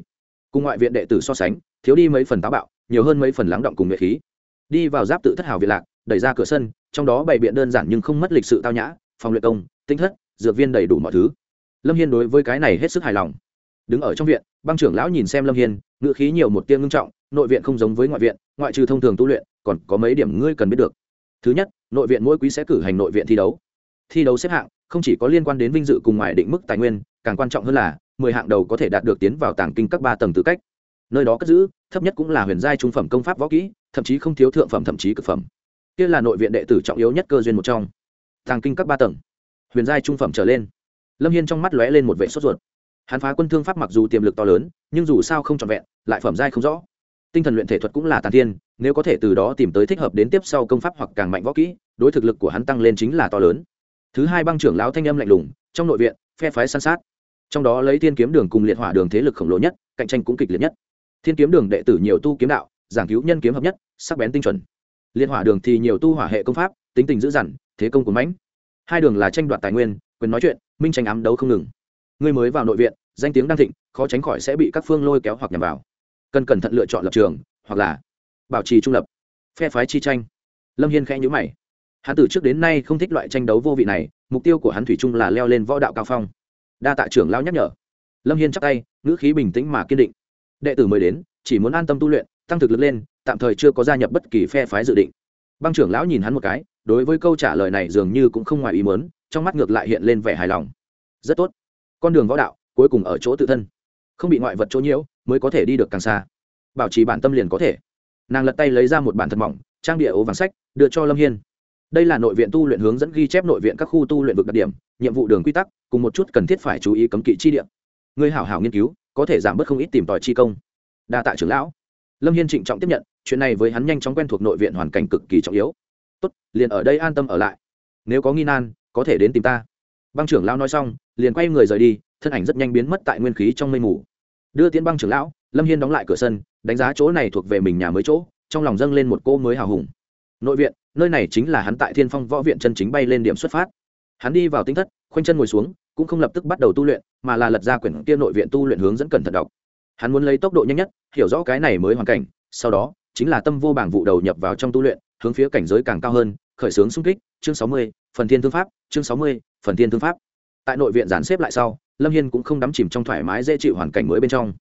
Cùng ngoại viện đệ tử so sánh, thiếu đi mấy phần táo bạo, nhiều hơn mấy phần lắng động cùng nhuệ khí đi vào giáp tự thất hào viện lạc, đẩy ra cửa sân, trong đó bày biện đơn giản nhưng không mất lịch sự tao nhã, phòng luyện công, tinh thất, dược viên đầy đủ mọi thứ. Lâm hiên đối với cái này hết sức hài lòng. Đứng ở trong viện, băng trưởng lão nhìn xem lâm hiên ngự khí nhiều một tiên ngưng trọng, nội viện không giống với ngoại viện, ngoại trừ thông thường tu luyện, còn có mấy điểm ngươi cần biết được. Thứ nhất, nội viện mỗi quý sẽ cử hành nội viện thi đấu. Thi đấu xếp hạng không chỉ có liên quan đến vinh dự cùng ngoài định mức tài nguyên, càng quan trọng hơn là mười hạng đầu có thể đạt được tiến vào tàng kinh các ba tầng tư cách nơi đó cất giữ, thấp nhất cũng là huyền giai trung phẩm công pháp võ kỹ, thậm chí không thiếu thượng phẩm thậm chí cực phẩm. Kia là nội viện đệ tử trọng yếu nhất cơ duyên một trong. Tàng kinh các ba tầng. Huyền giai trung phẩm trở lên. Lâm hiên trong mắt lóe lên một vệ sốt ruột. Hắn phá quân thương pháp mặc dù tiềm lực to lớn, nhưng dù sao không trọn vẹn, lại phẩm giai không rõ. Tinh thần luyện thể thuật cũng là tàn thiên, nếu có thể từ đó tìm tới thích hợp đến tiếp sau công pháp hoặc càng mạnh võ kỹ, đối thực lực của hắn tăng lên chính là to lớn. Thứ hai băng trưởng lão thanh âm lạnh lùng, trong nội viện, phe phái san sát. Trong đó lấy thiên kiếm đường cùng liệt hỏa đường thế lực khổng lồ nhất, cạnh tranh cũng kịch liệt nhất thiên kiếm đường đệ tử nhiều tu kiếm đạo, giảng cứu nhân kiếm hợp nhất, sắc bén tinh chuẩn. Liên hỏa đường thì nhiều tu hỏa hệ công pháp, tính tình dữ dằn, thế công của mãnh. Hai đường là tranh đoạt tài nguyên, quyền nói chuyện, minh tranh ám đấu không ngừng. Ngươi mới vào nội viện, danh tiếng đang thịnh, khó tránh khỏi sẽ bị các phương lôi kéo hoặc nhằm vào. Cần cẩn thận lựa chọn lập trường, hoặc là bảo trì trung lập. Phe phái chi tranh. Lâm hiên khẽ nhữ mày. Hắn từ trước đến nay không thích loại tranh đấu vô vị này, mục tiêu của hắn thủy chung là leo lên võ đạo cao phong. Đa tạ trưởng lao nhắc nhở. Lâm hiên chắc tay, ngữ khí bình tĩnh mà kiên định đệ tử mới đến, chỉ muốn an tâm tu luyện, tăng thực lực lên, tạm thời chưa có gia nhập bất kỳ phe phái dự định. Băng trưởng lão nhìn hắn một cái, đối với câu trả lời này dường như cũng không ngoài ý mớn trong mắt ngược lại hiện lên vẻ hài lòng. Rất tốt. Con đường võ đạo, cuối cùng ở chỗ tự thân. Không bị ngoại vật chỗ nhiễu, mới có thể đi được càng xa. Bảo trì bản tâm liền có thể. Nàng lật tay lấy ra một bản thật mỏng, trang địa ố vàng sách, đưa cho lâm hiên. Đây là nội viện tu luyện hướng dẫn ghi chép nội viện các khu tu luyện vực đặc điểm, nhiệm vụ đường quy tắc, cùng một chút cần thiết phải chú ý cấm kỵ chi điểm người hảo hảo nghiên cứu có thể giảm bớt không ít tìm tòi chi công. Đa tạ trưởng lão. Lâm hiên trịnh trọng tiếp nhận, chuyện này với hắn nhanh chóng quen thuộc nội viện hoàn cảnh cực kỳ trọng yếu. Tốt, liền ở đây an tâm ở lại. Nếu có nghi nan, có thể đến tìm ta. Băng trưởng lão nói xong, liền quay người rời đi, thân ảnh rất nhanh biến mất tại nguyên khí trong mây mù. Đưa tiến băng trưởng lão, lâm hiên đóng lại cửa sân, đánh giá chỗ này thuộc về mình nhà mới chỗ, trong lòng dâng lên một cô mới hào hùng. Nội viện, nơi này chính là hắn tại thiên phong võ viện chân chính bay lên điểm xuất phát. Hắn đi vào tính thất, khoanh chân ngồi xuống cũng không lập tức bắt đầu tu luyện, mà là lật ra quyển kia nội viện tu luyện hướng dẫn cẩn thận đọc. Hắn muốn lấy tốc độ nhanh nhất, hiểu rõ cái này mới hoàn cảnh, sau đó, chính là tâm vô bảng vụ đầu nhập vào trong tu luyện, hướng phía cảnh giới càng cao hơn, khởi xướng xung kích, chương sáu mươi, phần thiên thương pháp, chương sáu mươi, phần thiên thương pháp. Tại nội viện giản xếp lại sau, lâm hiên cũng không đắm chìm trong thoải mái dễ chịu hoàn cảnh mới bên trong.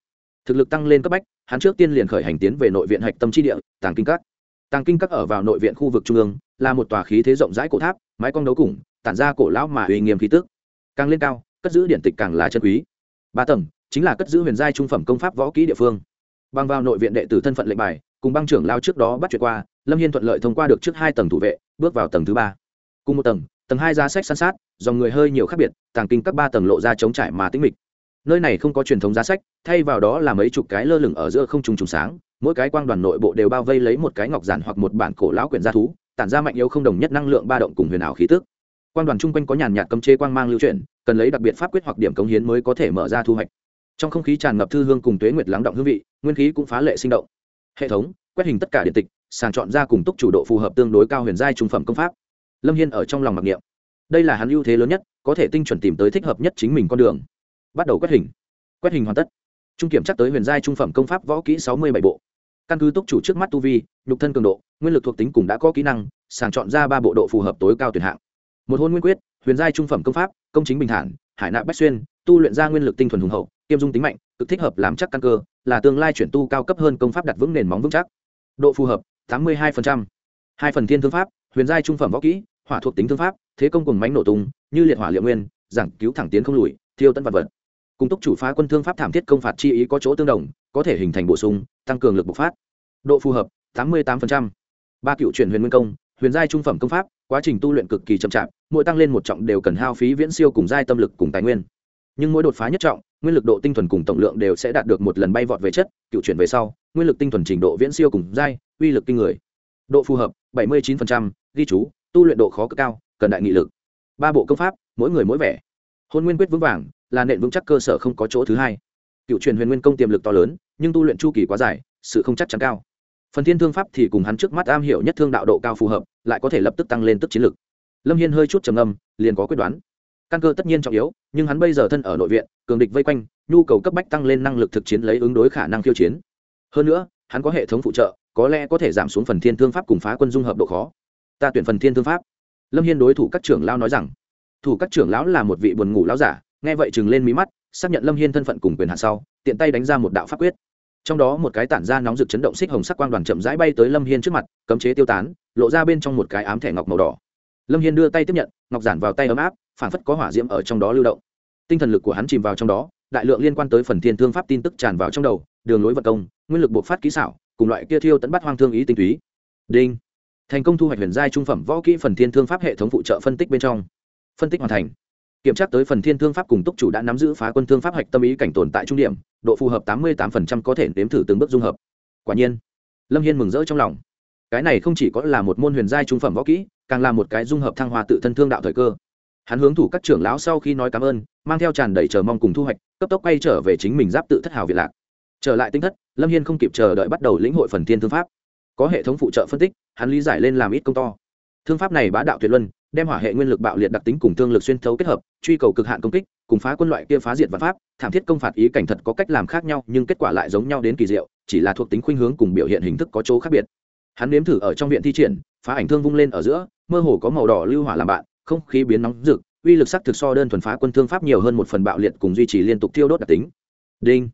Thực lực tăng lên cấp bách, hắn trước tiên liền khởi hành tiến về nội viện hạch tâm trí địa, tàng kinh các. Tàng kinh các ở vào nội viện khu vực trung ương, là một tòa khí thế rộng rãi cổ tháp, mái cong đấu củng tản ra cổ lão mà uy nghiêm khí tức càng lên cao, cất giữ điện tịch càng là chân quý. Ba tầng, chính là cất giữ huyền giai trung phẩm công pháp võ kỹ địa phương. Băng vào nội viện đệ tử thân phận lệnh bài, cùng băng trưởng lao trước đó bắt chuyện qua, lâm hiên thuận lợi thông qua được trước hai tầng thủ vệ, bước vào tầng thứ ba. Cùng một tầng tầng hai giá sách san sát, dòng người hơi nhiều khác biệt, tàng kinh các ba tầng lộ ra chống trải mà tĩnh mịch. Nơi này không có truyền thống giá sách, thay vào đó là mấy chục cái lơ lửng ở giữa không trùng trùng sáng, mỗi cái quang đoàn nội bộ đều bao vây lấy một cái ngọc giản hoặc một bản cổ lão quyển gia thú, tản ra mạnh yếu không đồng nhất năng lượng ba động cùng huyền ảo khí tức. Quan đoàn chung quanh có nhàn nhạt cấm chế quang mang lưu chuyển, cần lấy đặc biệt pháp quyết hoặc điểm cống hiến mới có thể mở ra thu hoạch. Trong không khí tràn ngập thư hương cùng tuế nguyệt lắng động hương vị, nguyên khí cũng phá lệ sinh động. Hệ thống, quét hình tất cả điện tịch, sàng chọn ra cùng túc chủ độ phù hợp tương đối cao huyền giai trung phẩm công pháp. Lâm hiên ở trong lòng mặc niệm. Đây là hắn ưu thế lớn nhất, có thể tinh chuẩn tìm tới thích hợp nhất chính mình con đường. Bắt đầu quét hình. Quét hình hoàn tất. Trung kiểm chắc tới huyền giai trung phẩm công pháp võ kỹ sáu mươi bảy bộ. Căn cứ túc chủ trước mắt tu vi, nhục thân cường độ, nguyên lực thuộc tính cùng đã có kỹ năng, sàng chọn ra ba bộ độ phù hợp tối cao tuyển hạng một hôn nguyên quyết, huyền giai trung phẩm công pháp, công chính bình thản, hải nạp bách xuyên, tu luyện ra nguyên lực tinh thuần hùng hậu, kiêm dung tính mạnh, cực thích hợp làm chắc căn cơ, là tương lai chuyển tu cao cấp hơn công pháp đặt vững nền móng vững chắc. Độ phù hợp, tám mươi hai hai phần thiên thương pháp, huyền giai trung phẩm võ kỹ, hỏa thuộc tính thương pháp, thế công cùng mánh nổ tung, như liệt hỏa liệu nguyên, giảng cứu thẳng tiến không lùi, thiêu tân vật vật. Cùng túc chủ phá quân thương pháp thảm thiết công phạt chi ý có chỗ tương đồng, có thể hình thành bổ sung, tăng cường lực bộc phát. Độ phù hợp, tám mươi tám ba cựu chuyển huyền nguyên công, huyền giai trung phẩm công pháp quá trình tu luyện cực kỳ chậm chạp, mỗi tăng lên một trọng đều cần hao phí viễn siêu cùng giai tâm lực cùng tài nguyên. Nhưng mỗi đột phá nhất trọng, nguyên lực độ tinh thuần cùng tổng lượng đều sẽ đạt được một lần bay vọt về chất, cựu chuyển về sau, nguyên lực tinh thuần trình độ viễn siêu cùng giai, uy lực kinh người. Độ phù hợp, bảy mươi chín ghi chú, tu luyện độ khó cực cao, cần đại nghị lực. Ba bộ công pháp, mỗi người mỗi vẻ. Hôn nguyên quyết vững vàng, là nền vững chắc cơ sở không có chỗ thứ hai. Cựu truyền huyền nguyên công tiềm lực to lớn, nhưng tu luyện chu kỳ quá dài, sự không chắc chắn cao phần thiên thương pháp thì cùng hắn trước mắt am hiểu nhất thương đạo độ cao phù hợp, lại có thể lập tức tăng lên tức chiến lực. Lâm hiên hơi chút trầm âm liền có quyết đoán. Căn cơ tất nhiên trọng yếu, nhưng hắn bây giờ thân ở nội viện, cường địch vây quanh, nhu cầu cấp bách tăng lên năng lực thực chiến lấy ứng đối khả năng khiêu chiến. Hơn nữa, hắn có hệ thống phụ trợ, có lẽ có thể giảm xuống phần thiên thương pháp cùng phá quân dung hợp độ khó. Ta tuyển phần thiên thương pháp. Lâm hiên đối thủ các trưởng lao nói rằng. Thủ các trưởng lão là một vị buồn ngủ lão giả, nghe vậy chừng lên mí mắt, xác nhận lâm hiên thân phận cùng quyền hạn sau, tiện tay đánh ra một đạo pháp quyết trong đó một cái tản ra nóng rực chấn động xích hồng sắc quang đoàn chậm rãi bay tới lâm hiên trước mặt, cấm chế tiêu tán, lộ ra bên trong một cái ám thẻ ngọc màu đỏ. Lâm hiên đưa tay tiếp nhận, ngọc giản vào tay ấm áp phản phất có hỏa diễm ở trong đó lưu động. Tinh thần lực của hắn chìm vào trong đó, đại lượng liên quan tới phần thiên thương pháp tin tức tràn vào trong đầu, đường lối vật công, nguyên lực bộc phát kỹ xảo, cùng loại kia thiêu tấn bắt hoang thương ý tinh túy. Đinh. Thành công thu hoạch huyền giai trung phẩm võ kỹ phần thiên thương pháp hệ thống phụ trợ phân tích bên trong. Phân tích hoàn thành kiểm tra tới phần thiên thương pháp cùng túc chủ đã nắm giữ phá quân thương pháp hạch tâm ý cảnh tồn tại trung điểm, độ phù hợp tám mươi tám có thể nếm thử từng bước dung hợp. Quả nhiên, lâm hiên mừng rỡ trong lòng. Cái này không chỉ có là một môn huyền giai trung phẩm võ kỹ, càng là một cái dung hợp thăng hoa tự thân thương đạo thời cơ. Hắn hướng thủ các trưởng lão sau khi nói cảm ơn, mang theo tràn đầy chờ mong cùng thu hoạch, cấp tốc quay trở về chính mình giáp tự thất hào việt lạc. Trở lại tinh thất, lâm hiên không kịp chờ đợi bắt đầu lĩnh hội phần thiên thương pháp. Có hệ thống phụ trợ phân tích, hắn lý giải lên làm ít công to. Thương pháp này bá đạo tuyệt luân đem hỏa hệ nguyên lực bạo liệt đặc tính cùng thương lực xuyên thấu kết hợp, truy cầu cực hạn công kích, cùng phá quân loại kia phá diệt và pháp, thảm thiết công phạt ý cảnh thật có cách làm khác nhau, nhưng kết quả lại giống nhau đến kỳ diệu, chỉ là thuộc tính khuynh hướng cùng biểu hiện hình thức có chỗ khác biệt. Hắn nếm thử ở trong viện thi triển, phá ảnh thương vung lên ở giữa, mơ hồ có màu đỏ lưu hỏa làm bạn, không khí biến nóng rực, uy lực sắc thực so đơn thuần phá quân thương pháp nhiều hơn một phần bạo liệt cùng duy trì liên tục tiêu đốt đặc tính. Đinh.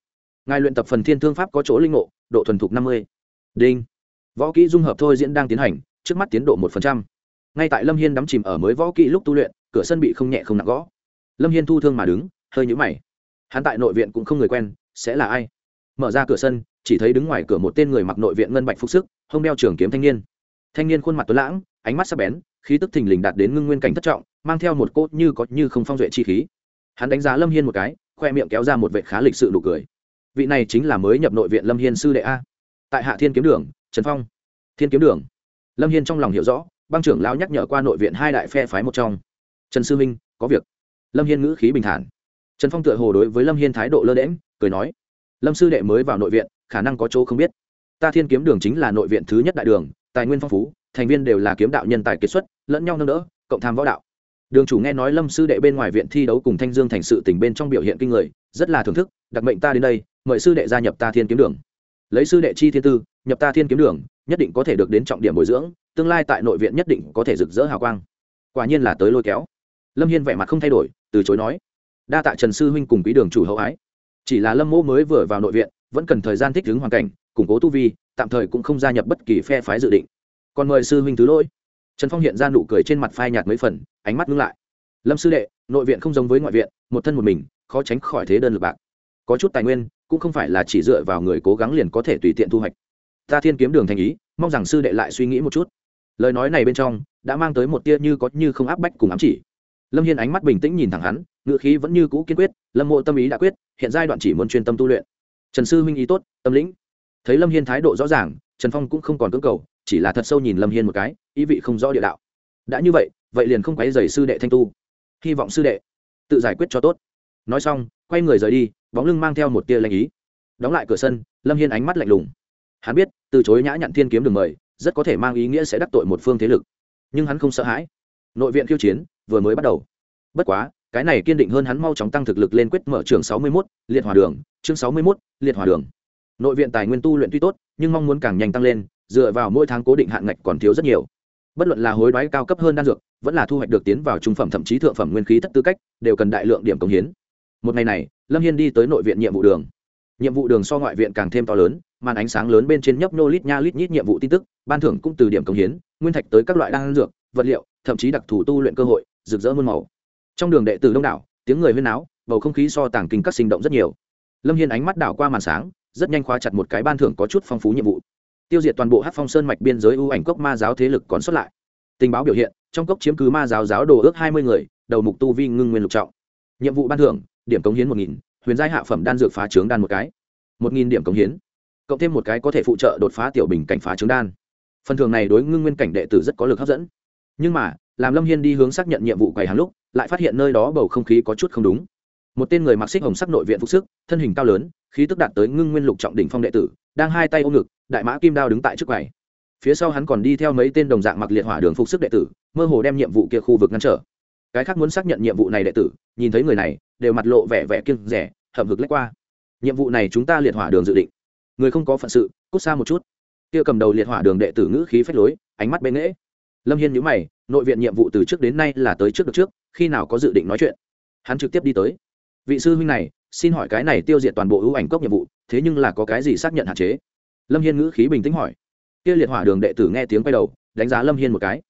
Ngài luyện tập phần thiên thương pháp có chỗ linh ngộ, độ thuần thục năm mươi. Đinh. Võ kỹ dung hợp thôi diễn đang tiến hành, trước mắt tiến độ một phần trăm ngay tại lâm hiên đắm chìm ở mới võ kỹ lúc tu luyện, cửa sân bị không nhẹ không nặng gõ. Lâm hiên thu thương mà đứng, hơi nhũ mày. Hắn tại nội viện cũng không người quen, sẽ là ai? Mở ra cửa sân, chỉ thấy đứng ngoài cửa một tên người mặc nội viện ngân bạch phục sức, hông đeo trường kiếm thanh niên. Thanh niên khuôn mặt tuấn lãng, ánh mắt sắc bén, khí tức thình lình đạt đến ngưng nguyên cảnh thất trọng, mang theo một cốt như có như không phong duệ chi khí. Hắn đánh giá lâm hiên một cái, khoe miệng kéo ra một vệ khá lịch sự nụ cười. Vị này chính là mới nhập nội viện lâm hiên sư đệ a. Tại hạ thiên kiếm đường, trần phong. Thiên kiếm đường. Lâm hiên trong lòng hiểu rõ băng trưởng lão nhắc nhở qua nội viện hai đại phe phái một trong. Trần sư minh, có việc. Lâm hiên ngữ khí bình thản. Trần phong tựa hồ đối với lâm hiên thái độ lơ đễm cười nói, lâm sư đệ mới vào nội viện, khả năng có chỗ không biết. Ta thiên kiếm đường chính là nội viện thứ nhất đại đường, tài nguyên phong phú, thành viên đều là kiếm đạo nhân tài kiệt xuất, lẫn nhau nâng đỡ, cộng tham võ đạo. Đường chủ nghe nói lâm sư đệ bên ngoài viện thi đấu cùng thanh dương thành sự tỉnh bên trong biểu hiện kinh người, rất là thưởng thức, đặc mệnh ta đến đây, mời sư đệ gia nhập ta thiên kiếm đường. Lấy sư đệ chi thiên tư, nhập ta thiên kiếm đường, nhất định có thể được đến trọng điểm bồi dưỡng tương lai tại nội viện nhất định có thể rực rỡ hào quang. Quả nhiên là tới lôi kéo. Lâm hiên vẻ mặt không thay đổi, từ chối nói, đa tạ trần sư huynh cùng quý đường chủ hậu ái. Chỉ là lâm mô mới vừa vào nội viện, vẫn cần thời gian thích ứng hoàn cảnh, củng cố tu vi, tạm thời cũng không gia nhập bất kỳ phe phái dự định. Còn mời sư huynh thứ lỗi. Trần phong hiện ra nụ cười trên mặt phai nhạt mấy phần, ánh mắt ngưng lại. Lâm sư đệ, nội viện không giống với ngoại viện, một thân một mình, khó tránh khỏi thế đơn lực bạc. Có chút tài nguyên, cũng không phải là chỉ dựa vào người cố gắng liền có thể tùy tiện thu hoạch. Ta thiên kiếm đường thành ý, mong rằng sư đệ lại suy nghĩ một chút lời nói này bên trong đã mang tới một tia như có như không áp bách cùng ám chỉ. Lâm hiên ánh mắt bình tĩnh nhìn thẳng hắn ngựa khí vẫn như cũ kiên quyết, lâm mộ tâm ý đã quyết, hiện giai đoạn chỉ muốn chuyên tâm tu luyện. Trần sư huynh ý tốt, tâm lĩnh. Thấy lâm hiên thái độ rõ ràng, trần phong cũng không còn cưỡng cầu, chỉ là thật sâu nhìn lâm hiên một cái, ý vị không rõ địa đạo. Đã như vậy vậy liền không quấy dày sư đệ thanh tu. Hy vọng sư đệ tự giải quyết cho tốt. Nói xong, quay người rời đi, bóng lưng mang theo một tia lanh ý. Đóng lại cửa sân, lâm hiên ánh mắt lạnh lùng. Hắn biết, từ chối nhã nhặn thiên kiếm đường mời rất có thể mang ý nghĩa sẽ đắc tội một phương thế lực. Nhưng hắn không sợ hãi. Nội viện khiêu chiến vừa mới bắt đầu. Bất quá cái này kiên định hơn hắn mau chóng tăng thực lực lên quyết mở trường sáu mươi 61, liệt hòa đường chương sáu mươi 61, liệt hòa đường. Nội viện tài nguyên tu luyện tuy tốt nhưng mong muốn càng nhanh tăng lên dựa vào mỗi tháng cố định hạn ngạch còn thiếu rất nhiều. Bất luận là hối đoái cao cấp hơn đan dược vẫn là thu hoạch được tiến vào trung phẩm thậm chí thượng phẩm nguyên khí thất tư cách đều cần đại lượng điểm công hiến. Một ngày này lâm hiên đi tới nội viện nhiệm vụ đường nhiệm vụ đường so ngoại viện càng thêm to lớn, màn ánh sáng lớn bên trên nhấp nô lít nha lít nhít nhiệm vụ tin tức, ban thưởng cũng từ điểm công hiến, nguyên thạch tới các loại đan dược, vật liệu, thậm chí đặc thù tu luyện cơ hội, rực rỡ muôn màu. Trong đường đệ tử đông đảo, tiếng người huyên náo, bầu không khí so tàng kinh các sinh động rất nhiều. Lâm hiên ánh mắt đảo qua màn sáng, rất nhanh khóa chặt một cái ban thưởng có chút phong phú nhiệm vụ. Tiêu diệt toàn bộ hát phong sơn mạch biên giới ưu ảnh cốc ma giáo thế lực còn xuất lại. Tình báo biểu hiện, trong cốc chiếm cứ ma giáo giáo đồ ước hai mươi người, đầu mục tu vi ngưng nguyên lục trọng. Nhiệm vụ ban thưởng, điểm cống hiến một nghìn huyền giai hạ phẩm đan dược phá trướng đan một cái. Một nghìn điểm cống hiến. Cộng thêm một cái có thể phụ trợ đột phá tiểu bình cảnh phá trướng đan. Phần thưởng này đối ngưng nguyên cảnh đệ tử rất có lực hấp dẫn. Nhưng mà, làm lâm hiên đi hướng xác nhận nhiệm vụ quầy hàng lúc, lại phát hiện nơi đó bầu không khí có chút không đúng. Một tên người mặc xích hồng sắc nội viện phục sức, thân hình cao lớn, khí tức đạt tới ngưng nguyên lục trọng đỉnh phong đệ tử, đang hai tay ôm ngực, đại mã kim đao đứng tại trước quầy. Phía sau hắn còn đi theo mấy tên đồng dạng mặc liệt hỏa đường phục sức đệ tử, mơ hồ đem nhiệm vụ kia khu vực ngăn trở. Cái khác muốn xác nhận nhiệm vụ này đệ tử, nhìn thấy người này, đều mặt lộ vẻ vẻ kiêng rẻ hậm hực lách qua. Nhiệm vụ này chúng ta liệt hỏa đường dự định. Người không có phận sự, cút xa một chút. Kia cầm đầu liệt hỏa đường đệ tử ngữ khí phách lối, ánh mắt bên nghễ. Lâm hiên nhữ mày, nội viện nhiệm vụ từ trước đến nay là tới trước được trước, khi nào có dự định nói chuyện? Hắn trực tiếp đi tới. Vị sư huynh này, xin hỏi cái này tiêu diệt toàn bộ ưu ảnh cốc nhiệm vụ, thế nhưng là có cái gì xác nhận hạn chế? Lâm hiên ngữ khí bình tĩnh hỏi. Kia liệt hỏa đường đệ tử nghe tiếng quay đầu, đánh giá lâm hiên một cái.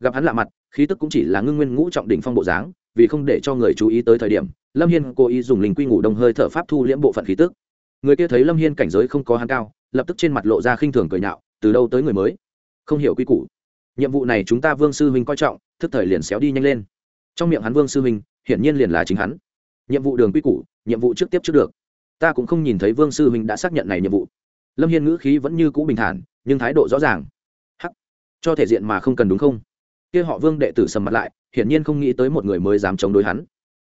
Gặp hắn lạ mặt, khí tức cũng chỉ là ngưng nguyên ngũ trọng đỉnh phong bộ dáng vì không để cho người chú ý tới thời điểm, lâm hiên cố ý dùng linh quy ngủ đông hơi thở pháp thu liễm bộ phận khí tức. Người kia thấy lâm hiên cảnh giới không có hắn cao, lập tức trên mặt lộ ra khinh thường cười nhạo, từ đâu tới người mới? Không hiểu quy củ. Nhiệm vụ này chúng ta vương sư huynh coi trọng, thức thời liền xéo đi nhanh lên. Trong miệng hắn vương sư huynh hiển nhiên liền là chính hắn. Nhiệm vụ đường quy củ, nhiệm vụ trước tiếp trước được. Ta cũng không nhìn thấy vương sư huynh đã xác nhận này nhiệm vụ. Lâm hiên ngữ khí vẫn như cũ bình thản, nhưng thái độ rõ ràng. Hắc, cho thể diện mà không cần đúng không? Kia họ vương đệ tử sầm mặt lại, hiển nhiên không nghĩ tới một người mới dám chống đối hắn.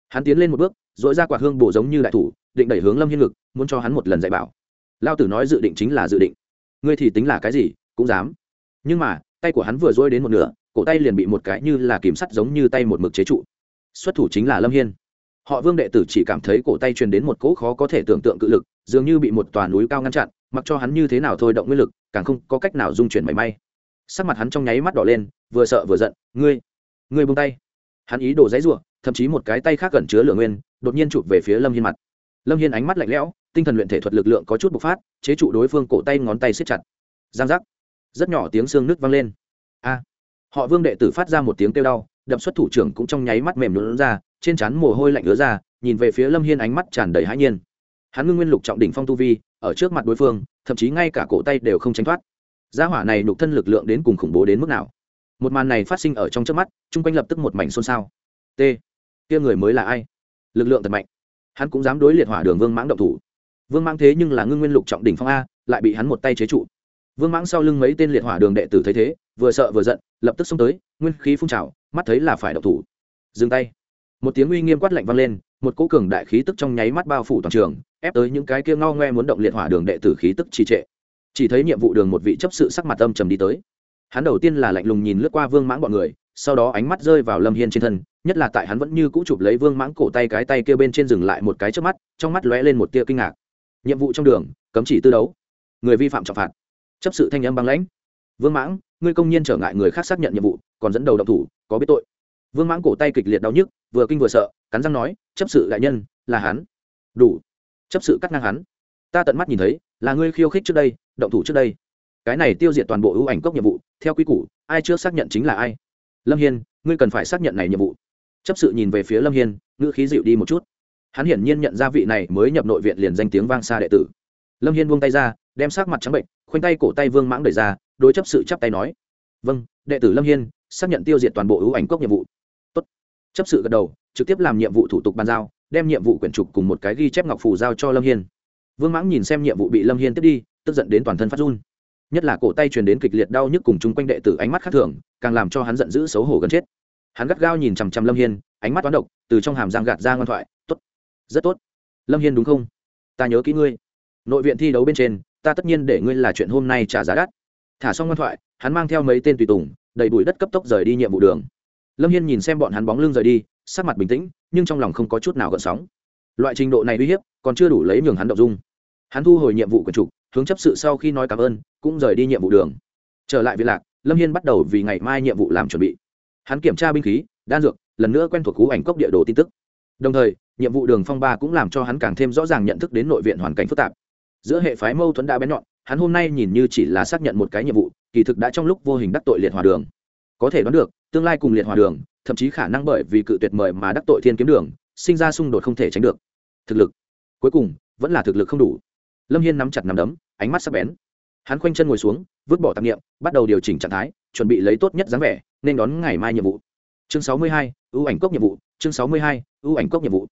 Hắn tiến lên một bước dội ra quạt hương bổ giống như đại thủ, định đẩy hướng lâm hiên ngực, muốn cho hắn một lần dạy bảo. Lao tử nói dự định chính là dự định. Ngươi thì tính là cái gì, cũng dám. Nhưng mà, tay của hắn vừa dôi đến một nửa, cổ tay liền bị một cái như là kìm sắt giống như tay một mực chế trụ. Xuất thủ chính là lâm hiên. Họ vương đệ tử chỉ cảm thấy cổ tay truyền đến một cỗ khó có thể tưởng tượng cự lực, dường như bị một tòa núi cao ngăn chặn, mặc cho hắn như thế nào thôi động nguyên lực, càng không có cách nào dung chuyển mảy may sắc mặt hắn trong nháy mắt đỏ lên, vừa sợ vừa giận, ngươi ngươi buông tay. Hắn ý đồ dãy rủa, thậm chí một cái tay khác gần chứa lửa nguyên, đột nhiên chụp về phía lâm hiên mặt. Lâm hiên ánh mắt lạnh lẽo, tinh thần luyện thể thuật lực lượng có chút bộc phát, chế trụ đối phương cổ tay ngón tay siết chặt. Giang giác. Rất nhỏ tiếng xương nước vang lên. A. Họ vương đệ tử phát ra một tiếng kêu đau, đập xuất thủ trưởng cũng trong nháy mắt mềm lún ra, trên trán mồ hôi lạnh ứa ra, nhìn về phía lâm hiên ánh mắt tràn đầy hãi nhiên. Hắn ngưng nguyên lục trọng đỉnh phong tu vi, ở trước mặt đối phương, thậm chí ngay cả cổ tay đều không tránh thoát gia hỏa này nục thân lực lượng đến cùng khủng bố đến mức nào? Một màn này phát sinh ở trong trước mắt, chung quanh lập tức một mảnh xôn xao. T, kia người mới là ai? Lực lượng thật mạnh. Hắn cũng dám đối liệt hỏa đường vương mãng động thủ. Vương mãng thế nhưng là ngưng nguyên lục trọng đỉnh phong a, lại bị hắn một tay chế trụ. Vương mãng sau lưng mấy tên liệt hỏa đường đệ tử thấy thế, vừa sợ vừa giận, lập tức xông tới, nguyên khí phun trào, mắt thấy là phải động thủ. Dừng tay. Một tiếng uy nghiêm quát lạnh vang lên, một cỗ cường đại khí tức trong nháy mắt bao phủ toàn trường, ép tới những cái kia ngao ngoe muốn động liệt hỏa đường đệ tử khí tức trì trệ chỉ thấy nhiệm vụ đường một vị chấp sự sắc mặt âm trầm đi tới. Hắn đầu tiên là lạnh lùng nhìn lướt qua vương mãng bọn người, sau đó ánh mắt rơi vào lâm hiên trên thân, nhất là tại hắn vẫn như cũ chụp lấy vương mãng cổ tay cái tay kia bên trên dừng lại một cái trước mắt, trong mắt lóe lên một tia kinh ngạc. Nhiệm vụ trong đường, cấm chỉ tư đấu. Người vi phạm trọng phạt. Chấp sự thanh âm băng lãnh. Vương mãng, ngươi công nhiên trở ngại người khác xác nhận nhiệm vụ, còn dẫn đầu độc thủ, có biết tội. Vương mãng cổ tay kịch liệt đau nhức, vừa kinh vừa sợ, cắn răng nói, chấp sự đại nhân, là hắn. Đủ. Chấp sự cắt ngang hắn. Ta tận mắt nhìn thấy là ngươi khiêu khích trước đây, động thủ trước đây. Cái này tiêu diệt toàn bộ ưu ảnh cốc nhiệm vụ, theo quy củ, ai chưa xác nhận chính là ai? Lâm hiên, ngươi cần phải xác nhận này nhiệm vụ. Chấp sự nhìn về phía lâm hiên, ngữ khí dịu đi một chút. Hắn hiển nhiên nhận ra vị này mới nhập nội viện liền danh tiếng vang xa đệ tử. Lâm hiên buông tay ra, đem sát mặt trắng bệnh, khoanh tay cổ tay vương mãng đẩy ra, đối chấp sự chắp tay nói vâng đệ tử lâm hiên, xác nhận tiêu diệt toàn bộ ưu ảnh cốc nhiệm vụ. Tốt. chấp sự gật đầu, trực tiếp làm nhiệm vụ thủ tục bàn giao, đem nhiệm vụ quyển trục cùng một cái ghi chép ngọc phù giao cho lâm hiên vương mãng nhìn xem nhiệm vụ bị lâm hiên tiếp đi, tức giận đến toàn thân phát run. Nhất là cổ tay truyền đến kịch liệt đau nhức cùng chung quanh đệ tử ánh mắt khác thường, càng làm cho hắn giận dữ xấu hổ gần chết. Hắn gắt gao nhìn chằm chằm lâm hiên, ánh mắt toán độc, từ trong hàm giang gạt ra ngoan thoại, tốt, rất tốt. Lâm hiên đúng không? Ta nhớ kỹ ngươi. Nội viện thi đấu bên trên, ta tất nhiên để ngươi là chuyện hôm nay trả giá đắt. Thả xong ngoan thoại, hắn mang theo mấy tên tùy tùng đầy bụi đất cấp tốc rời đi nhiệm vụ đường. Lâm hiên nhìn xem bọn hắn bóng lưng rời đi, sắc mặt bình tĩnh, nhưng trong lòng không có chút nào gợn sóng. Loại trình độ này uy hiếp, còn chưa đủ lấy nhường hắn động dung hắn thu hồi nhiệm vụ quần trục, hướng chấp sự sau khi nói cảm ơn, cũng rời đi nhiệm vụ đường. Trở lại viện lạc, lâm hiên bắt đầu vì ngày mai nhiệm vụ làm chuẩn bị. Hắn kiểm tra binh khí, đan dược, lần nữa quen thuộc cú ảnh cốc địa đồ tin tức. Đồng thời, nhiệm vụ đường phong ba cũng làm cho hắn càng thêm rõ ràng nhận thức đến nội viện hoàn cảnh phức tạp. Giữa hệ phái mâu thuẫn đã bén nhọn, hắn hôm nay nhìn như chỉ là xác nhận một cái nhiệm vụ, kỳ thực đã trong lúc vô hình đắc tội liệt hòa đường. Có thể đoán được, tương lai cùng liệt hòa đường, thậm chí khả năng bởi vì cự tuyệt mời mà đắc tội thiên kiếm đường, sinh ra xung đột không thể tránh được. Thực lực. Cuối cùng, vẫn là thực lực không đủ lâm hiên nắm chặt nắm đấm, ánh mắt sắc bén. Hắn khoanh chân ngồi xuống, vứt bỏ tạp nghiệm bắt đầu điều chỉnh trạng thái, chuẩn bị lấy tốt nhất dáng vẻ, nên đón ngày mai nhiệm vụ. Chương sáu mươi hai, ưu ảnh cốc nhiệm vụ, chương sáu mươi hai, ưu ảnh cốc nhiệm vụ.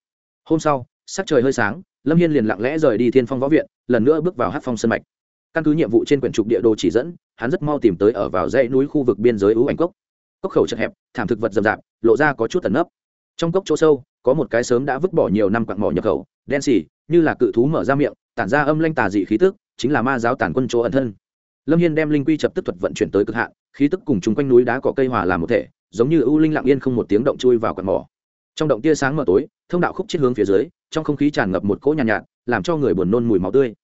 Hôm sau, sắc trời hơi sáng, lâm hiên liền lặng lẽ rời đi thiên phong võ viện, lần nữa bước vào hát phong sân mạch. Căn cứ nhiệm vụ trên quyển trục địa đồ chỉ dẫn, hắn rất mau tìm tới ở vào dãy núi khu vực biên giới ưu ảnh cốc. Cốc khẩu chật hẹp, thảm thực vật rậm rạp, lộ ra có chút tẩn nấp. Trong cốc chỗ sâu, có một cái sớm đã vứt bỏ nhiều năm quặng mỏ nhập khẩu, đen xì, như là cự thú mở ra miệng tản ra âm lanh tà dị khí tức chính là ma giáo tản quân chỗ ẩn thân. Lâm hiên đem linh quy chập tức thuật vận chuyển tới cực hạn khí tức cùng chung quanh núi đá cỏ cây hòa làm một thể giống như ưu linh lặng yên không một tiếng động chui vào quặng mỏ. Trong động tia sáng mờ tối thông đạo khúc chết hướng phía dưới trong không khí tràn ngập một cỗ nhàn nhạt, nhạt làm cho người buồn nôn mùi máu tươi.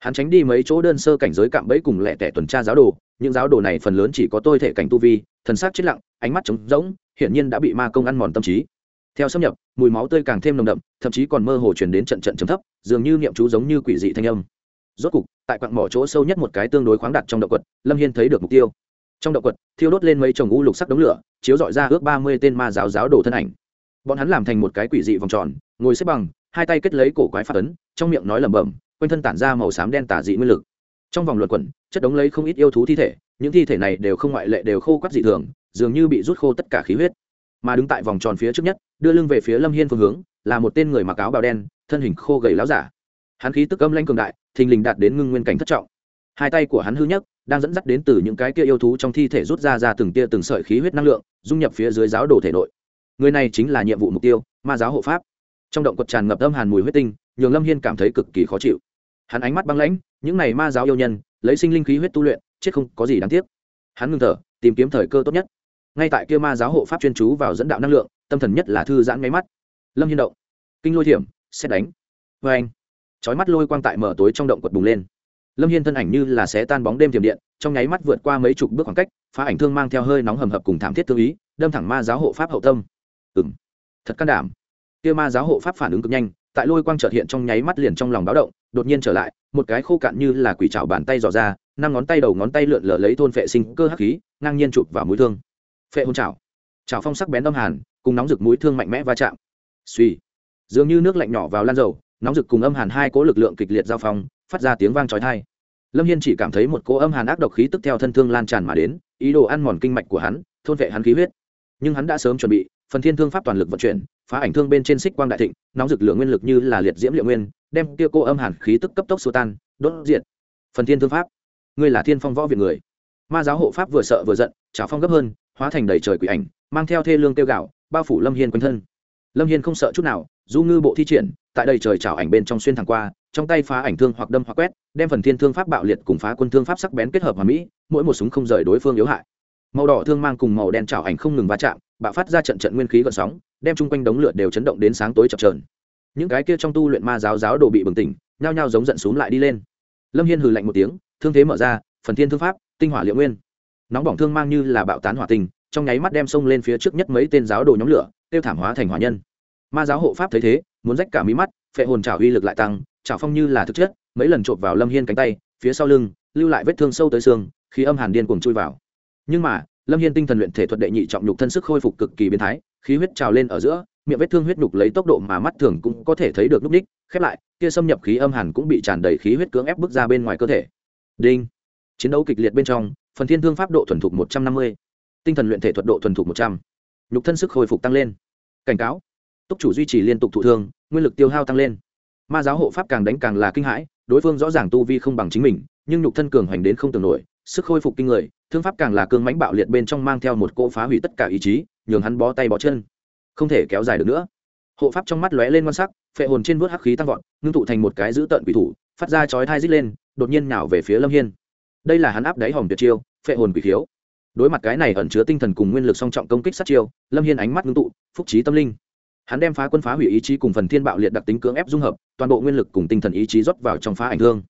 Hắn tránh đi mấy chỗ đơn sơ cảnh giới cạm bẫy cùng lẹ tẻ tuần tra giáo đồ những giáo đồ này phần lớn chỉ có tôi thể cảnh tu vi thần sắc chết lặng ánh mắt trống rỗng hiển nhiên đã bị ma công ăn mòn tâm trí theo xâm nhập, mùi máu tươi càng thêm nồng đậm, thậm chí còn mơ hồ chuyển đến trận trận chấm thấp, dường như niệm chú giống như quỷ dị thanh âm. Rốt cục, tại quặng mỏ chỗ sâu nhất một cái tương đối khoáng đặt trong động quật, lâm hiên thấy được mục tiêu. Trong động quật, thiêu đốt lên mấy chồng u lục sắc đống lửa, chiếu dọi ra ước ba mươi tên ma giáo giáo đồ thân ảnh. Bọn hắn làm thành một cái quỷ dị vòng tròn, ngồi xếp bằng, hai tay kết lấy cổ quái phát ấn, trong miệng nói lẩm bẩm, quanh thân tản ra màu xám đen tả dị nguyên lực. Trong vòng luật quẩn, chất đống lấy không ít yêu thú thi thể, những thi thể này đều không ngoại lệ đều khô quắt dị thường, dường như bị rút khô tất cả khí huyết mà đứng tại vòng tròn phía trước nhất, đưa lưng về phía lâm hiên phương hướng, là một tên người mặc áo bào đen, thân hình khô gầy láo giả. Hắn khí tức âm lanh cường đại, thình lình đạt đến ngưng nguyên cảnh thất trọng. Hai tay của hắn hư nhất, đang dẫn dắt đến từ những cái kia yêu thú trong thi thể rút ra ra từng tia từng sợi khí huyết năng lượng, dung nhập phía dưới giáo đồ thể nội. Người này chính là nhiệm vụ mục tiêu, ma giáo hộ pháp. Trong động quật tràn ngập âm hàn mùi huyết tinh, nhường lâm hiên cảm thấy cực kỳ khó chịu. Hắn ánh mắt băng lãnh, những này ma giáo yêu nhân, lấy sinh linh khí huyết tu luyện, chết không có gì đáng tiếc. Hắn ngưng thở, tìm kiếm thời cơ tốt nhất ngay tại kia ma giáo hộ pháp chuyên chú vào dẫn đạo năng lượng, tâm thần nhất là thư giãn máy mắt. Lâm hiên động. Kinh lôi thiểm xét đánh. Vê anh. Chói mắt lôi quang tại mở tối trong động quật bùng lên. Lâm hiên thân ảnh như là xé tan bóng đêm tiềm điện, trong nháy mắt vượt qua mấy chục bước khoảng cách, phá ảnh thương mang theo hơi nóng hầm hập cùng thảm thiết thương ý, đâm thẳng ma giáo hộ pháp hậu tâm. Ừng thật can đảm. Kia ma giáo hộ pháp phản ứng cực nhanh, tại lôi quang trợt hiện trong nháy mắt liền trong lòng báo động, đột nhiên trở lại, một cái khô cạn như là quỷ trào bàn tay dò ra, năm ngón tay đầu ngón tay lượn lờ lấy thôn vệ sinh cơ hắc khí, ngang nhiên chụp vào mũi thương phệ hôn chảo, chảo phong sắc bén âm hàn cùng nóng rực mũi thương mạnh mẽ va chạm. Suy dường như nước lạnh nhỏ vào lan dầu nóng rực cùng âm hàn hai cố lực lượng kịch liệt giao phong phát ra tiếng vang trói thai lâm hiên chỉ cảm thấy một cỗ âm hàn ác độc khí tức theo thân thương lan tràn mà đến ý đồ ăn mòn kinh mạch của hắn thôn vệ hắn khí huyết. Nhưng hắn đã sớm chuẩn bị phần thiên thương pháp toàn lực vận chuyển phá ảnh thương bên trên xích quang đại thịnh nóng rực lửa nguyên lực như là liệt diễm liệu nguyên đem kia cô âm hàn khí tức cấp tốc xua tan đốt diện phần thiên thương pháp. Ngươi là thiên phong võ viện người. Ma giáo hộ pháp vừa sợ vừa giận trả phong gấp hơn hóa thành đầy trời quỷ ảnh, mang theo thê lương tiêu gạo, bao phủ lâm hiên quanh thân. Lâm hiên không sợ chút nào, du ngư bộ thi triển, tại đây trời trào ảnh bên trong xuyên thẳng qua, trong tay phá ảnh thương hoặc đâm hoặc quét, đem phần thiên thương pháp bạo liệt cùng phá quân thương pháp sắc bén kết hợp hòa mỹ, mỗi một súng không rời đối phương yếu hại. Màu đỏ thương mang cùng màu đen trào ảnh không ngừng va chạm, bạo phát ra trận trận nguyên khí gợn sóng, đem chung quanh đống lửa đều chấn động đến sáng tối chập trờn những cái kia trong tu luyện ma giáo giáo đồ bị bừng tỉnh, nhao nhao giống giận xuống lại đi lên. Lâm hiên hừ lạnh một tiếng, thương thế mở ra, phần thiên thương pháp, tinh hỏa liệu nguyên nóng bỏng thương mang như là bạo tán hỏa tình trong nháy mắt đem xông lên phía trước nhất mấy tên giáo đồ nhóm lửa, tiêu thảm hóa thành hỏa nhân. Ma giáo hộ pháp thấy thế, muốn rách cả mí mắt, phệ hồn trào uy lực lại tăng trào phong như là thực chất, mấy lần trộm vào lâm hiên cánh tay, phía sau lưng, lưu lại vết thương sâu tới xương, khi âm hàn điên cuồng chui vào. Nhưng mà, lâm hiên tinh thần luyện thể thuật đệ nhị trọng nhục thân sức khôi phục cực kỳ biến thái, khí huyết trào lên ở giữa, miệng vết thương huyết nhục lấy tốc độ mà mắt thường cũng có thể thấy được lúc ních khép lại, kia xâm nhập khí âm hàn cũng bị tràn đầy khí huyết cưỡng ép bước ra bên ngoài cơ thể. Đinh chiến đấu kịch liệt bên trong, phần thiên thương pháp độ thuần thục một trăm năm mươi, tinh thần luyện thể thuật độ thuần thục một trăm n thân sức hồi phục tăng lên. Cảnh cáo, túc chủ duy trì liên tục thụ thương, nguyên lực tiêu hao tăng lên. Ma giáo hộ pháp càng đánh càng là kinh hãi, đối phương rõ ràng tu vi không bằng chính mình, nhưng nhục thân cường hoành đến không tưởng nổi, sức khôi phục kinh người, thương pháp càng là cương mãnh bạo liệt bên trong mang theo một cỗ phá hủy tất cả ý chí, nhường hắn bó tay bó chân. Không thể kéo dài được nữa. Hộ pháp trong mắt lóe lên ngon sắc, phệ hồn trên vớt hắc khí tăng vọt, ngưng tụ thành một cái dữ tợn quỷ thủ, phát ra chói thai rít lên, đột nhiên nào về phía lâm hiên đây là hắn áp đáy hòm tuyệt chiêu, phệ hồn quỷ khiếu. Đối mặt cái này ẩn chứa tinh thần cùng nguyên lực song trọng công kích sát chiêu, lâm hiên ánh mắt ngưng tụ, phúc trí tâm linh. Hắn đem phá quân phá hủy ý chí cùng phần thiên bạo liệt đặc tính cưỡng ép dung hợp, toàn bộ nguyên lực cùng tinh thần ý chí rót vào trong phá ảnh thương.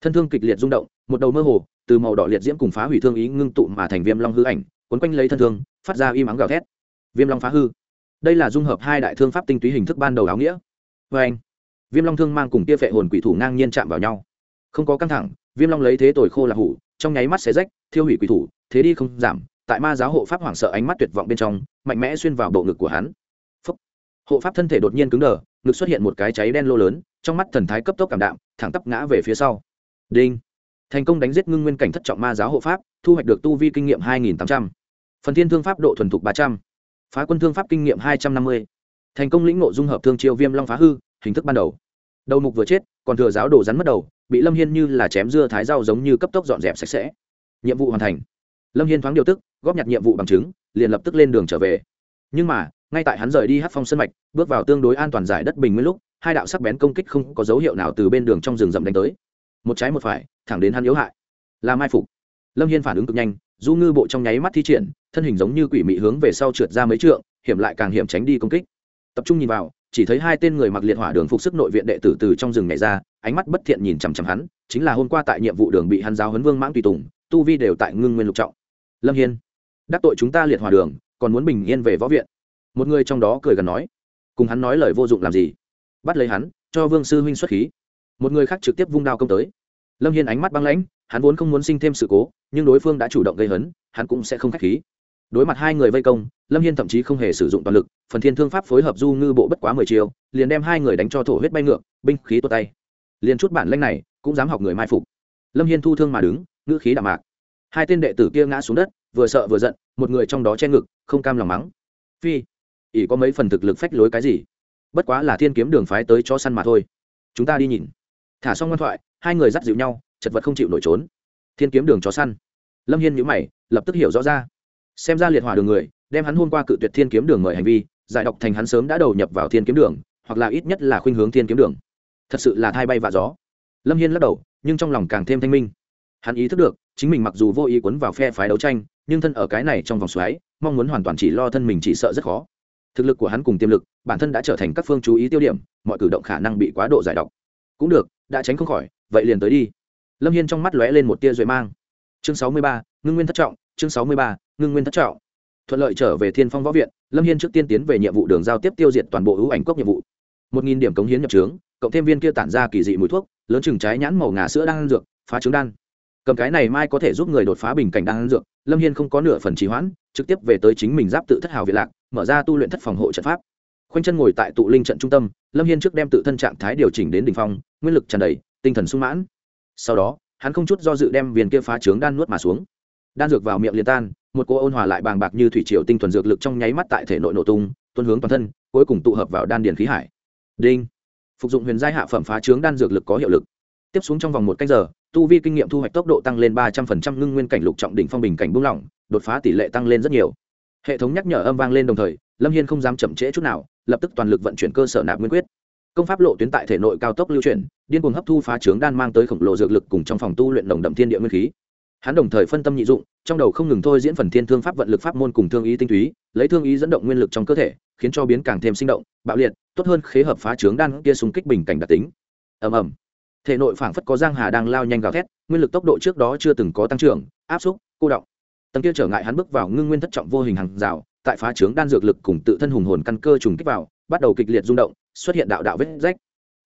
Thân thương kịch liệt rung động, một đầu mơ hồ, từ màu đỏ liệt diễm cùng phá hủy thương ý ngưng tụ mà thành viêm long hư ảnh quấn quanh lấy thân thương, phát ra im ắng gào thét. Viêm long phá hư. Đây là dung hợp hai đại thương pháp tinh túy hình thức ban đầu áo nghĩa. Vê anh viêm long thương mang cùng tia phệ hồn quỷ thủ ngang nhiên chạm vào nhau không có căng thẳng, viêm long lấy thế tồi khô là hủ, trong nháy mắt xé rách, thiêu hủy quỷ thủ, thế đi không giảm, tại ma giáo hộ pháp hoảng sợ ánh mắt tuyệt vọng bên trong, mạnh mẽ xuyên vào bộ ngực của hắn. Phúc. hộ pháp thân thể đột nhiên cứng đờ, ngực xuất hiện một cái cháy đen lô lớn, trong mắt thần thái cấp tốc cảm đạm, thẳng tắp ngã về phía sau. Đinh. Thành công đánh giết ngưng nguyên cảnh thất trọng ma giáo hộ pháp, thu hoạch được tu vi kinh nghiệm hai nghìn tám trăm. Phần thiên thương pháp độ thuần thục ba trăm. Phá quân thương pháp kinh nghiệm hai trăm năm mươi. Thành công lĩnh nộ dung hợp thương chiêu viêm long phá hư, hình thức ban đầu đầu mục vừa chết, còn thừa giáo đồ rắn mất đầu, bị lâm hiên như là chém dưa thái rau giống như cấp tốc dọn dẹp sạch sẽ. Nhiệm vụ hoàn thành. Lâm hiên thoáng điều tức, góp nhặt nhiệm vụ bằng chứng, liền lập tức lên đường trở về. Nhưng mà, ngay tại hắn rời đi hát phong sân mạch, bước vào tương đối an toàn giải đất bình nguyên lúc, hai đạo sắc bén công kích không có dấu hiệu nào từ bên đường trong rừng rậm đánh tới. Một trái một phải, thẳng đến hắn yếu hại. Là mai phục. Lâm hiên phản ứng cực nhanh, du ngư bộ trong nháy mắt thi triển, thân hình giống như quỷ mị hướng về sau trượt ra mấy trượng, hiểm lại càng hiểm tránh đi công kích. Tập trung nhìn vào chỉ thấy hai tên người mặc liệt hỏa đường phục sức nội viện đệ tử từ trong rừng nhảy ra, ánh mắt bất thiện nhìn chằm chằm hắn, chính là hôm qua tại nhiệm vụ đường bị hắn giáo huấn vương mãng tùy tùng, tu vi đều tại ngưng nguyên lục trọng. Lâm hiên, đắc tội chúng ta liệt hỏa đường, còn muốn bình yên về võ viện. Một người trong đó cười gần nói, cùng hắn nói lời vô dụng làm gì? Bắt lấy hắn, cho vương sư huynh xuất khí. Một người khác trực tiếp vung đao công tới. Lâm hiên ánh mắt băng lãnh, hắn vốn không muốn sinh thêm sự cố, nhưng đối phương đã chủ động gây hấn, hắn cũng sẽ không k h á c h khí đối mặt hai người vây công, lâm hiên thậm chí không hề sử dụng toàn lực, phần thiên thương pháp phối hợp du ngư bộ bất quá mười chiều liền đem hai người đánh cho thổ huyết bay ngược, binh khí tuột tay. Liền chút bản lanh này, cũng dám học người mai phục. Lâm hiên thu thương mà đứng, ngữ khí đạm mạc. Hai tên đệ tử kia ngã xuống đất, vừa sợ vừa giận, một người trong đó che ngực, không cam lòng mắng. Phi ỉ có mấy phần thực lực phách lối cái gì? Bất quá là thiên kiếm đường phái tới cho săn mà thôi. Chúng ta đi nhìn. Thả xong ngoan thoại, hai người dắt dịu nhau, chật vật không chịu nổi trốn. Thiên kiếm đường chó săn. Lâm hiên nhữ mày, lập tức hiểu rõ ra xem ra liệt hỏa đường người, đem hắn hôm qua cự tuyệt thiên kiếm đường mời hành vi, giải độc thành hắn sớm đã đầu nhập vào thiên kiếm đường, hoặc là ít nhất là khuynh hướng thiên kiếm đường. Thật sự là thai bay vạ gió. Lâm hiên lắc đầu, nhưng trong lòng càng thêm thanh minh. Hắn ý thức được, chính mình mặc dù vô ý quấn vào phe phái đấu tranh, nhưng thân ở cái này trong vòng xoáy, mong muốn hoàn toàn chỉ lo thân mình chỉ sợ rất khó. Thực lực của hắn cùng tiềm lực, bản thân đã trở thành các phương chú ý tiêu điểm, mọi cử động khả năng bị quá độ giải độc. Cũng được, đã tránh không khỏi, vậy liền tới đi. Lâm hiên trong mắt lóe lên một tia duệ mang. Chương sáu mươi ba, ngưng nguyên thất trọng, chương sáu mươi ba ngưng nguyên thất trọng. Thuận lợi trở về thiên phong võ viện, lâm hiên trước tiên tiến về nhiệm vụ đường giao tiếp tiêu diệt toàn bộ ưu ảnh cốc nhiệm vụ. Một nghìn điểm cống hiến nhập trướng, cộng thêm viên kia tản ra kỳ dị mùi thuốc, lớn chừng trái nhãn màu ngà sữa đang ăn dược, phá trứng đan. Cầm cái này mai có thể giúp người đột phá bình cảnh đang ăn dược, lâm hiên không có nửa phần trì hoãn, trực tiếp về tới chính mình giáp tự thất hào việt lạc, mở ra tu luyện thất phòng hộ trận pháp. Khoanh chân ngồi tại tụ linh trận trung tâm, lâm hiên trước đem tự thân trạng thái điều chỉnh đến đ ỉ n h phong, nguyên lực tràn đầy, tinh thần sung mãn. Sau đó, hắn không chút do dự đem viên kia phá trướng đan nuốt mà xuống. Đan dược vào miệng liền tan một cô ôn hòa lại bàng bạc như thủy triều tinh thuần dược lực trong nháy mắt tại thể nội nổ tung tuân hướng toàn thân, cuối cùng tụ hợp vào đan điền khí hải. Đinh. Phục dụng huyền giai hạ phẩm phá trướng đan dược lực có hiệu lực. Tiếp xuống trong vòng một cách giờ, tu vi kinh nghiệm thu hoạch tốc độ tăng lên ba trăm phần trăm ngưng nguyên cảnh lục trọng đỉnh phong bình cảnh buông lỏng, đột phá tỷ lệ tăng lên rất nhiều. Hệ thống nhắc nhở âm vang lên đồng thời, lâm hiên không dám chậm trễ chút nào, lập tức toàn lực vận chuyển cơ sở nạp nguyên quyết. Công pháp lộ tuyến tại thể nội cao tốc lưu chuyển, điên cuồng hấp thu phá trướng đan mang tới khổng lồ dược lực cùng trong phòng tu luyện đồng đậm thiên địa nguyên khí hắn đồng thời phân tâm nhị dụng, trong đầu không ngừng thôi diễn phần thiên thương pháp vận lực pháp môn cùng thương ý tinh túy, lấy thương ý dẫn động nguyên lực trong cơ thể, khiến cho biến càng thêm sinh động, bạo liệt, tốt hơn khế hợp phá trướng đan kia xung kích bình cảnh đặc tính. Ầm ầm. Thể nội phảng phất có giang hà đang lao nhanh gào thét, nguyên lực tốc độ trước đó chưa từng có tăng trưởng, áp xúc, cô động. Tầng kia trở ngại hắn bước vào ngưng nguyên thất trọng vô hình hàng rào, tại phá trướng đan dược lực cùng tự thân hùng hồn căn cơ trùng kích vào, bắt đầu kịch liệt rung động, xuất hiện đạo đạo vết rách.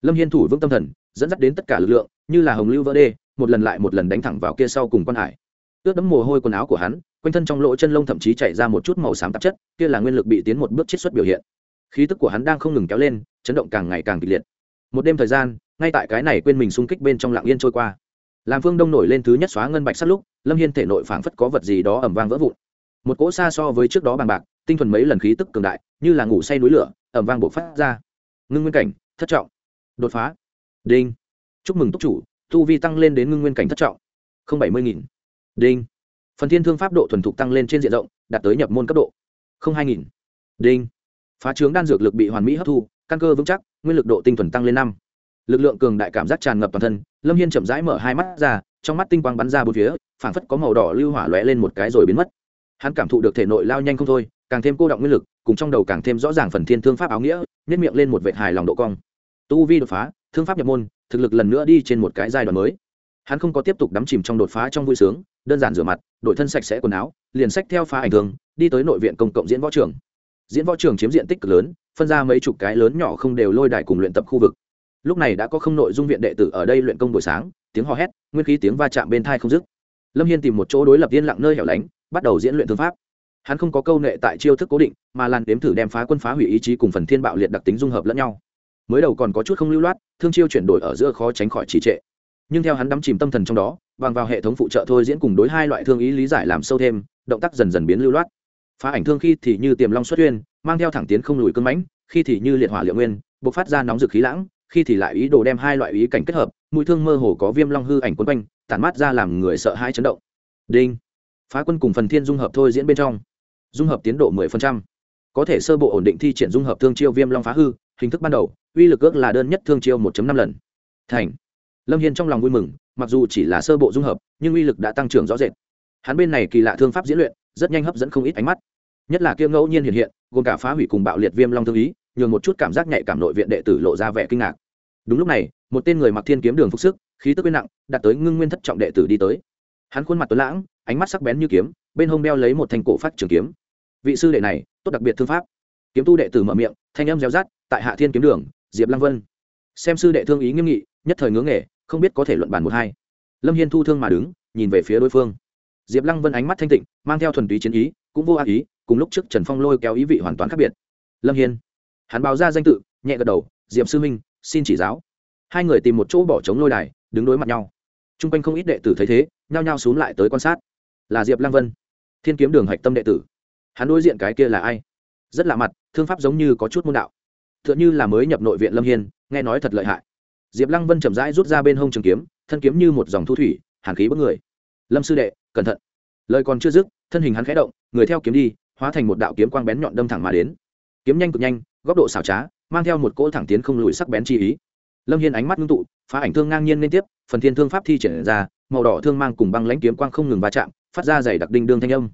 Lâm hiên thủ vững tâm thần, dẫn dắt đến tất cả lực lượng, như là hồng lưu vỡ đê một lần lại một lần đánh thẳng vào kia sau cùng quan hải. Ướt đẫm mồ hôi quần áo của hắn, quanh thân trong lỗ chân lông thậm chí chảy ra một chút màu xám tạp chất, kia là nguyên lực bị tiến một bước chiết xuất biểu hiện. Khí tức của hắn đang không ngừng kéo lên, chấn động càng ngày càng kịch liệt. Một đêm thời gian, ngay tại cái này quên mình xung kích bên trong lạng yên trôi qua. Làm phương đông nổi lên thứ nhất xóa ngân bạch sắt lúc, lâm hiên thể nội phảng phất có vật gì đó ẩm vang vỡ vụn. Một cỗ xa so với trước đó bằng bạc, tinh thuần mấy lần khí tức cường đại, như là ngủ say núi lửa ẩm vang bộc phát ra. Ngưng nguyên cảnh, thất trọng. Đột phá. Đinh. Chúc mừng túc chủ tu vi tăng lên đến ngưng nguyên cảnh thất trọng. Không bảy mươi nghìn. Đinh. Phần thiên thương pháp độ thuần thục tăng lên trên diện rộng, đạt tới nhập môn cấp độ. Không hai nghìn. Đinh. Phá trướng đan dược lực bị hoàn mỹ hấp thu, căn cơ vững chắc, nguyên lực độ tinh thuần tăng lên năm. Lực lượng cường đại cảm giác tràn ngập toàn thân, lâm hiên chậm rãi mở hai mắt ra, trong mắt tinh quang bắn ra bốn phía, phảng phất có màu đỏ lưu hỏa lóe lên một cái rồi biến mất. Hắn cảm thụ được thể nội lao nhanh không thôi, càng thêm cô động nguyên lực, cùng trong đầu càng thêm rõ ràng phần thiên thương pháp áo nghĩa nhất miệng lên một vệ hài lòng độ cong. Tu vi đột phá, thương pháp nhập môn thực lực lần nữa đi trên một cái giai đoạn mới. Hắn không có tiếp tục đắm chìm trong đột phá trong vui sướng, đơn giản rửa mặt, đổi thân sạch sẽ quần áo, liền sách theo phá ảnh thường, đi tới nội viện công cộng diễn võ trường. Diễn võ trường chiếm diện tích cực lớn, phân ra mấy chục cái lớn nhỏ không đều lôi đài cùng luyện tập khu vực. Lúc này đã có không nội dung viện đệ tử ở đây luyện công buổi sáng, tiếng hò hét, nguyên khí tiếng va chạm bên thai không dứt. Lâm hiên tìm một chỗ đối lập yên lặng nơi hẻo lánh, bắt đầu diễn luyện thương pháp. Hắn không có câu nệ tại chiêu thức cố định, mà làn đếm thử đem phá quân phá hủy ý chí cùng phần thiên bạo liệt đặc tính dung hợp lẫn nhau mới đầu còn có chút không lưu loát, thương chiêu chuyển đổi ở giữa khó tránh khỏi trì trệ. Nhưng theo hắn đắm chìm tâm thần trong đó, bằng vào hệ thống phụ trợ thôi diễn cùng đối hai loại thương ý lý giải làm sâu thêm, động tác dần dần biến lưu loát. Phá ảnh thương khi thì như tiềm long xuất huyên, mang theo thẳng tiến không lùi cưng mãnh, khi thì như liệt hỏa liệu nguyên, bộc phát ra nóng dực khí lãng, khi thì lại ý đồ đem hai loại ý cảnh kết hợp, mũi thương mơ hồ có viêm long hư ảnh quấn quanh, tản mát ra làm người sợ hãi chấn động. Đinh. Phá quân cùng phần thiên dung hợp thôi diễn bên trong. Dung hợp tiến độ mười phần trăm. Có thể sơ bộ ổn định thi triển dung hợp thương chiêu viêm long phá hư, hình thức ban đầu uy lực ước là đơn nhất thương chiêu 1 năm lần. Thành. Lâm hiên trong lòng vui mừng mặc dù chỉ là sơ bộ dung hợp nhưng uy lực đã tăng trưởng rõ rệt. Hắn bên này kỳ lạ thương pháp diễn luyện rất nhanh hấp dẫn không ít ánh mắt. Nhất là kia ngẫu nhiên hiện hiện gồm cả phá hủy cùng bạo liệt viêm long thương ý nhường một chút cảm giác nhạy cảm nội viện đệ tử lộ ra vẻ kinh ngạc. Đúng lúc này một tên người mặc thiên kiếm đường phục sức khí tức bên nặng đặt tới ngưng nguyên thất trọng đệ tử đi tới. Hắn khuôn mặt tuấn lãng ánh mắt sắc bén như kiếm bên hông đeo lấy một thanh cổ phát trường kiếm. Vị sư đệ này tốt đặc biệt thương pháp. Kiếm tu đệ tử mở miệng thanh âm réo rắt, tại hạ thiên kiếm đường diệp lăng vân. Xem sư đệ thương ý nghiêm nghị, nhất thời ngưỡng nghề, không biết có thể luận bàn một hai. Lâm hiên thu thương mà đứng, nhìn về phía đối phương. Diệp lăng vân ánh mắt thanh tịnh, mang theo thuần túy chiến ý, cũng vô ác ý, cùng lúc trước trần phong lôi kéo ý vị hoàn toàn khác biệt. Lâm hiên. Hắn báo ra danh tự, nhẹ gật đầu, diệp sư minh, xin chỉ giáo. Hai người tìm một chỗ bỏ trống lôi đài, đứng đối mặt nhau. T r u n g quanh không ít đệ tử thấy thế, nhao nhao x u ố n g lại tới quan sát. Là diệp lăng vân, thiên kiếm đường hạch tâm đệ tử. Hắn đối diện cái kia là ai? Rất lạ mặt, thương pháp giống như có chút môn đạo tựa như là mới nhập nội viện lâm hiên, nghe nói thật lợi hại. Diệp lăng vân chậm rãi rút ra bên hông trường kiếm, thân kiếm như một dòng thu thủy, hàn khí bất người. Lâm sư đệ, cẩn thận. Lời còn chưa dứt, thân hình hắn khẽ động, người theo kiếm đi, hóa thành một đạo kiếm quang bén nhọn đâm thẳng mà đến. Kiếm nhanh cực nhanh, góc độ xảo trá, mang theo một cỗ thẳng tiến không lùi sắc bén chi ý. Lâm hiên ánh mắt ngưng tụ, phá ảnh thương ngang nhiên liên tiếp, phần thiên thương pháp thi triển ra, màu đỏ thương mang cùng băng lãnh kiếm quang không ngừng va chạm, phát ra dày đặc đinh đương thanh âm.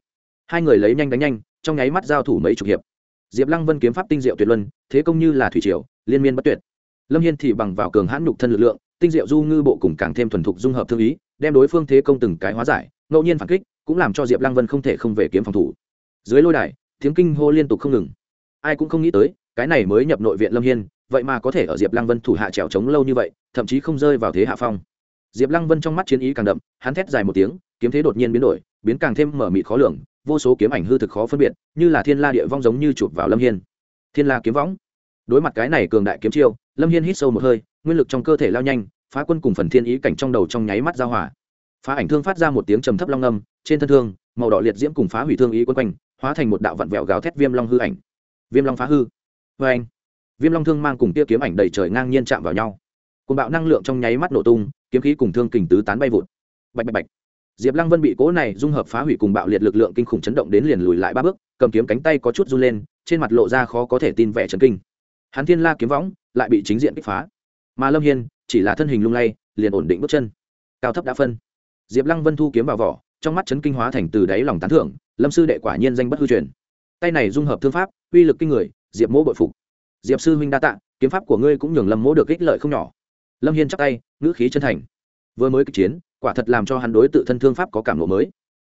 Hai người lấy nhanh đánh nhanh, trong nháy mắt giao thủ mấy chục hiệp diệp lăng vân kiếm pháp tinh diệu tuyệt luân, thế công như là thủy triều, liên miên bất tuyệt. Lâm hiên thì bằng vào cường hãn nhục thân lực lượng, tinh diệu du ngư bộ cùng càng thêm thuần thục dung hợp thương ý, đem đối phương thế công từng cái hóa giải, ngẫu nhiên phản kích, cũng làm cho diệp lăng vân không thể không về kiếm phòng thủ. Dưới lôi đài, tiếng kinh hô liên tục không ngừng. Ai cũng không nghĩ tới, cái này mới nhập nội viện lâm hiên, vậy mà có thể ở diệp lăng vân thủ hạ trèo trống lâu như vậy, thậm chí không rơi vào thế hạ phong. Diệp lăng vân trong mắt chiến ý càng đậm, hắn thét dài một tiếng, kiếm thế đột nhiên biến đổi, biến càng thêm mở mịt khó lường vô số kiếm ảnh hư thực khó phân biệt, như là thiên la địa vong giống như chụp vào lâm hiên. Thiên la kiếm võng. Đối mặt cái này cường đại kiếm chiêu, lâm hiên hít sâu một hơi, nguyên lực trong cơ thể lao nhanh, phá quân cùng phần thiên ý cảnh trong đầu trong nháy mắt giao hỏa phá ảnh thương phát ra một tiếng trầm thấp long âm, trên thân thương, màu đỏ liệt diễm cùng phá hủy thương ý quân quanh, hóa thành một đạo vặn vẹo gáo thét viêm long hư ảnh. Viêm long phá hư. Vê anh viêm long thương mang cùng tia kiếm ảnh đầy trời ngang nhiên chạm vào nhau. Cùng bạo năng lượng trong nháy mắt nổ tung, kiếm khí cùng thương kình tứ tán bay vụt. Bạch bạch bạch diệp lăng vân bị cố này dung hợp phá hủy cùng bạo liệt lực lượng kinh khủng chấn động đến liền lùi lại ba bước, cầm kiếm cánh tay có chút run lên, trên mặt lộ ra khó có thể tin vẻ chấn kinh. Hắn thiên la kiếm võng, lại bị chính diện kích phá. Mà lâm hiên, chỉ là thân hình lung lay, liền ổn định bước chân. Cao thấp đã phân. Diệp lăng vân thu kiếm vào vỏ, trong mắt chấn kinh hóa thành từ đáy lòng tán thưởng, lâm sư đệ quả nhiên danh bất hư truyền. Tay này dung hợp thương pháp, uy lực kinh người, diệp mỗ bội phục. Diệp sư huynh đa tạ, kiếm pháp của ngươi cũng nhường lâm mỗ được ích lợi không nhỏ. Lâm hiên chắc tay, ngữ khí chân thành. Vừa mới kịch chiến quả thật làm cho hắn đối tự thân thương pháp có cảm lộ mới.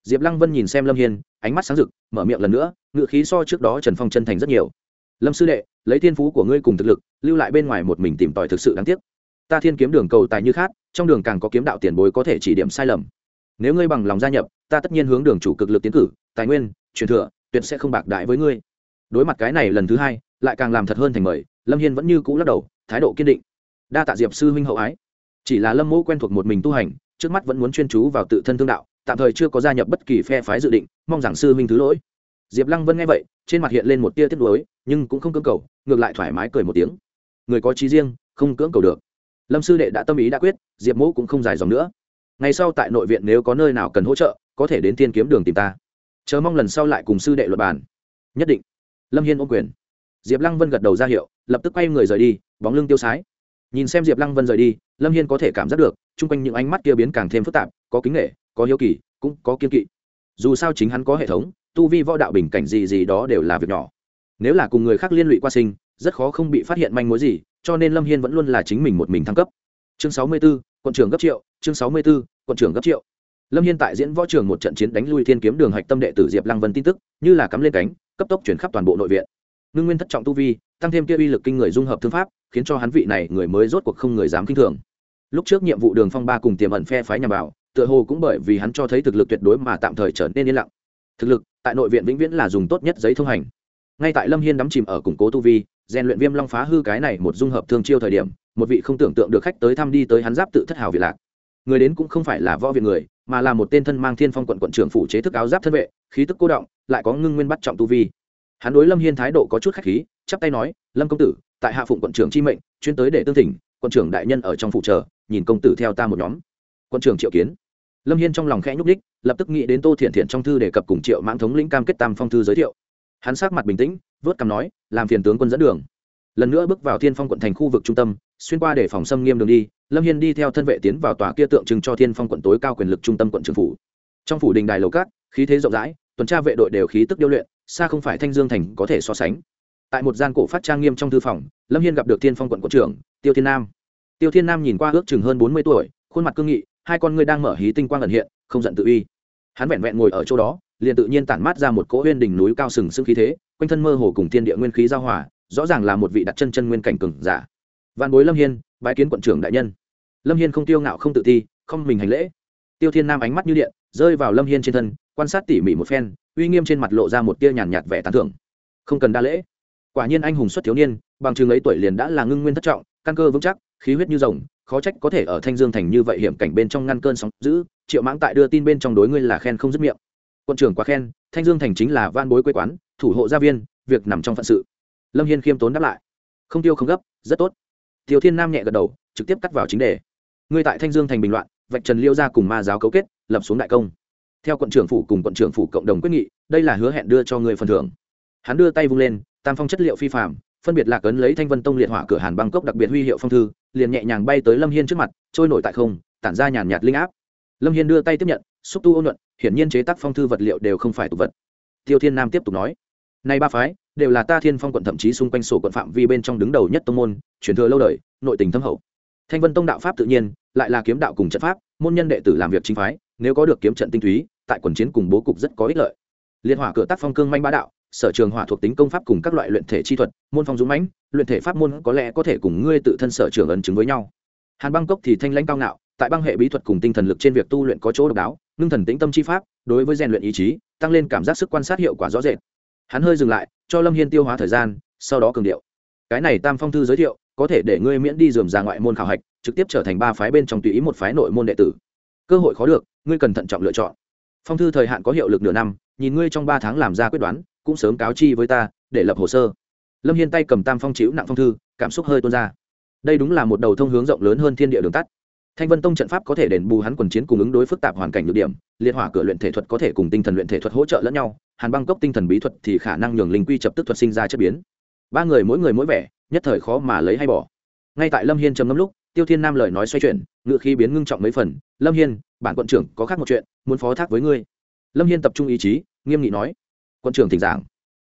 Diệp lăng vân nhìn xem lâm hiên, ánh mắt sáng rực, mở miệng lần nữa ngữ khí so trước đó trần phong chân thành rất nhiều. Lâm sư đệ, lấy thiên phú của ngươi cùng thực lực, lưu lại bên ngoài một mình tìm tòi thực sự đáng tiếc. Ta thiên kiếm đường cầu tài như khác trong đường càng có kiếm đạo tiền bối có thể chỉ điểm sai lầm. Nếu ngươi bằng lòng gia nhập, ta tất nhiên hướng đường chủ cực lực tiến cử, tài nguyên, truyền thừa, tuyệt sẽ không bạc đại với ngươi. Đối mặt cái này lần thứ hai, lại càng làm thật hơn thành mời, lâm hiên vẫn như cũ lắc đầu, thái độ kiên định. Đa tạ diệp sư huynh hậu ái. Chỉ là lâm mẫu quen thuộc một mình tu hành trước mắt vẫn muốn chuyên chú vào tự thân thương đạo, tạm thời chưa có gia nhập bất kỳ phe phái dự định, mong rằng sư huynh thứ lỗi. Diệp lăng vân nghe vậy, trên mặt hiện lên một tia tiếc nuối, nhưng cũng không cưỡng cầu, ngược lại thoải mái cười một tiếng. Người có trí riêng, không cưỡng cầu được. Lâm sư đệ đã tâm ý đã quyết, diệp mẫu cũng không dài dòng nữa. Ngày sau tại nội viện nếu có nơi nào cần hỗ trợ, có thể đến tiên kiếm đường tìm ta. Chờ mong lần sau lại cùng sư đệ luật bàn. Nhất định. Lâm hiên ôm quyền. Diệp lăng vân gật đầu ra hiệu, lập tức quay người rời đi, bóng lưng tiêu sái nhìn xem diệp lăng vân rời đi, lâm hiên có thể cảm giác được, chung quanh những ánh mắt kia biến càng thêm phức tạp, có kính nghệ có hiếu kỳ, cũng có kiên kỵ. Dù sao chính hắn có hệ thống, tu vi võ đạo bình cảnh gì gì đó đều là việc nhỏ. Nếu là cùng người khác liên lụy qua sinh, rất khó không bị phát hiện manh mối gì, cho nên lâm hiên vẫn luôn là chính mình một mình thăng cấp. Chương sáu mươi b ố quận trưởng gấp triệu, chương sáu mươi b ố quận trưởng gấp triệu. Lâm hiên tại diễn võ trường một trận chiến đánh lui thiên kiếm đường hạch tâm đệ tử diệp lăng vân tin tức, như là cắm lên cánh, cấp tốc chuyển khắp toàn bộ nội viện. Ngưng nguyên thất trọng tu vi, tăng thêm kia uy lực kinh người dung hợp thương pháp khiến cho hắn vị này người mới rốt cuộc không người dám kinh thường. Lúc trước nhiệm vụ đường phong ba cùng tiềm ẩn phe phái nhà bảo tựa hồ cũng bởi vì hắn cho thấy thực lực tuyệt đối mà tạm thời trở nên yên lặng. Thực lực, tại nội viện vĩnh viễn là dùng tốt nhất giấy thông hành. Ngay tại lâm hiên đắm chìm ở củng cố tu vi, rèn luyện viêm long phá hư cái này một dung hợp thương chiêu thời điểm, một vị không tưởng tượng được khách tới thăm đi tới hắn giáp tự thất hào việt lạc. Người đến cũng không phải là võ viện người, mà là một tên thân mang thiên phong quận quận trưởng phủ chế thức áo giáp thân vệ, khí tức cô động, lại có ngưng nguyên bắt trọng tu vi. Hắn đối lâm hiên thái độ có chút khách khí, chắp tay nói, lâm công tử tại hạ phụng quận trưởng chi mệnh, chuyên tới để tương thỉnh, quận trưởng đại nhân ở trong phụ trợ nhìn công tử theo ta một nhóm. Quận trưởng triệu kiến. Lâm hiên trong lòng khẽ nhúc đích lập tức nghĩ đến tô thiện thiện trong thư đề cập cùng triệu mãn thống lĩnh cam kết tam phong thư giới thiệu. Hắn sát mặt bình tĩnh, vớt cằm nói, làm phiền tướng quân dẫn đường. Lần nữa bước vào thiên phong quận thành khu vực trung tâm, xuyên qua để phòng xâm nghiêm đường đi, lâm hiên đi theo thân vệ tiến vào tòa kia tượng trưng cho thiên phong quận tối cao quyền lực trung tâm quận trường phủ. Trong phủ đình đài lầu cát khí thế rộng rãi, tuần tra vệ đội đều khí tức điêu luyện, xa không phải thanh dương thành có thể so sánh tại một gian cổ phát trang nghiêm trong thư phòng, lâm hiên gặp được thiên phong quận quận trưởng, tiêu thiên nam. Tiêu thiên nam nhìn qua ước chừng hơn bốn mươi tuổi, khuôn mặt cương nghị, hai con ngươi đang mở hí tinh quang ẩn hiện, không giận tự uy. Hắn vẹn vẹn ngồi ở chỗ đó, liền tự nhiên tản mát ra một cỗ huyên đỉnh núi cao sừng sững khí thế, quanh thân mơ hồ cùng thiên địa nguyên khí giao hòa, rõ ràng là một vị đặt chân chân nguyên cảnh cường giả. Văn bối lâm hiên, bái kiến quận trưởng đại nhân. Lâm hiên không tiêu ngạo không tự ti, không mình hành lễ. Tiêu thiên nam ánh mắt như điện, rơi vào lâm hiên trên thân, quan sát tỉ mỉ một phen, uy nghiêm trên mặt lộ ra một tia nhàn nhạt vẻ tán thưởng. Không cần đa lễ quả nhiên anh hùng xuất thiếu niên, bằng chừng ấy tuổi liền đã là ngưng nguyên thất trọng, căn cơ vững chắc, khí huyết như rồng, khó trách có thể ở thanh dương thành như vậy hiểm cảnh bên trong ngăn cơn sóng giữ triệu mãng tại đưa tin bên trong đối ngươi là khen không dứt miệng. Quận trưởng quá khen, thanh dương thành chính là van bối quê quán, thủ hộ gia viên, việc nằm trong phận sự. Lâm hiên khiêm tốn đáp lại. Không tiêu không gấp, rất tốt. Tiêu thiên nam nhẹ gật đầu, trực tiếp cắt vào chính đề. Ngươi tại thanh dương thành bình loạn, vạch trần liêu ra cùng ma giáo cấu kết, lập xuống đại công. Theo quận trưởng phủ cùng quận trưởng phủ cộng đồng quyết nghị, đây là hứa hẹn đưa cho người phần thưởng hắn đưa tay vung lên, tam phong chất liệu phi phạm phân biệt lạc ấn lấy thanh vân tông liệt hỏa cửa hàn băng cốc đặc biệt huy hiệu phong thư, liền nhẹ nhàng bay tới lâm hiên trước mặt, trôi nổi tại không, tản ra nhàn nhạt linh áp. Lâm hiên đưa tay tiếp nhận, xúc tu ôn luận, hiển nhiên chế tác phong thư vật liệu đều không phải tục vật. Tiêu thiên nam tiếp tục nói nay ba phái, đều là ta thiên phong quận thậm chí xung quanh sổ quận phạm vi bên trong đứng đầu nhất tông môn, truyền thừa lâu đời, nội tình thâm hậu. Thanh vân tông đạo pháp tự nhiên, lại là kiếm đạo cùng trận pháp, môn nhân đệ tử làm việc chính phái, nếu có được kiếm trận tinh túy, tại quần chiến cùng bố cục rất có ích lợi. Liên hỏa cửa tác phong cương manh bá đạo sở trường hỏa thuộc tính công pháp cùng các loại luyện thể chi thuật, môn phong dũng mãnh, luyện thể pháp môn có lẽ có thể cùng ngươi tự thân sở trường ấn chứng với nhau. Hàn băng cốc thì thanh lãnh cao ngạo, tại băng hệ bí thuật cùng tinh thần lực trên việc tu luyện có chỗ độc đáo, ngưng thần tĩnh tâm chi pháp, đối với rèn luyện ý chí, tăng lên cảm giác sức quan sát hiệu quả rõ rệt. Hắn hơi dừng lại, cho lâm hiên tiêu hóa thời gian, sau đó cường điệu. Cái này tam phong thư giới thiệu, có thể để ngươi miễn đi dườm ra ngoại môn khảo hạch, trực tiếp trở thành ba phái bên trong tùy ý một phái nội môn đệ tử. Cơ hội khó được, ngươi cần thận trọng lựa chọn. Phong thư thời hạn có hiệu lực nửa năm, nhìn ngươi trong ba tháng làm ra quyết đoán cũng sớm cáo chi với ta, để lập hồ sơ. Lâm hiên tay cầm tam phong Chiếu nặng phong thư, cảm xúc hơi tuôn ra. Đây đúng là một đầu thông hướng rộng lớn hơn thiên địa đường tắt. Thanh vân tông trận pháp có thể đền bù hắn quần chiến cùng ứng đối phức tạp hoàn cảnh nhược điểm liên hỏa cửa luyện thể thuật có thể cùng tinh thần luyện thể thuật hỗ trợ lẫn nhau, hàn băng cốc tinh thần bí thuật thì khả năng nhường linh quy chập tức thuật sinh ra chất biến. Ba người mỗi người mỗi vẻ, nhất thời khó mà lấy hay bỏ. Ngay tại lâm hiên trầm ngâm lúc, tiêu thiên nam lời nói xoay chuyển, ngựa khi biến ngưng trọng mấy phần. Lâm hiên, bản quận trưởng có khác một chuyện, muốn phó thác với ngươi. Lâm hiên tập trung ý chí, nghiêm nghị nói quận trưởng thỉnh giảng.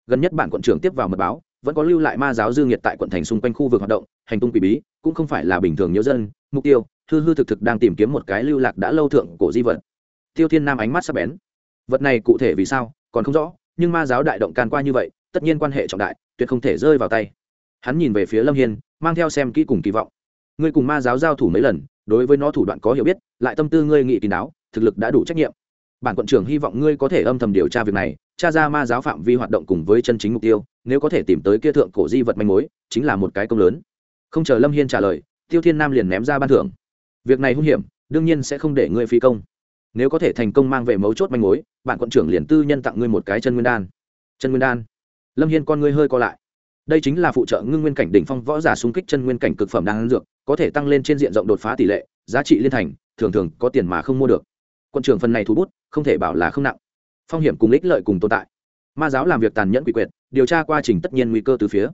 Gần nhất bản quận trưởng tiếp vào mật báo, vẫn có lưu lại ma giáo dương nhiệt tại quận thành xung quanh khu vực hoạt động, hành tung quỷ bí, cũng không phải là bình thường nhớ dân, mục tiêu, hư hư thực thực đang tìm kiếm một cái lưu lạc đã lâu thượng cổ di vật. Tiêu thiên nam ánh mắt sắp bén. Vật này cụ thể vì sao, còn không rõ, nhưng ma giáo đại động can qua như vậy, tất nhiên quan hệ trọng đại, tuyệt không thể rơi vào tay. Hắn nhìn về phía lâm hiên, mang theo xem kỹ cùng kỳ vọng. Ngươi cùng ma giáo giao thủ mấy lần, đối với nó thủ đoạn có hiểu biết, lại tâm tư ngươi nghị kín đáo, thực lực đã đủ trách nhiệm. Bản quận trưởng hy vọng ngươi có thể âm thầm điều tra việc này Cha ra ma giáo phạm vi hoạt động cùng với chân chính mục tiêu, nếu có thể tìm tới kia thượng cổ di vật manh mối, chính là một cái công lớn. Không chờ lâm hiên trả lời, tiêu thiên nam liền ném ra ban thưởng. Việc này hung hiểm, đương nhiên sẽ không để ngươi phi công. Nếu có thể thành công mang về mấu chốt manh mối, bạn quận trưởng liền tư nhân tặng ngươi một cái chân nguyên đan. Chân nguyên đan. Lâm hiên con ngươi hơi co lại. Đây chính là phụ trợ ngưng nguyên cảnh đỉnh phong võ giả xung kích chân nguyên cảnh cực phẩm đan dược, có thể tăng lên trên diện rộng đột phá tỷ lệ, giá trị liên thành, thường thường có tiền mà không mua được. Quận trưởng phần này thu bút, không thể bảo là không nặng phong hiểm cùng ích lợi cùng tồn tại. Ma giáo làm việc tàn nhẫn quỷ quyệt, điều tra quá trình tất nhiên nguy cơ từ phía.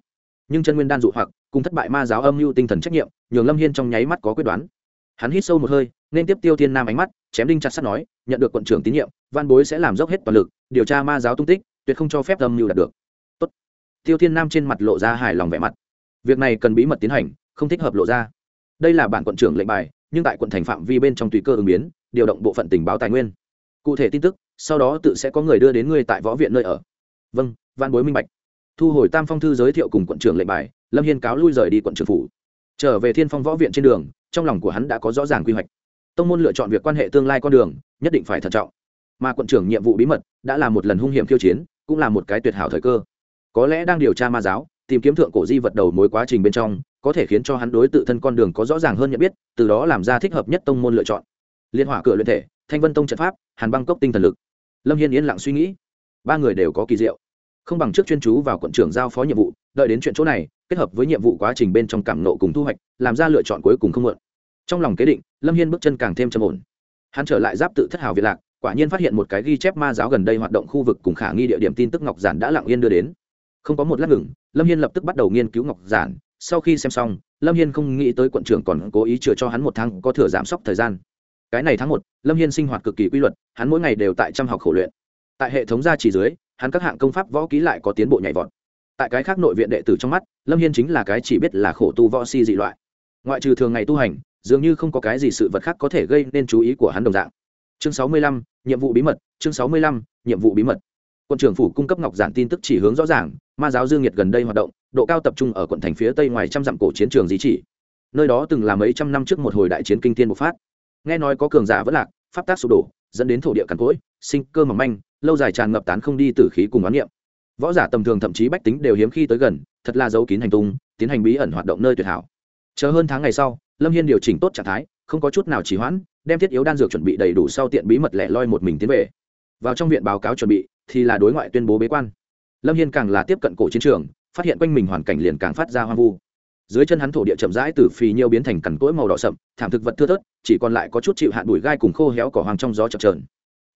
Nhưng chân nguyên đan dụ hoặc, cùng thất bại ma giáo âm mưu tinh thần trách nhiệm, nhường lâm hiên trong nháy mắt có quyết đoán. Hắn hít sâu một hơi, nên tiếp tiêu thiên nam ánh mắt, chém đinh chặt sắt nói, nhận được quận trưởng tín nhiệm, văn bối sẽ làm dốc hết toàn lực, điều tra ma giáo tung tích, tuyệt không cho phép âm mưu đạt được. Tốt. tiêu thiên nam trên mặt lộ ra hài lòng vẻ mặt. Việc này cần bí mật tiến hành, không thích hợp lộ ra. Đây là bản quận trưởng lệnh bài, nhưng tại quận thành phạm vi bên trong tùy cơ ứng biến, điều động bộ phận tình báo tài nguyên. Cụ thể tin tức sau đó tự sẽ có người đưa đến ngươi tại võ viện nơi ở. Vâng văn bối minh bạch. Thu hồi tam phong thư giới thiệu cùng quận trưởng lệnh bài, lâm hiên cáo lui rời đi quận trưởng phủ. Trở về thiên phong võ viện trên đường, trong lòng của hắn đã có rõ ràng quy hoạch. Tông môn lựa chọn việc quan hệ tương lai con đường, nhất định phải thận trọng. Mà quận trưởng nhiệm vụ bí mật, đã là một lần hung hiểm khiêu chiến, cũng là một cái tuyệt hảo thời cơ. Có lẽ đang điều tra ma giáo, tìm kiếm thượng cổ di vật đầu mối quá trình bên trong, có thể khiến cho hắn đối tự thân con đường có rõ ràng hơn nhận biết, từ đó làm ra thích hợp nhất tông môn lựa chọn. Liên hỏa cửa luyện thể, thanh vân tông trận pháp, hàn băng cốc tinh thần lực lâm hiên yên lặng suy nghĩ ba người đều có kỳ diệu không bằng trước chuyên chú vào quận trưởng giao phó nhiệm vụ đợi đến chuyện chỗ này kết hợp với nhiệm vụ quá trình bên trong cảm nộ cùng thu hoạch làm ra lựa chọn cuối cùng không mượn trong lòng kế định lâm hiên bước chân càng thêm trầm ổn hắn trở lại giáp tự thất hào việt lạc quả nhiên phát hiện một cái ghi chép ma giáo gần đây hoạt động khu vực cùng khả nghi địa điểm tin tức ngọc giản đã lặng yên đưa đến không có một lát ngừng lâm hiên lập tức bắt đầu nghiên cứu ngọc giản sau khi xem xong lâm hiên không nghĩ tới quận trưởng còn cố ý chừa cho hắn một tháng có thừa giảm sốc thời gian cái này tháng một, lâm hiên sinh hoạt cực kỳ quy luật, hắn mỗi ngày đều tại trăm học khổ luyện. Tại hệ thống gia trì dưới, hắn các hạng công pháp võ ký lại có tiến bộ nhảy vọt. Tại cái khác nội viện đệ tử trong mắt, lâm hiên chính là cái chỉ biết là khổ tu võ si dị loại. Ngoại trừ thường ngày tu hành, dường như không có cái gì sự vật khác có thể gây nên chú ý của hắn đồng dạng. Chương sáu mươi lăm, nhiệm vụ bí mật, chương sáu mươi lăm, nhiệm vụ bí mật. Quận trưởng phủ cung cấp ngọc giản tin tức chỉ hướng rõ ràng, ma giáo dương nhiệt gần đây hoạt động, độ cao tập trung ở quận thành phía tây ngoài trăm dặm cổ chiến trường di chỉ. Nơi đó từng là mấy trăm năm trước một hồi đại chiến kinh tiên bộc phát nghe nói có cường giả vẫn lạc, pháp tác sụp đổ, dẫn đến thổ địa cằn cỗi, sinh cơ mỏng manh, lâu dài tràn ngập tán không đi tử khí cùng oán niệm. Võ giả tầm thường thậm chí bách tính đều hiếm khi tới gần, thật là dấu kín hành tung, tiến hành bí ẩn hoạt động nơi tuyệt hảo. Chờ hơn tháng ngày sau, lâm hiên điều chỉnh tốt trạng thái, không có chút nào trì hoãn, đem thiết yếu đan dược chuẩn bị đầy đủ sau tiện bí mật lẻ loi một mình tiến về. Vào trong viện báo cáo chuẩn bị, thì là đối ngoại tuyên bố bế quan. Lâm hiên càng là tiếp cận cổ chiến trường, phát hiện quanh mình hoàn cảnh liền càng phát ra hoang vu dưới chân hắn thổ địa chậm rãi từ phì nhiêu biến thành cằn cỗi màu đỏ sậm, thảm thực vật thưa thớt, chỉ còn lại có chút chịu hạn bụi gai cùng khô héo cỏ hoang trong gió chập trờn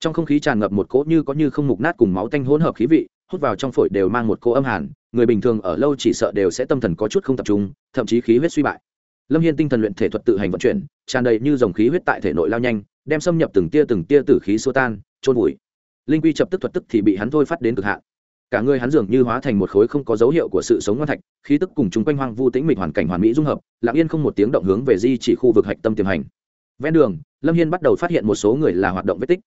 trong không khí tràn ngập một cỗ như có như không mục nát cùng máu tanh hỗn hợp khí vị, hút vào trong phổi đều mang một cỗ âm hàn, người bình thường ở lâu chỉ sợ đều sẽ tâm thần có chút không tập trung, thậm chí khí huyết suy bại. Lâm hiên tinh thần luyện thể thuật tự hành vận chuyển, tràn đầy như dòng khí huyết tại thể nội lao nhanh, đem xâm nhập từng tia từng tia tử khí xua tan trôn vùi. Linh quy chập tức thuật tức thì bị hắn thôi phát đến cực hạn cả người hắn dường như hóa thành một khối không có dấu hiệu của sự sống ngoan thạch, khí tức cùng chung quanh hoang vu tĩnh mịch hoàn cảnh hoàn mỹ dung hợp, lặng yên không một tiếng động hướng về di chỉ khu vực hạch tâm tiềm hành. Ven đường, lâm hiên bắt đầu phát hiện một số người là hoạt động vết tích.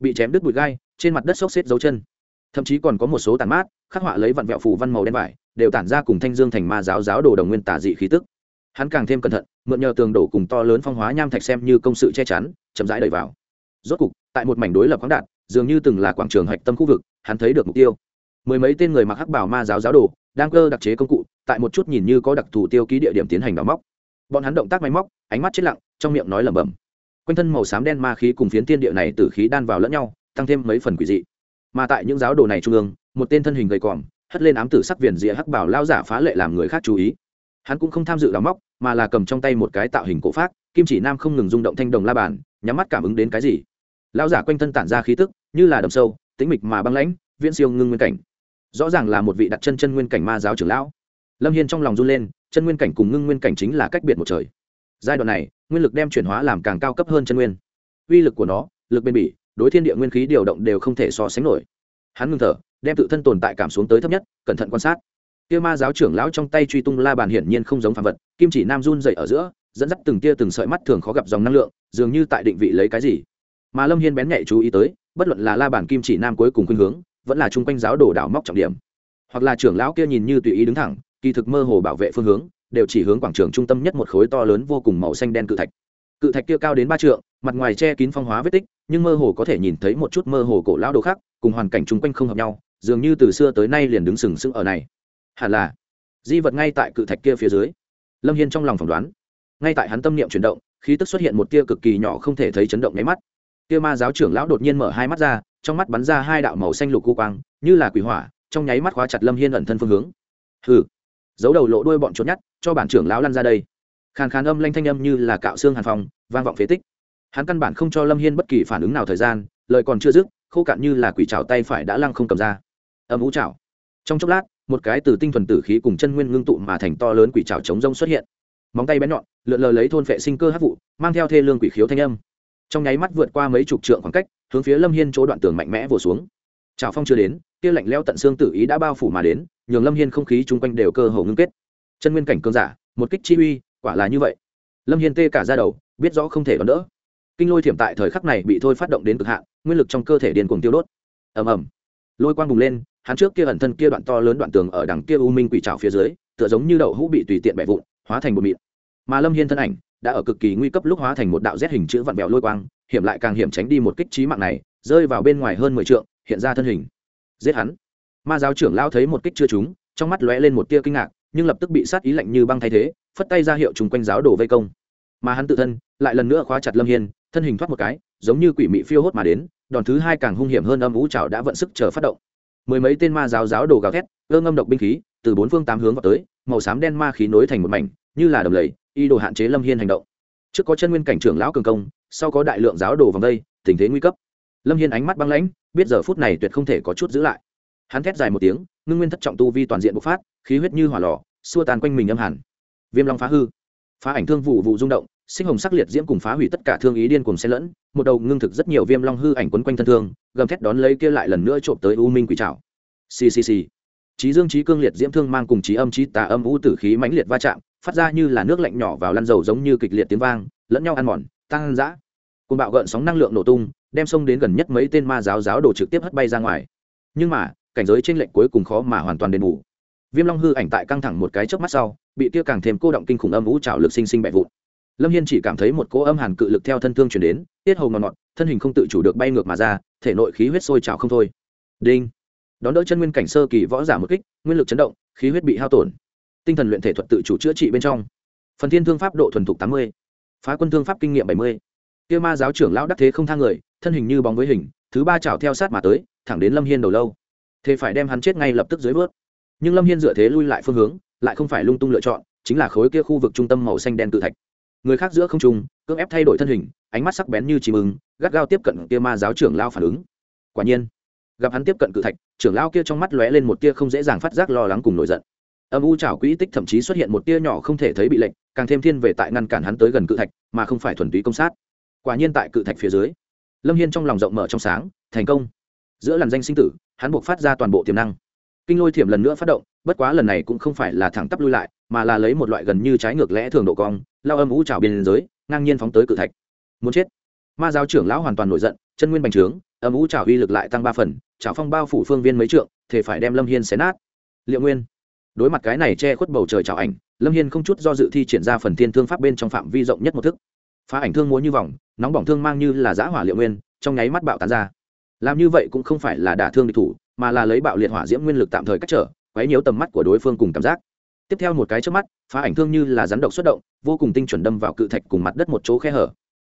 Bị chém đứt bụi gai, trên mặt đất xốc xếp dấu chân. Thậm chí còn có một số tàn mát, khắc họa lấy vặn vẹo phủ văn màu đen vải, đều tản ra cùng thanh dương thành ma giáo giáo đồ đồng nguyên tả dị khí tức. Hắn càng thêm cẩn thận, mượn nhờ tường đổ cùng to lớn phong hóa nham thạch xem như công sự che chắn, chậm rãi đẩy vào. Rốt cục, tại một mảnh đối lập khoáng đạt, dường như từng là quảng trường hạch tâm khu vực, hắn thấy được mục tiêu mười mấy tên người mặc hắc bảo ma giáo giáo đồ, đang cơ đặc chế công cụ, tại một chút nhìn như có đặc thù tiêu ký địa điểm tiến hành đào móc. Bọn hắn động tác máy móc, ánh mắt chết lặng, trong miệng nói lẩm bẩm. Quanh thân màu xám đen ma khí cùng phiến tiên địa này từ khí đan vào lẫn nhau, tăng thêm mấy phần quỷ dị. Mà tại những giáo đồ này trung ương, một tên thân hình gầy còm, hất lên ám tử sắc viền rìa hắc bảo lao giả phá lệ làm người khác chú ý. Hắn cũng không tham dự đào móc, mà là cầm trong tay một cái tạo hình cổ phát kim chỉ nam không ngừng rung động thanh đồng la bàn, nhắm mắt cảm ứng đến cái gì. Lao giả quanh thân tản ra khí tức, như là đầm sâu, tĩnh mịch mà băng lãnh, viễn siêu ngưng nguyên cảnh rõ ràng là một vị đặt chân chân nguyên cảnh ma giáo trưởng lão. Lâm hiên trong lòng run lên, chân nguyên cảnh cùng ngưng nguyên cảnh chính là cách biệt một trời. Giai đoạn này, nguyên lực đem chuyển hóa làm càng cao cấp hơn chân nguyên. Uy lực của nó, lực bền bỉ, đối thiên địa nguyên khí điều động đều không thể so sánh nổi. Hắn ngưng thở, đem tự thân tồn tại cảm xuống tới thấp nhất, cẩn thận quan sát. Kia ma giáo trưởng lão trong tay truy tung la bàn hiển nhiên không giống phàm vật, kim chỉ nam run dậy ở giữa, dẫn dắt từng tia từng sợi mắt thường khó gặp dòng năng lượng, dường như tại định vị lấy cái gì. Mà lâm hiên bén nhạy chú ý tới, bất luận là la bàn kim chỉ nam cuối cùng khuynh hướng vẫn là chung quanh giáo đồ đảo móc trọng điểm. Hoặc là trưởng lão kia nhìn như tùy ý đứng thẳng, kỳ thực mơ hồ bảo vệ phương hướng, đều chỉ hướng quảng trường trung tâm nhất một khối to lớn vô cùng màu xanh đen cự thạch. Cự thạch kia cao đến ba trượng, mặt ngoài che kín phong hóa vết tích, nhưng mơ hồ có thể nhìn thấy một chút mơ hồ cổ lão đồ khác, cùng hoàn cảnh chung quanh không hợp nhau, dường như từ xưa tới nay liền đứng sừng sững ở này. Hẳn là, di vật ngay tại cự thạch kia phía dưới. Lâm hiên trong lòng phỏng đoán, ngay tại hắn tâm niệm chuyển động, khí tức xuất hiện một tia cực kỳ nhỏ không thể thấy chấn động nháy mắt. Tia ma giáo trưởng lão đột nhiên mở hai mắt ra trong mắt bắn ra hai đạo màu xanh lục cu quang, như là quỷ hỏa, trong nháy mắt khóa chặt lâm hiên ẩn thân phương hướng. Hừ, giấu đầu lộ đuôi bọn trốn nhát cho bản trưởng lão lăn ra đây. Khàn khàn âm lanh thanh âm như là cạo xương hàn phòng vang vọng phế tích. Hắn căn bản không cho lâm hiên bất kỳ phản ứng nào thời gian, lời còn chưa dứt, khô cạn như là quỷ trào tay phải đã lăng không cầm ra. Âm ú chảo. Trong chốc lát, một cái từ tinh thuần tử khí cùng chân nguyên ngưng tụ mà thành to lớn quỷ trào chống rông xuất hiện. Móng tay bén nhọn, lượn lờ lấy thôn vệ sinh cơ hát vụ, mang theo thê lương quỷ khiếu thanh âm. Trong nháy mắt vượt qua mấy chục trượng khoảng cách hướng phía lâm hiên chỗ đoạn tường mạnh mẽ vồ xuống. Trào phong chưa đến, kia lạnh leo tận xương tự ý đã bao phủ mà đến, nhường lâm hiên không khí chung quanh đều cơ hồ ngưng kết. Chân nguyên cảnh cơn giả, một kích chi uy, quả là như vậy. Lâm hiên tê cả ra đầu, biết rõ không thể đón đỡ. Kinh lôi thiểm tại thời khắc này bị thôi phát động đến cực hạn, nguyên lực trong cơ thể điền cuồng tiêu đốt. Ầm ầm. Lôi quang bùng lên, hắn trước kia ẩn thân kia đoạn to lớn đoạn tường ở đằng kia u minh quỷ trào phía dưới, tựa giống như đậu hũ bị tùy tiện bẻ vụn, hóa thành một mịn. Mà lâm hiên thân ảnh đã ở cực kỳ nguy cấp lúc hóa thành một đạo rét hình chữ vặn vẹo lôi quang, hiểm lại càng hiểm tránh đi một kích trí mạng này, rơi vào bên ngoài hơn mười trượng, hiện ra thân hình. Giết hắn. Ma giáo trưởng lao thấy một kích chưa trúng, trong mắt lóe lên một tia kinh ngạc, nhưng lập tức bị sát ý lạnh như băng thay thế, phất tay ra hiệu chung quanh giáo đổ vây công. Mà hắn tự thân, lại lần nữa khóa chặt lâm hiên, thân hình thoát một cái, giống như quỷ mị phiêu hốt mà đến, đòn thứ hai càng hung hiểm hơn âm ú trào đã vận sức chờ phát động. Mười mấy tên ma giáo giáo đồ gào thét, ơ ngâm độc binh khí, từ bốn phương tám hướng vào tới, màu xám đen ma khí nối thành một mảnh, như là đầm lầy y đồ hạn chế lâm hiên hành động. Trước có chân nguyên cảnh trưởng lão cường công, sau có đại lượng giáo đồ vòng đây, tình thế nguy cấp. Lâm hiên ánh mắt băng lãnh, biết giờ phút này tuyệt không thể có chút giữ lại. Hắn thét dài một tiếng, ngưng nguyên thất trọng tu vi toàn diện bộc phát, khí huyết như hỏa lò, xua tàn quanh mình âm hẳn viêm long phá hư. Phá ảnh thương vụ vụ rung động, sinh hồng sắc liệt diễm cùng phá hủy tất cả thương ý điên cùng xen lẫn, một đầu ngưng thực rất nhiều viêm long hư ảnh quấn quanh thân thương, gầm thét đón lấy kia lại lần nữa trộm tới u minh quỷ trảo. Ccc trí dương trí cương liệt diễm thương mang cùng trí âm trí tà âm u tử khí mãnh liệt va chạm phát ra như là nước lạnh nhỏ vào lăn dầu giống như kịch liệt tiếng vang, lẫn nhau ăn mòn, tăng dã. Côn bạo gợn sóng năng lượng nổ tung, đem sông đến gần nhất mấy tên ma giáo giáo đồ trực tiếp hất bay ra ngoài. Nhưng mà, cảnh giới trên lệnh cuối cùng khó mà hoàn toàn đền bù. Viêm long hư ảnh tại căng thẳng một cái trước mắt sau, bị kia càng thêm cô động kinh khủng âm vũ trào lực sinh sinh bẹ vụn. Lâm hiên chỉ cảm thấy một cỗ âm hàn cự lực theo thân thương chuyển đến, tiết hầu ngọt ngọt, thân hình không tự chủ được bay ngược mà ra, thể nội khí huyết sôi trào không thôi. Đinh. Đón đỡ chân nguyên cảnh sơ kỳ võ giả một kích, nguyên lực chấn động, khí huyết bị hao tổn tinh thần luyện thể thuật tự chủ chữa trị bên trong. Phần thiên thương pháp độ thuần thục tám mươi, phá quân thương pháp kinh nghiệm bảy mươi. Kia ma giáo trưởng lão đắc thế không thang người, thân hình như bóng với hình, thứ ba chảo theo sát mà tới, thẳng đến lâm hiên đầu lâu. Thế phải đem hắn chết ngay lập tức dưới vớt nhưng lâm hiên dựa thế lui lại phương hướng, lại không phải lung tung lựa chọn, chính là khối kia khu vực trung tâm màu xanh đen tự thạch. Người khác giữa không trung, cưỡng ép thay đổi thân hình, ánh mắt sắc bén như chìm ứng gắt gao tiếp cận kia ma giáo trưởng lao phản ứng. Quả nhiên, gặp hắn tiếp cận cự thạch, trưởng lao kia trong mắt lóe lên một tia không dễ dàng phát giác lo lắng cùng nổi giận âm u trảo quỹ tích thậm chí xuất hiện một tia nhỏ không thể thấy bị lệnh càng thêm thiên về tại ngăn cản hắn tới gần cự thạch, mà không phải thuần túy công sát. Quả nhiên tại cự thạch phía dưới, lâm hiên trong lòng rộng mở trong sáng, thành công. Giữa làn danh sinh tử, hắn buộc phát ra toàn bộ tiềm năng. Kinh lôi thiểm lần nữa phát động, bất quá lần này cũng không phải là thẳng tắp lui lại, mà là lấy một loại gần như trái ngược lẽ thường độ cong, lao âm u trào biên giới, ngang nhiên phóng tới cự thạch. Muốn chết. Ma giáo trưởng lão hoàn toàn nổi giận, chân nguyên bành trướng, âm u trào uy lực lại tăng ba phần trào phong bao phủ phương viên mấy trượng, thể phải đem lâm hiên xé nát. Liệu nguyên đối mặt cái này che khuất bầu trời trào ảnh, lâm hiên không chút do dự thi triển ra phần thiên thương pháp bên trong phạm vi rộng nhất một thức. Phá ảnh thương múa như vòng, nóng bỏng thương mang như là giã hỏa liệu nguyên, trong nháy mắt bạo tán ra. Làm như vậy cũng không phải là đả thương địch thủ, mà là lấy bạo liệt hỏa diễm nguyên lực tạm thời cách trở, quấy nhiễu tầm mắt của đối phương cùng cảm giác. Tiếp theo một cái trước mắt, phá ảnh thương như là rắn độc xuất động, vô cùng tinh chuẩn đâm vào cự thạch cùng mặt đất một chỗ khe hở.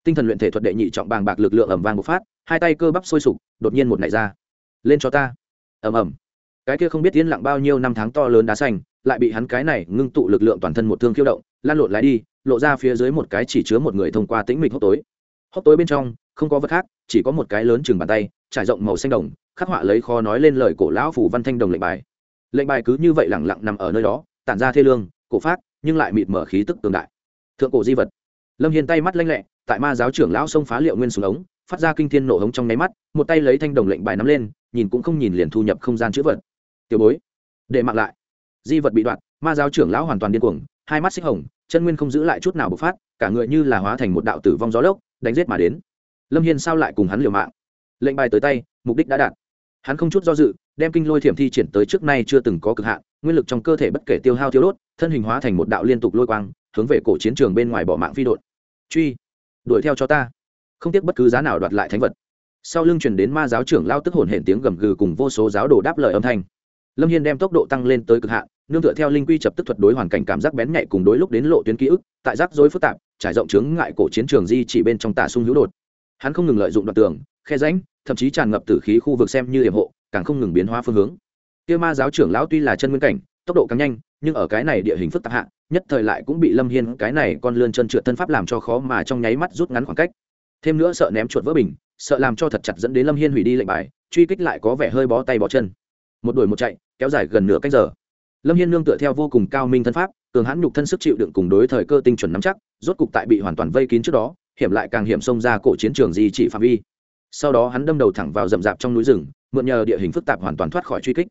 Tinh thần luyện thể thuật đệ nhị trọng bàng bạc lực lượng ẩm vang một phát, hai tay cơ bắp sôi sục, đột nhiên một nảy ra. Lên cho ta! Ầm ầm cái kia không biết yên lặng bao nhiêu năm tháng to lớn đá xanh, lại bị hắn cái này ngưng tụ lực lượng toàn thân một thương khiêu động, lan lộn lái đi, lộ ra phía dưới một cái chỉ chứa một người thông qua tĩnh mịch hốc tối. Hốc tối bên trong, không có vật khác, chỉ có một cái lớn chừng bàn tay, trải rộng màu xanh đồng, khắc họa lấy kho nói lên lời cổ lão phủ văn thanh đồng lệnh bài. Lệnh bài cứ như vậy lẳng lặng nằm ở nơi đó, tản ra thê lương, cổ phát nhưng lại mịt mở khí tức tương đại. Thượng cổ di vật. Lâm hiền tay mắt lanh lẹ, tại ma giáo trưởng lão sông phá liệu nguyên xuống ống, phát ra kinh thiên nổ hống trong nháy mắt, một tay lấy thanh đồng lệnh bài nắm lên, nhìn cũng không nhìn liền thu nhập không gian chữ vật tiểu bối, để mặc lại. Di vật bị đoạn, ma giáo trưởng lão hoàn toàn điên cuồng, hai mắt xích hồng, chân nguyên không giữ lại chút nào bộc phát, cả người như là hóa thành một đạo tử vong gió lốc, đánh giết mà đến. Lâm hiên sao lại cùng hắn liều mạng? Lệnh bài tới tay, mục đích đã đạt. Hắn không chút do dự, đem kinh lôi thiểm thi triển tới trước nay chưa từng có cực hạn, nguyên lực trong cơ thể bất kể tiêu hao thiếu đốt, thân hình hóa thành một đạo liên tục lôi quang, hướng về cổ chiến trường bên ngoài bỏ mạng phi đột truy, đuổi theo cho ta. Không tiếc bất cứ giá nào đoạt lại thánh vật. Sau lưng truyền đến ma giáo trưởng lao tức hồn hển tiếng gầm gừ cùng vô số giáo đồ đáp lời âm thanh lâm hiên đem tốc độ tăng lên tới cực hạn, nương tựa theo linh quy chập tức thuật đối hoàn cảnh cảm giác bén nhạy cùng đối lúc đến lộ tuyến ký ức, tại rắc rối phức tạp, trải rộng chướng ngại cổ chiến trường di chỉ bên trong tả sung hữu đột. Hắn không ngừng lợi dụng đoạn tường, khe ránh thậm chí tràn ngập tử khí khu vực xem như hiểm hộ, càng không ngừng biến hóa phương hướng. Kia ma giáo trưởng lão tuy là chân nguyên cảnh, tốc độ càng nhanh, nhưng ở cái này địa hình phức tạp hạ, nhất thời lại cũng bị lâm hiên cái này con lươn chân trượt thân pháp làm cho khó mà trong nháy mắt rút ngắn khoảng cách. Thêm nữa sợ ném chuột vỡ bình, sợ làm cho thật chặt dẫn đến lâm hiên hủy đi lệnh bài, truy kích lại có vẻ hơi bó tay bó chân một đuổi một chạy, kéo dài gần nửa cách giờ. Lâm hiên nương tựa theo vô cùng cao minh thân pháp, cường hãn nhục thân sức chịu đựng cùng đối thời cơ tinh chuẩn nắm chắc, rốt cục tại bị hoàn toàn vây kín trước đó, hiểm lại càng hiểm xông ra cổ chiến trường di chỉ phạm vi. Sau đó hắn đâm đầu thẳng vào rậm rạp trong núi rừng, mượn nhờ địa hình phức tạp hoàn toàn thoát khỏi truy kích.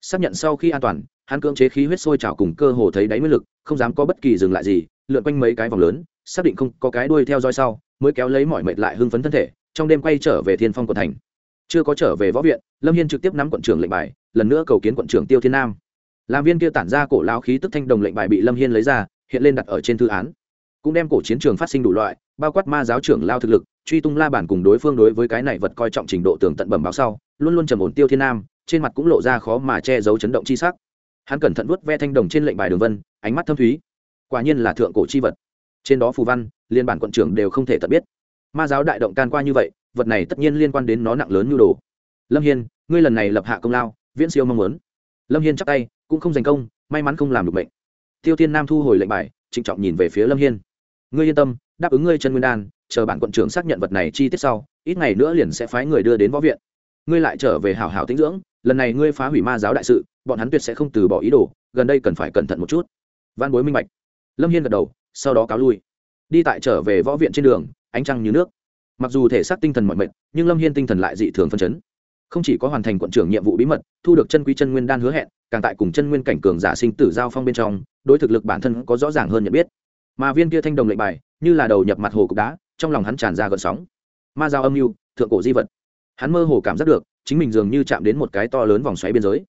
Xác nhận sau khi an toàn, hắn cưỡng chế khí huyết sôi trào cùng cơ hồ thấy đáy nguyên lực, không dám có bất kỳ dừng lại gì, lượn quanh mấy cái vòng lớn, xác định không có cái đuôi theo dõi sau, mới kéo lấy mọi mệt lại hưng phấn thân thể, trong đêm quay trở về thiên phong quận thành. Chưa có trở về võ viện, lâm hiên trực tiếp nắm quận trưởng lệnh bài lần nữa cầu kiến quận trưởng tiêu thiên nam. Làm viên kia tản ra cổ lao khí tức thanh đồng lệnh bài bị lâm hiên lấy ra, hiện lên đặt ở trên thư án. Cũng đem cổ chiến trường phát sinh đủ loại, bao quát ma giáo trưởng lao thực lực, truy tung la bản cùng đối phương đối với cái này vật coi trọng trình độ tường tận bẩm báo sau, luôn luôn trầm ổn tiêu thiên nam, trên mặt cũng lộ ra khó mà che giấu chấn động chi sắc. Hắn cẩn thận vuốt ve thanh đồng trên lệnh bài đường vân, ánh mắt thâm thúy. Quả nhiên là thượng cổ chi vật. Trên đó phù văn, liên bản quận trưởng đều không thể tận biết. Ma giáo đại động can qua như vậy, vật này tất nhiên liên quan đến nó nặng lớn như đồ. Lâm hiên, ngươi lần này lập hạ công lao viễn siêu mong muốn. Lâm hiên chắc tay, cũng không giành công, may mắn không làm được bệnh tiêu thiên nam thu hồi lệnh bài, trịnh trọng nhìn về phía lâm hiên. Ngươi yên tâm, đáp ứng ngươi chân nguyên đan, chờ bản quận trưởng xác nhận vật này chi tiết sau, ít ngày nữa liền sẽ phái người đưa đến võ viện. Ngươi lại trở về hảo hảo tĩnh dưỡng, lần này ngươi phá hủy ma giáo đại sự, bọn hắn tuyệt sẽ không từ bỏ ý đồ, gần đây cần phải cẩn thận một chút. Văn bối minh bạch. Lâm hiên gật đầu, sau đó cáo lui. Đi tại trở về võ viện trên đường, ánh trăng như nước. Mặc dù thể xác tinh thần mọi mệt, nhưng lâm hiên tinh thần lại dị thường phân chấn không chỉ có hoàn thành quận trưởng nhiệm vụ bí mật, thu được chân quý chân nguyên đan hứa hẹn, càng tại cùng chân nguyên cảnh cường giả sinh tử giao phong bên trong, đối thực lực bản thân có rõ ràng hơn nhận biết. Mà viên kia thanh đồng lệnh bài, như là đầu nhập mặt hồ cục đá, trong lòng hắn tràn ra gợn sóng. Ma giao âm mưu, thượng cổ di vật. Hắn mơ hồ cảm giác được, chính mình dường như chạm đến một cái to lớn vòng xoáy biên giới.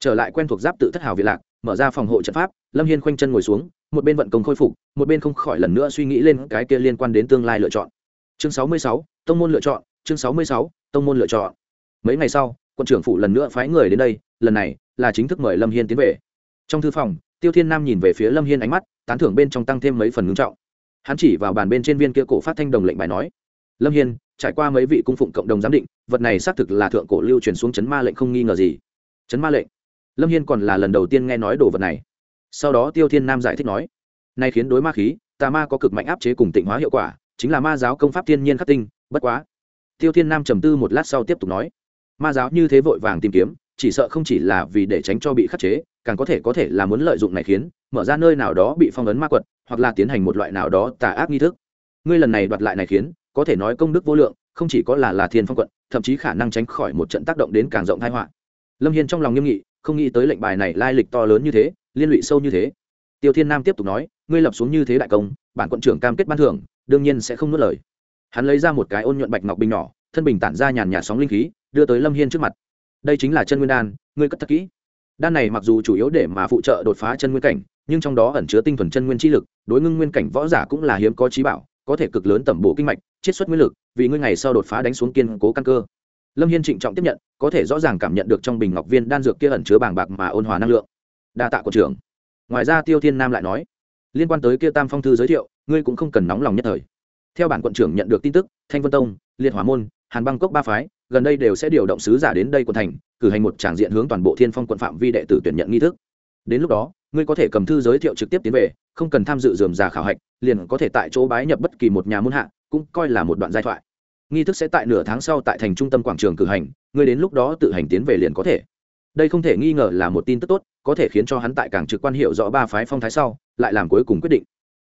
Trở lại quen thuộc giáp tự thất hào việt lạc, mở ra phòng hộ trận pháp, lâm hiên khoanh chân ngồi xuống, một bên vận công khôi phục, một bên không khỏi lần nữa suy nghĩ lên cái kia liên quan đến tương lai lựa chọn. Chương sáu mươi sáu, tông môn lựa chọn, chương sáu mươi sáu, tông môn lựa chọn mấy ngày sau quân trưởng phụ lần nữa phái người đến đây, lần này là chính thức mời lâm hiên tiến về. Trong thư phòng, tiêu thiên nam nhìn về phía lâm hiên ánh mắt, tán thưởng bên trong tăng thêm mấy phần ngưng trọng. Hắn chỉ vào bàn bên trên viên kia cổ phát thanh đồng lệnh bài nói, lâm hiên, trải qua mấy vị cung phụng cộng đồng giám định, vật này xác thực là thượng cổ lưu truyền xuống chấn ma lệnh không nghi ngờ gì. Chấn ma lệnh? Lâm hiên còn là lần đầu tiên nghe nói đồ vật này. Sau đó tiêu thiên nam giải thích nói, nay khiến đối ma khí, tà ma có cực mạnh áp chế cùng tịnh hóa hiệu quả, chính là ma giáo công pháp thiên nhiên khắc tinh, bất quá. Tiêu thiên nam trầm tư một lát sau tiếp tục nói ma giáo như thế vội vàng tìm kiếm, chỉ sợ không chỉ là vì để tránh cho bị khắc chế, càng có thể có thể là muốn lợi dụng này khiến, mở ra nơi nào đó bị phong ấn ma quật, hoặc là tiến hành một loại nào đó tà ác nghi thức. Ngươi lần này đoạt lại này khiến, có thể nói công đức vô lượng, không chỉ có là là thiên phong quận, thậm chí khả năng tránh khỏi một trận tác động đến càng rộng thái họa. Lâm hiên trong lòng nghiêm nghị, không nghĩ tới lệnh bài này lai lịch to lớn như thế, liên lụy sâu như thế. Tiêu thiên nam tiếp tục nói, ngươi lập xuống như thế đại công, bản quận trưởng cam kết ban thưởng, đương nhiên sẽ không nuốt lời. Hắn lấy ra một cái ôn nhuận bạch ngọc bình nhỏ, thân bình tản ra nhàn nhạt sóng linh khí đưa tới lâm hiên trước mặt. Đây chính là chân nguyên đan, ngươi cất thật kỹ. Đan này mặc dù chủ yếu để mà phụ trợ đột phá chân nguyên cảnh, nhưng trong đó ẩn chứa tinh thuần chân nguyên chi lực, đối ngưng nguyên cảnh võ giả cũng là hiếm có trí bảo, có thể cực lớn tẩm bổ kinh mạch, chiết xuất nguyên lực, vì ngươi ngày sau đột phá đánh xuống kiên cố căn cơ. Lâm hiên trịnh trọng tiếp nhận, có thể rõ ràng cảm nhận được trong bình ngọc viên đan dược kia ẩn chứa bàng bạc mà ôn hòa năng lượng. Đa tạ của trưởng. Ngoài ra tiêu thiên nam lại nói, liên quan tới kia tam phong thư giới thiệu, ngươi cũng không cần nóng lòng nhất thời. Theo bản quận trưởng nhận được tin tức, thanh vân tông, liệt hỏa môn hàn băng cốc ba phái, gần đây đều sẽ điều động sứ giả đến đây quận thành, cử hành một tràng diện hướng toàn bộ thiên phong quận phạm vi đệ tử tuyển nhận nghi thức. Đến lúc đó, ngươi có thể cầm thư giới thiệu trực tiếp tiến về, không cần tham dự dườm già khảo hạch, liền có thể tại chỗ bái nhập bất kỳ một nhà môn hạ, cũng coi là một đoạn giai thoại. Nghi thức sẽ tại nửa tháng sau tại thành trung tâm quảng trường cử hành, ngươi đến lúc đó tự hành tiến về liền có thể. Đây không thể nghi ngờ là một tin tức tốt, có thể khiến cho hắn tại càng trực quan hiệu rõ ba phái phong thái sau, lại làm cuối cùng quyết định.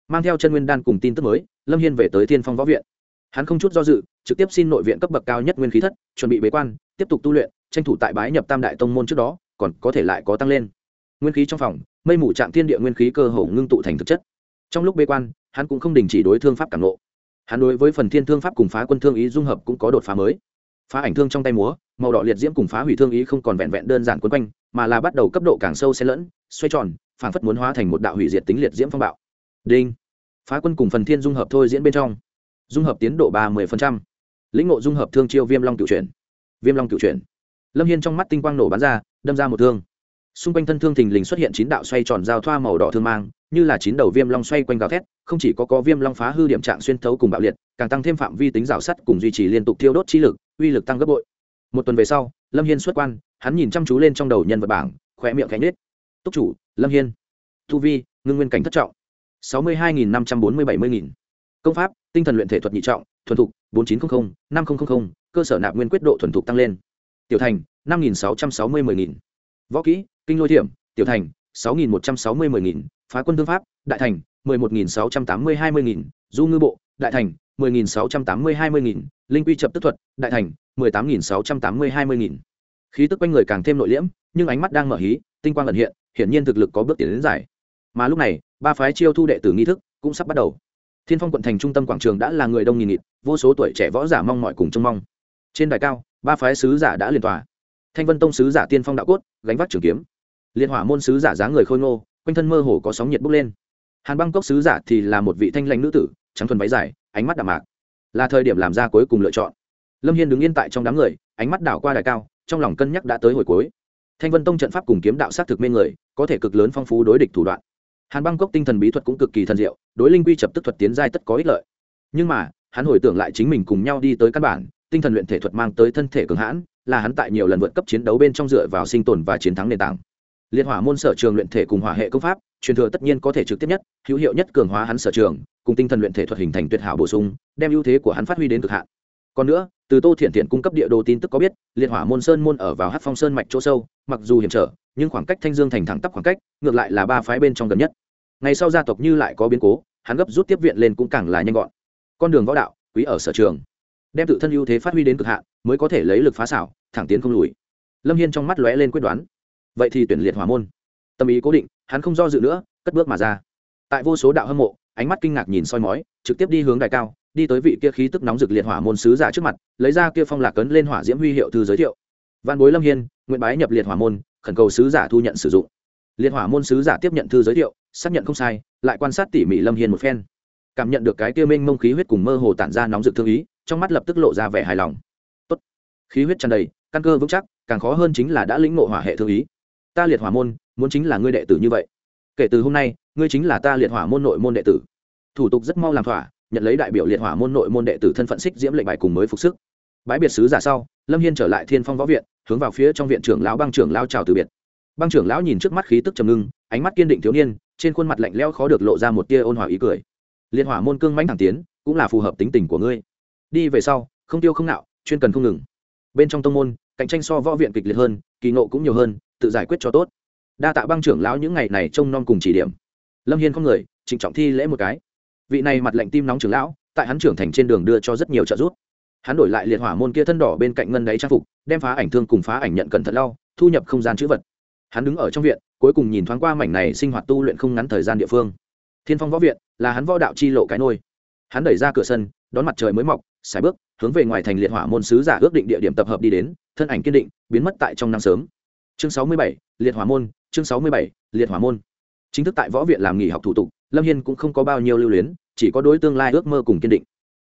Mang theo chân nguyên đan cùng tin tức mới, lâm hiên về tới thiên phong võ viện hắn không chút do dự, trực tiếp xin nội viện cấp bậc cao nhất nguyên khí thất, chuẩn bị bế quan, tiếp tục tu luyện, tranh thủ tại bái nhập tam đại tông môn trước đó, còn có thể lại có tăng lên. Nguyên khí trong phòng, mây mù trạm thiên địa nguyên khí cơ hồ ngưng tụ thành thực chất. Trong lúc bế quan, hắn cũng không đình chỉ đối thương pháp cảm lộ hắn đối với phần thiên thương pháp cùng phá quân thương ý dung hợp cũng có đột phá mới. Phá ảnh thương trong tay múa, màu đỏ liệt diễm cùng phá hủy thương ý không còn vẹn vẹn đơn giản quấn quanh, mà là bắt đầu cấp độ càng sâu xen lẫn, xoay tròn, phảng phất muốn hóa thành một đạo hủy diệt tính liệt diễm phong bạo. Đinh. Phá quân cùng phần thiên dung hợp thôi diễn bên trong dung hợp tiến độ ba mươi lĩnh ngộ dung hợp thương chiêu viêm long cựu chuyển. Viêm long cựu chuyển. Lâm hiên trong mắt tinh quang nổ bắn ra, đâm ra một thương. Xung quanh thân thương thình lình xuất hiện chín đạo xoay tròn giao thoa màu đỏ thương mang, như là chín đầu viêm long xoay quanh gào thét, không chỉ có có viêm long phá hư điểm trạng xuyên thấu cùng bạo liệt, càng tăng thêm phạm vi tính rào sắt cùng duy trì liên tục thiêu đốt chi lực, uy lực tăng gấp bội. Một tuần về sau, lâm hiên xuất quan, hắn nhìn chăm chú lên trong đầu nhân vật bảng khỏe miệng cánh nết túc chủ, lâm hiên. Thu vi, ngưng nguyên cảnh thất trọng. Sáu mươi hai nghìn năm trăm bốn mươi bảy mươi nghìn công pháp, tinh thần luyện thể thuật nhị trọng, thuần thục, bốn nghìn chín trăm linh năm nghìn cơ sở nạp nguyên quyết độ thuần thục tăng lên. Tiểu thành, năm nghìn sáu trăm sáu mươi mười nghìn. Võ kỹ, kinh lôi thiểm, tiểu thành, sáu nghìn một trăm sáu mươi mười nghìn. Phá quân thương pháp, đại thành, mười một nghìn sáu trăm tám mươi hai mươi nghìn. Du ngư bộ, đại thành, mười nghìn sáu trăm tám mươi hai mươi nghìn. Linh quy chập tức thuật, đại thành, mười tám nghìn sáu trăm tám mươi hai mươi nghìn. Khí tức quanh người càng thêm nội liễm, nhưng ánh mắt đang mở hí, tinh quang ẩn hiện, hiển nhiên thực lực có bước tiến đến giải. Mà lúc này, ba phái chiêu thu đệ tử nghi thức cũng sắp bắt đầu thiên phong quận thành trung tâm quảng trường đã là người đông nghìn nghịt, vô số tuổi trẻ võ giả mong mọi cùng trông mong. Trên đài cao, ba phái sứ giả đã liên tòa thanh vân tông sứ giả tiên phong đạo cốt, gánh vác trường kiếm. Liên hỏa môn sứ giả dáng người khôi ngô, quanh thân mơ hồ có sóng nhiệt bốc lên. Hàn băng cốc sứ giả thì là một vị thanh lãnh nữ tử, trắng thuần váy dài, ánh mắt đạm mạc. Là thời điểm làm ra cuối cùng lựa chọn. Lâm hiên đứng yên tại trong đám người, ánh mắt đảo qua đài cao, trong lòng cân nhắc đã tới hồi cuối. Thanh vân tông trận pháp cùng kiếm đạo s á t thực mê người, có thể cực lớn phong phú đối địch thủ đoạn hàn băng cốc tinh thần bí thuật cũng cực kỳ thần diệu, đối linh quy chập tức thuật tiến giai tất có ích lợi. Nhưng mà, hắn hồi tưởng lại chính mình cùng nhau đi tới căn bản, tinh thần luyện thể thuật mang tới thân thể cường hãn, là hắn tại nhiều lần vượt cấp chiến đấu bên trong dựa vào sinh tồn và chiến thắng nền tảng. Liên hỏa môn sở trường luyện thể cùng hỏa hệ công pháp, truyền thừa tất nhiên có thể trực tiếp nhất, hữu hiệu nhất cường hóa hắn sở trường, cùng tinh thần luyện thể thuật hình thành tuyệt hảo bổ sung, đem ưu thế của hắn phát huy đến cực hạn còn nữa, từ tô thiện thiện cung cấp địa đồ tin tức có biết, liệt hỏa môn sơn môn ở vào hát phong sơn mạch chỗ sâu, mặc dù hiểm trở, nhưng khoảng cách thanh dương thành thẳng tắp khoảng cách, ngược lại là ba phái bên trong gần nhất. Ngày sau gia tộc như lại có biến cố, hắn gấp rút tiếp viện lên cũng càng là nhanh gọn. Con đường võ đạo, quý ở sở trường. Đem tự thân ưu thế phát huy đến cực hạn, mới có thể lấy lực phá xảo, thẳng tiến không lùi. Lâm hiên trong mắt lóe lên quyết đoán. Vậy thì tuyển liệt hỏa môn. Tâm ý cố định, hắn không do dự nữa, cất bước mà ra. Tại vô số đạo hâm mộ, ánh mắt kinh ngạc nhìn soi mói, trực tiếp đi hướng đài cao đi tới vị kia khí tức nóng rực liệt hỏa môn sứ giả trước mặt, lấy ra kia phong lạc cấn lên hỏa diễm huy hiệu thư giới thiệu. Văn bối lâm hiên, nguyện bái nhập liệt hỏa môn, khẩn cầu sứ giả thu nhận sử dụng. Liệt hỏa môn sứ giả tiếp nhận thư giới thiệu, xác nhận không sai, lại quan sát tỉ mỉ lâm hiên một phen. Cảm nhận được cái kia minh mông khí huyết cùng mơ hồ tản ra nóng rực thương ý, trong mắt lập tức lộ ra vẻ hài lòng. Tốt. khí huyết tràn đầy, căn cơ vững chắc, càng khó hơn chính là đã lĩnh ngộ hỏa hệ thương ý. Ta liệt hỏa môn, muốn chính là ngươi đệ tử như vậy. Kể từ hôm nay, ngươi chính là ta liệt hỏa môn nội môn đệ tử. Thủ tục rất mau làm thỏa nhận lấy đại biểu liệt hỏa môn nội môn đệ tử thân phận xích diễm lệnh bài cùng mới phục sức. Bãi biệt sứ giả sau, lâm hiên trở lại thiên phong võ viện, hướng vào phía trong viện trưởng lão băng trưởng lao chào từ biệt. Băng trưởng lão nhìn trước mắt khí tức trầm ngưng, ánh mắt kiên định thiếu niên, trên khuôn mặt lạnh lẽo khó được lộ ra một tia ôn hòa ý cười. Liệt hỏa môn cương mãnh thẳng tiến, cũng là phù hợp tính tình của ngươi. Đi về sau, không tiêu không nạo, chuyên cần không ngừng. Bên trong tông môn, cạnh tranh so võ viện kịch liệt hơn, kỳ ngộ cũng nhiều hơn, tự giải quyết cho tốt. Đa tạ băng trưởng lão những ngày này trông nom cùng chỉ điểm. Lâm hiên không người, trịnh trọng thi lễ một cái vị này mặt lạnh tim nóng trưởng lão, tại hắn trưởng thành trên đường đưa cho rất nhiều trợ giúp. Hắn đổi lại liệt hỏa môn kia thân đỏ bên cạnh ngân đáy trang phục, đem phá ảnh thương cùng phá ảnh nhận cẩn thận lau, thu nhập không gian chữ vật. Hắn đứng ở trong viện, cuối cùng nhìn thoáng qua mảnh này sinh hoạt tu luyện không ngắn thời gian địa phương. Thiên phong võ viện là hắn võ đạo chi lộ cái nôi. Hắn đẩy ra cửa sân, đón mặt trời mới mọc, xài bước, hướng về ngoài thành liệt hỏa môn sứ giả ước định địa điểm tập hợp đi đến, thân ảnh kiên định, biến mất tại trong năm sớm. Chương sáu mươi bảy, liệt hỏa môn, chương sáu mươi bảy, liệt hỏa môn. Chính thức tại võ viện làm nghỉ học thủ tục lâm hiên cũng không có bao nhiêu lưu luyến, chỉ có đối tương lai ước mơ cùng kiên định.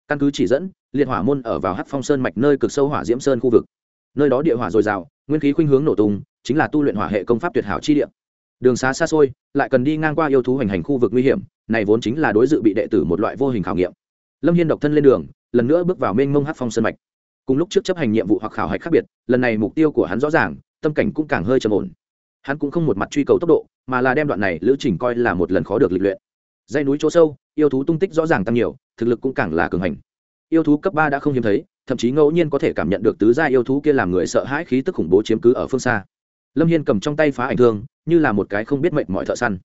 Căn cứ chỉ dẫn, liệt hỏa môn ở vào hát phong sơn mạch nơi cực sâu hỏa diễm sơn khu vực. Nơi đó địa hỏa dồi dào, nguyên khí khuynh hướng nổ tung, chính là tu luyện hỏa hệ công pháp tuyệt hảo chi địa. Đường xá xa xôi, lại cần đi ngang qua yêu thú hành hành khu vực nguy hiểm, này vốn chính là đối dự bị đệ tử một loại vô hình khảo nghiệm. Lâm hiên độc thân lên đường, lần nữa bước vào mênh mông hát phong sơn mạch. Cùng lúc trước chấp hành nhiệm vụ hoặc khảo hạch khác biệt, lần này mục tiêu của hắn rõ ràng, tâm cảnh cũng càng hơi trầm ổn. Hắn cũng không một mặt truy cầu tốc độ, mà là đem đoạn này lữ trình coi là một lần khó được lịch luyện dây núi chỗ sâu, yêu thú tung tích rõ ràng tăng nhiều, thực lực cũng càng là cường hành. Yêu thú cấp ba đã không hiếm thấy, thậm chí ngẫu nhiên có thể cảm nhận được tứ gia yêu thú kia làm người sợ hãi khí tức khủng bố chiếm cứ ở phương xa. Lâm hiên cầm trong tay phá ảnh thương, như là một cái không biết mệnh mọi thợ săn.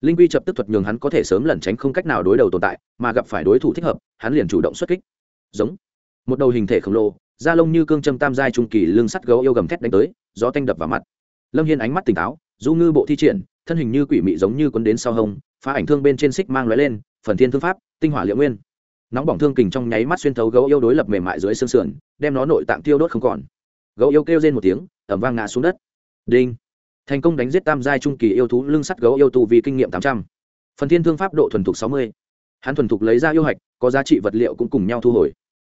Linh quy chập tức thuật nhường hắn có thể sớm lẩn tránh không cách nào đối đầu tồn tại, mà gặp phải đối thủ thích hợp, hắn liền chủ động xuất kích. Giống. Một đầu hình thể khổng lồ, da lông như cương châm tam giai trung kỳ lưng sắt gấu yêu gầm thét đánh tới, gió tanh đập vào mặt. Lâm hiên ánh mắt tỉnh táo, du ngư bộ thi triển, thân hình như quỷ mị giống như quấn đến sau hông phá ảnh thương bên trên xích mang lóe lên, phần thiên thương pháp, tinh hỏa liệu nguyên. Nóng bỏng thương kình trong nháy mắt xuyên thấu gấu yêu đối lập mềm mại dưới xương sườn, đem nó nội tạng tiêu đốt không còn. Gấu yêu kêu lên một tiếng ẩm vang ngã xuống đất. Đinh! Thành công đánh giết tam giai trung kỳ yêu thú lưng sắt gấu yêu tù vì kinh nghiệm tám trăm. Phần thiên thương pháp độ thuần thục sáu mươi. Hắn thuần thục lấy ra yêu hạch, có giá trị vật liệu cũng cùng nhau thu hồi.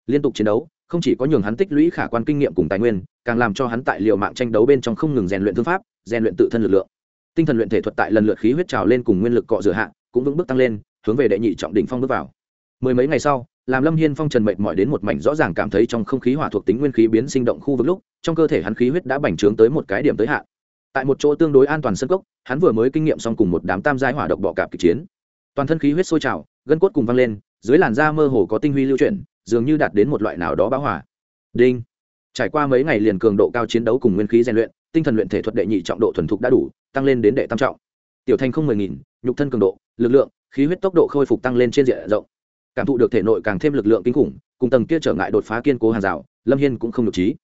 Liên tục chiến đấu, không chỉ có nhường hắn tích lũy khả quan kinh nghiệm cùng tài nguyên, càng làm cho hắn tại liệu mạng tranh đấu bên trong không ngừng rèn luyện thương pháp, rèn luyện tự thân lực lượng tinh thần luyện thể thuật tại lần lượt khí huyết trào lên cùng nguyên lực cọ rửa hạ, cũng vững bước tăng lên, hướng về đệ nhị trọng đỉnh phong bước vào. Mười mấy ngày sau, làm lâm hiên phong trần mệt mỏi đến một mảnh rõ ràng cảm thấy trong không khí hỏa thuộc tính nguyên khí biến sinh động khu vực lúc, trong cơ thể hắn khí huyết đã bành trướng tới một cái điểm tới hạn. Tại một chỗ tương đối an toàn sân cốc, hắn vừa mới kinh nghiệm xong cùng một đám tam giai hỏa độc bọ cạp kịch chiến. Toàn thân khí huyết sôi trào, gân cốt cùng văng lên, dưới làn da mơ hồ có tinh huy lưu chuyển, dường như đạt đến một loại nào đó bão hỏa đinh! Trải qua mấy ngày liền cường độ cao chiến đấu cùng nguyên khí rèn luyện tinh thần luyện thể thuật đệ nhị trọng độ thuần thục đã đủ, tăng lên đến đệ tam trọng. Tiểu thành không mười nghìn, nhục thân cường độ, lực lượng, khí huyết tốc độ khôi phục tăng lên trên diện rộng. Cảm thụ được thể nội càng thêm lực lượng kinh khủng, cùng tầng kia trở ngại đột phá kiên cố hàng rào, lâm hiên cũng không nhục trí.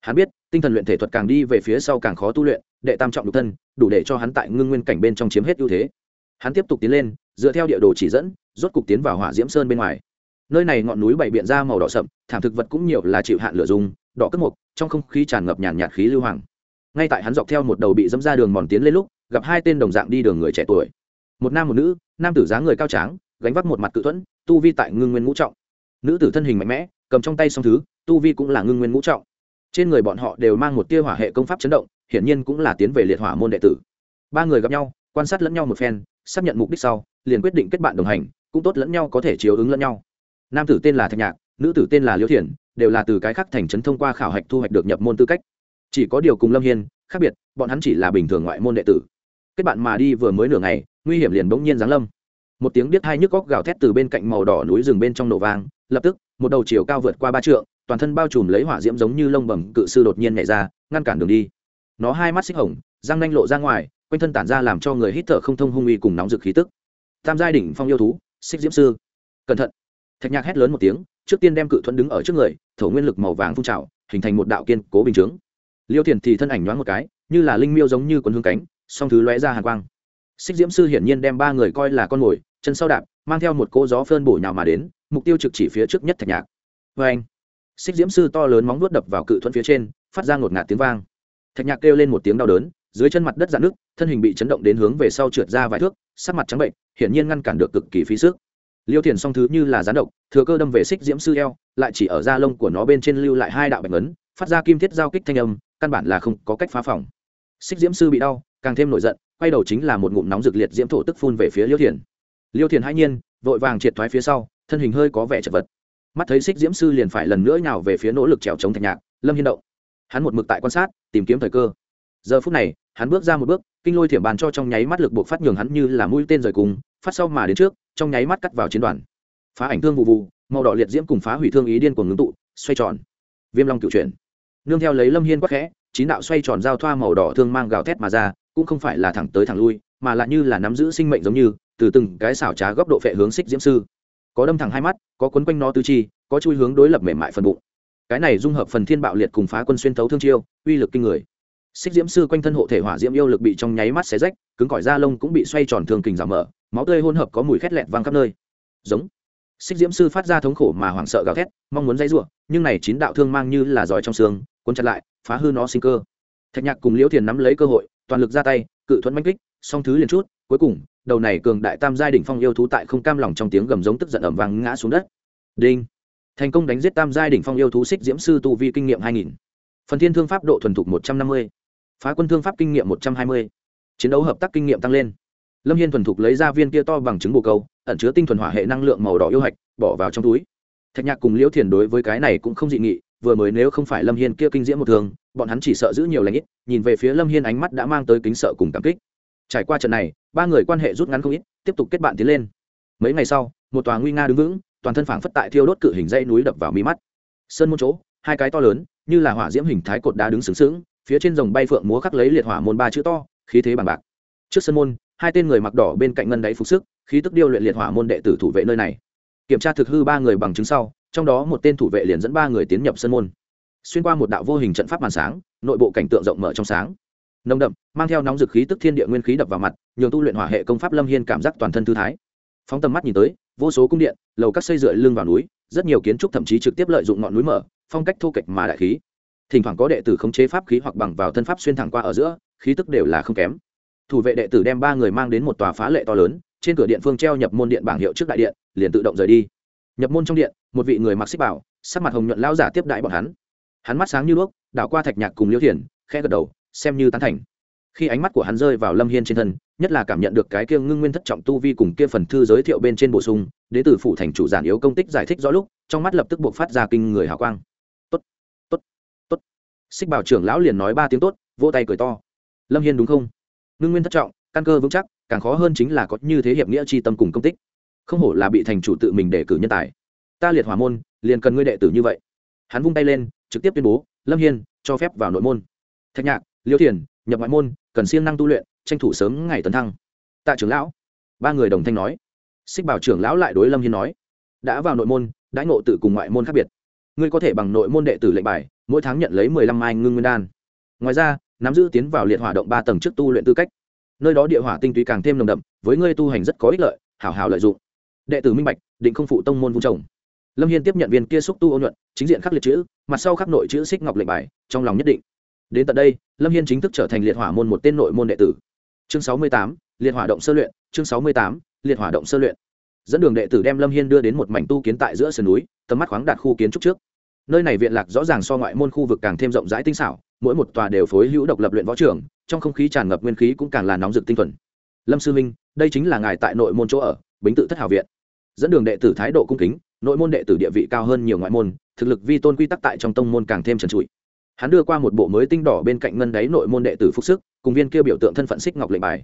Hắn biết, tinh thần luyện thể thuật càng đi về phía sau càng khó tu luyện, đệ tam trọng nhục thân, đủ để cho hắn tại ngưng nguyên cảnh bên trong chiếm hết ưu thế. Hắn tiếp tục tiến lên, dựa theo địa đồ chỉ dẫn, rốt cục tiến vào hỏa diễm sơn bên ngoài. Nơi này ngọn núi bảy biện ra màu đỏ sậm, thảm thực vật cũng nhiều là chịu hạn lửa dùng đỏ cất mục, trong không khí tràn ngập nhàn nhạt khí lưu hoàng ngay tại hắn dọc theo một đầu bị dẫm ra đường mòn tiến lên lúc, gặp hai tên đồng dạng đi đường người trẻ tuổi. Một nam một nữ, nam tử dáng người cao tráng, gánh vác một mặt cự thuẫn tu vi tại ngưng nguyên ngũ trọng. Nữ tử thân hình mạnh mẽ, cầm trong tay song thứ, tu vi cũng là ngưng nguyên ngũ trọng. Trên người bọn họ đều mang một tia hỏa hệ công pháp chấn động, hiển nhiên cũng là tiến về liệt hỏa môn đệ tử. Ba người gặp nhau, quan sát lẫn nhau một phen, xác nhận mục đích sau, liền quyết định kết bạn đồng hành, cũng tốt lẫn nhau có thể chiếu ứng lẫn nhau. Nam tử tên là thạch nhạc, nữ tử tên là liễu Thiển, đều là từ cái khác thành trấn thông qua khảo hạch thu hoạch được nhập môn tư cách chỉ có điều cùng lâm hiên khác biệt, bọn hắn chỉ là bình thường ngoại môn đệ tử. Kết bạn mà đi vừa mới nửa ngày, nguy hiểm liền bỗng nhiên giáng lâm. Một tiếng biết hai nhức góc gào thét từ bên cạnh màu đỏ núi rừng bên trong nổ vang, lập tức, một đầu chiều cao vượt qua ba trượng, toàn thân bao trùm lấy hỏa diễm giống như lông bẩm cự sư đột nhiên nhảy ra, ngăn cản đường đi. Nó hai mắt xích hồng, răng nanh lộ ra ngoài, quanh thân tản ra làm cho người hít thở không thông hung uy cùng nóng rực khí tức. Tam giai đỉnh phong yêu thú, xích diễm sư. Cẩn thận. Thạch nhạc hét lớn một tiếng, trước tiên đem cự thuẫn đứng ở trước người, thổ nguyên lực màu vàng phun trào, hình thành một đạo kiên cố bình chướng liêu thiền thì thân ảnh nhoáng một cái, như là linh miêu giống như quần hương cánh, song thứ lóe ra hàn quang. Xích diễm sư hiển nhiên đem ba người coi là con mồi, chân sau đạp, mang theo một cỗ gió phơn bổ nhào mà đến, mục tiêu trực chỉ phía trước nhất thạch nhạc. Vê anh, xích diễm sư to lớn móng vuốt đập vào cự thuẫn phía trên, phát ra ngột ngạt tiếng vang. Thạch nhạc kêu lên một tiếng đau đớn, dưới chân mặt đất dạn nước thân hình bị chấn động đến hướng về sau trượt ra vài thước, sắc mặt trắng bệnh, hiển nhiên ngăn cản được cực kỳ phí sức. Liêu thiền song thứ như là gián độc, thừa cơ đâm về xích diễm sư eo, lại chỉ ở da lông của nó bên trên lưu lại hai đạo bạch ấn phát ra kim thiết giao kích thanh âm, căn bản là không có cách phá phòng. Xích diễm sư bị đau, càng thêm nổi giận, quay đầu chính là một ngụm nóng rực liệt diễm thổ tức phun về phía liêu thiền. Liêu thiền hãi nhiên, vội vàng triệt thoái phía sau, thân hình hơi có vẻ chật vật. Mắt thấy xích diễm sư liền phải lần nữa nhào về phía nỗ lực trèo chống thạch nhạc, lâm hiên động. Hắn một mực tại quan sát, tìm kiếm thời cơ. Giờ phút này, hắn bước ra một bước, kinh lôi thiểm bàn cho trong nháy mắt lực buộc phát nhường hắn như là mũi tên rời cùng, phát sau mà đến trước, trong nháy mắt cắt vào chiến đoàn. Phá ảnh thương vụ vụ, màu đỏ liệt diễm cùng phá hủy thương ý điên của ngưng tụ, xoay tròn. Viêm long cựu chuyển nương theo lấy lâm hiên quắc khẽ, chín đạo xoay tròn giao thoa màu đỏ thương mang gào thét mà ra, cũng không phải là thẳng tới thẳng lui, mà lại như là nắm giữ sinh mệnh giống như, từ từng cái xảo trá góc độ phệ hướng xích diễm sư. Có đâm thẳng hai mắt, có quấn quanh nó tư chi, có chui hướng đối lập mềm mại phần bụng. Cái này dung hợp phần thiên bạo liệt cùng phá quân xuyên thấu thương chiêu, uy lực kinh người. Xích diễm sư quanh thân hộ thể hỏa diễm yêu lực bị trong nháy mắt xé rách, cứng cỏi da lông cũng bị xoay tròn thương kình giảm mở, máu tươi hỗn hợp có mùi khét lẹt vang khắp nơi. Giống. Xích diễm sư phát ra thống khổ mà hoảng sợ gào thét, mong muốn dây ruộng nhưng này chín đạo thương mang như là giỏi trong xương cuốn chặt lại, phá hư nó sinh cơ. Thạch nhạc cùng liễu thiền nắm lấy cơ hội, toàn lực ra tay, cự thuẫn manh kích, song thứ liền chút, cuối cùng, đầu này cường đại tam giai đỉnh phong yêu thú tại không cam lòng trong tiếng gầm giống tức giận ẩm vàng ngã xuống đất. Đinh! Thành công đánh giết tam giai đỉnh phong yêu thú xích diễm sư tu vi kinh nghiệm hai nghìn. Phần thiên thương pháp độ thuần thục một trăm năm mươi. Phá quân thương pháp kinh nghiệm một trăm hai mươi. Chiến đấu hợp tác kinh nghiệm tăng lên. Lâm hiên thuần thục lấy ra viên kia to bằng chứng bồ câu, ẩn chứa tinh thuần hỏa hệ năng lượng màu đỏ yêu hạch, bỏ vào trong túi. Thạch nhạc cùng liễu thiền đối với cái này cũng không dị nghị vừa mới nếu không phải lâm hiên kia kinh diễm một thường bọn hắn chỉ sợ giữ nhiều lãnh ít, nhìn về phía lâm hiên ánh mắt đã mang tới kính sợ cùng cảm kích. Trải qua trận này, ba người quan hệ rút ngắn không ít, tiếp tục kết bạn tiến lên. Mấy ngày sau, một tòa nguy nga đứng vững, toàn thân phảng phất tại thiêu đốt cự hình dây núi đập vào mi mắt. Sơn môn chỗ, hai cái to lớn, như là hỏa diễm hình thái cột đá đứng sướng sướng phía trên dòng bay phượng múa khắc lấy liệt hỏa môn ba chữ to, khí thế bằng bạc. Trước sân môn, hai tên người mặc đỏ bên cạnh ngân đáy phục sức, khí tức điêu luyện liệt hỏa môn đệ tử thủ vệ nơi này. Kiểm tra thực hư ba người bằng chứng sau trong đó một tên thủ vệ liền dẫn ba người tiến nhập sân môn. Xuyên qua một đạo vô hình trận pháp màn sáng, nội bộ cảnh tượng rộng mở trong sáng. Nồng đậm, mang theo nóng dực khí tức thiên địa nguyên khí đập vào mặt, nhường tu luyện hỏa hệ công pháp lâm hiên cảm giác toàn thân thư thái. Phóng tầm mắt nhìn tới, vô số cung điện, lầu các xây dựa lưng vào núi, rất nhiều kiến trúc thậm chí trực tiếp lợi dụng ngọn núi mở, phong cách thô kệch mà đại khí. Thỉnh thoảng có đệ tử khống chế pháp khí hoặc bằng vào thân pháp xuyên thẳng qua ở giữa, khí tức đều là không kém. Thủ vệ đệ tử đem ba người mang đến một tòa phá lệ to lớn, trên cửa điện phương treo nhập môn điện bảng hiệu trước đại điện, liền tự động rời đi nhập môn trong điện, một vị người mặc xích bảo, sắc mặt hồng nhuận lao giả tiếp đại bọn hắn. Hắn mắt sáng như đuốc, đảo qua thạch nhạc cùng liêu thiền khe gật đầu, xem như tán thành. Khi ánh mắt của hắn rơi vào lâm hiên trên thân, nhất là cảm nhận được cái kia ngưng nguyên thất trọng tu vi cùng kia phần thư giới thiệu bên trên bổ sung đ ế từ phủ thành chủ giản yếu công tích giải thích rõ lúc, trong mắt lập tức buộc phát ra kinh người hào quang. Tốt tốt tốt. Xích bảo trưởng lão liền nói ba tiếng tốt, vỗ tay cười to. Lâm hiên đúng không? Ngưng nguyên thất trọng, căn cơ vững chắc, càng khó hơn chính là có như thế hiệp nghĩa tri tâm cùng công tích không hổ là bị thành chủ tự mình đề cử nhân tài. Ta liệt hỏa môn, liền cần ngươi đệ tử như vậy. Hắn vung tay lên, trực tiếp tuyên bố, lâm hiên, cho phép vào nội môn. Thạch nhạc, liêu thiền, nhập ngoại môn, cần siêng năng tu luyện, tranh thủ sớm ngày tấn thăng. Tạ trưởng lão, ba người đồng thanh nói. Xích bảo trưởng lão lại đối lâm hiên nói. Đã vào nội môn, đãi ngộ tự cùng ngoại môn khác biệt. Ngươi có thể bằng nội môn đệ tử lệnh bài, mỗi tháng nhận lấy mười lăm mai ngưng nguyên đan. Ngoài ra, nắm giữ tiến vào liệt hỏa động ba tầng trước tu luyện tư cách. Nơi đó địa hỏa tinh túy càng thêm nồng đậm, với ngươi tu hành rất có ích lợi, hảo hảo lợi dụng đệ tử minh bạch, định không phụ tông môn vung trồng lâm hiên tiếp nhận viên kia xúc tu ôn nhuận, chính diện khắc liệt chữ, mặt sau khắc nội chữ xích ngọc lệnh bài, trong lòng nhất định. Đến tận đây, lâm hiên chính thức trở thành liệt hỏa môn một tên nội môn đệ tử. Chương sáu mươi tám, liệt hỏa động sơ luyện, chương sáu mươi tám, liệt hỏa động sơ luyện. Dẫn đường đệ tử đem lâm hiên đưa đến một mảnh tu kiến tại giữa sườn núi, tầm mắt khoáng đạt khu kiến trúc trước. Nơi này viện lạc rõ ràng so ngoại môn khu vực càng thêm rộng rãi tinh xảo, mỗi một tòa đều phối hữu độc lập luyện võ trường, trong không khí tràn ngập nguyên khí cũng càng là nóng rực tinh thuần. Lâm sư minh, đây chính là ngài tại nội môn chỗ ở, bính tự thất hảo viện dẫn đường đệ tử thái độ cung kính, nội môn đệ tử địa vị cao hơn nhiều ngoại môn, thực lực vi tôn quy tắc tại trong tông môn càng thêm trần trụi. Hắn đưa qua một bộ mới tinh đỏ bên cạnh ngân đáy nội môn đệ tử phúc sức, cùng viên kia biểu tượng thân phận xích ngọc lệnh bài.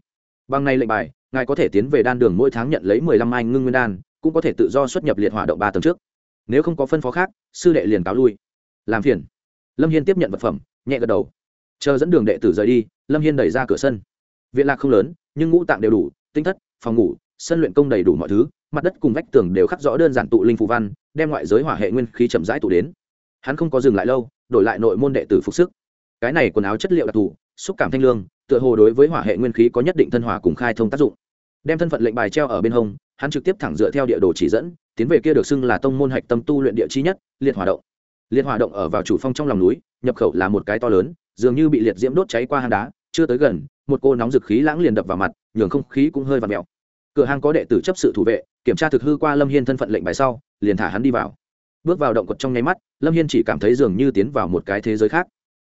Bằng này lệnh bài, ngài có thể tiến về đan đường mỗi tháng nhận lấy mười lăm anh ngưng nguyên đan, cũng có thể tự do xuất nhập liệt hỏa động ba tầng trước. Nếu không có phân phó khác, sư đệ liền cáo lui. Làm phiền. Lâm hiên tiếp nhận vật phẩm, nhẹ gật đầu. Chờ dẫn đường đệ tử rời đi, lâm hiên đẩy ra cửa sân. Viện lạc không lớn, nhưng ngũ tạng đều đủ, tinh thất, phòng ngủ, sân luyện công đầy đủ mọi thứ mặt đất cùng vách tường đều khắc rõ đơn giản tụ linh phù văn, đem ngoại giới hỏa hệ nguyên khí chậm rãi tụ đến. Hắn không có dừng lại lâu, đổi lại nội môn đệ tử phục sức. Cái này quần áo chất liệu đặc thù, xúc cảm thanh lương, tựa hồ đối với hỏa hệ nguyên khí có nhất định thân hỏa cùng khai thông tác dụng. Đem thân phận lệnh bài treo ở bên hông, hắn trực tiếp thẳng dựa theo địa đồ chỉ dẫn, tiến về kia được xưng là tông môn hạch tâm tu luyện địa chi nhất, liệt hỏa động. Liệt hỏa động ở vào chủ phong trong lòng núi, nhập khẩu là một cái to lớn, dường như bị liệt diễm đốt cháy qua hang đá, chưa tới gần, một cô nóng dực khí lãng liền đập vào mặt, nhường không khí cũng hơi và mèo cửa hàng có đệ tử chấp sự thủ vệ kiểm tra thực hư qua lâm hiên thân phận lệnh bài sau, liền thả hắn đi vào. Bước vào động quật trong nháy mắt, lâm hiên chỉ cảm thấy dường như tiến vào một cái thế giới khác.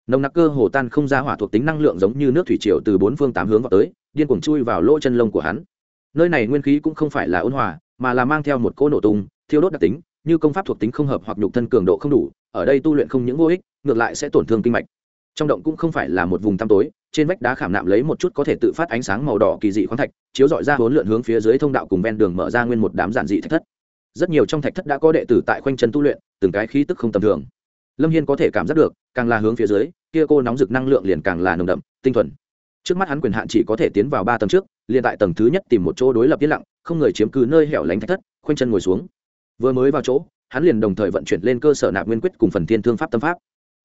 Nồng nặc cơ hồ tan không ra hỏa thuộc tính năng lượng giống như nước thủy triều từ bốn phương tám hướng vào tới, điên cuồng chui vào lỗ chân lông của hắn. Nơi này nguyên khí cũng không phải là ôn hòa, mà là mang theo một cỗ nổ tung, thiêu đốt đặc tính, như công pháp thuộc tính không hợp hoặc nhục thân cường độ không đủ, ở đây tu luyện không những vô ích, ngược lại sẽ tổn thương kinh mạch. Trong động cũng không phải là một vùng tăm tối trên vách đá khảm nạm lấy một chút có thể tự phát ánh sáng màu đỏ kỳ dị khoáng thạch, chiếu dọi ra hỗn lượn hướng phía dưới thông đạo cùng ven đường mở ra nguyên một đám giản dị thạch thất. Rất nhiều trong thạch thất đã có đệ tử tại khoanh chân tu luyện, từng cái khí tức không tầm thường. Lâm hiên có thể cảm giác được, càng là hướng phía dưới, kia cô nóng rực năng lượng liền càng là nồng đậm, tinh thuần. Trước mắt hắn quyền hạn chỉ có thể tiến vào ba tầng trước, liền tại tầng thứ nhất tìm một chỗ đối lập yên lặng, không người chiếm cứ nơi hẻo lánh thạch thất, khoanh chân ngồi xuống. Vừa mới vào chỗ, hắn liền đồng thời vận chuyển lên cơ sở nạp nguyên quyết cùng phần thiên thương pháp tâm pháp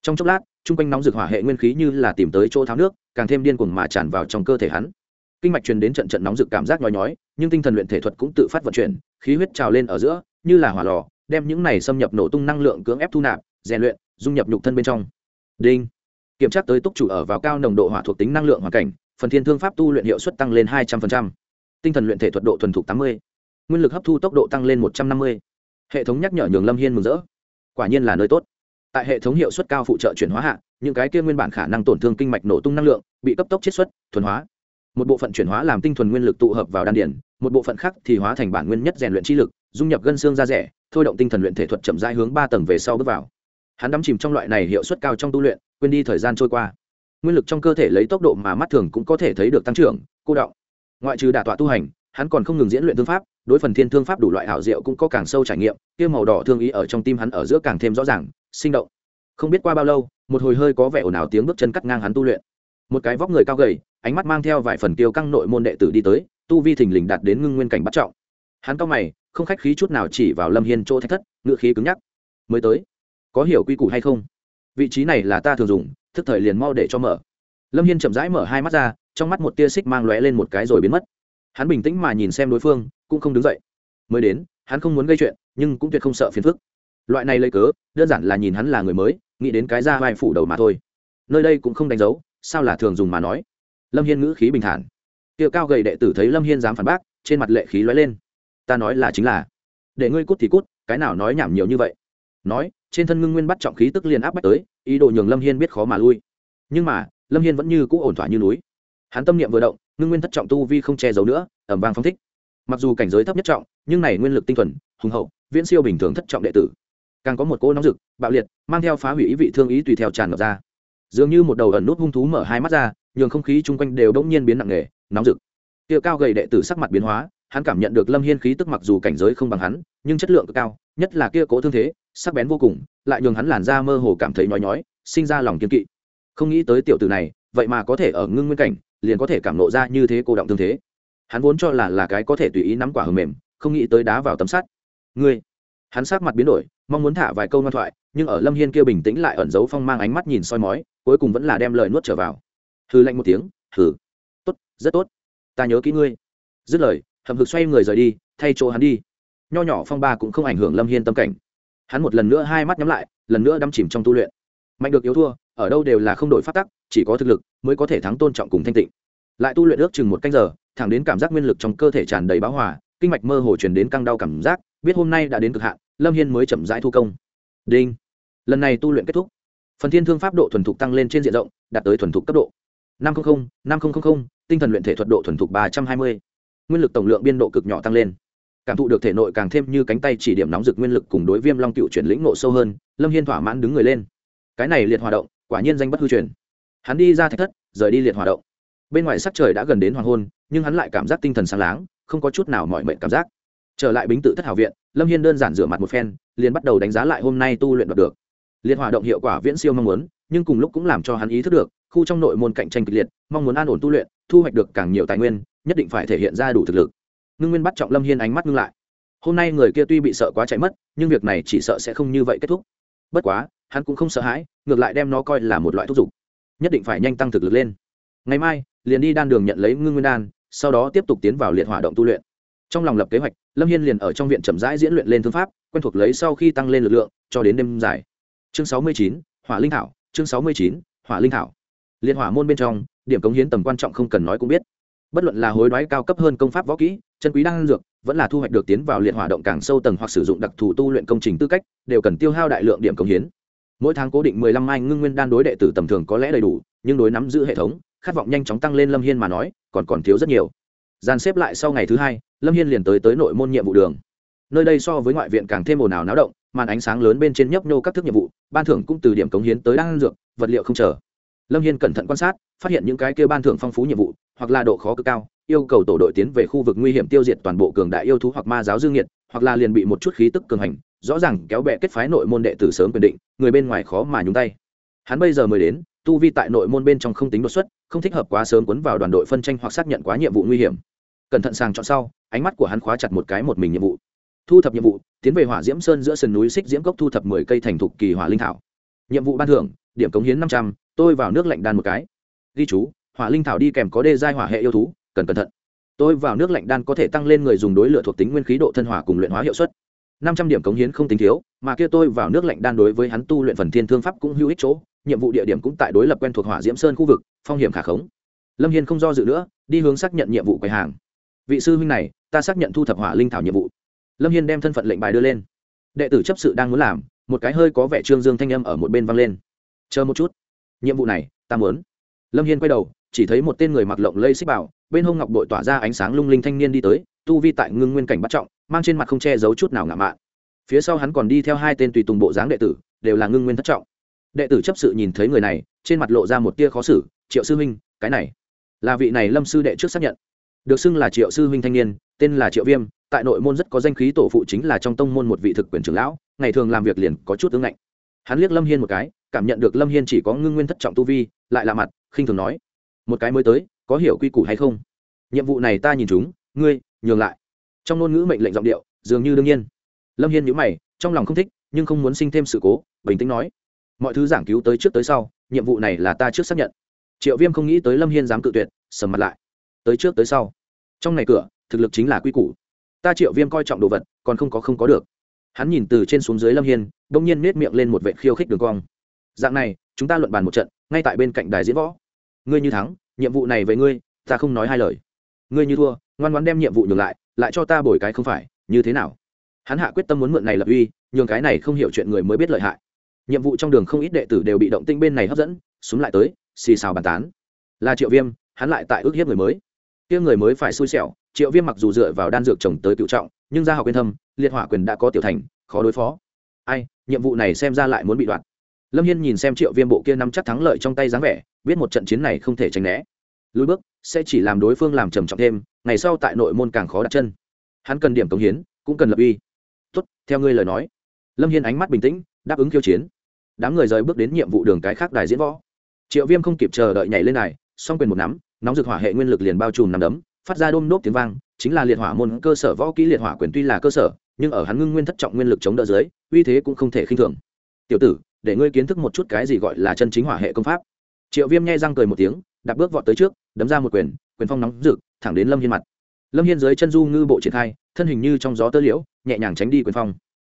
trong chốc lát, chung quanh nóng rực hỏa hệ nguyên khí như là tìm tới chỗ tháo nước, càng thêm điên cuồng mà tràn vào trong cơ thể hắn. Kinh mạch truyền đến trận trận nóng rực cảm giác nhói nhói, nhưng tinh thần luyện thể thuật cũng tự phát vận chuyển, khí huyết trào lên ở giữa, như là hỏa lò, đem những này xâm nhập nổ tung năng lượng cưỡng ép thu nạp, rèn luyện, dung nhập nhục thân bên trong. Đinh. Kiểm tra tới túc chủ ở vào cao nồng độ hỏa thuộc tính năng lượng hoàn cảnh, phần thiên thương pháp tu luyện hiệu suất tăng lên hai trăm linh tinh thần luyện thể thuật độ thuần thục tám mươi. Nguyên lực hấp thu tốc độ tăng lên một trăm năm mươi. Hệ thống nhắc nhở nhường lâm hiên mừng rỡ. Quả nhiên là nơi tốt tại hệ thống hiệu suất cao phụ trợ chuyển hóa hạ, những cái kia nguyên bản khả năng tổn thương kinh mạch nổ tung năng lượng, bị cấp tốc chiết xuất, thuần hóa. Một bộ phận chuyển hóa làm tinh thuần nguyên lực tụ hợp vào đan điển một bộ phận khác thì hóa thành bản nguyên nhất rèn luyện chi lực, dung nhập gân xương ra rẻ, thôi động tinh thần luyện thể thuật chậm rãi hướng ba tầng về sau bước vào. Hắn đắm chìm trong loại này hiệu suất cao trong tu luyện, quên đi thời gian trôi qua. Nguyên lực trong cơ thể lấy tốc độ mà mắt thường cũng có thể thấy được tăng trưởng, cô động. Ngoại trừ đả tọa tu hành, hắn còn không ngừng diễn luyện thương pháp, đối phần thiên thương pháp đủ loại hảo diệu cũng có càng sâu trải nghiệm, kia màu đỏ thương ý ở trong tim hắn ở giữa càng thêm rõ ràng sinh động. Không biết qua bao lâu, một hồi hơi có vẻ ồn ào tiếng bước chân cắt ngang hắn tu luyện. Một cái vóc người cao gầy, ánh mắt mang theo vài phần kiêu căng nội môn đệ tử đi tới, tu vi thình lình đạt đến ngưng nguyên cảnh bắt trọng. Hắn cao mày, không khách khí chút nào chỉ vào lâm hiên chỗ thách thất ngự khí cứng nhắc. Mới tới, có hiểu quy củ hay không? Vị trí này là ta thường dùng, thức thời liền mau để cho mở. Lâm hiên chậm rãi mở hai mắt ra, trong mắt một tia xích mang lóe lên một cái rồi biến mất. Hắn bình tĩnh mà nhìn xem đối phương, cũng không đứng dậy. Mới đến, hắn không muốn gây chuyện, nhưng cũng tuyệt không sợ phiền phức loại này lấy cớ, đơn giản là nhìn hắn là người mới, nghĩ đến cái ra vai phủ đầu mà thôi. Nơi đây cũng không đánh dấu, sao là thường dùng mà nói. Lâm hiên ngữ khí bình thản. Tiệu cao gầy đệ tử thấy lâm hiên dám phản bác, trên mặt lệ khí lóe lên. Ta nói là chính là, để ngươi cút thì cút, cái nào nói nhảm nhiều như vậy. Nói, trên thân ngưng nguyên bắt trọng khí tức liền áp bách tới, ý đồ nhường lâm hiên biết khó mà lui. Nhưng mà, lâm hiên vẫn như cũ ổn thỏa như núi. Hắn tâm niệm vừa động, ngưng nguyên thất trọng tu vi không che giấu nữa ẩm vang phong thích. Mặc dù cảnh giới thấp nhất trọng, nhưng này nguyên lực tinh thuần, hùng hậu, viễn siêu bình thường thất trọng đệ tử càng có một cỗ nóng rực, bạo liệt, mang theo phá hủy ý vị thương ý tùy theo tràn ngập ra. Dường như một đầu ẩn nút hung thú mở hai mắt ra, nhường không khí chung quanh đều đ nhiên biến nặng nề, nóng rực. Tiệu cao gầy đệ tử sắc mặt biến hóa, hắn cảm nhận được lâm hiên khí tức mặc dù cảnh giới không bằng hắn, nhưng chất lượng cực cao, nhất là kia cố thương thế, sắc bén vô cùng, lại nhường hắn làn da mơ hồ cảm thấy nhói nhói, sinh ra lòng kiên kỵ. Không nghĩ tới tiểu tử này, vậy mà có thể ở ngưng nguyên cảnh, liền có thể cảm nộ ra như thế cô động thương thế. Hắn vốn cho là là cái có thể tùy ý nắm quả hầm mềm, không nghĩ tới đá vào tấm sắt. Ngươi! Hắn sắc mặt biến đổi mong muốn thả vài câu ngoan thoại, nhưng ở lâm hiên kia bình tĩnh lại ẩn giấu phong mang ánh mắt nhìn soi mói, cuối cùng vẫn là đem lời nuốt trở vào. Hư lạnh một tiếng, hừ, tốt, rất tốt. Ta nhớ kỹ ngươi. Dứt lời hầm hực xoay người rời đi, thay chỗ hắn đi. Nho nhỏ phong ba cũng không ảnh hưởng lâm hiên tâm cảnh. Hắn một lần nữa hai mắt nhắm lại, lần nữa đắm chìm trong tu luyện. Mạnh được yếu thua, ở đâu đều là không đổi phát tắc, chỉ có thực lực mới có thể thắng tôn trọng cùng thanh tịnh. Lại tu luyện ước chừng một canh giờ, thẳng đến cảm giác nguyên lực trong cơ thể tràn đầy báo hòa, kinh mạch mơ hồ truyền đến căng đau cảm giác, biết hôm nay đã đến cực hạn lâm hiên mới chậm rãi thu công. Đinh. Lần này tu luyện kết thúc. Phần thiên thương pháp độ thuần thục tăng lên trên diện rộng, đạt tới thuần thục cấp độ. năm trăm năm nghìn tinh thần luyện thể thuật độ thuần thục ba trăm hai mươi. Nguyên lực tổng lượng biên độ cực nhỏ tăng lên. Cảm thụ được thể nội càng thêm như cánh tay chỉ điểm nóng rực nguyên lực cùng đối viêm long cựu chuyển lĩnh nộ sâu hơn, lâm hiên thỏa mãn đứng người lên. Cái này liệt hòa động, quả nhiên danh bất hư truyền. Hắn đi ra thách thất, rời đi liệt hòa động. Bên ngoài sắc trời đã gần đến hoàng hôn, nhưng hắn lại cảm giác tinh thần sáng láng, không có chút nào mọi mệnh cảm giác trở lại bính tự thất hảo viện, lâm hiên đơn giản rửa mặt một phen, liền bắt đầu đánh giá lại hôm nay tu luyện đạt được. Liệt hỏa động hiệu quả viễn siêu mong muốn, nhưng cùng lúc cũng làm cho hắn ý thức được, khu trong nội môn cạnh tranh kịch liệt, mong muốn an ổn tu luyện, thu hoạch được càng nhiều tài nguyên, nhất định phải thể hiện ra đủ thực lực. Ngưng nguyên bắt trọng lâm hiên ánh mắt ngưng lại. Hôm nay người kia tuy bị sợ quá chạy mất, nhưng việc này chỉ sợ sẽ không như vậy kết thúc. Bất quá, hắn cũng không sợ hãi, ngược lại đem nó coi là một loại thúc giục. Nhất định phải nhanh tăng thực lực lên. Ngày mai, liền đi đan đường nhận lấy ngưng nguyên đan, sau đó tiếp tục tiến vào liệt hỏa động tu luyện trong lòng lập kế hoạch, lâm hiên liền ở trong viện chậm rãi diễn luyện lên thương pháp, quen thuộc lấy sau khi tăng lên lực lượng, cho đến đêm dài. Chương sáu mươi chín, hỏa linh thảo, chương sáu mươi chín, hỏa linh thảo. Liên hỏa môn bên trong, điểm cống hiến tầm quan trọng không cần nói cũng biết. Bất luận là hối đoái cao cấp hơn công pháp võ kỹ, chân quý đan dược, vẫn là thu hoạch được tiến vào liệt hỏa động càng sâu tầng hoặc sử dụng đặc thù tu luyện công trình tư cách, đều cần tiêu hao đại lượng điểm cống hiến. Mỗi tháng cố định mười lăm mai ngưng nguyên đan đối đệ tử tầm thường có lẽ đầy đủ, nhưng đối nắm giữ hệ thống, khát vọng nhanh chóng tăng lên lâm hiên mà nói, còn còn thiếu rất nhiều dàn xếp lại sau ngày thứ hai, lâm hiên liền tới tới nội môn nhiệm vụ đường. Nơi đây so với ngoại viện càng thêm ồn ào náo động, màn ánh sáng lớn bên trên nhấp nhô các thức nhiệm vụ, ban thưởng cũng từ điểm cống hiến tới đan dược, vật liệu không chờ. Lâm hiên cẩn thận quan sát, phát hiện những cái kêu ban thưởng phong phú nhiệm vụ, hoặc là độ khó cực cao, yêu cầu tổ đội tiến về khu vực nguy hiểm tiêu diệt toàn bộ cường đại yêu thú hoặc ma giáo dương nhiệt hoặc là liền bị một chút khí tức cường hành, rõ ràng kéo bẹ kết phái nội môn đệ tử sớm quyền định, người bên ngoài khó mà nhúng tay. Hắn bây giờ mới đến tu vi tại nội môn bên trong không tính đột xuất, không thích hợp quá sớm cuốn vào đoàn đội phân tranh hoặc xác nhận quá nhiệm vụ nguy hiểm. Cẩn thận sàng chọn sau, ánh mắt của hắn khóa chặt một cái một mình nhiệm vụ. Thu thập nhiệm vụ, tiến về hỏa diễm sơn giữa sườn núi xích diễm cốc thu thập mười cây thành thục kỳ hỏa linh thảo. Nhiệm vụ ban thưởng, điểm cống hiến năm trăm, tôi vào nước lạnh đan một cái. Ghi chú, hỏa linh thảo đi kèm có đê giai hỏa hệ yêu thú, cần cẩn thận. Tôi vào nước lạnh đan có thể tăng lên người dùng đối lửa thuộc tính nguyên khí độ thân hỏa cùng luyện hóa hiệu suất. Năm trăm điểm cống hiến không tính thiếu, mà kia tôi vào nước lạnh đan đối với hắn tu luyện phần thiên thương pháp cũng hữu ích chỗ nhiệm vụ địa điểm cũng tại đối lập quen thuộc hỏa diễm sơn khu vực, phong hiểm khả khống. Lâm hiên không do dự nữa, đi hướng xác nhận nhiệm vụ quầy hàng. Vị sư huynh này, ta xác nhận thu thập hỏa linh thảo nhiệm vụ. Lâm hiên đem thân phận lệnh bài đưa lên. Đệ tử chấp sự đang muốn làm, một cái hơi có vẻ trương dương thanh âm ở một bên vang lên. Chờ một chút. Nhiệm vụ này, ta muốn. Lâm hiên quay đầu, chỉ thấy một tên người mặc lộng lây xích bảo, bên hông ngọc đội tỏa ra ánh sáng lung linh thanh niên đi tới, tu vi tại ngưng nguyên cảnh bắt trọng, mang trên mặt không che giấu chút nào ngạo mạn. Phía sau hắn còn đi theo hai tên tùy tùng bộ dáng đệ tử, đều là ngưng nguyên thất trọng đệ tử chấp sự nhìn thấy người này, trên mặt lộ ra một tia khó xử, triệu sư huynh, cái này là vị này lâm sư đệ trước xác nhận. Được xưng là triệu sư huynh thanh niên, tên là triệu viêm, tại nội môn rất có danh khí tổ phụ chính là trong tông môn một vị thực quyền trưởng lão, ngày thường làm việc liền có chút tướng ngạnh. Hắn liếc lâm hiên một cái, cảm nhận được lâm hiên chỉ có ngưng nguyên thất trọng tu vi, lại lạ mặt khinh thường nói, một cái mới tới, có hiểu quy củ hay không? Nhiệm vụ này ta nhìn chúng, ngươi nhường lại. Trong ngôn ngữ mệnh lệnh giọng điệu, dường như đương nhiên. Lâm hiên nhữ mày, trong lòng không thích, nhưng không muốn sinh thêm sự cố, bình tĩnh nói mọi thứ giảng cứu tới trước tới sau, nhiệm vụ này là ta trước xác nhận. Triệu viêm không nghĩ tới lâm hiên dám cự tuyệt, sầm mặt lại. Tới trước tới sau. Trong ngày cửa, thực lực chính là quy củ. Ta triệu viêm coi trọng đồ vật, còn không có không có được. Hắn nhìn từ trên xuống dưới lâm hiên đ ỗ n g nhiên nết miệng lên một vệ khiêu khích đường cong. Dạng này, chúng ta luận bàn một trận, ngay tại bên cạnh đài diễn võ. Ngươi như thắng, nhiệm vụ này với ngươi, ta không nói hai lời. Ngươi như thua, ngoan ngoan đem nhiệm vụ nhường lại lại cho ta bồi cái không phải, như thế nào? Hắn hạ quyết tâm muốn mượn này lập uy, nhường cái này không hiểu chuyện người mới biết lợi hại nhiệm vụ trong đường không ít đệ tử đều bị động tinh bên này hấp dẫn, súng lại tới, xì xào bàn tán. Là triệu viêm, hắn lại tại ước hiếp người mới. Kia người mới phải xui xẻo, triệu viêm mặc dù dựa vào đan dược trồng tới cựu trọng, nhưng gia học yên thâm, liệt hỏa quyền đã có tiểu thành, khó đối phó. Ai, nhiệm vụ này xem ra lại muốn bị đoạt lâm hiên nhìn xem triệu viêm bộ kia nắm chắc thắng lợi trong tay dáng vẻ, biết một trận chiến này không thể tránh né. Lùi bước, sẽ chỉ làm đối phương làm trầm trọng thêm, ngày sau tại nội môn càng khó đặt chân. Hắn cần điểm cống hiến, cũng cần lập uy. Tốt, theo ngươi lời nói. Lâm hiên ánh mắt bình tĩnh đáp ứng khiêu chiến. Đám người rời bước đến nhiệm vụ đường cái khác đài diễn võ. Triệu viêm không kịp chờ đợi nhảy lên đài, song quyền một nắm, nóng rực hỏa hệ nguyên lực liền bao trùm nằm đấm, phát ra đôm nốt tiếng vang, chính là liệt hỏa môn cơ sở võ kỹ liệt hỏa quyền tuy là cơ sở, nhưng ở hắn ngưng nguyên thất trọng nguyên lực chống đỡ dưới, uy thế cũng không thể khinh thường. Tiểu tử, để ngươi kiến thức một chút cái gì gọi là chân chính hỏa hệ công pháp. Triệu viêm nghe răng cười một tiếng đặt bước vọt tới trước, đấm ra một quyền quyền phong nóng rực, thẳng đến lâm hiên mặt. Lâm hiên dưới chân du ngư bộ triển khai, thân hình như trong gió tơ liễu, nhẹ nhàng tránh đi quyền phong.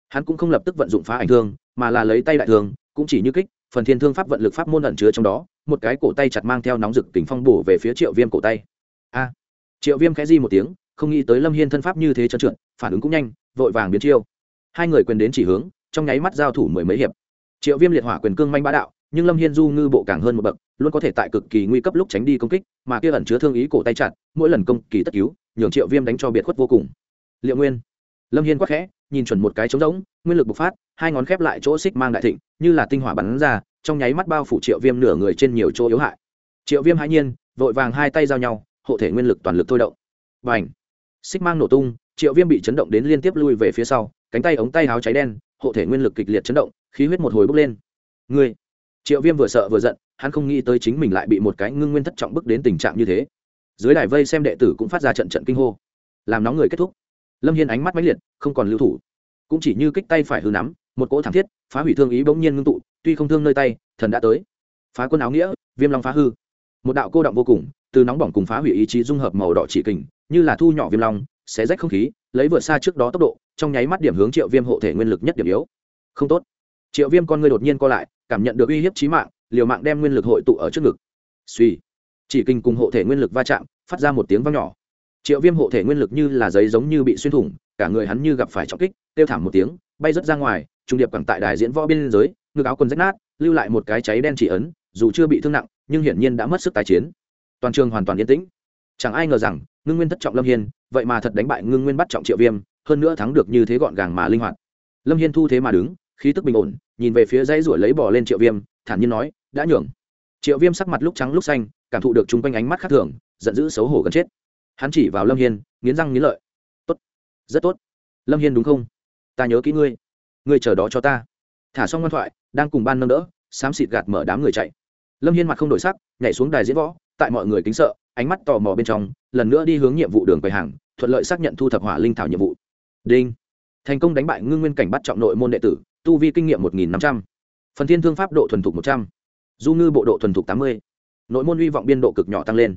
Hắn cũng không lập tức vận dụng phá ảnh thương mà là lấy tay đại thương, cũng chỉ như kích, phần thiên thương pháp vận lực pháp môn ẩn chứa trong đó, một cái cổ tay chặt mang theo nóng rực tình phong bổ về phía triệu viêm cổ tay. A! Triệu viêm khẽ di một tiếng, không nghĩ tới lâm hiên thân pháp như thế trơn trượt, phản ứng cũng nhanh, vội vàng biến chiêu. Hai người quyền đến chỉ hướng, trong nháy mắt giao thủ mười mấy hiệp. Triệu viêm liệt hỏa quyền cương manh bá đạo, nhưng lâm hiên du ngư bộ càng hơn một bậc, luôn có thể tại cực kỳ nguy cấp lúc tránh đi công kích, mà kia ẩn chứa thương ý cổ tay chặt, mỗi lần công kỳ tất cứu, nhường triệu viêm đánh cho biệt khuất vô cùng. Liệu nguyên. Lâm hiên quắc khẽ, nhìn chuẩn một cái trống rỗng nguyên lực bộc phát, hai ngón khép lại chỗ xích mang đại thịnh, như là tinh hỏa bắn ra, trong nháy mắt bao phủ triệu viêm nửa người trên nhiều chỗ yếu hại. Triệu viêm hãi nhiên, vội vàng hai tay giao nhau, hộ thể nguyên lực toàn lực thôi động. Và ảnh xích mang nổ tung, triệu viêm bị chấn động đến liên tiếp lui về phía sau, cánh tay ống tay áo cháy đen, hộ thể nguyên lực kịch liệt chấn động, khí huyết một hồi bốc lên. Ngươi! Triệu viêm vừa sợ vừa giận, hắn không nghĩ tới chính mình lại bị một cái ngưng nguyên thất trọng bức đến tình trạng như thế. Dưới đài vây xem đệ tử cũng phát ra trận trận kinh hô. Làm nóng người kết thúc. Lâm hiên ánh mắt máy liệt, không còn lưu thủ cũng chỉ như kích tay phải hư nắm, một cỗ thảm thiết, phá hủy thương ý bỗng nhiên ngưng tụ, tuy không thương nơi tay, thần đã tới. Phá quân áo nghĩa, viêm long phá hư. Một đạo cô động vô cùng, từ nóng bỏng cùng phá hủy ý chí dung hợp màu đỏ chỉ kình, như là thu nhỏ viêm long, xé rách không khí, lấy vượt xa trước đó tốc độ, trong nháy mắt điểm hướng triệu viêm hộ thể nguyên lực nhất điểm yếu. Không tốt. Triệu viêm con người đột nhiên co lại, cảm nhận được uy hiếp trí mạng, liều mạng đem nguyên lực hội tụ ở trước ngực. Suy. Chỉ kinh cùng hộ thể nguyên lực va chạm, phát ra một tiếng vang nhỏ. Triệu viêm hộ thể nguyên lực như là giấy giống như bị xuyên thủng, cả người hắn như gặp phải trọng kích kêu thảm một tiếng, bay rớt ra ngoài, trung điệp cẳng tại đài diễn võ biên giới, ngực áo quần rách nát, lưu lại một cái cháy đen chỉ ấn, dù chưa bị thương nặng, nhưng hiển nhiên đã mất sức tài chiến. Toàn trường hoàn toàn yên tĩnh. Chẳng ai ngờ rằng, ngưng nguyên thất trọng lâm hiên, vậy mà thật đánh bại ngưng nguyên bắt trọng triệu viêm, hơn nữa thắng được như thế gọn gàng mà linh hoạt. Lâm hiên thu thế mà đứng, khí tức bình ổn, nhìn về phía dãy ruổi lấy bỏ lên triệu viêm, thản nhiên nói, đã nhường. Triệu viêm sắc mặt lúc trắng lúc xanh, cảm thụ được chung quanh ánh mắt khác thường, giận dữ xấu hổ gần chết. Hắn chỉ vào lâm hiên, nghiến răng nghiến lợi. Tốt, rất tốt. Lâm hiên đúng không? Ta nhớ kỹ ngươi. Ngươi chờ đó cho ta. Thả xong ngoan thoại, đang cùng ban nâng đỡ, xám xịt gạt mở đám người chạy. Lâm hiên mặt không đổi sắc, nhảy xuống đài diễn võ, tại mọi người kính sợ, ánh mắt tò mò bên trong, lần nữa đi hướng nhiệm vụ đường quầy hàng, thuận lợi xác nhận thu thập hỏa linh thảo nhiệm vụ. Đinh. Thành công đánh bại ngưng nguyên cảnh bắt trọng nội môn đệ tử, tu vi kinh nghiệm một nghìn năm trăm. Phần thiên thương pháp độ thuần thục một trăm. Du ngư bộ độ thuần thục tám mươi. Nội môn hy vọng biên độ cực nhỏ tăng lên.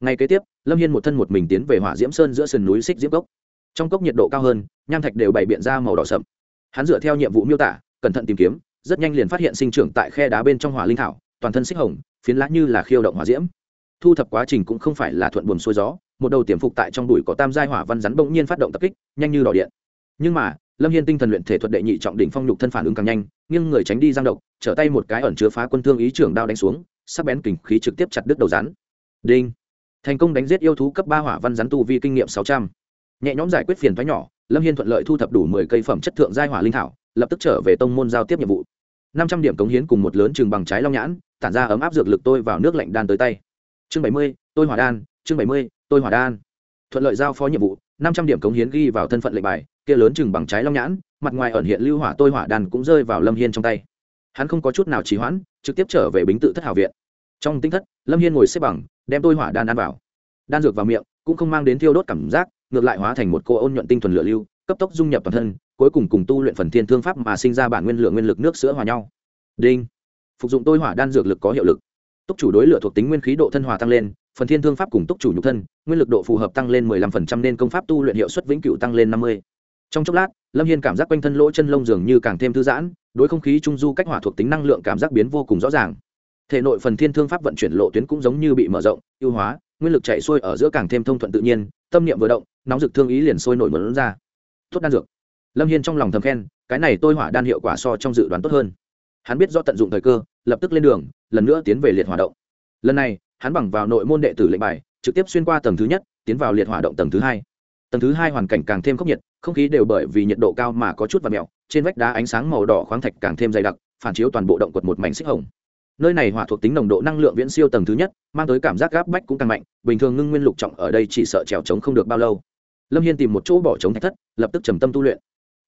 Ngay kế tiếp, lâm hiên một thân một mình tiến về hỏa diễm sơn giữa sườn núi xích diễm cốc trong cốc nhiệt độ cao hơn, nham thạch đều bày biện ra màu đỏ sậm. Hắn dựa theo nhiệm vụ miêu tả, cẩn thận tìm kiếm, rất nhanh liền phát hiện sinh trưởng tại khe đá bên trong hỏa linh thảo, toàn thân xích hồng, phiến lá như là khiêu động hỏa diễm. Thu thập quá trình cũng không phải là thuận buồm xuôi gió, một đầu tiềm phục tại trong đùi có tam giai hỏa văn rắn bỗng nhiên phát động tập kích, nhanh như đỏ điện. Nhưng mà, lâm hiên tinh thần luyện thể thuật đệ nhị trọng đỉnh phong nhục thân phản ứng càng nhanh, nghiêng người tránh đi giang độc, trở tay một cái ẩn chứa phá quân thương ý trưởng đao đánh xuống, sắc bén kình khí trực tiếp chặt đứt đầu rắn. Đinh. Thành công đánh giết yêu thú cấp ba hỏa văn rắn tu vi kinh nghiệm sáu trăm nhẹ nhõm giải quyết phiền thoái nhỏ, lâm hiên thuận lợi thu thập đủ mười cây phẩm chất thượng giai hỏa linh thảo, lập tức trở về tông môn giao tiếp nhiệm vụ. Năm trăm điểm cống hiến cùng một lớn chừng bằng trái long nhãn, tản ra ấm áp dược lực tôi vào nước lạnh đan tới tay. Chương bảy mươi, tôi hỏa đan, chương bảy mươi, tôi hỏa đan. Thuận lợi giao phó nhiệm vụ, năm trăm điểm cống hiến ghi vào thân phận lệnh bài, kia lớn chừng bằng trái long nhãn, mặt ngoài ẩn hiện lưu hỏa tôi hỏa đan cũng rơi vào lâm hiên trong tay. Hắn không có chút nào trì hoãn, trực tiếp trở về bính tự thất hảo viện. Trong tinh thất, lâm hiên ngồi xếp bằng, đem tôi hỏa đan ăn vào. Đan dược vào miệng, cũng không mang đến thiêu đốt cảm giác ngược lại hóa thành một cô ôn nhuận tinh thuần lửa lưu, cấp tốc dung nhập toàn thân, cuối cùng cùng tu luyện phần thiên thương pháp mà sinh ra bản nguyên lượng nguyên lực nước sữa hòa nhau. Đinh. Phục dụng tôi hỏa đan dược lực có hiệu lực. Túc chủ đối lửa thuộc tính nguyên khí độ thân hòa tăng lên, phần thiên thương pháp cùng túc chủ nhục thân, nguyên lực độ phù hợp tăng lên 15% nên công pháp tu luyện hiệu suất vĩnh cửu tăng lên 50. trong chốc lát, lâm hiên cảm giác quanh thân lỗ chân lông dường như càng thêm thư giãn, đối không khí trung du cách hỏa thuộc tính năng lượng cảm giác biến vô cùng rõ ràng. Thể nội phần thiên thương pháp vận chuyển lộ tuyến cũng giống như bị mở rộng, ưu hóa nguyên lực chạy xuôi ở giữa càng thêm thông thuận tự nhiên, tâm niệm vừa động, nóng rực thương ý liền sôi nổi mớn ra. Tốt đan dược. Lâm hiên trong lòng thầm khen, cái này tôi hỏa đan hiệu quả so trong dự đoán tốt hơn. Hắn biết do tận dụng thời cơ, lập tức lên đường, lần nữa tiến về liệt hỏa động. Lần này, hắn bằng vào nội môn đệ tử lệnh bài, trực tiếp xuyên qua tầng thứ nhất, tiến vào liệt hỏa động tầng thứ hai. Tầng thứ hai hoàn cảnh càng thêm khốc nhiệt, không khí đều bởi vì nhiệt độ cao mà có chút và mèo. trên vách đá ánh sáng màu đỏ khoáng thạch càng thêm dày đặc, phản chiếu toàn bộ động quật một mảnh xích hồng nơi này hỏa thuộc tính nồng độ năng lượng viễn siêu tầng thứ nhất, mang tới cảm giác gáp bách cũng càng mạnh, bình thường ngưng nguyên lục trọng ở đây chỉ sợ trèo trống không được bao lâu. Lâm hiên tìm một chỗ bỏ trống thạch thất, lập tức trầm tâm tu luyện.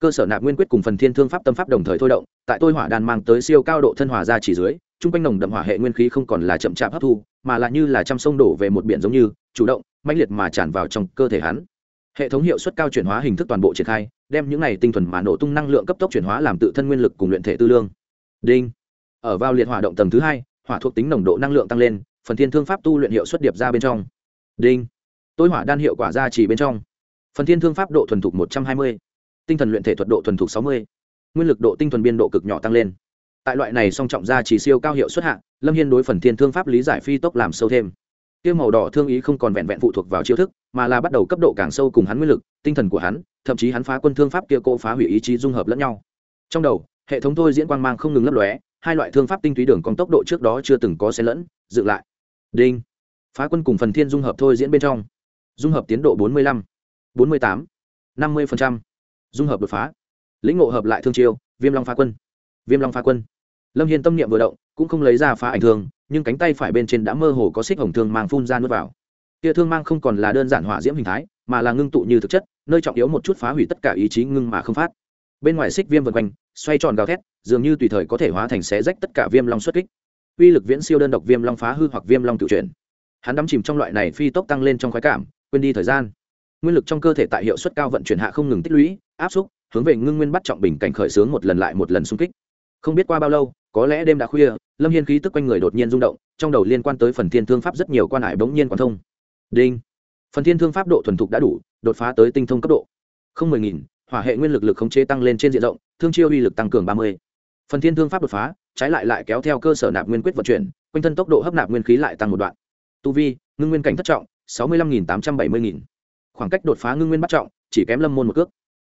Cơ sở nạp nguyên quyết cùng phần thiên thương pháp tâm pháp đồng thời thôi động, tại tôi hỏa đan mang tới siêu cao độ thân hòa ra chỉ dưới chung quanh nồng đậm hỏa hệ nguyên khí không còn là chậm chạp hấp thu, mà là như là trăm sông đổ về một biển giống như, chủ động, mãnh liệt mà tràn vào trong cơ thể hắn. Hệ thống hiệu suất cao chuyển hóa hình thức toàn bộ triển khai, đem những này tinh thuần mà nổ tung năng lượng cấp tốc chuyển hóa làm tự thân nguyên lực cùng luyện thể tư lương. Đinh ở vào liệt hỏa động tầng thứ hai, hỏa thuộc tính nồng độ năng lượng tăng lên, phần thiên thương pháp tu luyện hiệu suất điệp ra bên trong. Đinh. Tối hỏa đan hiệu quả ra chỉ bên trong. Phần thiên thương pháp độ thuần thục một trăm hai mươi, tinh thần luyện thể thuật độ thuần thục sáu mươi, nguyên lực độ tinh thuần biên độ cực nhỏ tăng lên. Tại loại này song trọng ra chỉ siêu cao hiệu suất hạng lâm hiên đối phần thiên thương pháp lý giải phi tốc làm sâu thêm. Tiêu màu đỏ thương ý không còn vẹn vẹn phụ thuộc vào chiêu thức, mà là bắt đầu cấp độ càng sâu cùng hắn nguyên lực, tinh thần của hắn, thậm chí hắn phá quân thương pháp kia cỗ phá hủy ý chí dung hợp lẫn nhau. Trong đầu, hệ thống thôi diễn quang mang không ngừng lấp lóe hai loại thương pháp tinh túy đường con tốc độ trước đó chưa từng có xen lẫn, dựng lại. Đinh. Phá quân cùng phần thiên dung hợp thôi diễn bên trong. Dung hợp tiến độ bốn mươi lăm, bốn mươi tám, năm mươi dung hợp đột phá. Lĩnh ngộ hợp lại thương chiêu, viêm long phá quân. Viêm long phá quân. Lâm hiền tâm niệm vừa động, cũng không lấy ra phá ảnh thương, nhưng cánh tay phải bên trên đã mơ hồ có xích hồng thương mang phun ra nuốt vào. Kia thương mang không còn là đơn giản hỏa diễm hình thái, mà là ngưng tụ như thực chất, nơi trọng yếu một chút phá hủy tất cả ý chí ngưng mà không phát. Bên ngoài xích viêm vần quanh xoay tròn gào thét, dường như tùy thời có thể hóa thành xé rách tất cả viêm long xuất kích. Uy lực viễn siêu đơn độc viêm long phá hư hoặc viêm long tự chuyển. Hắn đắm chìm trong loại này phi tốc tăng lên trong khoái cảm, quên đi thời gian. Nguyên lực trong cơ thể tại hiệu suất cao vận chuyển hạ không ngừng tích lũy, áp xúc, hướng về ngưng nguyên bắt trọng bình cảnh khởi xướng một lần lại một lần xung kích. Không biết qua bao lâu, có lẽ đêm đã khuya, lâm hiên khí tức quanh người đột nhiên rung động, trong đầu liên quan tới phần thiên thương pháp rất nhiều quan hải bỗng nhiên quan thông. Đinh! Phần thiên thương pháp độ thuần thục đã đủ, đột phá tới tinh thông cấp độ. Không mười nghìn, hỏa hệ nguyên lực lực khống chế tăng lên trên diện rộng thương chiêu uy lực tăng cường ba mươi. Phần thiên thương pháp đột phá, trái lại lại kéo theo cơ sở nạp nguyên quyết vận chuyển, quanh thân tốc độ hấp nạp nguyên khí lại tăng một đoạn. Tu vi, ngưng nguyên cảnh thất trọng, sáu mươi lăm nghìn tám trăm bảy mươi nghìn. Khoảng cách đột phá ngưng nguyên bắt trọng, chỉ kém lâm môn một cước.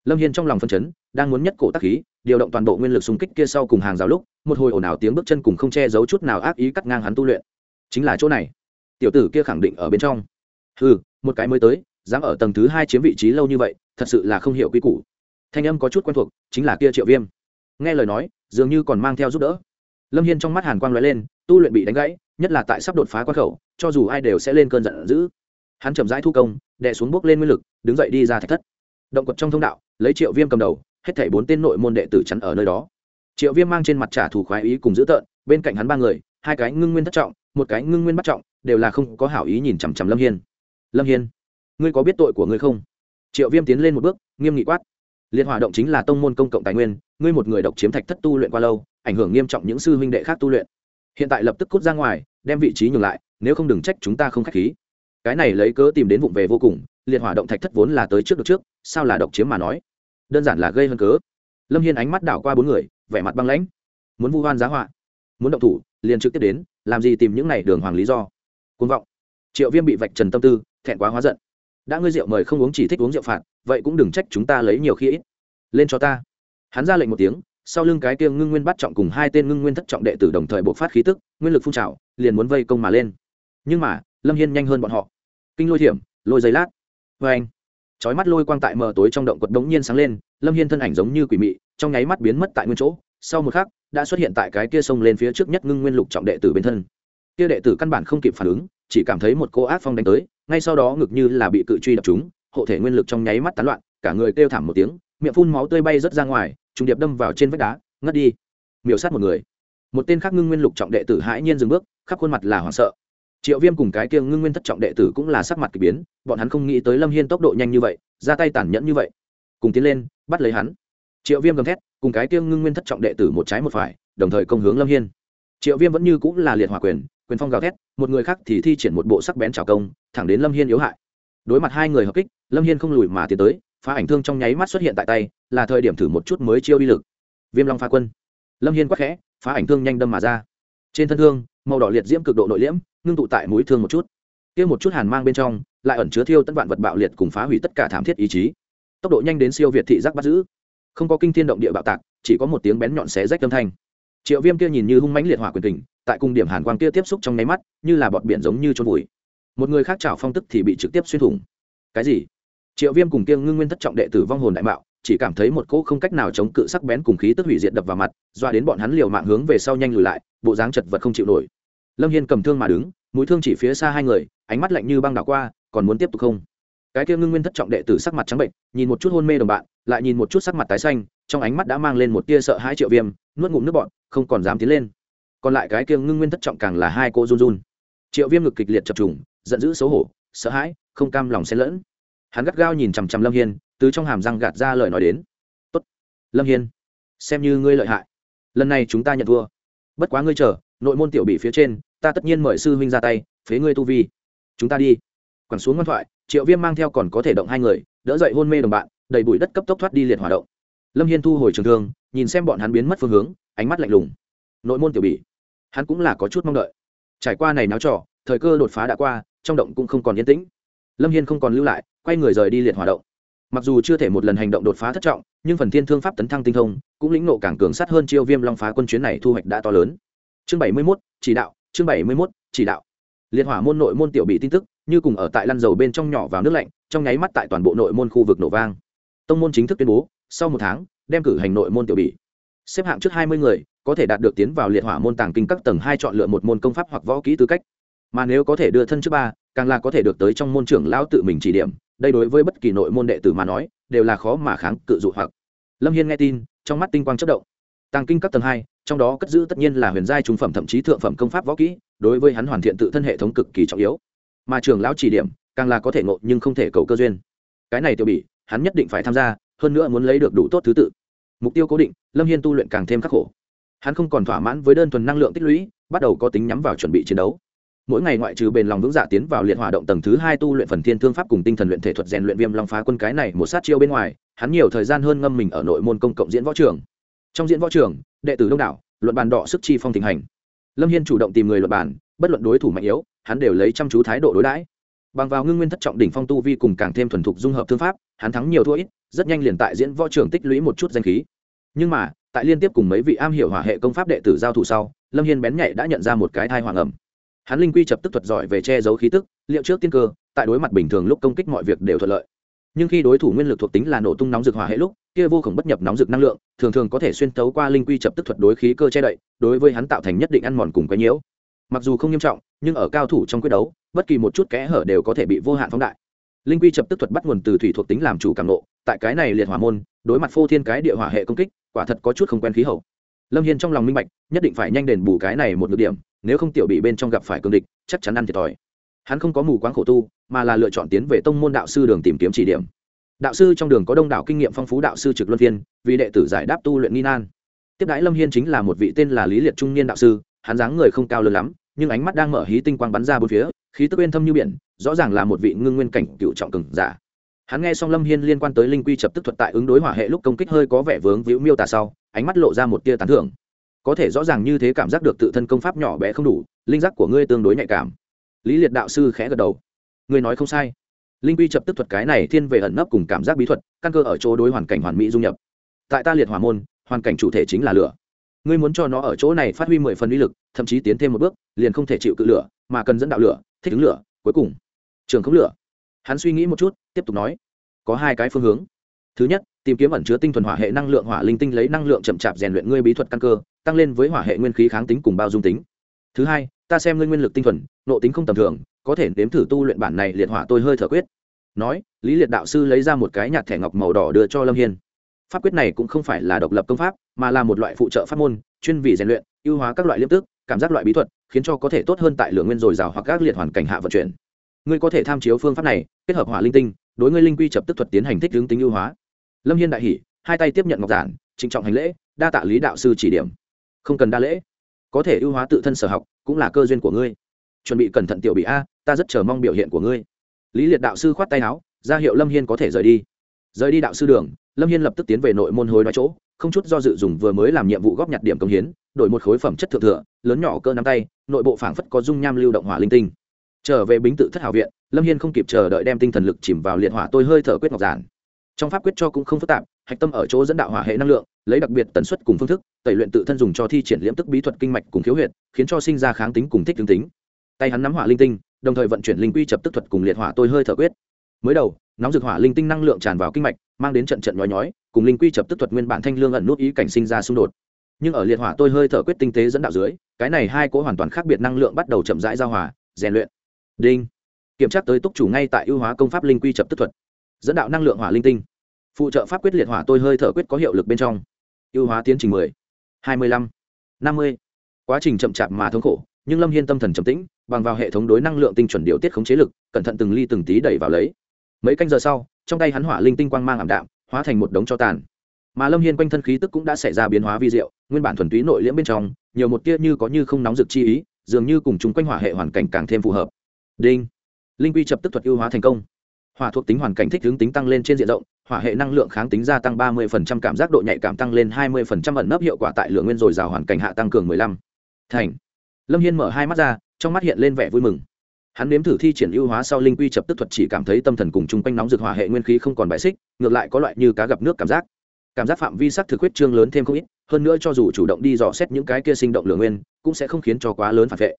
Lâm hiên trong lòng phân chấn, đang muốn nhất cổ tác khí, điều động toàn bộ nguyên lực xung kích kia sau cùng hàng rào lúc, một hồi ồn ào tiếng bước chân cùng không che giấu chút nào ác ý cắt ngang hắn tu luyện. Chính là chỗ này. Tiểu tử kia khẳng định ở bên trong. Ừ một cái mới tới, dám ở tầng thứ hai chiếm vị trí lâu như vậy, thật sự là không hiểu quy củ thanh âm có chút quen thuộc, chính là kia triệu viêm. Nghe lời nói, dường như còn mang theo giúp đỡ. Lâm hiên trong mắt hàn quang l ó e lên, tu luyện bị đánh gãy, nhất là tại sắp đột phá quan khẩu, cho dù ai đều sẽ lên cơn giận dữ. Hắn chậm rãi thu công, đè xuống bước lên nguyên lực, đứng dậy đi ra thạch thất. Động quật trong thông đạo, lấy triệu viêm cầm đầu, hết thảy bốn tên nội môn đệ tử chắn ở nơi đó. Triệu viêm mang trên mặt trả thù khoái ý cùng dữ tợn, bên cạnh hắn ba người, hai cái ngưng nguyên thất trọng, một cái ngưng nguyên bắt trọng, đều là không có hảo ý nhìn chằm chằm lâm hiên. Lâm hiên, ngươi có biết tội của ngươi không? Triệu viêm tiến lên một bước, nghiêm nghị quát liệt hỏa động chính là tông môn công cộng tài nguyên, ngươi một người độc chiếm thạch thất tu luyện qua lâu, ảnh hưởng nghiêm trọng những sư huynh đệ khác tu luyện. Hiện tại lập tức cút ra ngoài, đem vị trí nhường lại, nếu không đừng trách chúng ta không k h á c h khí. Cái này lấy cớ tìm đến vụng về vô cùng, liệt hỏa động thạch thất vốn là tới trước được trước, sao là độc chiếm mà nói? Đơn giản là gây hơn cớ. Lâm hiên ánh mắt đảo qua bốn người, vẻ mặt băng lãnh. Muốn vu hoan giá họa, muốn động thủ, liền trực tiếp đến, làm gì tìm những này đường hoàng lý do? Côn vọng. Triệu viêm bị vạch trần tâm tư, thẹn quá hóa giận đã ngươi rượu mời không uống chỉ thích uống rượu phạt, vậy cũng đừng trách chúng ta lấy nhiều khi ít. Lên cho ta. Hắn ra lệnh một tiếng, sau lưng cái kia ngưng nguyên bắt trọng cùng hai tên ngưng nguyên thất trọng đệ tử đồng thời bộc phát khí tức, nguyên lực phun trào, liền muốn vây công mà lên. Nhưng mà, lâm hiên nhanh hơn bọn họ. Kinh lôi thiểm, lôi giấy lát. Vê anh trói mắt lôi quang tại mờ tối trong động quật đống nhiên sáng lên, lâm hiên thân ảnh giống như quỷ mị, trong nháy mắt biến mất tại nguyên chỗ. Sau một khắc, đã xuất hiện tại cái kia sông lên phía trước nhất ngưng nguyên lục trọng đệ tử bên thân. Kia đệ tử căn bản không kịp phản ứng chỉ cảm thấy một cô ác phong đánh tới, ngay sau đó ngực như là bị cự truy đập chúng hộ thể nguyên lực trong nháy mắt tán loạn, cả người kêu thảm một tiếng, miệng phun máu tươi bay rớt ra ngoài, trùng điệp đâm vào trên vách đá, ngất đi. Miểu sát một người. Một tên khác ngưng nguyên lục trọng đệ tử hãi nhiên dừng bước, khắp khuôn mặt là hoảng sợ. Triệu viêm cùng cái kia ngưng nguyên thất trọng đệ tử cũng là sắc mặt k ỳ biến, bọn hắn không nghĩ tới lâm hiên tốc độ nhanh như vậy, ra tay tàn nhẫn như vậy. Cùng tiến lên, bắt lấy hắn. Triệu viêm gầm thét, cùng cái kia ngưng nguyên thất trọng đệ tử một trái một phải, đồng thời công hướng lâm hiên. Triệu viêm vẫn như cũng là liệt hòa quyền quyền phong gào thét, một người khác thì thi triển một bộ sắc bén trào công, thẳng đến lâm hiên yếu hại. Đối mặt hai người hợp kích, lâm hiên không lùi mà tiến tới, phá ảnh thương trong nháy mắt xuất hiện tại tay, là thời điểm thử một chút mới chiêu uy lực. Viêm long phá quân. Lâm hiên quắc khẽ, phá ảnh thương nhanh đâm mà ra. Trên thân thương, màu đỏ liệt diễm cực độ nội liễm, ngưng tụ tại mũi thương một chút. Kia một chút hàn mang bên trong, lại ẩn chứa thiêu tất vạn vật bạo liệt cùng phá hủy tất cả thảm thiết ý chí. Tốc độ nhanh đến siêu việt thị giác bắt giữ. Không có kinh thiên động địa bạo tạc, chỉ có một tiếng bén nhọn xé rách âm thanh triệu viêm kia nhìn như hung mãnh liệt hỏa quyền tình tại cung điểm hàn quang kia tiếp xúc trong nháy mắt, như là bọt biển giống như trôn vùi. Một người khác chảo phong tức thì bị trực tiếp xuyên thủng. Cái gì? Triệu viêm cùng kiêng ngưng nguyên thất trọng đệ tử vong hồn đại mạo, chỉ cảm thấy một cỗ không cách nào chống cự sắc bén cùng khí tức hủy diệt đập vào mặt, doa đến bọn hắn liều mạng hướng về sau nhanh lùi lại, bộ dáng chật vật không chịu nổi. Lâm hiên cầm thương mà đứng, mũi thương chỉ phía xa hai người, ánh mắt lạnh như băng đảo qua, còn muốn tiếp tục không? Cái kia ngưng nguyên thất trọng đệ tử sắc mặt trắng bệnh, nhìn một chút hôn mê đồng bạn, lại nhìn một chút sắc mặt tái xanh, trong ánh mắt đã mang lên một tia sợ hãi triệu viêm, nuốt ngụm nước bọn không còn dám tiến lên. Còn lại cái kia ngưng nguyên thất trọng càng là hai cô run run. Triệu viêm ngực kịch liệt chập trùng, giận dữ xấu hổ, sợ hãi, không cam lòng xen lẫn. Hắn gắt gao nhìn chằm chằm lâm hiên, từ trong hàm răng gạt ra lời nói đến. Tốt, lâm hiên, xem như ngươi lợi hại. Lần này chúng ta nhận thua. Bất quá ngươi chờ, nội môn tiểu bị phía trên, ta tất nhiên mời sư huynh ra tay, phế ngươi tu vi. Chúng ta đi. Quẳng xuống ngoan thoại, triệu viêm mang theo còn có thể động hai người, đỡ dậy hôn mê đồng bạn đầy bụi đất cấp tốc thoát đi liệt hỏa động lâm hiên thu hồi trường thương nhìn xem bọn hắn biến mất phương hướng ánh mắt lạnh lùng. Nội môn tiểu bị hắn cũng là có chút mong đợi. Trải qua này náo trọ, thời cơ đột phá đã qua trong động cũng không còn yên tĩnh. Lâm hiên không còn lưu lại quay người rời đi liệt hỏa động. Mặc dù chưa thể một lần hành động đột phá thất trọng nhưng phần thiên thương pháp tấn thăng tinh thông cũng lĩnh nộ càng cường sát hơn chiêu viêm long phá quân chuyến này thu hoạch đã to lớn. Chương bảy mươi mốt chỉ đạo chương bảy mươi mốt chỉ đạo. Liệt hỏa môn nội môn tiểu bị tin tức như cùng ở tại lăn dầu bên trong nhỏ vào nước lạnh trong nháy mắt tại toàn bộ nội môn khu vực nổ vang. Tông môn chính thức tuyên bố sau một tháng, đem cử hành nội môn tiểu bỉ xếp hạng trước hai mươi người, có thể đạt được tiến vào liệt hỏa môn tàng kinh các tầng hai chọn lựa một môn công pháp hoặc võ kỹ tư cách. Mà nếu có thể đưa thân trước ba, càng là có thể được tới trong môn trưởng lão tự mình chỉ điểm, đây đối với bất kỳ nội môn đệ tử mà nói, đều là khó mà kháng cự dụ hoặc. Lâm hiên nghe tin, trong mắt tinh quang chất động. Tàng kinh các tầng hai, trong đó cất giữ tất nhiên là huyền giai trung phẩm thậm chí thượng phẩm công pháp võ kỹ, đối với hắn hoàn thiện tự thân hệ thống cực kỳ trọng yếu. Mà trường lão chỉ điểm, càng là có thể ngộ nhưng không thể cầu cơ duyên. Cái này tiểu bị hắn nhất định phải tham gia hơn nữa muốn lấy được đủ tốt thứ tự. Mục tiêu cố định, lâm hiên tu luyện càng thêm khắc khổ. Hắn không còn thỏa mãn với đơn thuần năng lượng tích lũy, bắt đầu có tính nhắm vào chuẩn bị chiến đấu. Mỗi ngày ngoại trừ bền lòng vững dạ tiến vào liệt hỏa động tầng thứ hai tu luyện phần thiên thương pháp cùng tinh thần luyện thể thuật rèn luyện viêm long phá quân cái này một sát chiêu bên ngoài, hắn nhiều thời gian hơn ngâm mình ở nội môn công cộng diễn võ trường. Trong diễn võ trường, đệ tử đông đảo, luận bàn đỏ sức chi phong thịnh hành. Lâm hiên chủ động tìm người luận bàn, bất luận đối thủ mạnh yếu, hắn đều lấy chăm chú thái độ đối đãi bằng vào ngưng nguyên thất trọng đỉnh phong tu vi cùng càng thêm thuần thục dung hợp thương pháp, hắn thắng nhiều thua ít, rất nhanh liền tại diễn võ trường tích lũy một chút danh khí. Nhưng mà, tại liên tiếp cùng mấy vị am hiểu hỏa hệ công pháp đệ tử giao thủ sau, lâm hiên bén nhạy đã nhận ra một cái thai hoàng ẩm. Hắn linh quy chập tức thuật giỏi về che giấu khí tức, liệu trước tiên cơ, tại đối mặt bình thường lúc công kích mọi việc đều thuận lợi. Nhưng khi đối thủ nguyên lực thuộc tính là nổ tung nóng rực hỏa hệ lúc, kia vô khổng bất nhập nóng rực năng lượng, thường thường có thể xuyên tấu qua linh quy chập tức thuật đối khí cơ che đậy, đối với hắn tạo thành nhất định ăn mòn cùng quấy nhiễu. Mặc dù không nghiêm trọng nhưng ở cao thủ trong quyết đấu, bất kỳ một chút kẽ hở đều có thể bị vô hạn phóng đại. Linh quy chập tức thuật bắt nguồn từ thủy thuộc tính làm chủ cảm nộ, tại cái này liệt hỏa môn, đối mặt phô thiên cái địa hỏa hệ công kích, quả thật có chút không quen khí hậu. Lâm hiên trong lòng minh bạch, nhất định phải nhanh đền bù cái này một ngược điểm, nếu không tiểu bị bên trong gặp phải cương địch, chắc chắn ăn thiệt thòi. Hắn không có mù quáng khổ tu, mà là lựa chọn tiến về tông môn đạo sư đường tìm kiếm chỉ điểm. Đạo sư trong đường có đông đảo kinh nghiệm phong phú đạo sư trực luân viên vì đệ tử giải đáp tu luyện nghi nan. Tiếp đãi lâm hiên chính là một vị tên là lý liệt trung niên đạo sư, hắn dáng người không cao lớn lắm nhưng ánh mắt đang mở hí tinh quang bắn ra bốn phía, khí tức uyên thâm như biển, rõ ràng là một vị ngưng nguyên cảnh cựu trọng cường giả. Hắn nghe xong lâm hiên liên quan tới linh quy chập tức thuật tại ứng đối hỏa hệ lúc công kích hơi có vẻ vướng víu miêu tả sau, ánh mắt lộ ra một tia tán thưởng. Có thể rõ ràng như thế cảm giác được tự thân công pháp nhỏ bé không đủ, linh giác của ngươi tương đối nhạy cảm. Lý liệt đạo sư khẽ gật đầu. Ngươi nói không sai. Linh quy chập tức thuật cái này thiên về ẩn nấp cùng cảm giác bí thuật, căn cơ ở chỗ đối hoàn cảnh hoàn mỹ dung nhập. Tại ta liệt hỏa môn, hoàn cảnh chủ thể chính là lửa ngươi muốn cho nó ở chỗ này phát huy mười phần uy lực, thậm chí tiến thêm một bước, liền không thể chịu cự lửa, mà cần dẫn đạo lửa, thích ứng lửa, cuối cùng, trường không lửa. Hắn suy nghĩ một chút, tiếp tục nói, có hai cái phương hướng. Thứ nhất, tìm kiếm ẩn chứa tinh thuần hỏa hệ năng lượng, hỏa linh tinh lấy năng lượng chậm chạp rèn luyện ngươi bí thuật căn cơ, tăng lên với hỏa hệ nguyên khí kháng tính cùng bao dung tính. Thứ hai, ta xem ngươi nguyên lực tinh thuần, nộ tính không tầm thường, có thể nếm thử tu luyện bản này liệt hỏa tôi hơi thở quyết. Nói, lý liệt đạo sư lấy ra một cái nhạt thẻ ngọc màu đỏ đưa cho lâm hiên pháp quyết này cũng không phải là độc lập công pháp, mà là một loại phụ trợ pháp môn, chuyên vì rèn luyện, ưu hóa các loại liêm tức, cảm giác loại bí thuật, khiến cho có thể tốt hơn tại lượng nguyên dồi dào hoặc các liệt hoàn cảnh hạ vận chuyển. Ngươi có thể tham chiếu phương pháp này, kết hợp hỏa linh tinh, đối ngươi linh quy chập tức thuật tiến hành thích hướng tính ưu hóa. Lâm hiên đại hỷ hai tay tiếp nhận ngọc giản, trịnh trọng hành lễ, đa tạ lý đạo sư chỉ điểm. Không cần đa lễ. Có thể ưu hóa tự thân sở học, cũng là cơ duyên của ngươi. Chuẩn bị cẩn thận tiểu bị a, ta rất chờ mong biểu hiện của ngươi. Lý liệt đạo sư khoát tay áo, ra hiệu lâm hiên có thể rời đi rời đi đạo sư đường, lâm hiên lập tức tiến về nội môn hối đoái chỗ, không chút do dự dùng vừa mới làm nhiệm vụ góp nhặt điểm công hiến, đổi một khối phẩm chất thượng thừa, lớn nhỏ cơ nắm tay, nội bộ phảng phất có dung nham lưu động hỏa linh tinh. Trở về bính tự thất hào viện, lâm hiên không kịp chờ đợi đem tinh thần lực chìm vào liệt hỏa tôi hơi thở quyết ngọc giản. Trong pháp quyết cho cũng không phức tạp, hạch tâm ở chỗ dẫn đạo hỏa hệ năng lượng, lấy đặc biệt tần suất cùng phương thức, tẩy luyện tự thân dùng cho thi triển liễm tức bí thuật kinh mạch cùng khiếu huyệt, khiến cho sinh ra kháng tính cùng thích tương tính. Tay hắn nắm hỏa linh tinh, đồng thời vận chuyển linh quy chập tức thuật cùng liệt hỏa tôi hơi thở quyết mới đầu, nóng dược hỏa linh tinh năng lượng tràn vào kinh mạch, mang đến trận trận nhói nhói, cùng linh quy chập tức thuật nguyên bản thanh lương ẩn nút ý cảnh sinh ra xung đột. Nhưng ở liệt hỏa tôi hơi thở quyết tinh tế dẫn đạo dưới, cái này hai cỗ hoàn toàn khác biệt năng lượng bắt đầu chậm rãi giao hòa, rèn luyện. Đinh. Kiểm tra tới túc chủ ngay tại ưu hóa công pháp linh quy chập tức thuật. Dẫn đạo năng lượng hỏa linh tinh. Phụ trợ pháp quyết liệt hỏa tôi hơi thở quyết có hiệu lực bên trong. Ưu hóa tiến trình mười, hai mươi lăm, năm mươi. Quá trình chậm chạp mà thống khổ, nhưng lâm hiên tâm thần trầm tĩnh, bằng vào hệ thống đối năng lượng tinh chuẩn điều tiết khống chế lực, cẩn thận từng ly từng tí đẩy vào lấy mấy canh giờ sau trong tay hắn hỏa linh tinh quang mang ảm đạm hóa thành một đống cho tàn. Mà lâm hiên quanh thân khí tức cũng đã xảy ra biến hóa vi diệu nguyên bản thuần túy nội liễm bên trong nhiều một tia như có như không nóng rực chi ý dường như cùng chúng quanh hỏa hệ hoàn cảnh càng thêm phù hợp. Đinh! Linh quy chập tức thuật ưu hóa thành công. Hỏa thuộc tính hoàn cảnh thích hướng tính tăng lên trên diện rộng hỏa hệ năng lượng kháng tính gia tăng ba 30%, cảm giác độ nhạy cảm tăng lên hai 20%, ẩn nấp hiệu quả tại lượng nguyên dồi dào hoàn cảnh hạ tăng cường 15. thành! Lâm hiên mở hai mắt ra trong mắt hiện lên vẻ vui mừng hắn nếm thử thi triển ưu hóa sau linh quy chập tức thuật chỉ cảm thấy tâm thần cùng chung quanh nóng rực hỏa hệ nguyên khí không còn bại xích, ngược lại có loại như cá gặp nước cảm giác. Cảm giác phạm vi sắc thực huyết trương lớn thêm không ít, hơn nữa cho dù chủ động đi dò xét những cái kia sinh động lượng nguyên, cũng sẽ không khiến cho quá lớn phản vệ.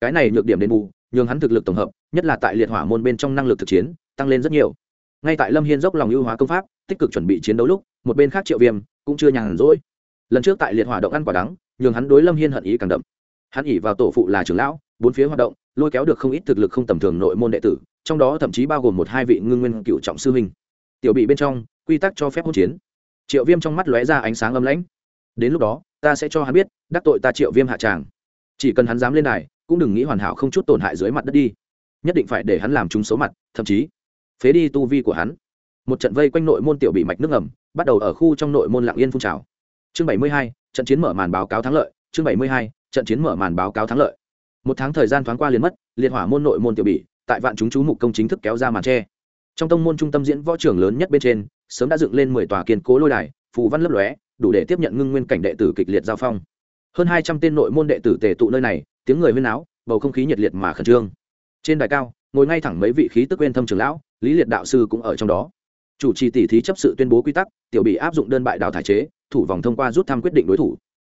Cái này nhược điểm đền bù, nhường hắn thực lực tổng hợp, nhất là tại liệt hỏa môn bên trong năng lực thực chiến, tăng lên rất nhiều. Ngay tại lâm hiên dốc lòng ưu hóa công pháp, tích cực chuẩn bị chiến đấu lúc, một bên khác triệu viêm cũng chưa nhàn rỗi. Lần trước tại liệt hỏa động ăn quả đắng, nhường hắn đối lâm hiên hận ý càng đậm. Hắn ỉ vào tổ phụ là trưởng lão, bốn phía hoạt động lôi kéo được không ít thực lực không tầm thường nội môn đệ tử, trong đó thậm chí bao gồm một hai vị ngưng nguyên cựu trọng sư huynh. Tiểu bị bên trong, quy tắc cho phép hỗn chiến. Triệu viêm trong mắt lóe ra ánh sáng âm lãnh. Đến lúc đó, ta sẽ cho hắn biết, đắc tội ta triệu viêm hạ tràng. Chỉ cần hắn dám lên này cũng đừng nghĩ hoàn hảo không chút tổn hại dưới mặt đất đi. Nhất định phải để hắn làm chúng xấu mặt, thậm chí phế đi tu vi của hắn. Một trận vây quanh nội môn tiểu bị mạch nước ngầm, bắt đầu ở khu trong nội môn lạng yên phun trào. Chương bảy mươi hai, trận chiến mở màn báo cáo thắng lợi. Chương bảy mươi hai, trận chiến mở màn báo cáo thắng lợi một tháng thời gian thoáng qua liền mất, liệt hỏa môn nội môn tiểu bỉ, tại vạn chúng chú mục công chính thức kéo ra màn tre. Trong tông môn trung tâm diễn võ trưởng lớn nhất bên trên, sớm đã dựng lên mười tòa kiên cố lôi đài, phù văn lấp lóe, đủ để tiếp nhận ngưng nguyên cảnh đệ tử kịch liệt giao phong. Hơn hai trăm tên nội môn đệ tử tề tụ nơi này, tiếng người huyên áo bầu không khí nhiệt liệt mà khẩn trương. Trên đài cao, ngồi ngay thẳng mấy vị khí tức quên thâm trường lão, lý liệt đạo sư cũng ở trong đó. Chủ trì tỷ thí chấp sự tuyên bố quy tắc, tiểu bị áp dụng đơn bại đào thải chế, thủ vòng thông qua rút thăm quyết định đối thủ.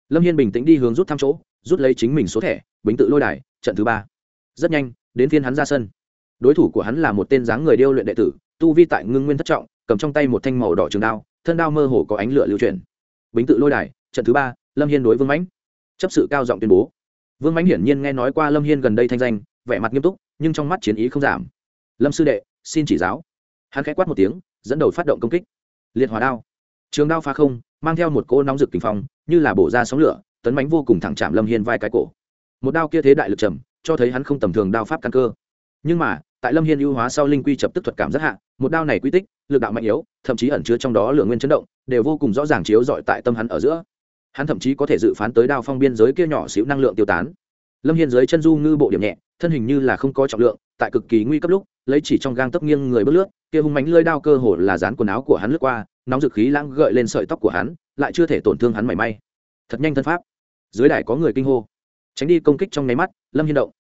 Lâm hiên bình tĩnh đi hướng rút thăm chỗ rút lấy chính mình số thẻ, bính tự lôi đài, trận thứ ba. Rất nhanh, đến phiên hắn ra sân. Đối thủ của hắn là một tên dáng người điêu luyện đệ tử, tu vi tại ngưng nguyên thất trọng, cầm trong tay một thanh màu đỏ trường đao, thân đao mơ hồ có ánh lửa lưu truyền bính tự lôi đài, trận thứ ba, lâm hiên đối vương mãnh. Chấp sự cao giọng tuyên bố. Vương mãnh hiển nhiên nghe nói qua lâm hiên gần đây thanh danh, vẻ mặt nghiêm túc, nhưng trong mắt chiến ý không giảm. Lâm sư đệ, xin chỉ giáo. Hắn khẽ quát một tiếng, dẫn đầu phát động công kích. Liệt hỏa đao. Trường đao phá không, mang theo một cỗ nóng rực kinh phong, như là bổ ra sóng lửa tấn mánh vô cùng thẳng chạm lâm hiên vai cái cổ. Một đao kia thế đại lực trầm, cho thấy hắn không tầm thường đao pháp căn cơ. Nhưng mà, tại lâm hiên ưu hóa sau linh quy chập tức thuật cảm rất hạ, một đao này quy tích, lực đạo mạnh yếu, thậm chí ẩn chứa trong đó lượng nguyên chấn động, đều vô cùng rõ ràng chiếu rọi tại tâm hắn ở giữa. Hắn thậm chí có thể dự phán tới đao phong biên giới kia nhỏ xíu năng lượng tiêu tán. Lâm hiên dưới chân du ngư bộ điểm nhẹ, thân hình như là không có trọng lượng, tại cực kỳ nguy cấp lúc, lấy chỉ trong gang tấp nghiêng người bước lướt, kia hung mánh lơi đao cơ hồ là dán quần áo của hắn lướt qua, nóng dực khí lãng gợi lên sợi tóc của hắn, lại chưa thể tổn thương hắn mảy may. Thật nhanh thân pháp dưới đài có người kinh hô. Tránh đi công kích trong nháy mắt, lâm hiên động.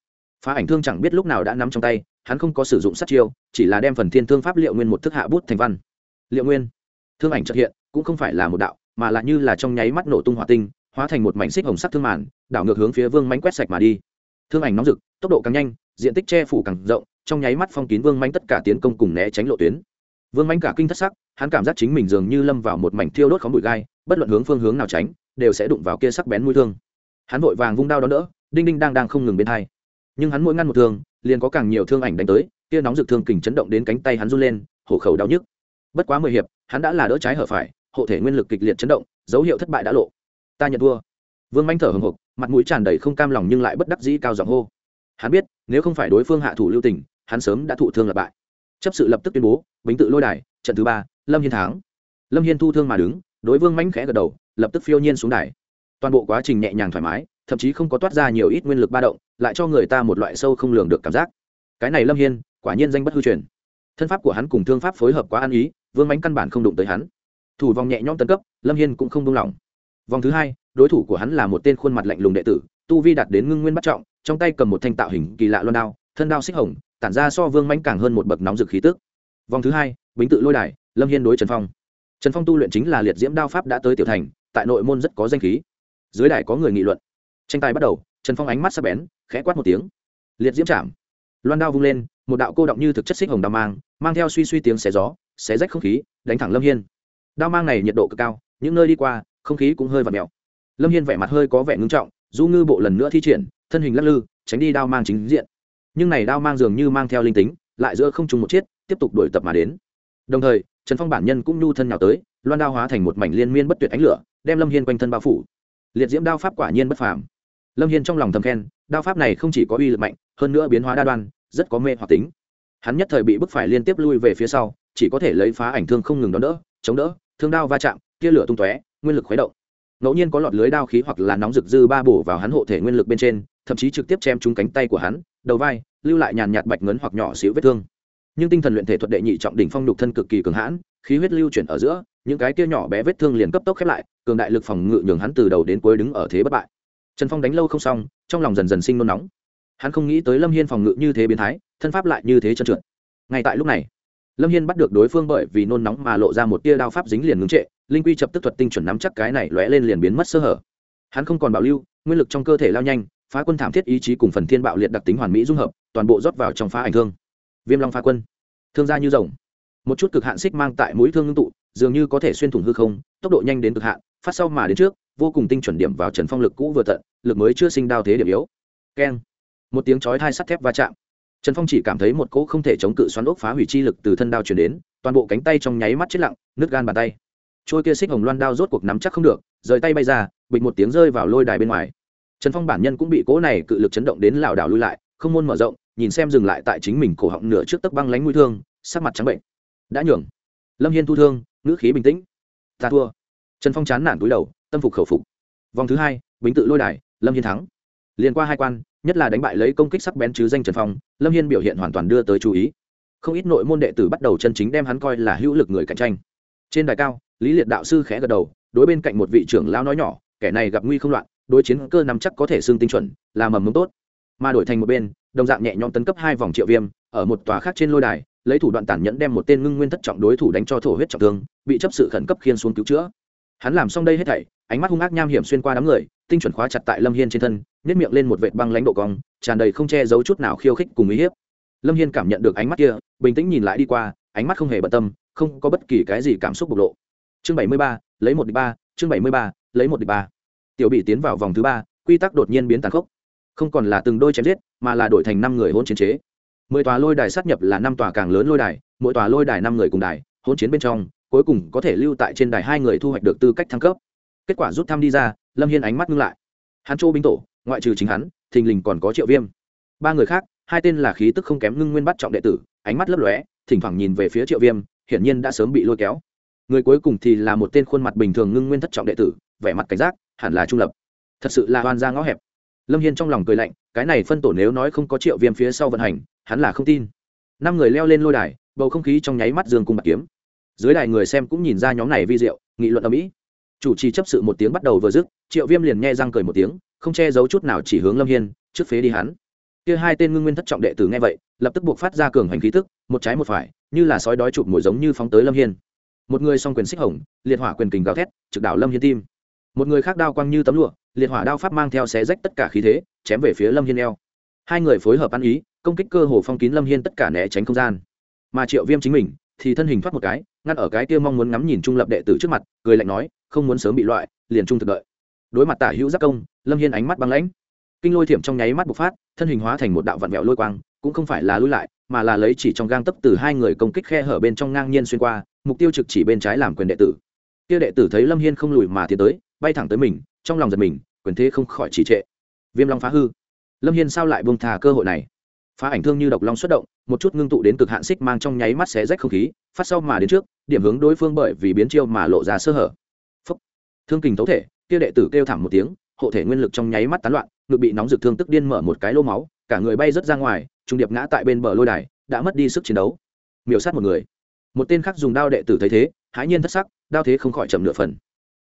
Phá ảnh thương chẳng biết lúc nào đã nắm trong tay, hắn không có sử dụng sát chiêu, chỉ là đem phần thiên thương pháp liệu nguyên một thức hạ bút thành văn. Liệu nguyên. Thương ảnh trật hiện, cũng không phải là một đạo, mà lại như là trong nháy mắt nổ tung hỏa tinh, hóa thành một mảnh xích hồng sắc thương màn, đảo ngược hướng phía vương mánh quét sạch mà đi. Thương ảnh nóng rực, tốc độ càng nhanh, diện tích che phủ càng rộng, trong nháy mắt phong kín vương mánh tất cả tiến công cùng né tránh lộ tuyến. Vương mánh cả kinh thất sắc, hắn cảm giác chính mình dường như lâm vào một mảnh thiêu đốt khóm bụi gai, bất luận hướng phương hướng nào tránh, đều sẽ đụng vào kia sắc bén mũi thương hắn vội vàng vung đao đón đỡ, đinh đinh đang đang không ngừng bên hai. Nhưng hắn mỗi ngăn một thương, liền có càng nhiều thương ảnh đánh tới, kia nóng rực thương kình chấn động đến cánh tay hắn run lên, hổ khẩu đau nhức. Bất quá mười hiệp, hắn đã là đỡ trái hở phải, hộ thể nguyên lực kịch liệt chấn động, dấu hiệu thất bại đã lộ. Ta nhận thua. Vương manh thở hồng hộc, mặt mũi tràn đầy không cam lòng nhưng lại bất đắc dĩ cao giọng hô. Hắn biết, nếu không phải đối phương hạ thủ lưu tình, hắn sớm đã thụ thương lập bại. Chấp sự lập tức tuyên bố, bính tự lôi đài, trận thứ ba, lâm hiên thắng. Lâm hiên thu thương mà đứng, đối vương manh khẽ gật đầu, lập tức phiêu nhiên xuống đài toàn bộ quá trình nhẹ nhàng thoải mái, thậm chí không có toát ra nhiều ít nguyên lực ba động, lại cho người ta một loại sâu không lường được cảm giác. Cái này lâm hiên, quả nhiên danh bất hư truyền. Thân pháp của hắn cùng thương pháp phối hợp quá ăn ý, vương mánh căn bản không đụng tới hắn. Thủ vòng nhẹ nhõm tấn cấp, lâm hiên cũng không đông lòng vòng thứ hai, đối thủ của hắn là một tên khuôn mặt lạnh lùng đệ tử, tu vi đạt đến ngưng nguyên bắt trọng, trong tay cầm một thanh tạo hình kỳ lạ loan đao, thân đao xích hồng, tản ra so vương mánh càng hơn một bậc nóng rực khí tức. Vòng thứ hai, bính tự lôi đài, lâm hiên đối trần phong. Trần phong tu luyện chính là liệt diễm đao pháp đã tới tiểu thành, tại nội môn rất có danh khí dưới đài có người nghị luận. Tranh tài bắt đầu, trần phong ánh mắt sắp bén, khẽ quát một tiếng. Liệt diễm chạm. Loan đao vung lên, một đạo cô động như thực chất xích hồng đao mang mang theo suy suy tiếng xé gió, xé rách không khí, đánh thẳng lâm hiên. Đao mang này nhiệt độ cực cao, những nơi đi qua, không khí cũng hơi và mèo. Lâm hiên vẻ mặt hơi có vẻ ngưng trọng, du ngư bộ lần nữa thi triển, thân hình lắc lư, tránh đi đao mang chính diện. Nhưng này đao mang dường như mang theo linh tính, lại giữa không trùng một chiết tiếp tục đuổi tập mà đến. Đồng thời, trần phong bản nhân cũng nhu thân nào tới, loan đao hóa thành một mảnh liên miên bất tuyệt ánh lửa, đem lâm hiên quanh thân bao phủ liệt diễm đao pháp quả nhiên bất phàm. Lâm hiên trong lòng thầm khen, đao pháp này không chỉ có uy lực mạnh, hơn nữa biến hóa đa đoan, rất có mê hoặc tính. Hắn nhất thời bị bức phải liên tiếp lui về phía sau, chỉ có thể lấy phá ảnh thương không ngừng đón đỡ, chống đỡ, thương đao va chạm, tia lửa tung tóe, nguyên lực khuấy động. Ngẫu nhiên có lọt lưới đao khí hoặc là nóng rực dư ba bổ vào hắn hộ thể nguyên lực bên trên, thậm chí trực tiếp chém trúng cánh tay của hắn, đầu vai, lưu lại nhàn nhạt bạch ngấn hoặc nhỏ xíu vết thương. Nhưng tinh thần luyện thể thuật đệ nhị trọng đỉnh phong nhục thân cực kỳ cường hãn, khí huyết lưu chuyển ở giữa những cái kia nhỏ bé vết thương liền cấp tốc khép lại, cường đại lực phòng ngự nhường hắn từ đầu đến cuối đứng ở thế bất bại. Trần phong đánh lâu không xong, trong lòng dần dần sinh nôn nóng. Hắn không nghĩ tới lâm hiên phòng ngự như thế biến thái, thân pháp lại như thế trơn trượt. Ngay tại lúc này, lâm hiên bắt được đối phương bởi vì nôn nóng mà lộ ra một tia đao pháp dính liền ngưng trệ, linh quy chập tức thuật tinh chuẩn nắm chắc cái này lóe lên liền biến mất sơ hở. Hắn không còn bảo lưu, nguyên lực trong cơ thể lao nhanh, phá quân thảm thiết ý chí cùng phần thiên bạo liệt đặc tính hoàn mỹ dung hợp, toàn bộ rót vào trong phá ảnh thương. Viêm long phá quân. Thương gia như rồng. Một chút cực hạn xích mang tại mũi thương ngưng tụ dường như có thể xuyên thủng hư không, tốc độ nhanh đến cực hạn, phát sau mà đến trước, vô cùng tinh chuẩn điểm vào trần phong lực cũ vừa tận, lực mới chưa sinh đao thế điểm yếu. Keng. Một tiếng chói thai sắt thép va chạm. Trần phong chỉ cảm thấy một cỗ không thể chống cự xoắn ốc phá hủy chi lực từ thân đao chuyển đến, toàn bộ cánh tay trong nháy mắt chết lặng nước gan bàn tay. Trôi kia xích hồng loan đao rốt cuộc nắm chắc không được, rời tay bay ra, bịch một tiếng rơi vào lôi đài bên ngoài. Trần phong bản nhân cũng bị cỗ này cự lực chấn động đến lảo đảo lui lại, không môn mở rộng, nhìn xem dừng lại tại chính mình cổ họng nửa trước tấc băng lánh mũi thương, sắc mặt trắng bệnh. Đã nhường. Lâm hiên thu thương ngữ khí bình tĩnh. Ta thua. Trần phong chán nản túi đầu, tâm phục khẩu phục. Vòng thứ hai, bính tự lôi đài, lâm hiên thắng. Liên qua hai quan, nhất là đánh bại lấy công kích sắc bén chứ danh trần phong, lâm hiên biểu hiện hoàn toàn đưa tới chú ý. Không ít nội môn đệ tử bắt đầu chân chính đem hắn coi là hữu lực người cạnh tranh. Trên đài cao, lý liệt đạo sư khẽ gật đầu, đối bên cạnh một vị trưởng lao nói nhỏ, kẻ này gặp nguy không loạn, đối chiến cơ nắm chắc có thể xương tinh chuẩn, là mầm mống tốt. Mà đổi thành một bên, đồng dạng nhẹ nhõm tấn cấp hai vòng triệu viêm, ở một tòa khác trên lôi đài lấy thủ đoạn tàn nhẫn đem một tên ngưng nguyên thất trọng đối thủ đánh cho thổ huyết trọng thương, bị chấp sự khẩn cấp khiên xuống cứu chữa. Hắn làm xong đây hết thảy, ánh mắt hung ác nham hiểm xuyên qua đám người, tinh chuẩn khóa chặt tại lâm hiên trên thân nhét miệng lên một vệt băng lãnh độ cong, tràn đầy không che giấu chút nào khiêu khích cùng uy hiếp. Lâm hiên cảm nhận được ánh mắt kia, bình tĩnh nhìn lại đi qua, ánh mắt không hề bận tâm, không có bất kỳ cái gì cảm xúc bộc lộ. Chương bảy mươi ba, lấy một đ ba, chương bảy mươi ba, lấy một đ ba. Tiểu bị tiến vào vòng thứ ba, quy tắc đột nhiên biến tàn khốc. Không còn là từng đôi chém giết, mà là đổi thành năm người hôn chiến chế mười tòa lôi đài sát nhập là năm tòa càng lớn lôi đài, mỗi tòa lôi đài năm người cùng đài, hỗn chiến bên trong, cuối cùng có thể lưu tại trên đài hai người thu hoạch được tư cách thăng cấp. Kết quả rút thăm đi ra, lâm hiên ánh mắt ngưng lại. Hắn châu binh tổ, ngoại trừ chính hắn, thình lình còn có triệu viêm. Ba người khác, hai tên là khí tức không kém ngưng nguyên bắt trọng đệ tử, ánh mắt lấp lóe, thỉnh thoảng nhìn về phía triệu viêm, hiển nhiên đã sớm bị lôi kéo. Người cuối cùng thì là một tên khuôn mặt bình thường ngưng nguyên thất trọng đệ tử, vẻ mặt cảnh giác, hẳn là trung lập. Thật sự là hoan ra ngõ hẹp. Lâm hiên trong lòng cười lạnh, cái này phân tổ nếu nói không có triệu viêm phía sau vận hành hắn là không tin. Năm người leo lên lôi đài, bầu không khí trong nháy mắt dương cung bạc kiếm. Dưới đài người xem cũng nhìn ra nhóm này vi diệu, nghị luận ở mỹ chủ trì chấp sự một tiếng bắt đầu vừa dứt, triệu viêm liền nghe răng cười một tiếng, không che giấu chút nào chỉ hướng lâm hiên, trước phế đi hắn. Kia hai tên ngưng nguyên thất trọng đệ tử nghe vậy, lập tức buộc phát ra cường hành khí tức, một trái một phải, như là sói đói chụp mồi giống như phóng tới lâm hiên. Một người song quyền xích hồng, liệt hỏa quyền kình gào thét, trực đảo lâm hiên tim. Một người khác đao quang như tấm lụa, liệt hỏa đao pháp mang theo xé rách tất cả khí thế, chém về phía lâm hiên eo hai người phối hợp ăn ý, công kích cơ hồ phong kín lâm hiên tất cả né tránh không gian. Mà triệu viêm chính mình, thì thân hình thoát một cái, ngăn ở cái kia mong muốn ngắm nhìn trung lập đệ tử trước mặt, cười lạnh nói, không muốn sớm bị loại, liền trung thực đợi. Đối mặt tả hữu giác công, lâm hiên ánh mắt băng lãnh. Kinh lôi thiểm trong nháy mắt bộc phát, thân hình hóa thành một đạo vạn vẹo lôi quang, cũng không phải là lui lại, mà là lấy chỉ trong gang tấp từ hai người công kích khe hở bên trong ngang nhiên xuyên qua, mục tiêu trực chỉ bên trái làm quyền đệ tử. Kia đệ tử thấy lâm hiên không lùi mà tiến tới, bay thẳng tới mình, trong lòng giật mình, quyền thế không khỏi trì trệ. Viêm long phá hư lâm hiên sao lại buông thà cơ hội này? Phá ảnh thương như độc long xuất động, một chút ngưng tụ đến cực hạn xích mang trong nháy mắt xé rách không khí, phát sau mà đến trước, điểm hướng đối phương bởi vì biến chiêu mà lộ ra sơ hở. Phúc. thương kình tấu thể, kia đệ tử kêu thảm một tiếng, hộ thể nguyên lực trong nháy mắt tán loạn, ngực bị nóng rực thương tức điên mở một cái lô máu, cả người bay rớt ra ngoài, trung điệp ngã tại bên bờ lôi đài, đã mất đi sức chiến đấu. Miểu sát một người. Một tên khác dùng đao đệ tử thấy thế, hãi nhiên thất sắc, đao thế không khỏi chậm nửa phần.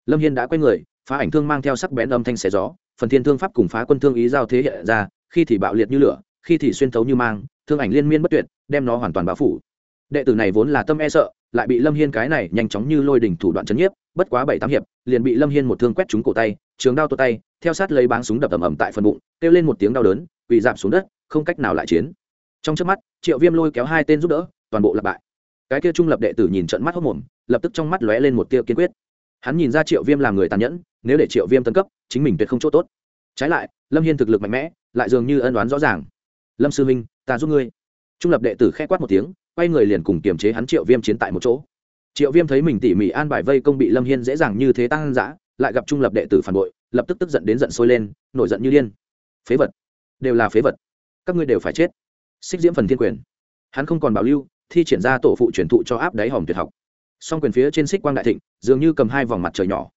Lâm hiên đã quay người, phá ảnh thương mang theo sắc bén âm thanh xé gió phần thiên thương pháp cùng phá quân thương ý giao thế hiện ra, khi thì bạo liệt như lửa, khi thì xuyên thấu như mang, thương ảnh liên miên bất tuyệt, đem nó hoàn toàn bao phủ. Đệ tử này vốn là tâm e sợ, lại bị lâm hiên cái này nhanh chóng như lôi đỉnh thủ đoạn chấn nhiếp, bất quá bảy tám hiệp, liền bị lâm hiên một thương quét trúng cổ tay, trường đao tuột tay, theo sát lấy báng súng đập ầm ầm tại phần bụng, kêu lên một tiếng đau đớn bị giảm xuống đất, không cách nào lại chiến. Trong trước mắt, triệu viêm lôi kéo hai tên giúp đỡ, toàn bộ lặp bại. Cái kia trung lập đệ tử nhìn trận mắt hốc mồm, lập tức trong mắt lóe lên một tia kiên quyết. Hắn nhìn ra triệu viêm làm người tàn nhẫn nếu để triệu viêm tấn cấp, chính mình tuyệt không chỗ tốt. Trái lại, lâm hiên thực lực mạnh mẽ, lại dường như ân đoán rõ ràng. Lâm sư minh ta giúp ngươi. Trung lập đệ tử k h ẽ quát một tiếng, quay người liền cùng kiềm chế hắn triệu viêm chiến tại một chỗ. Triệu viêm thấy mình tỉ mỉ an bài vây công bị lâm hiên dễ dàng như thế tăng giã lại gặp trung lập đệ tử phản bội, lập tức tức giận đến giận sôi lên, nổi giận như điên. Phế vật. Đều là phế vật. Các ngươi đều phải chết. Xích diễm phần thiên quyền. Hắn không còn bảo lưu, thi triển ra tổ phụ truyền thụ cho áp đáy hòm tuyệt học. Song quyền phía trên xích quang đại thịnh, dường như cầm hai vòng mặt trời nhỏ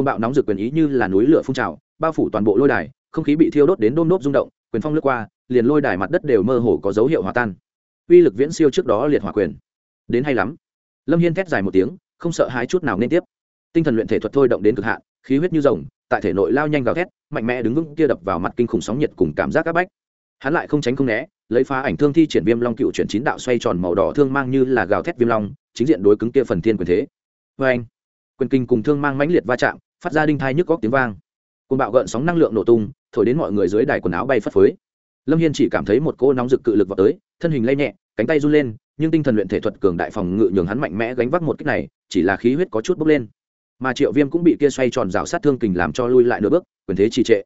côn bạo nóng rực quyền ý như là núi lửa phun trào, bao phủ toàn bộ lôi đài, không khí bị thiêu đốt đến đôm đốp rung động, quyền phong lướt qua, liền lôi đài mặt đất đều mơ hồ có dấu hiệu hòa tan. Uy lực viễn siêu trước đó liệt hỏa quyền. Đến hay lắm. Lâm hiên thét dài một tiếng, không sợ hãi chút nào nên tiếp. Tinh thần luyện thể thuật thôi động đến cực hạn, khí huyết như rồng, tại thể nội lao nhanh gào thét, mạnh mẽ đứng vững kia đập vào mặt kinh khủng sóng nhiệt cùng cảm giác áp bách. Hắn lại không tránh không né, lấy phá ảnh thương thi triển viêm long cựu chuyển chín đạo xoay tròn màu đỏ thương mang như là gào thét viêm long, chính diện đối cứng kia phần thiên quyền thế. Vê anh quyền kinh cùng thương mang mãnh liệt va chạm phát ra đinh thai nhức góc tiếng vang. Côn bạo gợn sóng năng lượng nổ tung, thổi đến mọi người dưới đài quần áo bay phất phới. Lâm hiên chỉ cảm thấy một cô nóng rực cự lực vào tới, thân hình lay nhẹ, cánh tay run lên, nhưng tinh thần luyện thể thuật cường đại phòng ngự nhường hắn mạnh mẽ gánh vác một cách này, chỉ là khí huyết có chút bốc lên. Mà triệu viêm cũng bị kia xoay tròn rào sát thương kình làm cho lui lại nửa bước, quyền thế trì trệ.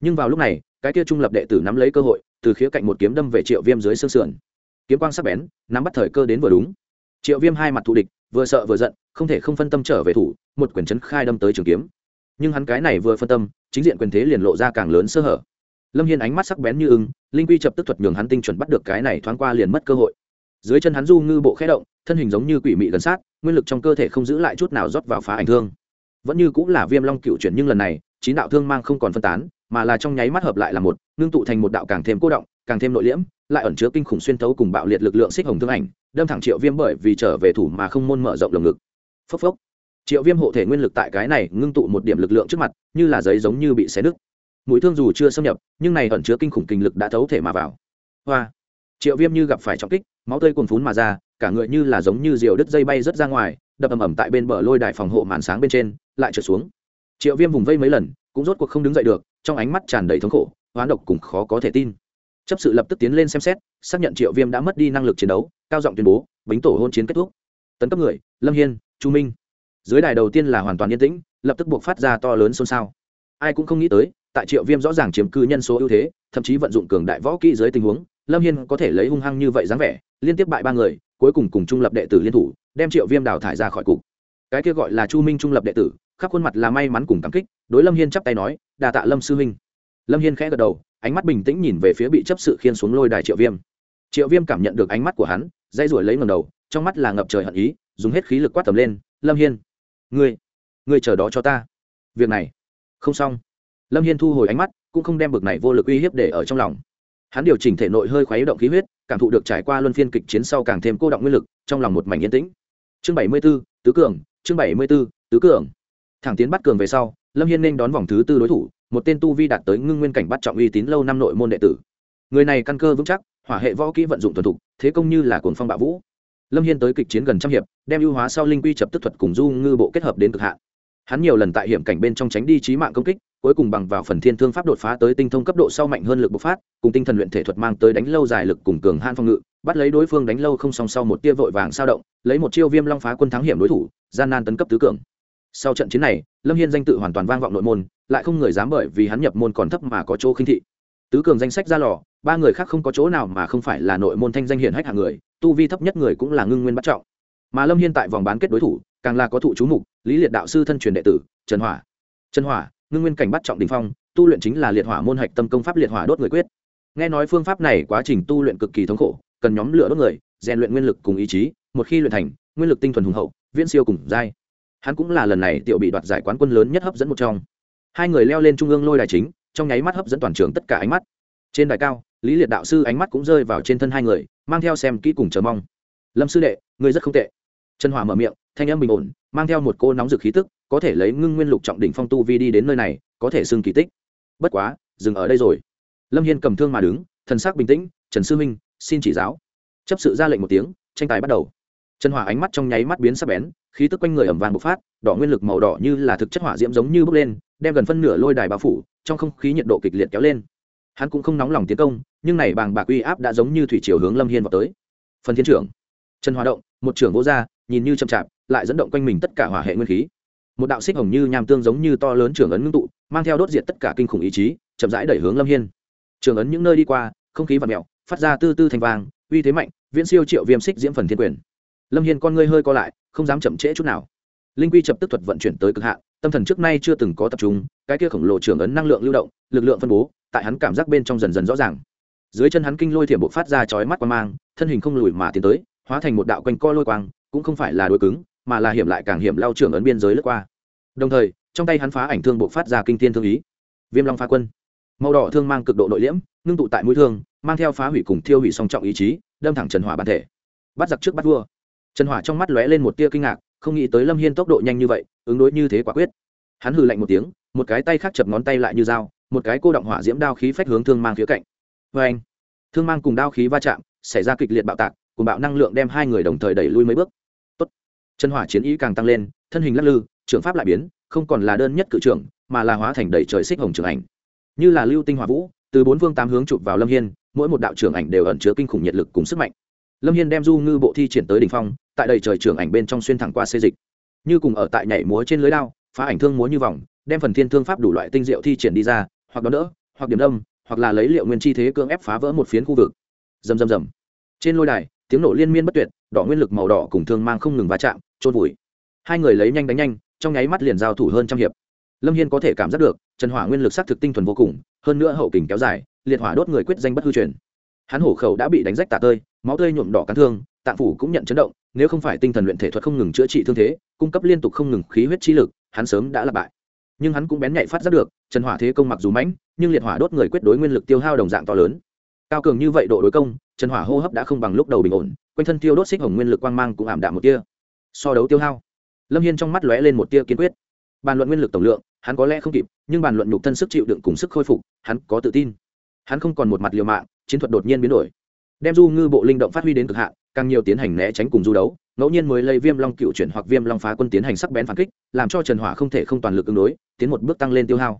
Nhưng vào lúc này, cái kia trung lập đệ tử nắm lấy cơ hội, từ khía cạnh một kiếm đâm về triệu viêm dưới xương sườn. Kiếm quang sắc bén, nắm bắt thời cơ đến vừa đúng. Triệu viêm hai mặt thù địch vừa sợ vừa giận, không thể không phân tâm trở về thủ, một quyền chấn khai đâm tới trường kiếm. Nhưng hắn cái này vừa phân tâm, chính diện quyền thế liền lộ ra càng lớn sơ hở. Lâm hiên ánh mắt sắc bén như ưng, linh quy chập tức thuật nhường hắn tinh chuẩn bắt được cái này thoáng qua liền mất cơ hội. Dưới chân hắn du ngư bộ khẽ động, thân hình giống như quỷ mị gần sát, nguyên lực trong cơ thể không giữ lại chút nào rót vào phá ảnh thương. Vẫn như cũng là viêm long cựu chuyển nhưng lần này, chín đạo thương mang không còn phân tán, mà là trong nháy mắt hợp lại là một, ngưng tụ thành một đạo càng thêm cô động, càng thêm nội liễm lại ẩn chứa kinh khủng xuyên thấu cùng bạo liệt lực lượng xích hồng thương ảnh, đâm thẳng triệu viêm bởi vì trở về thủ mà không môn mở rộng lồng ngực. Phốc phốc. Triệu viêm hộ thể nguyên lực tại cái này ngưng tụ một điểm lực lượng trước mặt, như là giấy giống như bị xé nứt. Mũi thương dù chưa xâm nhập, nhưng này ẩn chứa kinh khủng kinh lực đã thấu thể mà vào. Hoa. Triệu viêm như gặp phải trọng kích, máu tươi cuồn phún mà ra, cả người như là giống như diều đứt dây bay rớt ra ngoài, đập ầm ầm tại bên bờ lôi đài phòng hộ màn sáng bên trên, lại trượt xuống. Triệu viêm vùng vây mấy lần, cũng rốt cuộc không đứng dậy được, trong ánh mắt tràn đầy thống khổ, hoán độc cùng khó có thể tin chấp sự lập tức tiến lên xem xét, xác nhận triệu viêm đã mất đi năng lực chiến đấu, cao giọng tuyên bố, bính tổ hôn chiến kết thúc. Tấn cấp người, lâm hiên, chu minh. Dưới đài đầu tiên là hoàn toàn yên tĩnh, lập tức buộc phát ra to lớn xôn xao. Ai cũng không nghĩ tới, tại triệu viêm rõ ràng chiếm cư nhân số ưu thế, thậm chí vận dụng cường đại võ kỹ dưới tình huống, lâm hiên có thể lấy hung hăng như vậy dáng vẻ, liên tiếp bại ba người, cuối cùng cùng trung lập đệ tử liên thủ, đem triệu viêm đào thải ra khỏi cục. Cái kia gọi là chu minh trung lập đệ tử, khắp khuôn mặt là may mắn cùng cảm kích, đối lâm hiên chắp tay nói đà tạ lâm sư huynh. Lâm hiên khẽ gật đầu ánh mắt bình tĩnh nhìn về phía bị chấp sự khiên xuống lôi đài triệu viêm. Triệu viêm cảm nhận được ánh mắt của hắn dây ruổi lấy ngầm đầu, trong mắt là ngập trời hận ý, dùng hết khí lực quát tầm lên, lâm hiên, ngươi ngươi chờ đó cho ta. Việc này, không xong. Lâm hiên thu hồi ánh mắt, cũng không đem bực này vô lực uy hiếp để ở trong lòng. Hắn điều chỉnh thể nội hơi khuấy động khí huyết, cảm thụ được trải qua luân phiên kịch chiến sau càng thêm cô động nguyên lực, trong lòng một mảnh yên tĩnh. Chương bảy mươi b ố tứ cường, chương bảy mươi b ố tứ cường. Thẳng tiến bắt cường về sau, lâm hiên nên đón vòng thứ tư đối thủ một tên tu vi đạt tới ngưng nguyên cảnh bắt trọng uy tín lâu năm nội môn đệ tử. Người này căn cơ vững chắc, hỏa hệ võ kỹ vận dụng thuần thục, thế công như là cồn phong bạo vũ. Lâm hiên tới kịch chiến gần trăm hiệp, đem ưu hóa sau linh quy chập tức thuật cùng du ngư bộ kết hợp đến cực hạn. Hắn nhiều lần tại hiểm cảnh bên trong tránh đi trí mạng công kích, cuối cùng bằng vào phần thiên thương pháp đột phá tới tinh thông cấp độ sau mạnh hơn lực bộc phát, cùng tinh thần luyện thể thuật mang tới đánh lâu dài lực cùng cường han phong ngự, bắt lấy đối phương đánh lâu không song sau một tia vội vàng sao động, lấy một chiêu viêm long phá quân thắng hiểm đối thủ, gian nan tấn cấp tứ cường. Sau trận chiến này, lâm hiên danh tự hoàn toàn vang vọng nội môn lại không người dám bởi vì hắn nhập môn còn thấp mà có chỗ khinh thị. Tứ cường danh sách ra lò, ba người khác không có chỗ nào mà không phải là nội môn thanh danh hiển hách hạng người, tu vi thấp nhất người cũng là ngưng nguyên bắt trọng. Mà lâm hiên tại vòng bán kết đối thủ, càng là có thụ chú mục, lý liệt đạo sư thân truyền đệ tử, trần hỏa. Trần hỏa, ngưng nguyên cảnh bắt trọng đình phong, tu luyện chính là liệt hỏa môn hạch tâm công pháp liệt hỏa đốt người quyết. Nghe nói phương pháp này quá trình tu luyện cực kỳ thống khổ, cần nhóm lửa đốt người, rèn luyện nguyên lực cùng ý chí, một khi luyện thành, nguyên lực tinh thuần hùng hậu, viễn siêu cùng giai hắn cũng là lần này tiểu bị đoạt giải quán quân lớn nhất hấp dẫn một trong hai người leo lên trung ương lôi đài chính, trong nháy mắt hấp dẫn toàn trường tất cả ánh mắt. Trên đài cao, lý liệt đạo sư ánh mắt cũng rơi vào trên thân hai người, mang theo xem kỹ cùng chờ mong. Lâm sư đệ, ngươi rất không tệ. Trần hòa mở miệng, thanh âm bình ổn, mang theo một cô nóng rực khí tức, có thể lấy ngưng nguyên lục trọng đỉnh phong tu vi đi đến nơi này, có thể xưng kỳ tích. Bất quá, dừng ở đây rồi. Lâm hiên cầm thương mà đứng, thần sắc bình tĩnh, trần sư minh xin chỉ giáo. Chấp sự ra lệnh một tiếng, tranh tài bắt đầu. Trần hòa ánh mắt trong nháy mắt biến sắc bén, khí tức quanh người ẩm vàng bộc phát, đỏ nguyên lực màu đỏ như là thực chất hỏa diễm giống như bốc lên đem gần phân nửa lôi đài bao phủ, trong không khí nhiệt độ kịch liệt kéo lên. Hắn cũng không nóng lòng tiến công, nhưng này bàng bạc uy áp đã giống như thủy chiều hướng lâm hiên vào tới. Phần thiên trưởng. Trần hòa động, một trưởng vô gia nhìn như chậm chạp, lại dẫn động quanh mình tất cả hỏa hệ nguyên khí. Một đạo xích hồng như nham tương giống như to lớn trưởng ấn ngưng tụ, mang theo đốt diệt tất cả kinh khủng ý chí, chậm rãi đẩy hướng lâm hiên. Trưởng ấn những nơi đi qua, không khí và mẹo phát ra tư tư thành vàng, uy thế mạnh, viễn siêu triệu viêm xích diễm phần thiên quyền. Lâm hiên con ngươi hơi co lại, không dám chậm trễ chút nào. Linh quy chập tức thuật vận chuyển tới cực hạn tâm thần trước nay chưa từng có tập trung, cái kia khổng lồ trường ấn năng lượng lưu động, lực lượng phân bố, tại hắn cảm giác bên trong dần dần rõ ràng. Dưới chân hắn kinh lôi thiểm bộ phát ra chói mắt quang mang, thân hình không lùi mà tiến tới, hóa thành một đạo quanh co lôi quang, cũng không phải là đối cứng, mà là hiểm lại càng hiểm lao trường ấn biên giới lướt qua. Đồng thời, trong tay hắn phá ảnh thương bộ phát ra kinh thiên thương ý. Viêm long phá quân. Màu đỏ thương mang cực độ nội liễm, ngưng tụ tại mũi thương, mang theo phá hủy cùng thiêu hủy song trọng ý chí, đâm thẳng trần hỏa bản thể. Bắt giặc trước bắt vua. Trần hỏa trong mắt lóe lên một tia kinh ngạc không nghĩ tới lâm hiên tốc độ nhanh như vậy, ứng đối như thế quả quyết. Hắn hừ lạnh một tiếng, một cái tay khác chập ngón tay lại như dao, một cái cô động hỏa diễm đao khí phách hướng thương mang phía cạnh. Vê anh, thương mang cùng đao khí va chạm, xảy ra kịch liệt bạo tạc, cùng bạo năng lượng đem hai người đồng thời đẩy lui mấy bước. Tốt. chân hỏa chiến ý càng tăng lên, thân hình lắc lư, trưởng pháp lại biến, không còn là đơn nhất cự trưởng, mà là hóa thành đầy trời xích hồng trưởng ảnh. Như là lưu tinh hỏa vũ, từ bốn phương tám hướng chụp vào lâm hiên, mỗi một đạo trưởng ảnh đều ẩn chứa kinh khủng nhiệt lực cùng sức mạnh. Lâm hiên đem du ngư bộ thi triển tới đ ỉ n h phong tại đầy trời trưởng ảnh bên trong xuyên thẳng qua xê dịch. Như cùng ở tại nhảy múa trên lưới đao, phá ảnh thương múa như vòng, đem phần thiên thương pháp đủ loại tinh diệu thi triển đi ra, hoặc đón đỡ, hoặc điểm đâm, hoặc là lấy liệu nguyên chi thế cưỡng ép phá vỡ một phiến khu vực. Rầm rầm rầm. Trên lôi đài, tiếng nổ liên miên bất tuyệt, đỏ nguyên lực màu đỏ cùng thương mang không ngừng va chạm trôn vùi. Hai người lấy nhanh đánh nhanh, trong nháy mắt liền giao thủ hơn trăm hiệp. Lâm hiên có thể cảm giác được, trần hỏa nguyên lực s á c thực tinh thuần vô cùng, hơn nữa hậu kình kéo dài, liệt hỏa đốt người quyết danh bất hư truyền hắn hổ khẩu đã bị đánh rách tả tơi, máu tươi nhuộm đỏ cắn thương, tạng phủ cũng nhận chấn động, nếu không phải tinh thần luyện thể thuật không ngừng chữa trị thương thế, cung cấp liên tục không ngừng khí huyết chi lực, hắn sớm đã lặp bại. Nhưng hắn cũng bén nhạy phát giác được, trần hỏa thế công mặc dù mãnh, nhưng liệt hỏa đốt người quyết đối nguyên lực tiêu hao đồng dạng to lớn. Cao cường như vậy độ đối công, trần hỏa hô hấp đã không bằng lúc đầu bình ổn, quanh thân tiêu đốt xích hồng nguyên lực quang mang cũng ảm đạm một tia. So đấu tiêu hao, lâm hiên trong mắt lóe lên một tia kiên quyết. Bàn luận nguyên lực tổng lượng, hắn có lẽ không kịp, nhưng bàn luận nhục thân sức chịu đựng cùng sức khôi phục, hắn có tự tin. Hắn không còn một mặt liều mạng chiến thuật đột nhiên biến đổi. Đem du ngư bộ linh động phát huy đến cực hạn, càng nhiều tiến hành né tránh cùng du đấu, ngẫu nhiên mới lấy viêm long cựu chuyển hoặc viêm long phá quân tiến hành sắc bén phản kích, làm cho trần hỏa không thể không toàn lực ứng đối, tiến một bước tăng lên tiêu hao.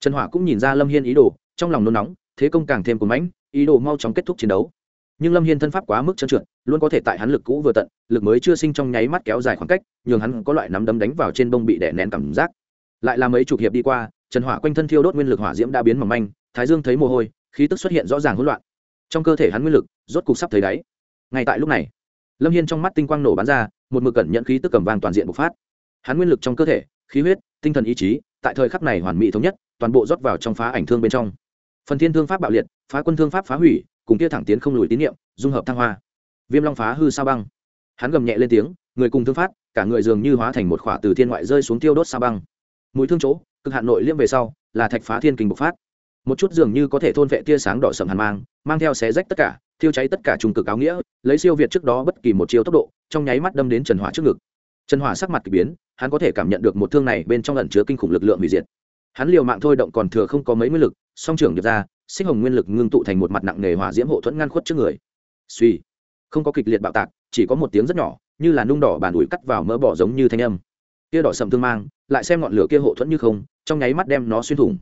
Trần hỏa cũng nhìn ra lâm hiên ý đồ, trong lòng nôn nóng, thế công càng thêm cuốn mãnh, ý đồ mau chóng kết thúc chiến đấu. Nhưng lâm hiên thân pháp quá mức trơn trượt, luôn có thể tại hắn lực cũ vừa tận, lực mới chưa sinh trong nháy mắt kéo dài khoảng cách, nhường hắn có loại nắm đấm đánh vào trên bông bị đè nén cảm giác. Lại là mấy chục hiệp đi qua, trần hỏa quanh thân thiêu đốt nguyên lực hỏa diễm đã biến mỏng manh, thái dương thấy mồ hôi, khí tức xuất hiện rõ ràng hỗn loạn trong cơ thể hắn nguyên lực, rốt cục sắp thấy đáy. Ngay tại lúc này, lâm hiên trong mắt tinh quang nổ bắn ra, một mực cẩn nhận khí tức cầm vàng toàn diện bộc phát. Hắn nguyên lực trong cơ thể, khí huyết, tinh thần ý chí, tại thời khắc này hoàn mỹ thống nhất, toàn bộ rót vào trong phá ảnh thương bên trong. Phần thiên thương pháp bạo liệt, phá quân thương pháp phá hủy, cùng kia thẳng tiến không lùi tín nhiệm dung hợp thăng hoa. Viêm long phá hư sao băng. Hắn gầm nhẹ lên tiếng, người cùng thương phát cả người dường như hóa thành một khỏa từ thiên ngoại rơi xuống tiêu đốt sao băng. Mũi thương chỗ, cực hạn nội liêm về sau, là thạch phá thiên kình bộc phát một chút dường như có thể thôn vệ tia sáng đỏ sầm hàn mang mang theo xé rách tất cả, thiêu cháy tất cả trùng cực áo nghĩa, lấy siêu việt trước đó bất kỳ một chiêu tốc độ, trong nháy mắt đâm đến trần hỏa trước ngực. Trần hỏa sắc mặt kỳ biến, hắn có thể cảm nhận được một thương này bên trong ẩn chứa kinh khủng lực lượng hủy diệt. Hắn liều mạng thôi động còn thừa không có mấy nguyên lực, song trưởng nhập ra sinh hồng nguyên lực ngưng tụ thành một mặt nặng nề hỏa diễm hộ thuẫn ngăn khuất trước người. Suy, không có kịch liệt bạo tạc, chỉ có một tiếng rất nhỏ, như là nung đỏ bàn ủi cắt vào mỡ bỏ giống như thanh âm. Kia đỏ sầm thương mang, lại xem ngọn lửa kia hộ thuẫn như không, trong nháy mắt đem nó xuyên thủng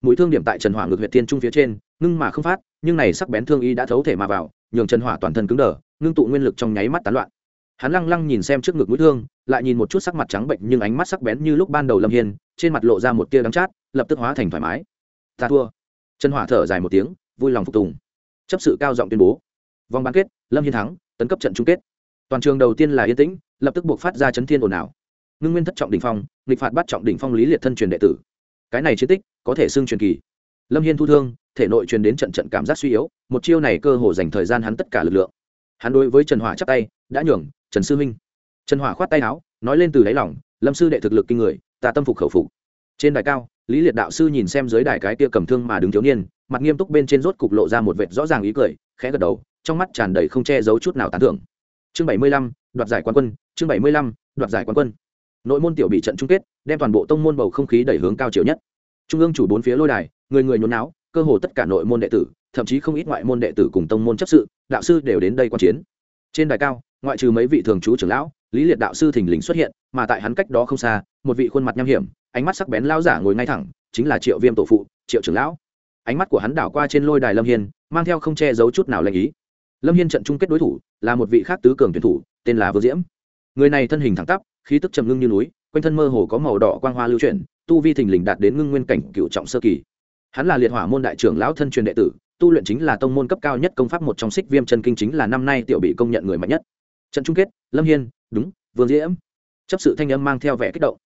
mũi thương điểm tại trần hỏa ngược huyệt Thiên trung phía trên, ngưng mà không phát, nhưng này sắc bén thương y đã thấu thể mà vào, nhường trần hỏa toàn thân cứng đờ, ngưng tụ nguyên lực trong nháy mắt tán loạn. Hắn lăng lăng nhìn xem trước ngực mũi thương, lại nhìn một chút sắc mặt trắng bệnh nhưng ánh mắt sắc bén như lúc ban đầu lâm hiên, trên mặt lộ ra một tia đắng chát, lập tức hóa thành thoải mái. Ta thua. Trần hỏa thở dài một tiếng, vui lòng phục tùng. Chấp sự cao giọng tuyên bố. Vòng bán kết, lâm hiên thắng, tấn cấp trận chung kết. Toàn trường đầu tiên là yên tĩnh, lập tức buộc phát ra chấn thiên ồn ào. Ngưng nguyên thất trọng đỉnh phong, nghịch phạt bắt trọng đỉnh phong lý liệt thân truyền đệ tử cái này chiến tích có thể xưng truyền kỳ. Lâm hiên thu thương, thể nội truyền đến trận trận cảm giác suy yếu, một chiêu này cơ hồ dành thời gian hắn tất cả lực lượng. Hắn đối với trần hỏa chắp tay, đã nhường, trần sư huynh. Trần hỏa khoát tay áo, nói lên từ đáy lỏng lâm sư đệ thực lực kinh người, ta tâm phục khẩu phục. Trên đài cao, lý liệt đạo sư nhìn xem dưới đài cái kia cầm thương mà đứng thiếu niên, mặt nghiêm túc bên trên rốt cục lộ ra một vệt rõ ràng ý cười, khẽ gật đầu, trong mắt tràn đầy không che giấu chút nào tán thưởng. Chương bảy mươi lăm, đoạt giải quán quân, chương bảy mươi lăm, đoạt giải quán quân nội môn tiểu bị trận chung kết, đem toàn bộ tông môn bầu không khí đẩy hướng cao chiều nhất. Trung ương chủ bốn phía lôi đài, người người nhốn náo, cơ hồ tất cả nội môn đệ tử, thậm chí không ít ngoại môn đệ tử cùng tông môn chấp sự, đạo sư đều đến đây quan chiến. Trên đài cao, ngoại trừ mấy vị thường trú trưởng lão, lý liệt đạo sư thình lình xuất hiện, mà tại hắn cách đó không xa, một vị khuôn mặt nham hiểm, ánh mắt sắc bén lao giả ngồi ngay thẳng, chính là triệu viêm tổ phụ, triệu trưởng lão. Ánh mắt của hắn đảo qua trên lôi đài lâm hiên, mang theo không che giấu chút nào lệnh ý. Lâm hiên trận chung kết đối thủ, là một vị khác tứ cường tuyển thủ, tên là vương diễm. Người này thân hình thẳng tắp khí tức trầm ngưng như núi, quanh thân mơ hồ có màu đỏ quang hoa lưu chuyển, tu vi thình lình đạt đến ngưng nguyên cảnh cựu trọng sơ kỳ. Hắn là liệt hỏa môn đại trưởng lão thân truyền đệ tử, tu luyện chính là tông môn cấp cao nhất công pháp một trong xích viêm chân kinh chính là năm nay tiểu bị công nhận người mạnh nhất. Trận chung kết, lâm hiên, đúng, vương diễm. Chấp sự thanh âm mang theo vẻ kích động.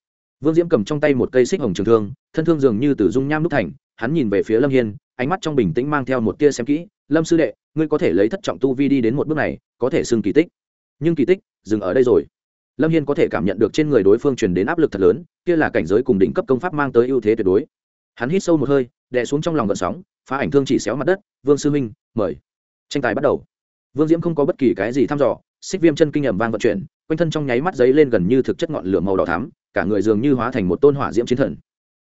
Vương diễm cầm trong tay một cây xích hồng trường thương, thân thương dường như từ dung nham đúc thành, hắn nhìn về phía lâm hiên, ánh mắt trong bình tĩnh mang theo một tia xem kỹ, lâm sư đệ, ngươi có thể lấy thất trọng tu vi đi đến một bước này, có thể xưng kỳ tích. Nhưng kỳ tích, dừng ở đây rồi lâm hiên có thể cảm nhận được trên người đối phương truyền đến áp lực thật lớn, kia là cảnh giới cùng đỉnh cấp công pháp mang tới ưu thế tuyệt đối. Hắn hít sâu một hơi, đè xuống trong lòng gợn sóng, phá ảnh thương chỉ xéo mặt đất, vương sư minh mời. Tranh tài bắt đầu. Vương diễm không có bất kỳ cái gì thăm dò, xích viêm chân kinh ẩm vang vận chuyển, quanh thân trong nháy mắt giấy lên gần như thực chất ngọn lửa màu đỏ thắm, cả người dường như hóa thành một tôn hỏa diễm chiến thần.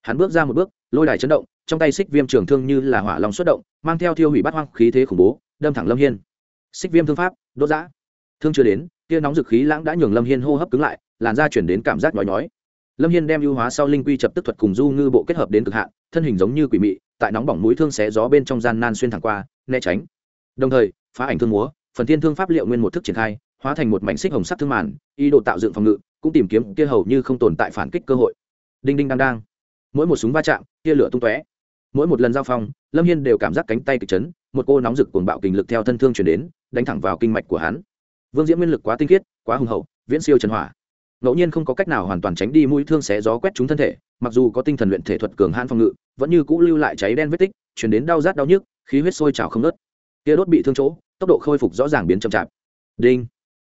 Hắn bước ra một bước, lôi đài chấn động, trong tay xích viêm trường thương như là hỏa lòng xuất động, mang theo thiêu hủy bát hoang khí thế khủng bố, đâm thẳng lâm hiên. Xích viêm thương pháp, đốt giã. Thương chưa đến kia nóng dực khí lãng đã nhường lâm hiên hô hấp cứng lại, làn da chuyển đến cảm giác nhói nhói. Lâm hiên đem ưu hóa sau linh quy chập tức thuật cùng du ngư bộ kết hợp đến cực hạn, thân hình giống như quỷ mị, tại nóng bỏng mũi thương xé gió bên trong gian nan xuyên thẳng qua, né tránh. Đồng thời, phá ảnh thương múa, phần thiên thương pháp liệu nguyên một thức triển khai, hóa thành một mảnh xích hồng sắc thương màn, ý đồ tạo dựng phòng ngự, cũng tìm kiếm kia hầu như không tồn tại phản kích cơ hội. Đinh đinh đang đang. Mỗi một súng va chạm kia lửa tung tóe. Mỗi một lần giao phong, lâm hiên đều cảm giác cánh tay kịch chấn, một cô nóng rực cuồng bạo kình lực theo thân thương chuyển đến, đánh thẳng vào kinh mạch của hắn vương diễm nguyên lực quá tinh khiết, quá hùng hậu, viễn siêu trần hỏa. Ngẫu nhiên không có cách nào hoàn toàn tránh đi mũi thương xé gió quét trúng thân thể, mặc dù có tinh thần luyện thể thuật cường hãn phòng ngự, vẫn như cũ lưu lại cháy đen vết tích, chuyển đến đau rát đau nhức, khí huyết sôi trào không nớt kia đốt bị thương chỗ, tốc độ khôi phục rõ ràng biến chậm chạp. Đinh.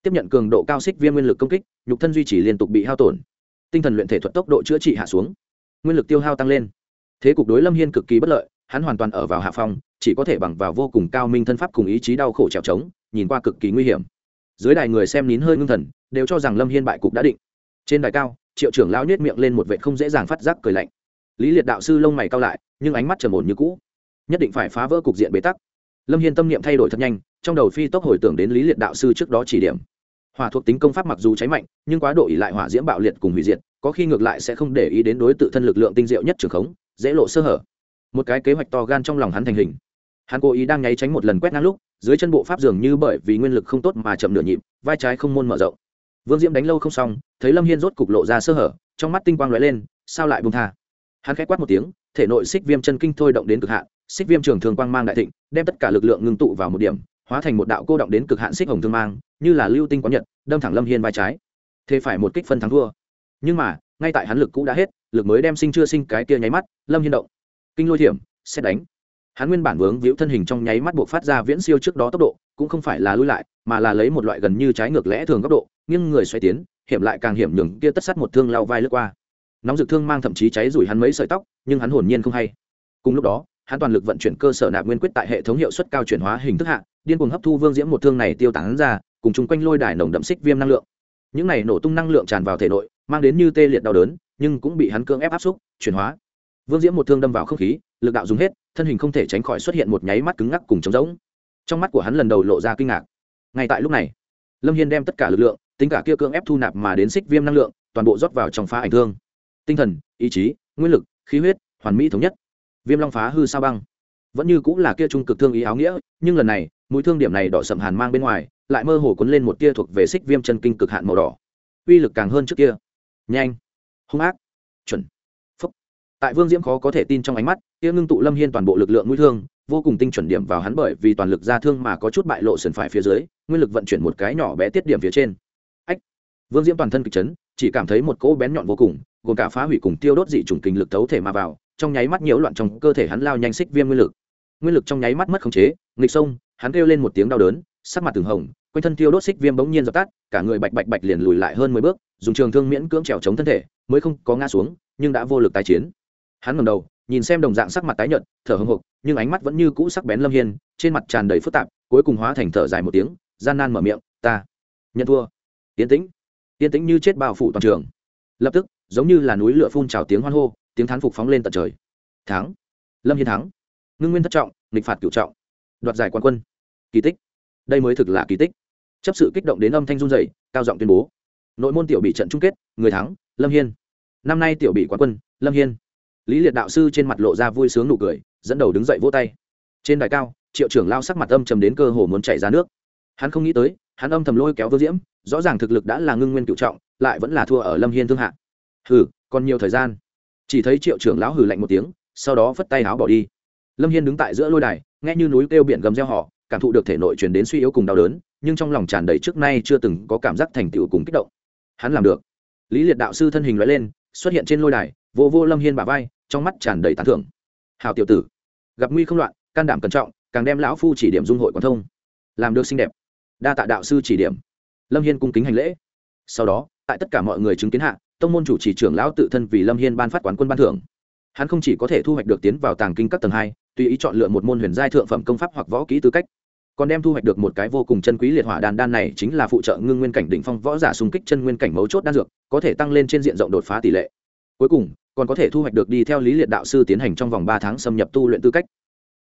Tiếp nhận cường độ cao xích viêm nguyên lực công kích, nhục thân duy trì liên tục bị hao tổn. Tinh thần luyện thể thuật tốc độ chữa trị hạ xuống. Nguyên lực tiêu hao tăng lên. Thế cục đối lâm hiên cực kỳ bất lợi, hắn hoàn toàn ở vào hạ phong, chỉ có thể bằng vào vô cùng cao minh thân pháp cùng ý chí đau khổ trèo trống, nhìn qua cực kỳ nguy hiểm dưới đài người xem nín hơi ngưng thần, đều cho rằng lâm hiên bại cục đã định. Trên đài cao, triệu trưởng lao nhét miệng lên một vệ không dễ dàng phát giác cười lạnh. Lý liệt đạo sư lông mày cao lại, nhưng ánh mắt trầm ổn như cũ. Nhất định phải phá vỡ cục diện bế tắc. Lâm hiên tâm niệm thay đổi thật nhanh, trong đầu phi tốc hồi tưởng đến lý liệt đạo sư trước đó chỉ điểm. Hỏa thuộc tính công pháp mặc dù cháy mạnh, nhưng quá độ ỉ lại hỏa diễm bạo liệt cùng hủy diệt, có khi ngược lại sẽ không để ý đến đối tự thân lực lượng tinh diệu nhất trường khống, dễ lộ sơ hở. Một cái kế hoạch to gan trong lòng hắn thành hình hắn cố ý đang nháy tránh một lần quét ngang lúc, dưới chân bộ pháp dường như bởi vì nguyên lực không tốt mà chậm nửa nhịp, vai trái không môn mở rộng. Vương diễm đánh lâu không xong, thấy lâm hiên rốt cục lộ ra sơ hở, trong mắt tinh quang lóe lên, sao lại bung tha? Hắn khẽ quát một tiếng, thể nội xích viêm chân kinh thôi động đến cực hạn, xích viêm trường thường quang mang đại thịnh, đem tất cả lực lượng ngưng tụ vào một điểm, hóa thành một đạo cô động đến cực hạn xích hồng thương mang, như là lưu tinh quán nhật, đâm thẳng lâm hiên vai trái. Thế phải một kích phân thắng thua. Nhưng mà, ngay tại hắn lực cũ đã hết, lực mới đem sinh chưa sinh cái tia nháy mắt, lâm hiên động. Kinh lôi thiểm, xét đánh hắn nguyên bản vướng víu thân hình trong nháy mắt buộc phát ra viễn siêu trước đó tốc độ, cũng không phải là lui lại, mà là lấy một loại gần như trái ngược lẽ thường góc độ, nghiêng người xoay tiến, hiểm lại càng hiểm nhường kia tất sắt một thương lao vai lướt qua. Nóng rực thương mang thậm chí cháy rủi hắn mấy sợi tóc, nhưng hắn hồn nhiên không hay. Cùng lúc đó, hắn toàn lực vận chuyển cơ sở nạp nguyên quyết tại hệ thống hiệu suất cao chuyển hóa hình thức hạ, điên cuồng hấp thu vương diễm một thương này tiêu tán ra, cùng chung quanh lôi đài nồng đậm xích viêm năng lượng. Những này nổ tung năng lượng tràn vào thể nội, mang đến như tê liệt đau đớn, nhưng cũng bị hắn cưỡng ép áp xúc, chuyển hóa vương diễm một thương đâm vào không khí, lực đạo dùng hết, thân hình không thể tránh khỏi xuất hiện một nháy mắt cứng ngắc cùng trống rỗng. Trong mắt của hắn lần đầu lộ ra kinh ngạc. Ngay tại lúc này, lâm hiên đem tất cả lực lượng, tính cả kia cưỡng ép thu nạp mà đến xích viêm năng lượng, toàn bộ rót vào trong phá ảnh thương. Tinh thần, ý chí, nguyên lực, khí huyết, hoàn mỹ thống nhất. Viêm long phá hư sao băng. Vẫn như cũng là kia trung cực thương ý áo nghĩa, nhưng lần này, mũi thương điểm này đỏ sầm hàn mang bên ngoài, lại mơ hồ cuốn lên một tia thuộc về xích viêm chân kinh cực hạn màu đỏ. Uy lực càng hơn trước kia. Nhanh. Hung ác. Chuẩn tại vương diễm khó có thể tin trong ánh mắt, kia ngưng tụ lâm hiên toàn bộ lực lượng mũi thương, vô cùng tinh chuẩn điểm vào hắn bởi vì toàn lực ra thương mà có chút bại lộ sườn phải phía dưới, nguyên lực vận chuyển một cái nhỏ bé tiết điểm phía trên. Ách! Vương diễm toàn thân kịch chấn, chỉ cảm thấy một cỗ bén nhọn vô cùng, gồm cả phá hủy cùng tiêu đốt dị chủng kinh lực thấu thể mà vào, trong nháy mắt nhiễu loạn trong cơ thể hắn lao nhanh xích viêm nguyên lực. Nguyên lực trong nháy mắt mất khống chế, nghịch sông, hắn kêu lên một tiếng đau đớn, sắc mặt từng hồng, quanh thân tiêu đốt xích viêm bỗng nhiên dập tắt, cả người bạch bạch bạch liền lùi lại hơn mười bước, dùng trường thương miễn cưỡng trèo chống thân thể, mới không có ngã xuống, nhưng đã vô lực tái chiến hắn ngầm đầu, nhìn xem đồng dạng sắc mặt tái nhợt, thở hồng hộc, nhưng ánh mắt vẫn như cũ sắc bén lâm hiên, trên mặt tràn đầy phức tạp, cuối cùng hóa thành thở dài một tiếng, gian nan mở miệng, ta, nhận thua. Tiến tĩnh tiến tĩnh như chết bao phủ toàn trường. Lập tức, giống như là núi lửa phun trào tiếng hoan hô, tiếng thán phục phóng lên tận trời. Thắng. Lâm hiên thắng. Ngưng nguyên thất trọng, nghịch phạt cựu trọng. Đoạt giải quán quân. Kỳ tích. Đây mới thực là kỳ tích. Chấp sự kích động đến âm thanh run dày cao giọng tuyên bố. Nội môn tiểu bị trận chung kết, người thắng, lâm hiên. Năm nay tiểu bị quán quân, lâm hiên lý liệt đạo sư trên mặt lộ ra vui sướng nụ cười, dẫn đầu đứng dậy vỗ tay. Trên đài cao, triệu trưởng lao sắc mặt âm trầm đến cơ hồ muốn chảy ra nước. Hắn không nghĩ tới, hắn âm thầm lôi kéo vương diễm, rõ ràng thực lực đã là ngưng nguyên cựu trọng, lại vẫn là thua ở lâm hiên thương hạ. Hừ, còn nhiều thời gian. Chỉ thấy triệu trưởng lão hừ lạnh một tiếng, sau đó phất tay áo bỏ đi. Lâm hiên đứng tại giữa lôi đài, nghe như núi kêu biển gầm reo họ cảm thụ được thể nội truyền đến suy yếu cùng đau đớn, nhưng trong lòng tràn đầy trước nay chưa từng có cảm giác thành tựu cùng kích động. Hắn làm được. Lý liệt đạo sư thân hình loại lên, xuất hiện trên lôi đài vô vô lâm hiên bà vai, trong mắt tràn đầy tán thưởng. Hào tiểu tử, gặp nguy không loạn, can đảm cẩn trọng, càng đem lão phu chỉ điểm dung hội quán thông. Làm được xinh đẹp, đa tạ đạo sư chỉ điểm. Lâm hiên cung kính hành lễ. Sau đó, tại tất cả mọi người chứng kiến hạ, tông môn chủ chỉ trưởng lão tự thân vì lâm hiên ban phát quán quân ban thưởng. Hắn không chỉ có thể thu hoạch được tiến vào tàng kinh các tầng hai, tùy ý chọn lựa một môn huyền giai thượng phẩm công pháp hoặc võ kỹ tư cách, còn đem thu hoạch được một cái vô cùng chân quý liệt hỏa đan đan này chính là phụ trợ ngưng nguyên cảnh đỉnh phong võ giả xung kích chân nguyên cảnh mấu chốt đan dược, có thể tăng lên trên diện rộng đột phá tỷ lệ. Cuối cùng còn có thể thu hoạch được đi theo lý liệt đạo sư tiến hành trong vòng ba tháng xâm nhập tu luyện tư cách.